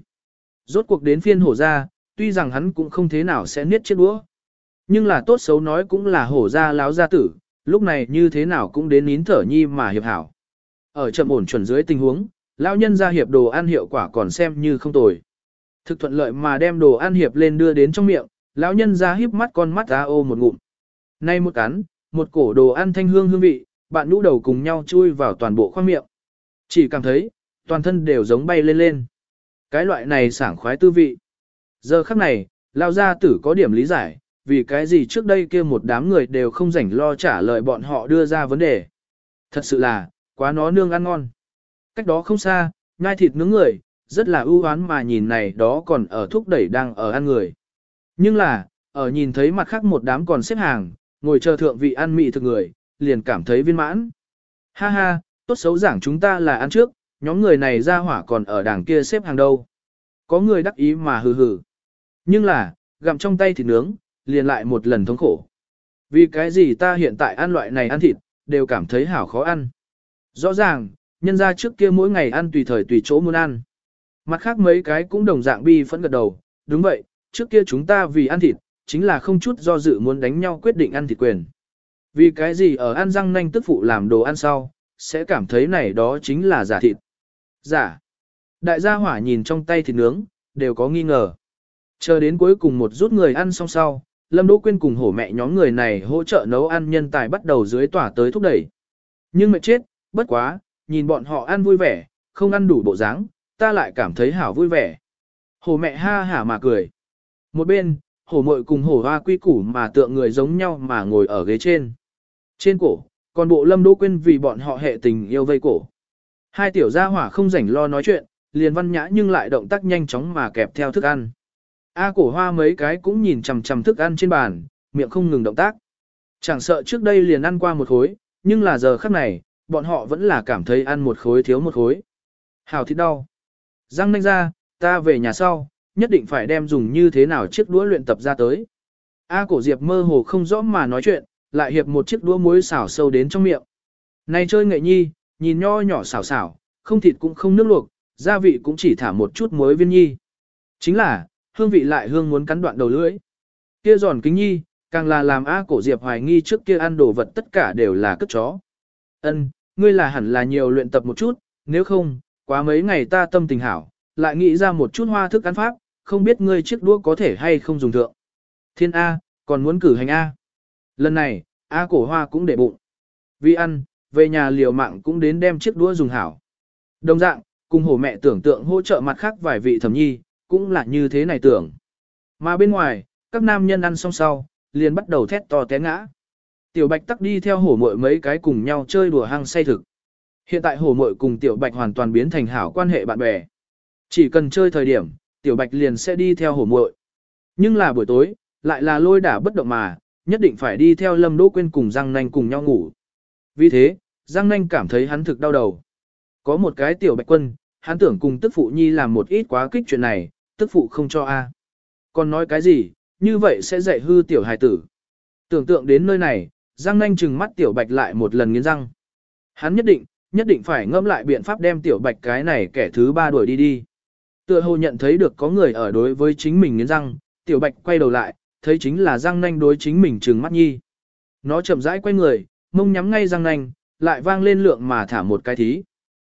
Rốt cuộc đến phiên hổ ra, tuy rằng hắn cũng không thế nào sẽ niết chiếc đũa. Nhưng là tốt xấu nói cũng là hổ ra láo gia tử, lúc này như thế nào cũng đến nín thở nhi mà hiệp hảo. Ở chậm ổn chuẩn dưới tình huống, lão nhân ra hiệp đồ ăn hiệu quả còn xem như không tồi. Thực thuận lợi mà đem đồ ăn hiệp lên đưa đến trong miệng, lão nhân ra híp mắt con mắt ra ô một ngụm. Nay một cắn, một cổ đồ ăn thanh hương hương vị, bạn nhũ đầu cùng nhau chui vào toàn bộ khoang miệng. Chỉ cảm thấy, toàn thân đều giống bay lên lên. Cái loại này sảng khoái tư vị. Giờ khắc này, lao gia tử có điểm lý giải, vì cái gì trước đây kia một đám người đều không rảnh lo trả lời bọn họ đưa ra vấn đề. Thật sự là, quá nó nương ăn ngon. Cách đó không xa, ngai thịt nướng người, rất là ưu oán mà nhìn này đó còn ở thúc đẩy đang ở ăn người. Nhưng là, ở nhìn thấy mặt khác một đám còn xếp hàng, ngồi chờ thượng vị ăn mị thực người, liền cảm thấy viên mãn. Ha ha, tốt xấu giảng chúng ta là ăn trước, nhóm người này ra hỏa còn ở đảng kia xếp hàng đâu. Có người đắc ý mà hừ hừ. Nhưng là, gặm trong tay thịt nướng, liền lại một lần thống khổ. Vì cái gì ta hiện tại ăn loại này ăn thịt, đều cảm thấy hảo khó ăn. Rõ ràng, nhân ra trước kia mỗi ngày ăn tùy thời tùy chỗ muốn ăn. Mặt khác mấy cái cũng đồng dạng bi phẫn gật đầu, đúng vậy, trước kia chúng ta vì ăn thịt, chính là không chút do dự muốn đánh nhau quyết định ăn thịt quyền. Vì cái gì ở ăn răng nanh tức phụ làm đồ ăn sau, sẽ cảm thấy này đó chính là giả thịt. Giả. Đại gia hỏa nhìn trong tay thịt nướng, đều có nghi ngờ. Chờ đến cuối cùng một rút người ăn xong sau, Lâm Đỗ Quyên cùng hổ mẹ nhóm người này hỗ trợ nấu ăn nhân tài bắt đầu dưới tỏa tới thúc đẩy. Nhưng mệt chết, bất quá, nhìn bọn họ ăn vui vẻ, không ăn đủ bộ dáng, ta lại cảm thấy hảo vui vẻ. Hổ mẹ ha hả mà cười. Một bên, hổ mội cùng hổ hoa quy củ mà tượng người giống nhau mà ngồi ở ghế trên. Trên cổ, còn bộ Lâm Đỗ Quyên vì bọn họ hệ tình yêu vây cổ. Hai tiểu gia hỏa không rảnh lo nói chuyện, liền văn nhã nhưng lại động tác nhanh chóng mà kẹp theo thức ăn. A cổ hoa mấy cái cũng nhìn chằm chằm thức ăn trên bàn, miệng không ngừng động tác. Chẳng sợ trước đây liền ăn qua một khối, nhưng là giờ khắc này, bọn họ vẫn là cảm thấy ăn một khối thiếu một khối. Hào thịt đau. Răng nanh ra, ta về nhà sau, nhất định phải đem dùng như thế nào chiếc đũa luyện tập ra tới. A cổ diệp mơ hồ không rõ mà nói chuyện, lại hiệp một chiếc đũa muối xảo sâu đến trong miệng. Này chơi nghệ nhi, nhìn nho nhỏ xảo xảo, không thịt cũng không nước luộc, gia vị cũng chỉ thả một chút muối viên nhi. Chính là, hương vị lại hương muốn cắn đoạn đầu lưỡi. Kia giòn kính nhi, càng là làm A cổ Diệp hoài nghi trước kia ăn đồ vật tất cả đều là cất chó. Ân, ngươi là hẳn là nhiều luyện tập một chút, nếu không, quá mấy ngày ta tâm tình hảo, lại nghĩ ra một chút hoa thức ăn pháp, không biết ngươi chiếc đũa có thể hay không dùng thượng. Thiên A, còn muốn cử hành A. Lần này, A cổ hoa cũng để bụng. Vì ăn, về nhà liều mạng cũng đến đem chiếc đũa dùng hảo. Đồng dạng, cùng hổ mẹ tưởng tượng hỗ trợ mặt khác vài vị thẩm nhi, cũng là như thế này tưởng. Mà bên ngoài, các nam nhân ăn xong sau, liền bắt đầu thét to té ngã. Tiểu Bạch tắc đi theo hổ muội mấy cái cùng nhau chơi đùa hăng say thực. Hiện tại hổ muội cùng Tiểu Bạch hoàn toàn biến thành hảo quan hệ bạn bè. Chỉ cần chơi thời điểm, Tiểu Bạch liền sẽ đi theo hổ muội. Nhưng là buổi tối, lại là lôi đả bất động mà, nhất định phải đi theo Lâm Đỗ Quyên cùng Giang Nanh cùng nhau ngủ. Vì thế, Giang Nanh cảm thấy hắn thực đau đầu. Có một cái Tiểu Bạch quân, hắn tưởng cùng tức phụ nhi làm một ít quá kích chuyện này, tức phụ không cho a. Còn nói cái gì, như vậy sẽ dạy hư tiểu hài tử. Tưởng tượng đến nơi này, Giang Nanh trừng mắt tiểu bạch lại một lần nghiến răng. Hắn nhất định, nhất định phải ngẫm lại biện pháp đem tiểu bạch cái này kẻ thứ ba đuổi đi đi. Tựa hồ nhận thấy được có người ở đối với chính mình nghiến răng, tiểu bạch quay đầu lại, thấy chính là Giang Nanh đối chính mình trừng mắt nhi. Nó chậm rãi quay người, mông nhắm ngay răng Nanh, lại vang lên lượng mà thả một cái thí.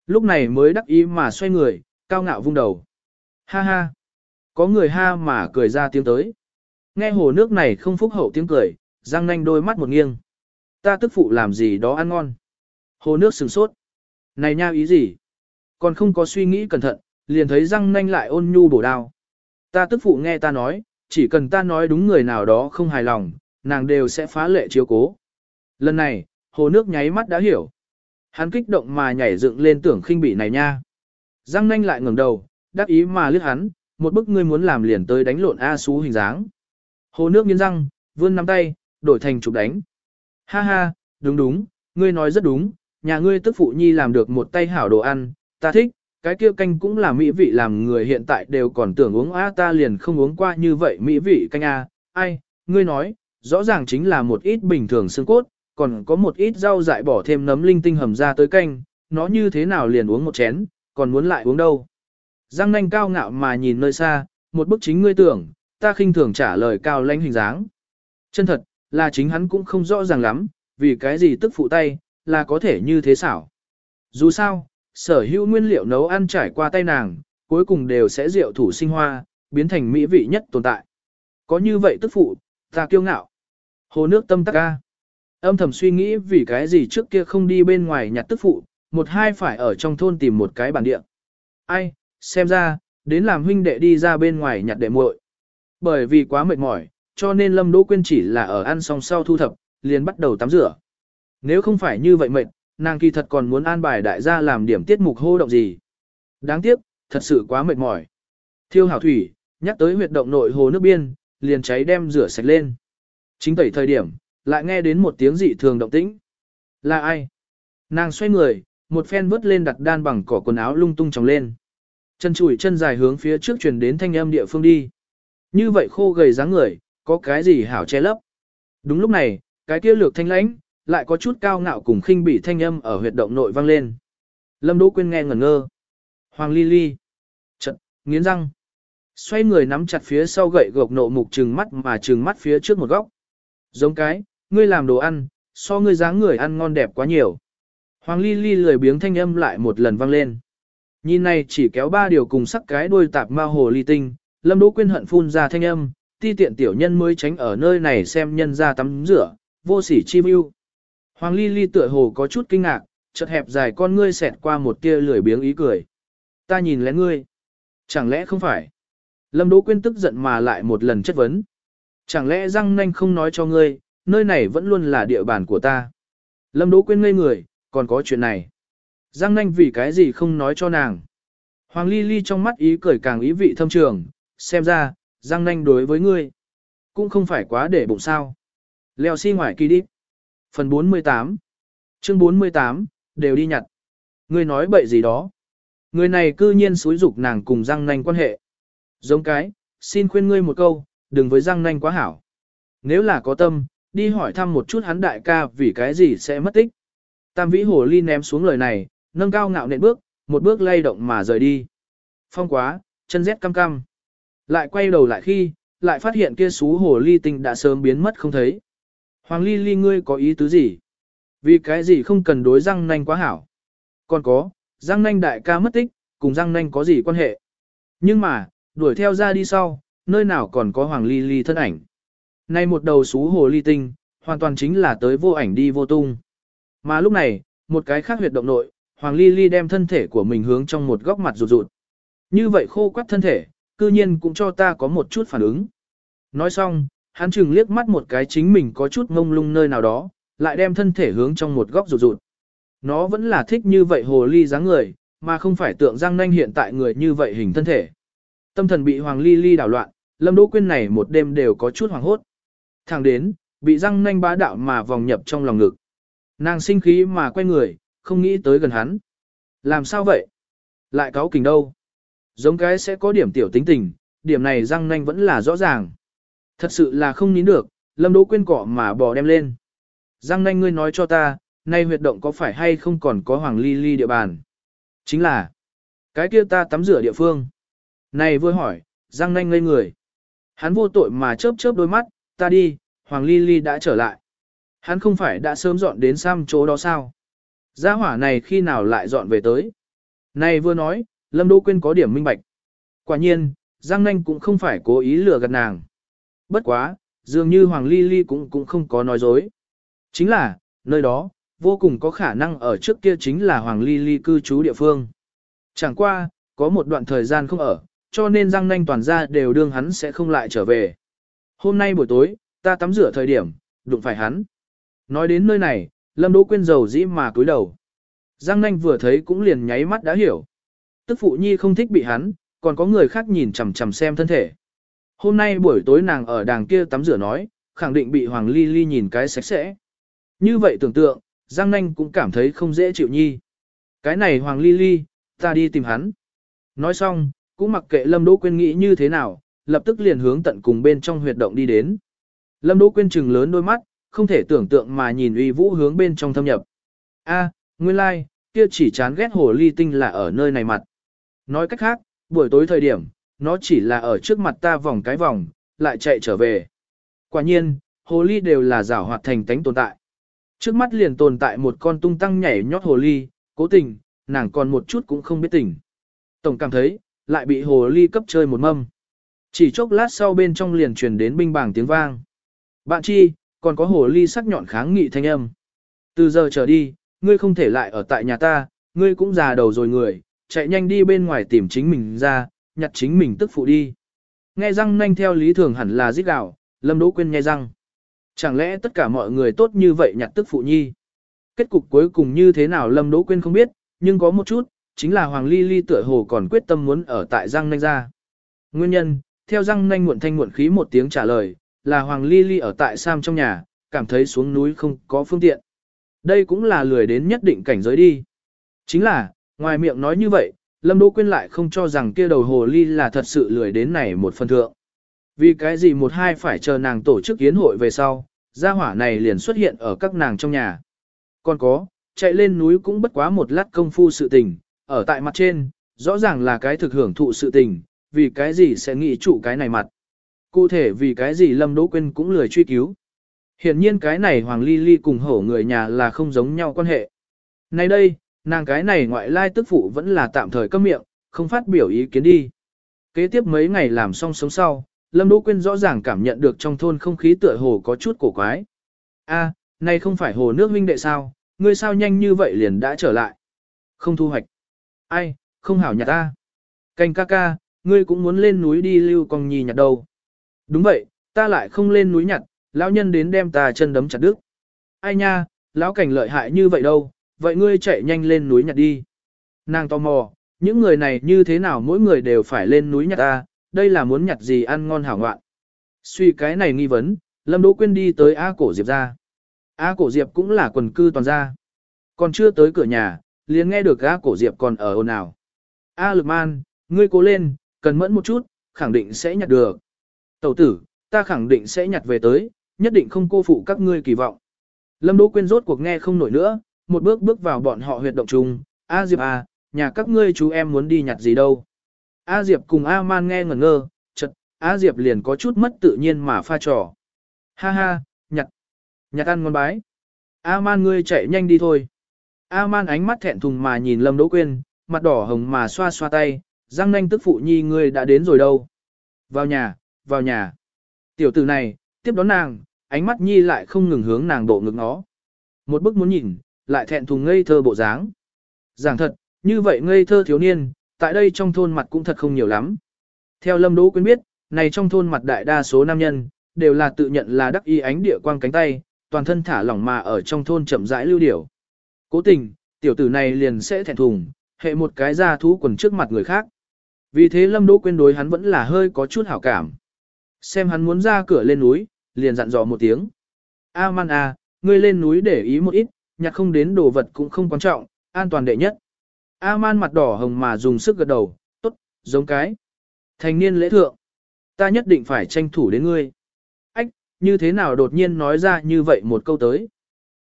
Lúc này mới đắc ý mà xoay người, cao ngạo vung đầu. Ha ha! Có người ha mà cười ra tiếng tới. Nghe hồ nước này không phúc hậu tiếng cười, răng Nanh đôi mắt một nghiêng. Ta tức phụ làm gì đó ăn ngon. Hồ nước sừng sốt. Này nha ý gì? Còn không có suy nghĩ cẩn thận, liền thấy răng Nanh lại ôn nhu bổ đao. Ta tức phụ nghe ta nói, chỉ cần ta nói đúng người nào đó không hài lòng, nàng đều sẽ phá lệ chiếu cố. Lần này, hồ nước nháy mắt đã hiểu. Hắn kích động mà nhảy dựng lên tưởng khinh bị này nha. Giang nanh lại ngẩng đầu, đắc ý mà liếc hắn, một bức ngươi muốn làm liền tới đánh lộn A xú hình dáng. Hồ nước nghiến răng, vươn nắm tay, đổi thành chụp đánh. Ha ha, đúng đúng, ngươi nói rất đúng, nhà ngươi tức phụ nhi làm được một tay hảo đồ ăn, ta thích, cái kia canh cũng là mỹ vị làm người hiện tại đều còn tưởng uống a ta liền không uống qua như vậy mỹ vị canh a, ai, ngươi nói, rõ ràng chính là một ít bình thường xương cốt, còn có một ít rau dại bỏ thêm nấm linh tinh hầm ra tới canh, nó như thế nào liền uống một chén, còn muốn lại uống đâu. Giang nanh cao ngạo mà nhìn nơi xa, một bức chính ngươi tưởng, ta khinh thường trả lời cao lãnh hình dáng. Chân thật, là chính hắn cũng không rõ ràng lắm, vì cái gì tức phụ tay, là có thể như thế xảo. Dù sao, sở hữu nguyên liệu nấu ăn trải qua tay nàng, cuối cùng đều sẽ rượu thủ sinh hoa, biến thành mỹ vị nhất tồn tại. Có như vậy tức phụ, ta kiêu ngạo. Hồ nước tâm tắc ca. Âm thầm suy nghĩ vì cái gì trước kia không đi bên ngoài nhặt tức phụ, một hai phải ở trong thôn tìm một cái bản địa. Ai, xem ra, đến làm huynh đệ đi ra bên ngoài nhặt đệ muội. Bởi vì quá mệt mỏi, cho nên Lâm Đỗ Quyên chỉ là ở ăn xong sau thu thập, liền bắt đầu tắm rửa. Nếu không phải như vậy mệt, nàng kỳ thật còn muốn an bài đại gia làm điểm tiết mục hô động gì. Đáng tiếc, thật sự quá mệt mỏi. Thiêu hảo thủy, nhắc tới huyệt động nội hồ nước biên, liền cháy đem rửa sạch lên. Chính tẩy thời điểm, lại nghe đến một tiếng dị thường động tĩnh. Là ai? Nàng xoay người, một phen vứt lên đặt đan bằng cỏ quần áo lung tung tròng lên. Chân chùi chân dài hướng phía trước truyền đến thanh âm địa phương đi. Như vậy khô gầy dáng người, có cái gì hảo che lấp. Đúng lúc này, cái kia lược thanh lãnh, lại có chút cao ngạo cùng khinh bỉ thanh âm ở huyệt động nội vang lên. Lâm Đỗ Quyên nghe ngẩn ngơ. Hoàng Ly Ly. Trận, nghiến răng. Xoay người nắm chặt phía sau gậy gộc nộ mục trừng mắt mà trừng mắt phía trước một góc. Giống cái, ngươi làm đồ ăn, so ngươi dáng người ăn ngon đẹp quá nhiều. Hoàng Ly Ly lười biếng thanh âm lại một lần vang lên. Nhìn này chỉ kéo ba điều cùng sắc cái đuôi tạp ma hồ ly tinh, Lâm Đỗ Quyên hận phun ra thanh âm, ti tiện tiểu nhân mới tránh ở nơi này xem nhân ra tắm rửa, vô sỉ chi mưu. Hoàng Ly Ly tựa hồ có chút kinh ngạc, chợt hẹp dài con ngươi xẹt qua một tia lười biếng ý cười. Ta nhìn lén ngươi. Chẳng lẽ không phải? Lâm Đỗ Quyên tức giận mà lại một lần chất vấn. Chẳng lẽ răng nanh không nói cho ngươi, nơi này vẫn luôn là địa bàn của ta. Lâm Đỗ Quyên ngây người, còn có chuyện này. Giang nanh vì cái gì không nói cho nàng. Hoàng Ly Ly trong mắt ý cười càng ý vị thâm trường, xem ra, Giang nanh đối với ngươi. Cũng không phải quá để bụng sao. Leo xi si ngoài kỳ đi. Phần 48 Chương 48, đều đi nhặt. Ngươi nói bậy gì đó. Người này cư nhiên xúi dục nàng cùng Giang nanh quan hệ. Giống cái, xin khuyên ngươi một câu, đừng với Giang nanh quá hảo. Nếu là có tâm, đi hỏi thăm một chút hắn đại ca vì cái gì sẽ mất tích. Tam vĩ hồ ly ném xuống lời này, nâng cao ngạo nện bước, một bước lay động mà rời đi. Phong quá, chân rét cam cam. Lại quay đầu lại khi, lại phát hiện kia xú hồ ly tinh đã sớm biến mất không thấy. Hoàng ly ly ngươi có ý tứ gì? Vì cái gì không cần đối răng nanh quá hảo? Còn có, răng nanh đại ca mất tích, cùng răng nanh có gì quan hệ? Nhưng mà, đuổi theo ra đi sau, nơi nào còn có Hoàng Ly Ly thân ảnh. Nay một đầu xú hồ ly tinh, hoàn toàn chính là tới vô ảnh đi vô tung. Mà lúc này, một cái khác huyệt động nội, Hoàng Ly Ly đem thân thể của mình hướng trong một góc mặt rụt rụt. Như vậy khô quắt thân thể, cư nhiên cũng cho ta có một chút phản ứng. Nói xong, hắn chừng liếc mắt một cái chính mình có chút ngông lung nơi nào đó, lại đem thân thể hướng trong một góc rụt rụt. Nó vẫn là thích như vậy hồ ly dáng người, mà không phải tượng Giang Nanh hiện tại người như vậy hình thân thể. Tâm thần bị Hoàng Ly Ly đảo loạn, Lâm Đỗ Quyên này một đêm đều có chút hoàng hốt. Thẳng đến, bị răng Nanh bá đạo mà vòng nhập trong lòng ngực. Nàng sinh khí mà quay người, không nghĩ tới gần hắn. Làm sao vậy? Lại cáo kình đâu? Giống cái sẽ có điểm tiểu tính tình, điểm này răng Nanh vẫn là rõ ràng. Thật sự là không nín được, Lâm Đỗ quên cọ mà bò đem lên. răng Nanh ngươi nói cho ta, nay huyệt động có phải hay không còn có Hoàng Ly Ly địa bàn? Chính là, cái kia ta tắm rửa địa phương. Này vừa hỏi, răng Nanh ngây người. Hắn vô tội mà chớp chớp đôi mắt, ta đi, Hoàng Ly Ly đã trở lại. Hắn không phải đã sớm dọn đến Sam chỗ đó sao? Gia hỏa này khi nào lại dọn về tới? Này vừa nói, Lâm Đỗ Quyên có điểm minh bạch. Quả nhiên, Giang Nanh cũng không phải cố ý lừa gạt nàng. Bất quá, dường như Hoàng Ly Ly cũng cũng không có nói dối. Chính là, nơi đó, vô cùng có khả năng ở trước kia chính là Hoàng Ly Ly cư trú địa phương. Chẳng qua, có một đoạn thời gian không ở, cho nên Giang Nanh toàn ra đều đương hắn sẽ không lại trở về. Hôm nay buổi tối, ta tắm rửa thời điểm, đụng phải hắn. Nói đến nơi này, Lâm Đỗ Quyên giàu dĩ mà cúi đầu. Giang Nanh vừa thấy cũng liền nháy mắt đã hiểu. Tức phụ nhi không thích bị hắn, còn có người khác nhìn chằm chằm xem thân thể. Hôm nay buổi tối nàng ở đàng kia tắm rửa nói, khẳng định bị Hoàng Ly Ly nhìn cái sạch sẽ. Như vậy tưởng tượng, Giang Nanh cũng cảm thấy không dễ chịu nhi. Cái này Hoàng Ly Ly, ta đi tìm hắn. Nói xong, cũng mặc kệ Lâm Đỗ Quyên nghĩ như thế nào, lập tức liền hướng tận cùng bên trong huyệt động đi đến. Lâm Đỗ Quyên trừng lớn đôi mắt, không thể tưởng tượng mà nhìn uy vũ hướng bên trong thâm nhập. A, nguyên lai, like, kia chỉ chán ghét hồ ly tinh là ở nơi này mặt. Nói cách khác, buổi tối thời điểm, nó chỉ là ở trước mặt ta vòng cái vòng, lại chạy trở về. Quả nhiên, hồ ly đều là giả hoạt thành tánh tồn tại. Trước mắt liền tồn tại một con tung tăng nhảy nhót hồ ly, cố tình, nàng còn một chút cũng không biết tỉnh. Tổng cảm thấy, lại bị hồ ly cấp chơi một mâm. Chỉ chốc lát sau bên trong liền truyền đến binh bảng tiếng vang. Bạn chi, còn có hồ ly sắc nhọn kháng nghị thanh âm. Từ giờ trở đi, ngươi không thể lại ở tại nhà ta, ngươi cũng già đầu rồi người, chạy nhanh đi bên ngoài tìm chính mình ra, nhặt chính mình tức phụ đi. Nghe răng nanh theo lý thường hẳn là giết gạo, lâm đỗ quên nghe răng. Chẳng lẽ tất cả mọi người tốt như vậy nhặt tức phụ nhi? Kết cục cuối cùng như thế nào lâm đỗ quên không biết, nhưng có một chút, chính là Hoàng Ly Ly tựa hồ còn quyết tâm muốn ở tại răng nanh ra. Nguyên nhân, theo răng nanh muộn thanh muộn khí một tiếng trả lời, là Hoàng Ly Ly ở tại Sam trong nhà, cảm thấy xuống núi không có phương tiện. Đây cũng là lười đến nhất định cảnh giới đi. Chính là, ngoài miệng nói như vậy, Lâm Đỗ Quyên lại không cho rằng kia đầu hồ ly là thật sự lười đến này một phần thượng. Vì cái gì một hai phải chờ nàng tổ chức yến hội về sau, gia hỏa này liền xuất hiện ở các nàng trong nhà. Còn có, chạy lên núi cũng bất quá một lát công phu sự tình, ở tại mặt trên, rõ ràng là cái thực hưởng thụ sự tình, vì cái gì sẽ nghĩ chủ cái này mặt. Cụ thể vì cái gì Lâm Đỗ Quyên cũng lười truy cứu. Hiển nhiên cái này Hoàng Ly Ly cùng hổ người nhà là không giống nhau quan hệ. Nay đây, nàng cái này ngoại lai tức phụ vẫn là tạm thời câm miệng, không phát biểu ý kiến đi. Kế tiếp mấy ngày làm xong sống sau, Lâm Đỗ Quyên rõ ràng cảm nhận được trong thôn không khí tựa hồ có chút cổ quái. A, này không phải hồ nước huynh đệ sao, ngươi sao nhanh như vậy liền đã trở lại. Không thu hoạch. Ai, không hảo nhà ta. Canh ca ca, ngươi cũng muốn lên núi đi lưu con nhì nhặt đâu. Đúng vậy, ta lại không lên núi nhặt, lão nhân đến đem ta chân đấm chặt đứt. Ai nha, lão cảnh lợi hại như vậy đâu, vậy ngươi chạy nhanh lên núi nhặt đi. Nàng tò mò, những người này như thế nào mỗi người đều phải lên núi nhặt ta, đây là muốn nhặt gì ăn ngon hảo ngoạn. Suy cái này nghi vấn, Lâm Đỗ Quyên đi tới A Cổ Diệp ra. A Cổ Diệp cũng là quần cư toàn gia. Còn chưa tới cửa nhà, liền nghe được A Cổ Diệp còn ở ồn ào. A Lực Man, ngươi cố lên, cần mẫn một chút, khẳng định sẽ nhặt được. Tẩu tử, ta khẳng định sẽ nhặt về tới, nhất định không cô phụ các ngươi kỳ vọng. Lâm Đỗ Quyên rốt cuộc nghe không nổi nữa, một bước bước vào bọn họ huyệt động chung, A Diệp à, nhà các ngươi chú em muốn đi nhặt gì đâu. A Diệp cùng A Man nghe ngẩn ngơ, chật, A Diệp liền có chút mất tự nhiên mà pha trò. Ha ha, nhặt, nhặt ăn ngon bái. A Man ngươi chạy nhanh đi thôi. A Man ánh mắt thẹn thùng mà nhìn Lâm Đỗ Quyên, mặt đỏ hồng mà xoa xoa tay, Giang nanh tức phụ nhi ngươi đã đến rồi đâu. Vào nhà, vào nhà. Tiểu tử này, tiếp đón nàng, ánh mắt nhi lại không ngừng hướng nàng độ ngực nó. Một bức muốn nhìn, lại thẹn thùng ngây thơ bộ dáng. Giảng thật, như vậy ngây thơ thiếu niên, tại đây trong thôn mặt cũng thật không nhiều lắm. Theo Lâm Đỗ Quyên biết, này trong thôn mặt đại đa số nam nhân, đều là tự nhận là đắc y ánh địa quang cánh tay, toàn thân thả lỏng mà ở trong thôn chậm rãi lưu điểu. Cố tình, tiểu tử này liền sẽ thẹn thùng, hệ một cái ra thú quần trước mặt người khác. Vì thế Lâm Đỗ Quyên đối hắn vẫn là hơi có chút hảo cảm. Xem hắn muốn ra cửa lên núi, liền dặn dò một tiếng. A man a, ngươi lên núi để ý một ít, nhặt không đến đồ vật cũng không quan trọng, an toàn đệ nhất. A man mặt đỏ hồng mà dùng sức gật đầu, tốt, giống cái. Thành niên lễ thượng, ta nhất định phải tranh thủ đến ngươi. Ách, như thế nào đột nhiên nói ra như vậy một câu tới.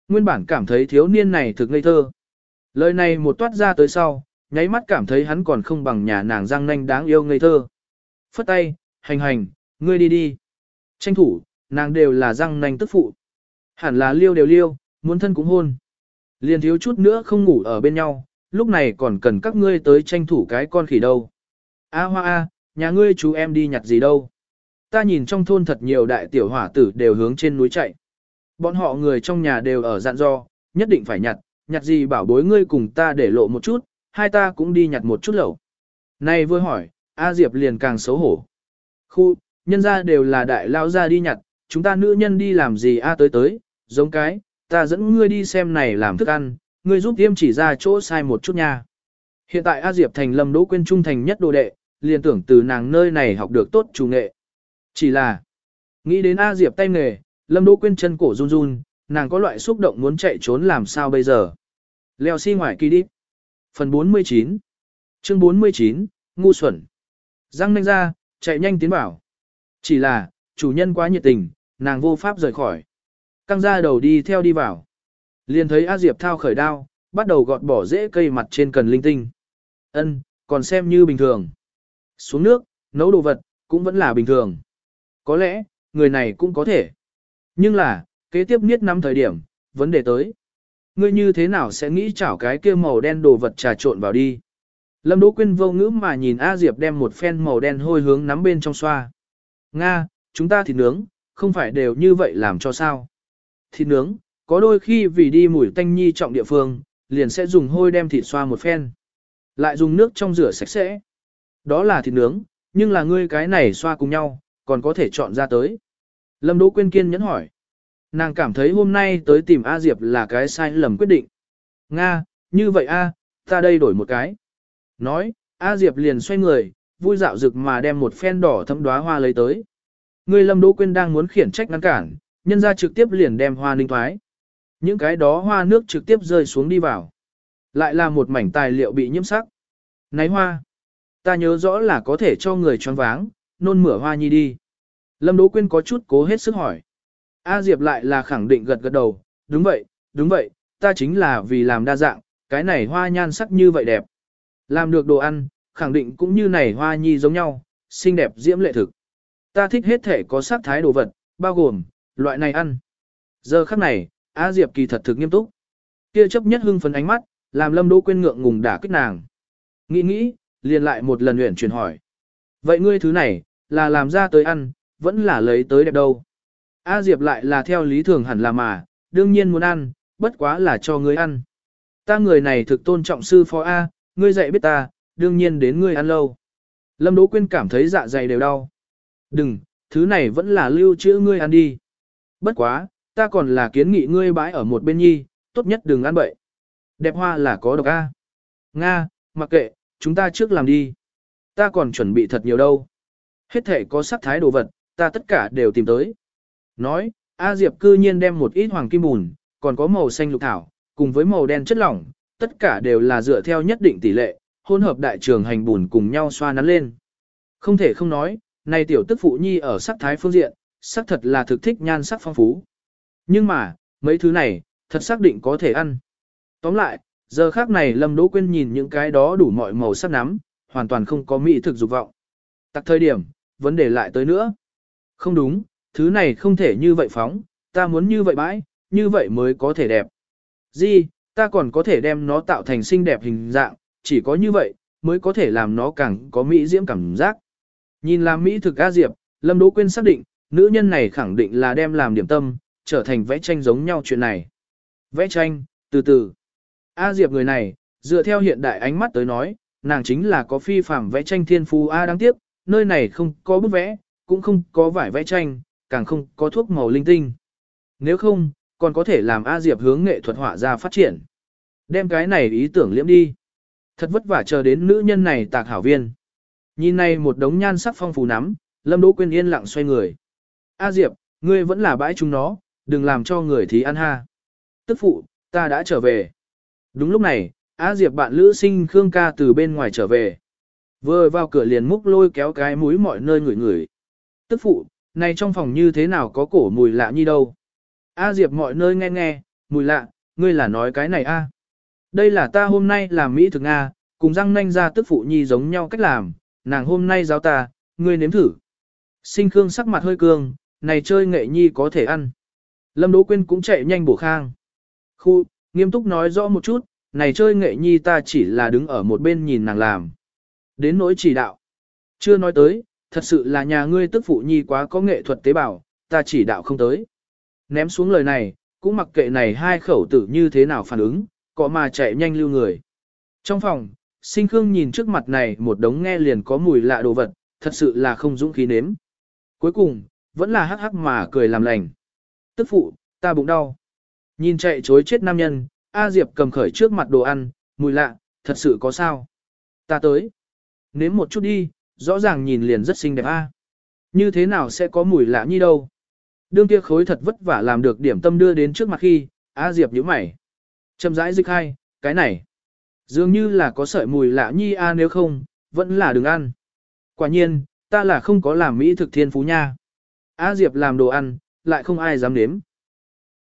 Nguyên bản cảm thấy thiếu niên này thực ngây thơ. Lời này một toát ra tới sau, nháy mắt cảm thấy hắn còn không bằng nhà nàng răng nanh đáng yêu ngây thơ. Phất tay, hành hành, ngươi đi đi. Tranh thủ, nàng đều là răng nanh tức phụ. Hẳn là liêu đều liêu, muốn thân cũng hôn. Liền thiếu chút nữa không ngủ ở bên nhau, lúc này còn cần các ngươi tới tranh thủ cái con khỉ đâu. A hoa a, nhà ngươi chú em đi nhặt gì đâu. Ta nhìn trong thôn thật nhiều đại tiểu hỏa tử đều hướng trên núi chạy. Bọn họ người trong nhà đều ở dặn do, nhất định phải nhặt, nhặt gì bảo bối ngươi cùng ta để lộ một chút, hai ta cũng đi nhặt một chút lẩu. Này vừa hỏi, A Diệp liền càng xấu hổ. Khu, nhân ra đều là đại lao ra đi nhặt, chúng ta nữ nhân đi làm gì A tới tới, giống cái, ta dẫn ngươi đi xem này làm thức ăn, ngươi giúp tiêm chỉ ra chỗ sai một chút nha. Hiện tại A Diệp thành lâm đỗ quên trung thành nhất đồ đệ, liền tưởng từ nàng nơi này học được tốt chủ nghệ. Chỉ là, nghĩ đến A Diệp tay nghề, lâm đỗ quên chân cổ run run, nàng có loại xúc động muốn chạy trốn làm sao bây giờ. Leo xi si ngoài kỳ đi. Phần 49 Chương 49, ngu xuẩn. Răng nanh ra, chạy nhanh tiến bảo. Chỉ là, chủ nhân quá nhiệt tình, nàng vô pháp rời khỏi. Căng ra đầu đi theo đi vào. Liền thấy A Diệp thao khởi đao, bắt đầu gọt bỏ rễ cây mặt trên cần linh tinh. Ân, còn xem như bình thường. Xuống nước, nấu đồ vật, cũng vẫn là bình thường. Có lẽ, người này cũng có thể. Nhưng là, kế tiếp niết năm thời điểm, vấn đề tới. Ngươi như thế nào sẽ nghĩ chảo cái kia màu đen đồ vật trà trộn vào đi? Lâm Đỗ Quyên vô ngữ mà nhìn A Diệp đem một phen màu đen hôi hướng nắm bên trong xoa. Nga, chúng ta thịt nướng, không phải đều như vậy làm cho sao? Thịt nướng, có đôi khi vì đi mùi tanh nhi trọng địa phương, liền sẽ dùng hôi đem thịt xoa một phen. Lại dùng nước trong rửa sạch sẽ. Đó là thịt nướng, nhưng là ngươi cái này xoa cùng nhau, còn có thể chọn ra tới. Lâm Đỗ Quyên kiên nhẫn hỏi. Nàng cảm thấy hôm nay tới tìm A Diệp là cái sai lầm quyết định. Nga, như vậy A, ta đây đổi một cái. Nói, A Diệp liền xoay người, vui dạo rực mà đem một phen đỏ thấm đóa hoa lấy tới. Người Lâm Đỗ Quyên đang muốn khiển trách ngăn cản, nhân ra trực tiếp liền đem hoa ninh thoái. Những cái đó hoa nước trực tiếp rơi xuống đi vào. Lại là một mảnh tài liệu bị nhiễm sắc. Náy hoa. Ta nhớ rõ là có thể cho người choáng váng, nôn mửa hoa nhi đi. Lâm Đỗ Quyên có chút cố hết sức hỏi. A Diệp lại là khẳng định gật gật đầu, đúng vậy, đúng vậy, ta chính là vì làm đa dạng, cái này hoa nhan sắc như vậy đẹp. Làm được đồ ăn, khẳng định cũng như này hoa nhi giống nhau, xinh đẹp diễm lệ thực. Ta thích hết thể có sắc thái đồ vật, bao gồm, loại này ăn. Giờ khắc này, A Diệp kỳ thật thực nghiêm túc. Kia chấp nhất hưng phấn ánh mắt, làm Lâm Đỗ Quyên ngượng ngùng đả kích nàng. Nghĩ nghĩ, liền lại một lần luyện chuyển hỏi. Vậy ngươi thứ này, là làm ra tới ăn, vẫn là lấy tới đẹp đâu. A Diệp lại là theo lý thường hẳn là mà, đương nhiên muốn ăn, bất quá là cho ngươi ăn. Ta người này thực tôn trọng sư phó A, ngươi dạy biết ta, đương nhiên đến ngươi ăn lâu. Lâm Đỗ Quyên cảm thấy dạ dày đều đau. Đừng, thứ này vẫn là lưu trữ ngươi ăn đi. Bất quá, ta còn là kiến nghị ngươi bãi ở một bên nhi, tốt nhất đừng ăn bậy. Đẹp hoa là có độc A. Nga, mặc kệ, chúng ta trước làm đi. Ta còn chuẩn bị thật nhiều đâu. Hết thể có sắc thái đồ vật, ta tất cả đều tìm tới. Nói, A Diệp cư nhiên đem một ít hoàng kim bùn, còn có màu xanh lục thảo, cùng với màu đen chất lỏng, tất cả đều là dựa theo nhất định tỷ lệ, hỗn hợp đại trường hành bùn cùng nhau xoa nắn lên. Không thể không nói, này tiểu tức phụ nhi ở sắc thái phương diện, sắc thật là thực thích nhan sắc phong phú. Nhưng mà, mấy thứ này, thật xác định có thể ăn. Tóm lại, giờ khác này Lâm Đỗ Quyên nhìn những cái đó đủ mọi màu sắc nắm, hoàn toàn không có mỹ thực dục vọng. Tặc thời điểm, vấn đề lại tới nữa. Không đúng, thứ này không thể như vậy phóng, ta muốn như vậy bãi, như vậy mới có thể đẹp. Di, ta còn có thể đem nó tạo thành xinh đẹp hình dạng, chỉ có như vậy, mới có thể làm nó càng có mỹ diễm cảm giác. Nhìn làm mỹ thực A Diệp, Lâm Đỗ Quyên xác định, nữ nhân này khẳng định là đem làm điểm tâm, trở thành vẽ tranh giống nhau chuyện này. Vẽ tranh, từ từ. A Diệp người này, dựa theo hiện đại ánh mắt tới nói, nàng chính là có phi phạm vẽ tranh thiên phú A đáng tiếc, nơi này không có bút vẽ, cũng không có vải vẽ tranh, càng không có thuốc màu linh tinh. Nếu không, còn có thể làm A Diệp hướng nghệ thuật họa ra phát triển. Đem cái này ý tưởng liễm đi. Thật vất vả chờ đến nữ nhân này tạc hảo viên. Nhìn này một đống nhan sắc phong phú nắm, Lâm Đỗ Quyên yên lặng xoay người. A Diệp, ngươi vẫn là bãi chúng nó, đừng làm cho người thí ăn ha. Tức phụ, ta đã trở về. Đúng lúc này, A Diệp bạn lữ sinh Khương ca từ bên ngoài trở về. Vừa vào cửa liền múc lôi kéo cái mũi mọi nơi ngửi ngửi. Tức phụ, này trong phòng như thế nào có cổ mùi lạ như đâu. A Diệp mọi nơi nghe nghe, mùi lạ, ngươi là nói cái này a? Đây là ta hôm nay làm mỹ thực Nga, cùng răng nanh ra tức phụ nhi giống nhau cách làm, nàng hôm nay giáo ta, ngươi nếm thử. Sinh Khương sắc mặt hơi cương, này chơi nghệ nhi có thể ăn. Lâm Đỗ Quyên cũng chạy nhanh bổ khang. Khu, nghiêm túc nói rõ một chút, này chơi nghệ nhi ta chỉ là đứng ở một bên nhìn nàng làm. Đến nỗi chỉ đạo. Chưa nói tới, thật sự là nhà ngươi tức phụ nhi quá có nghệ thuật tế bào, ta chỉ đạo không tới. Ném xuống lời này, cũng mặc kệ này hai khẩu tử như thế nào phản ứng, có mà chạy nhanh lưu người. Trong phòng, sinh khương nhìn trước mặt này một đống nghe liền có mùi lạ đồ vật, thật sự là không dũng khí nếm. Cuối cùng, vẫn là hắc hắc mà cười làm lành. Tức phụ, ta bụng đau. Nhìn chạy chối chết nam nhân, A Diệp cầm khởi trước mặt đồ ăn, mùi lạ, thật sự có sao. Ta tới. Nếm một chút đi, rõ ràng nhìn liền rất xinh đẹp A. Như thế nào sẽ có mùi lạ như đâu. Đương kia khối thật vất vả làm được điểm tâm đưa đến trước mặt khi, A Diệp nhíu mày. Châm rãi dịch hai, cái này. Dường như là có sợi mùi lạ nhi A nếu không, vẫn là đừng ăn. Quả nhiên, ta là không có làm mỹ thực thiên phú nha. A Diệp làm đồ ăn, lại không ai dám nếm.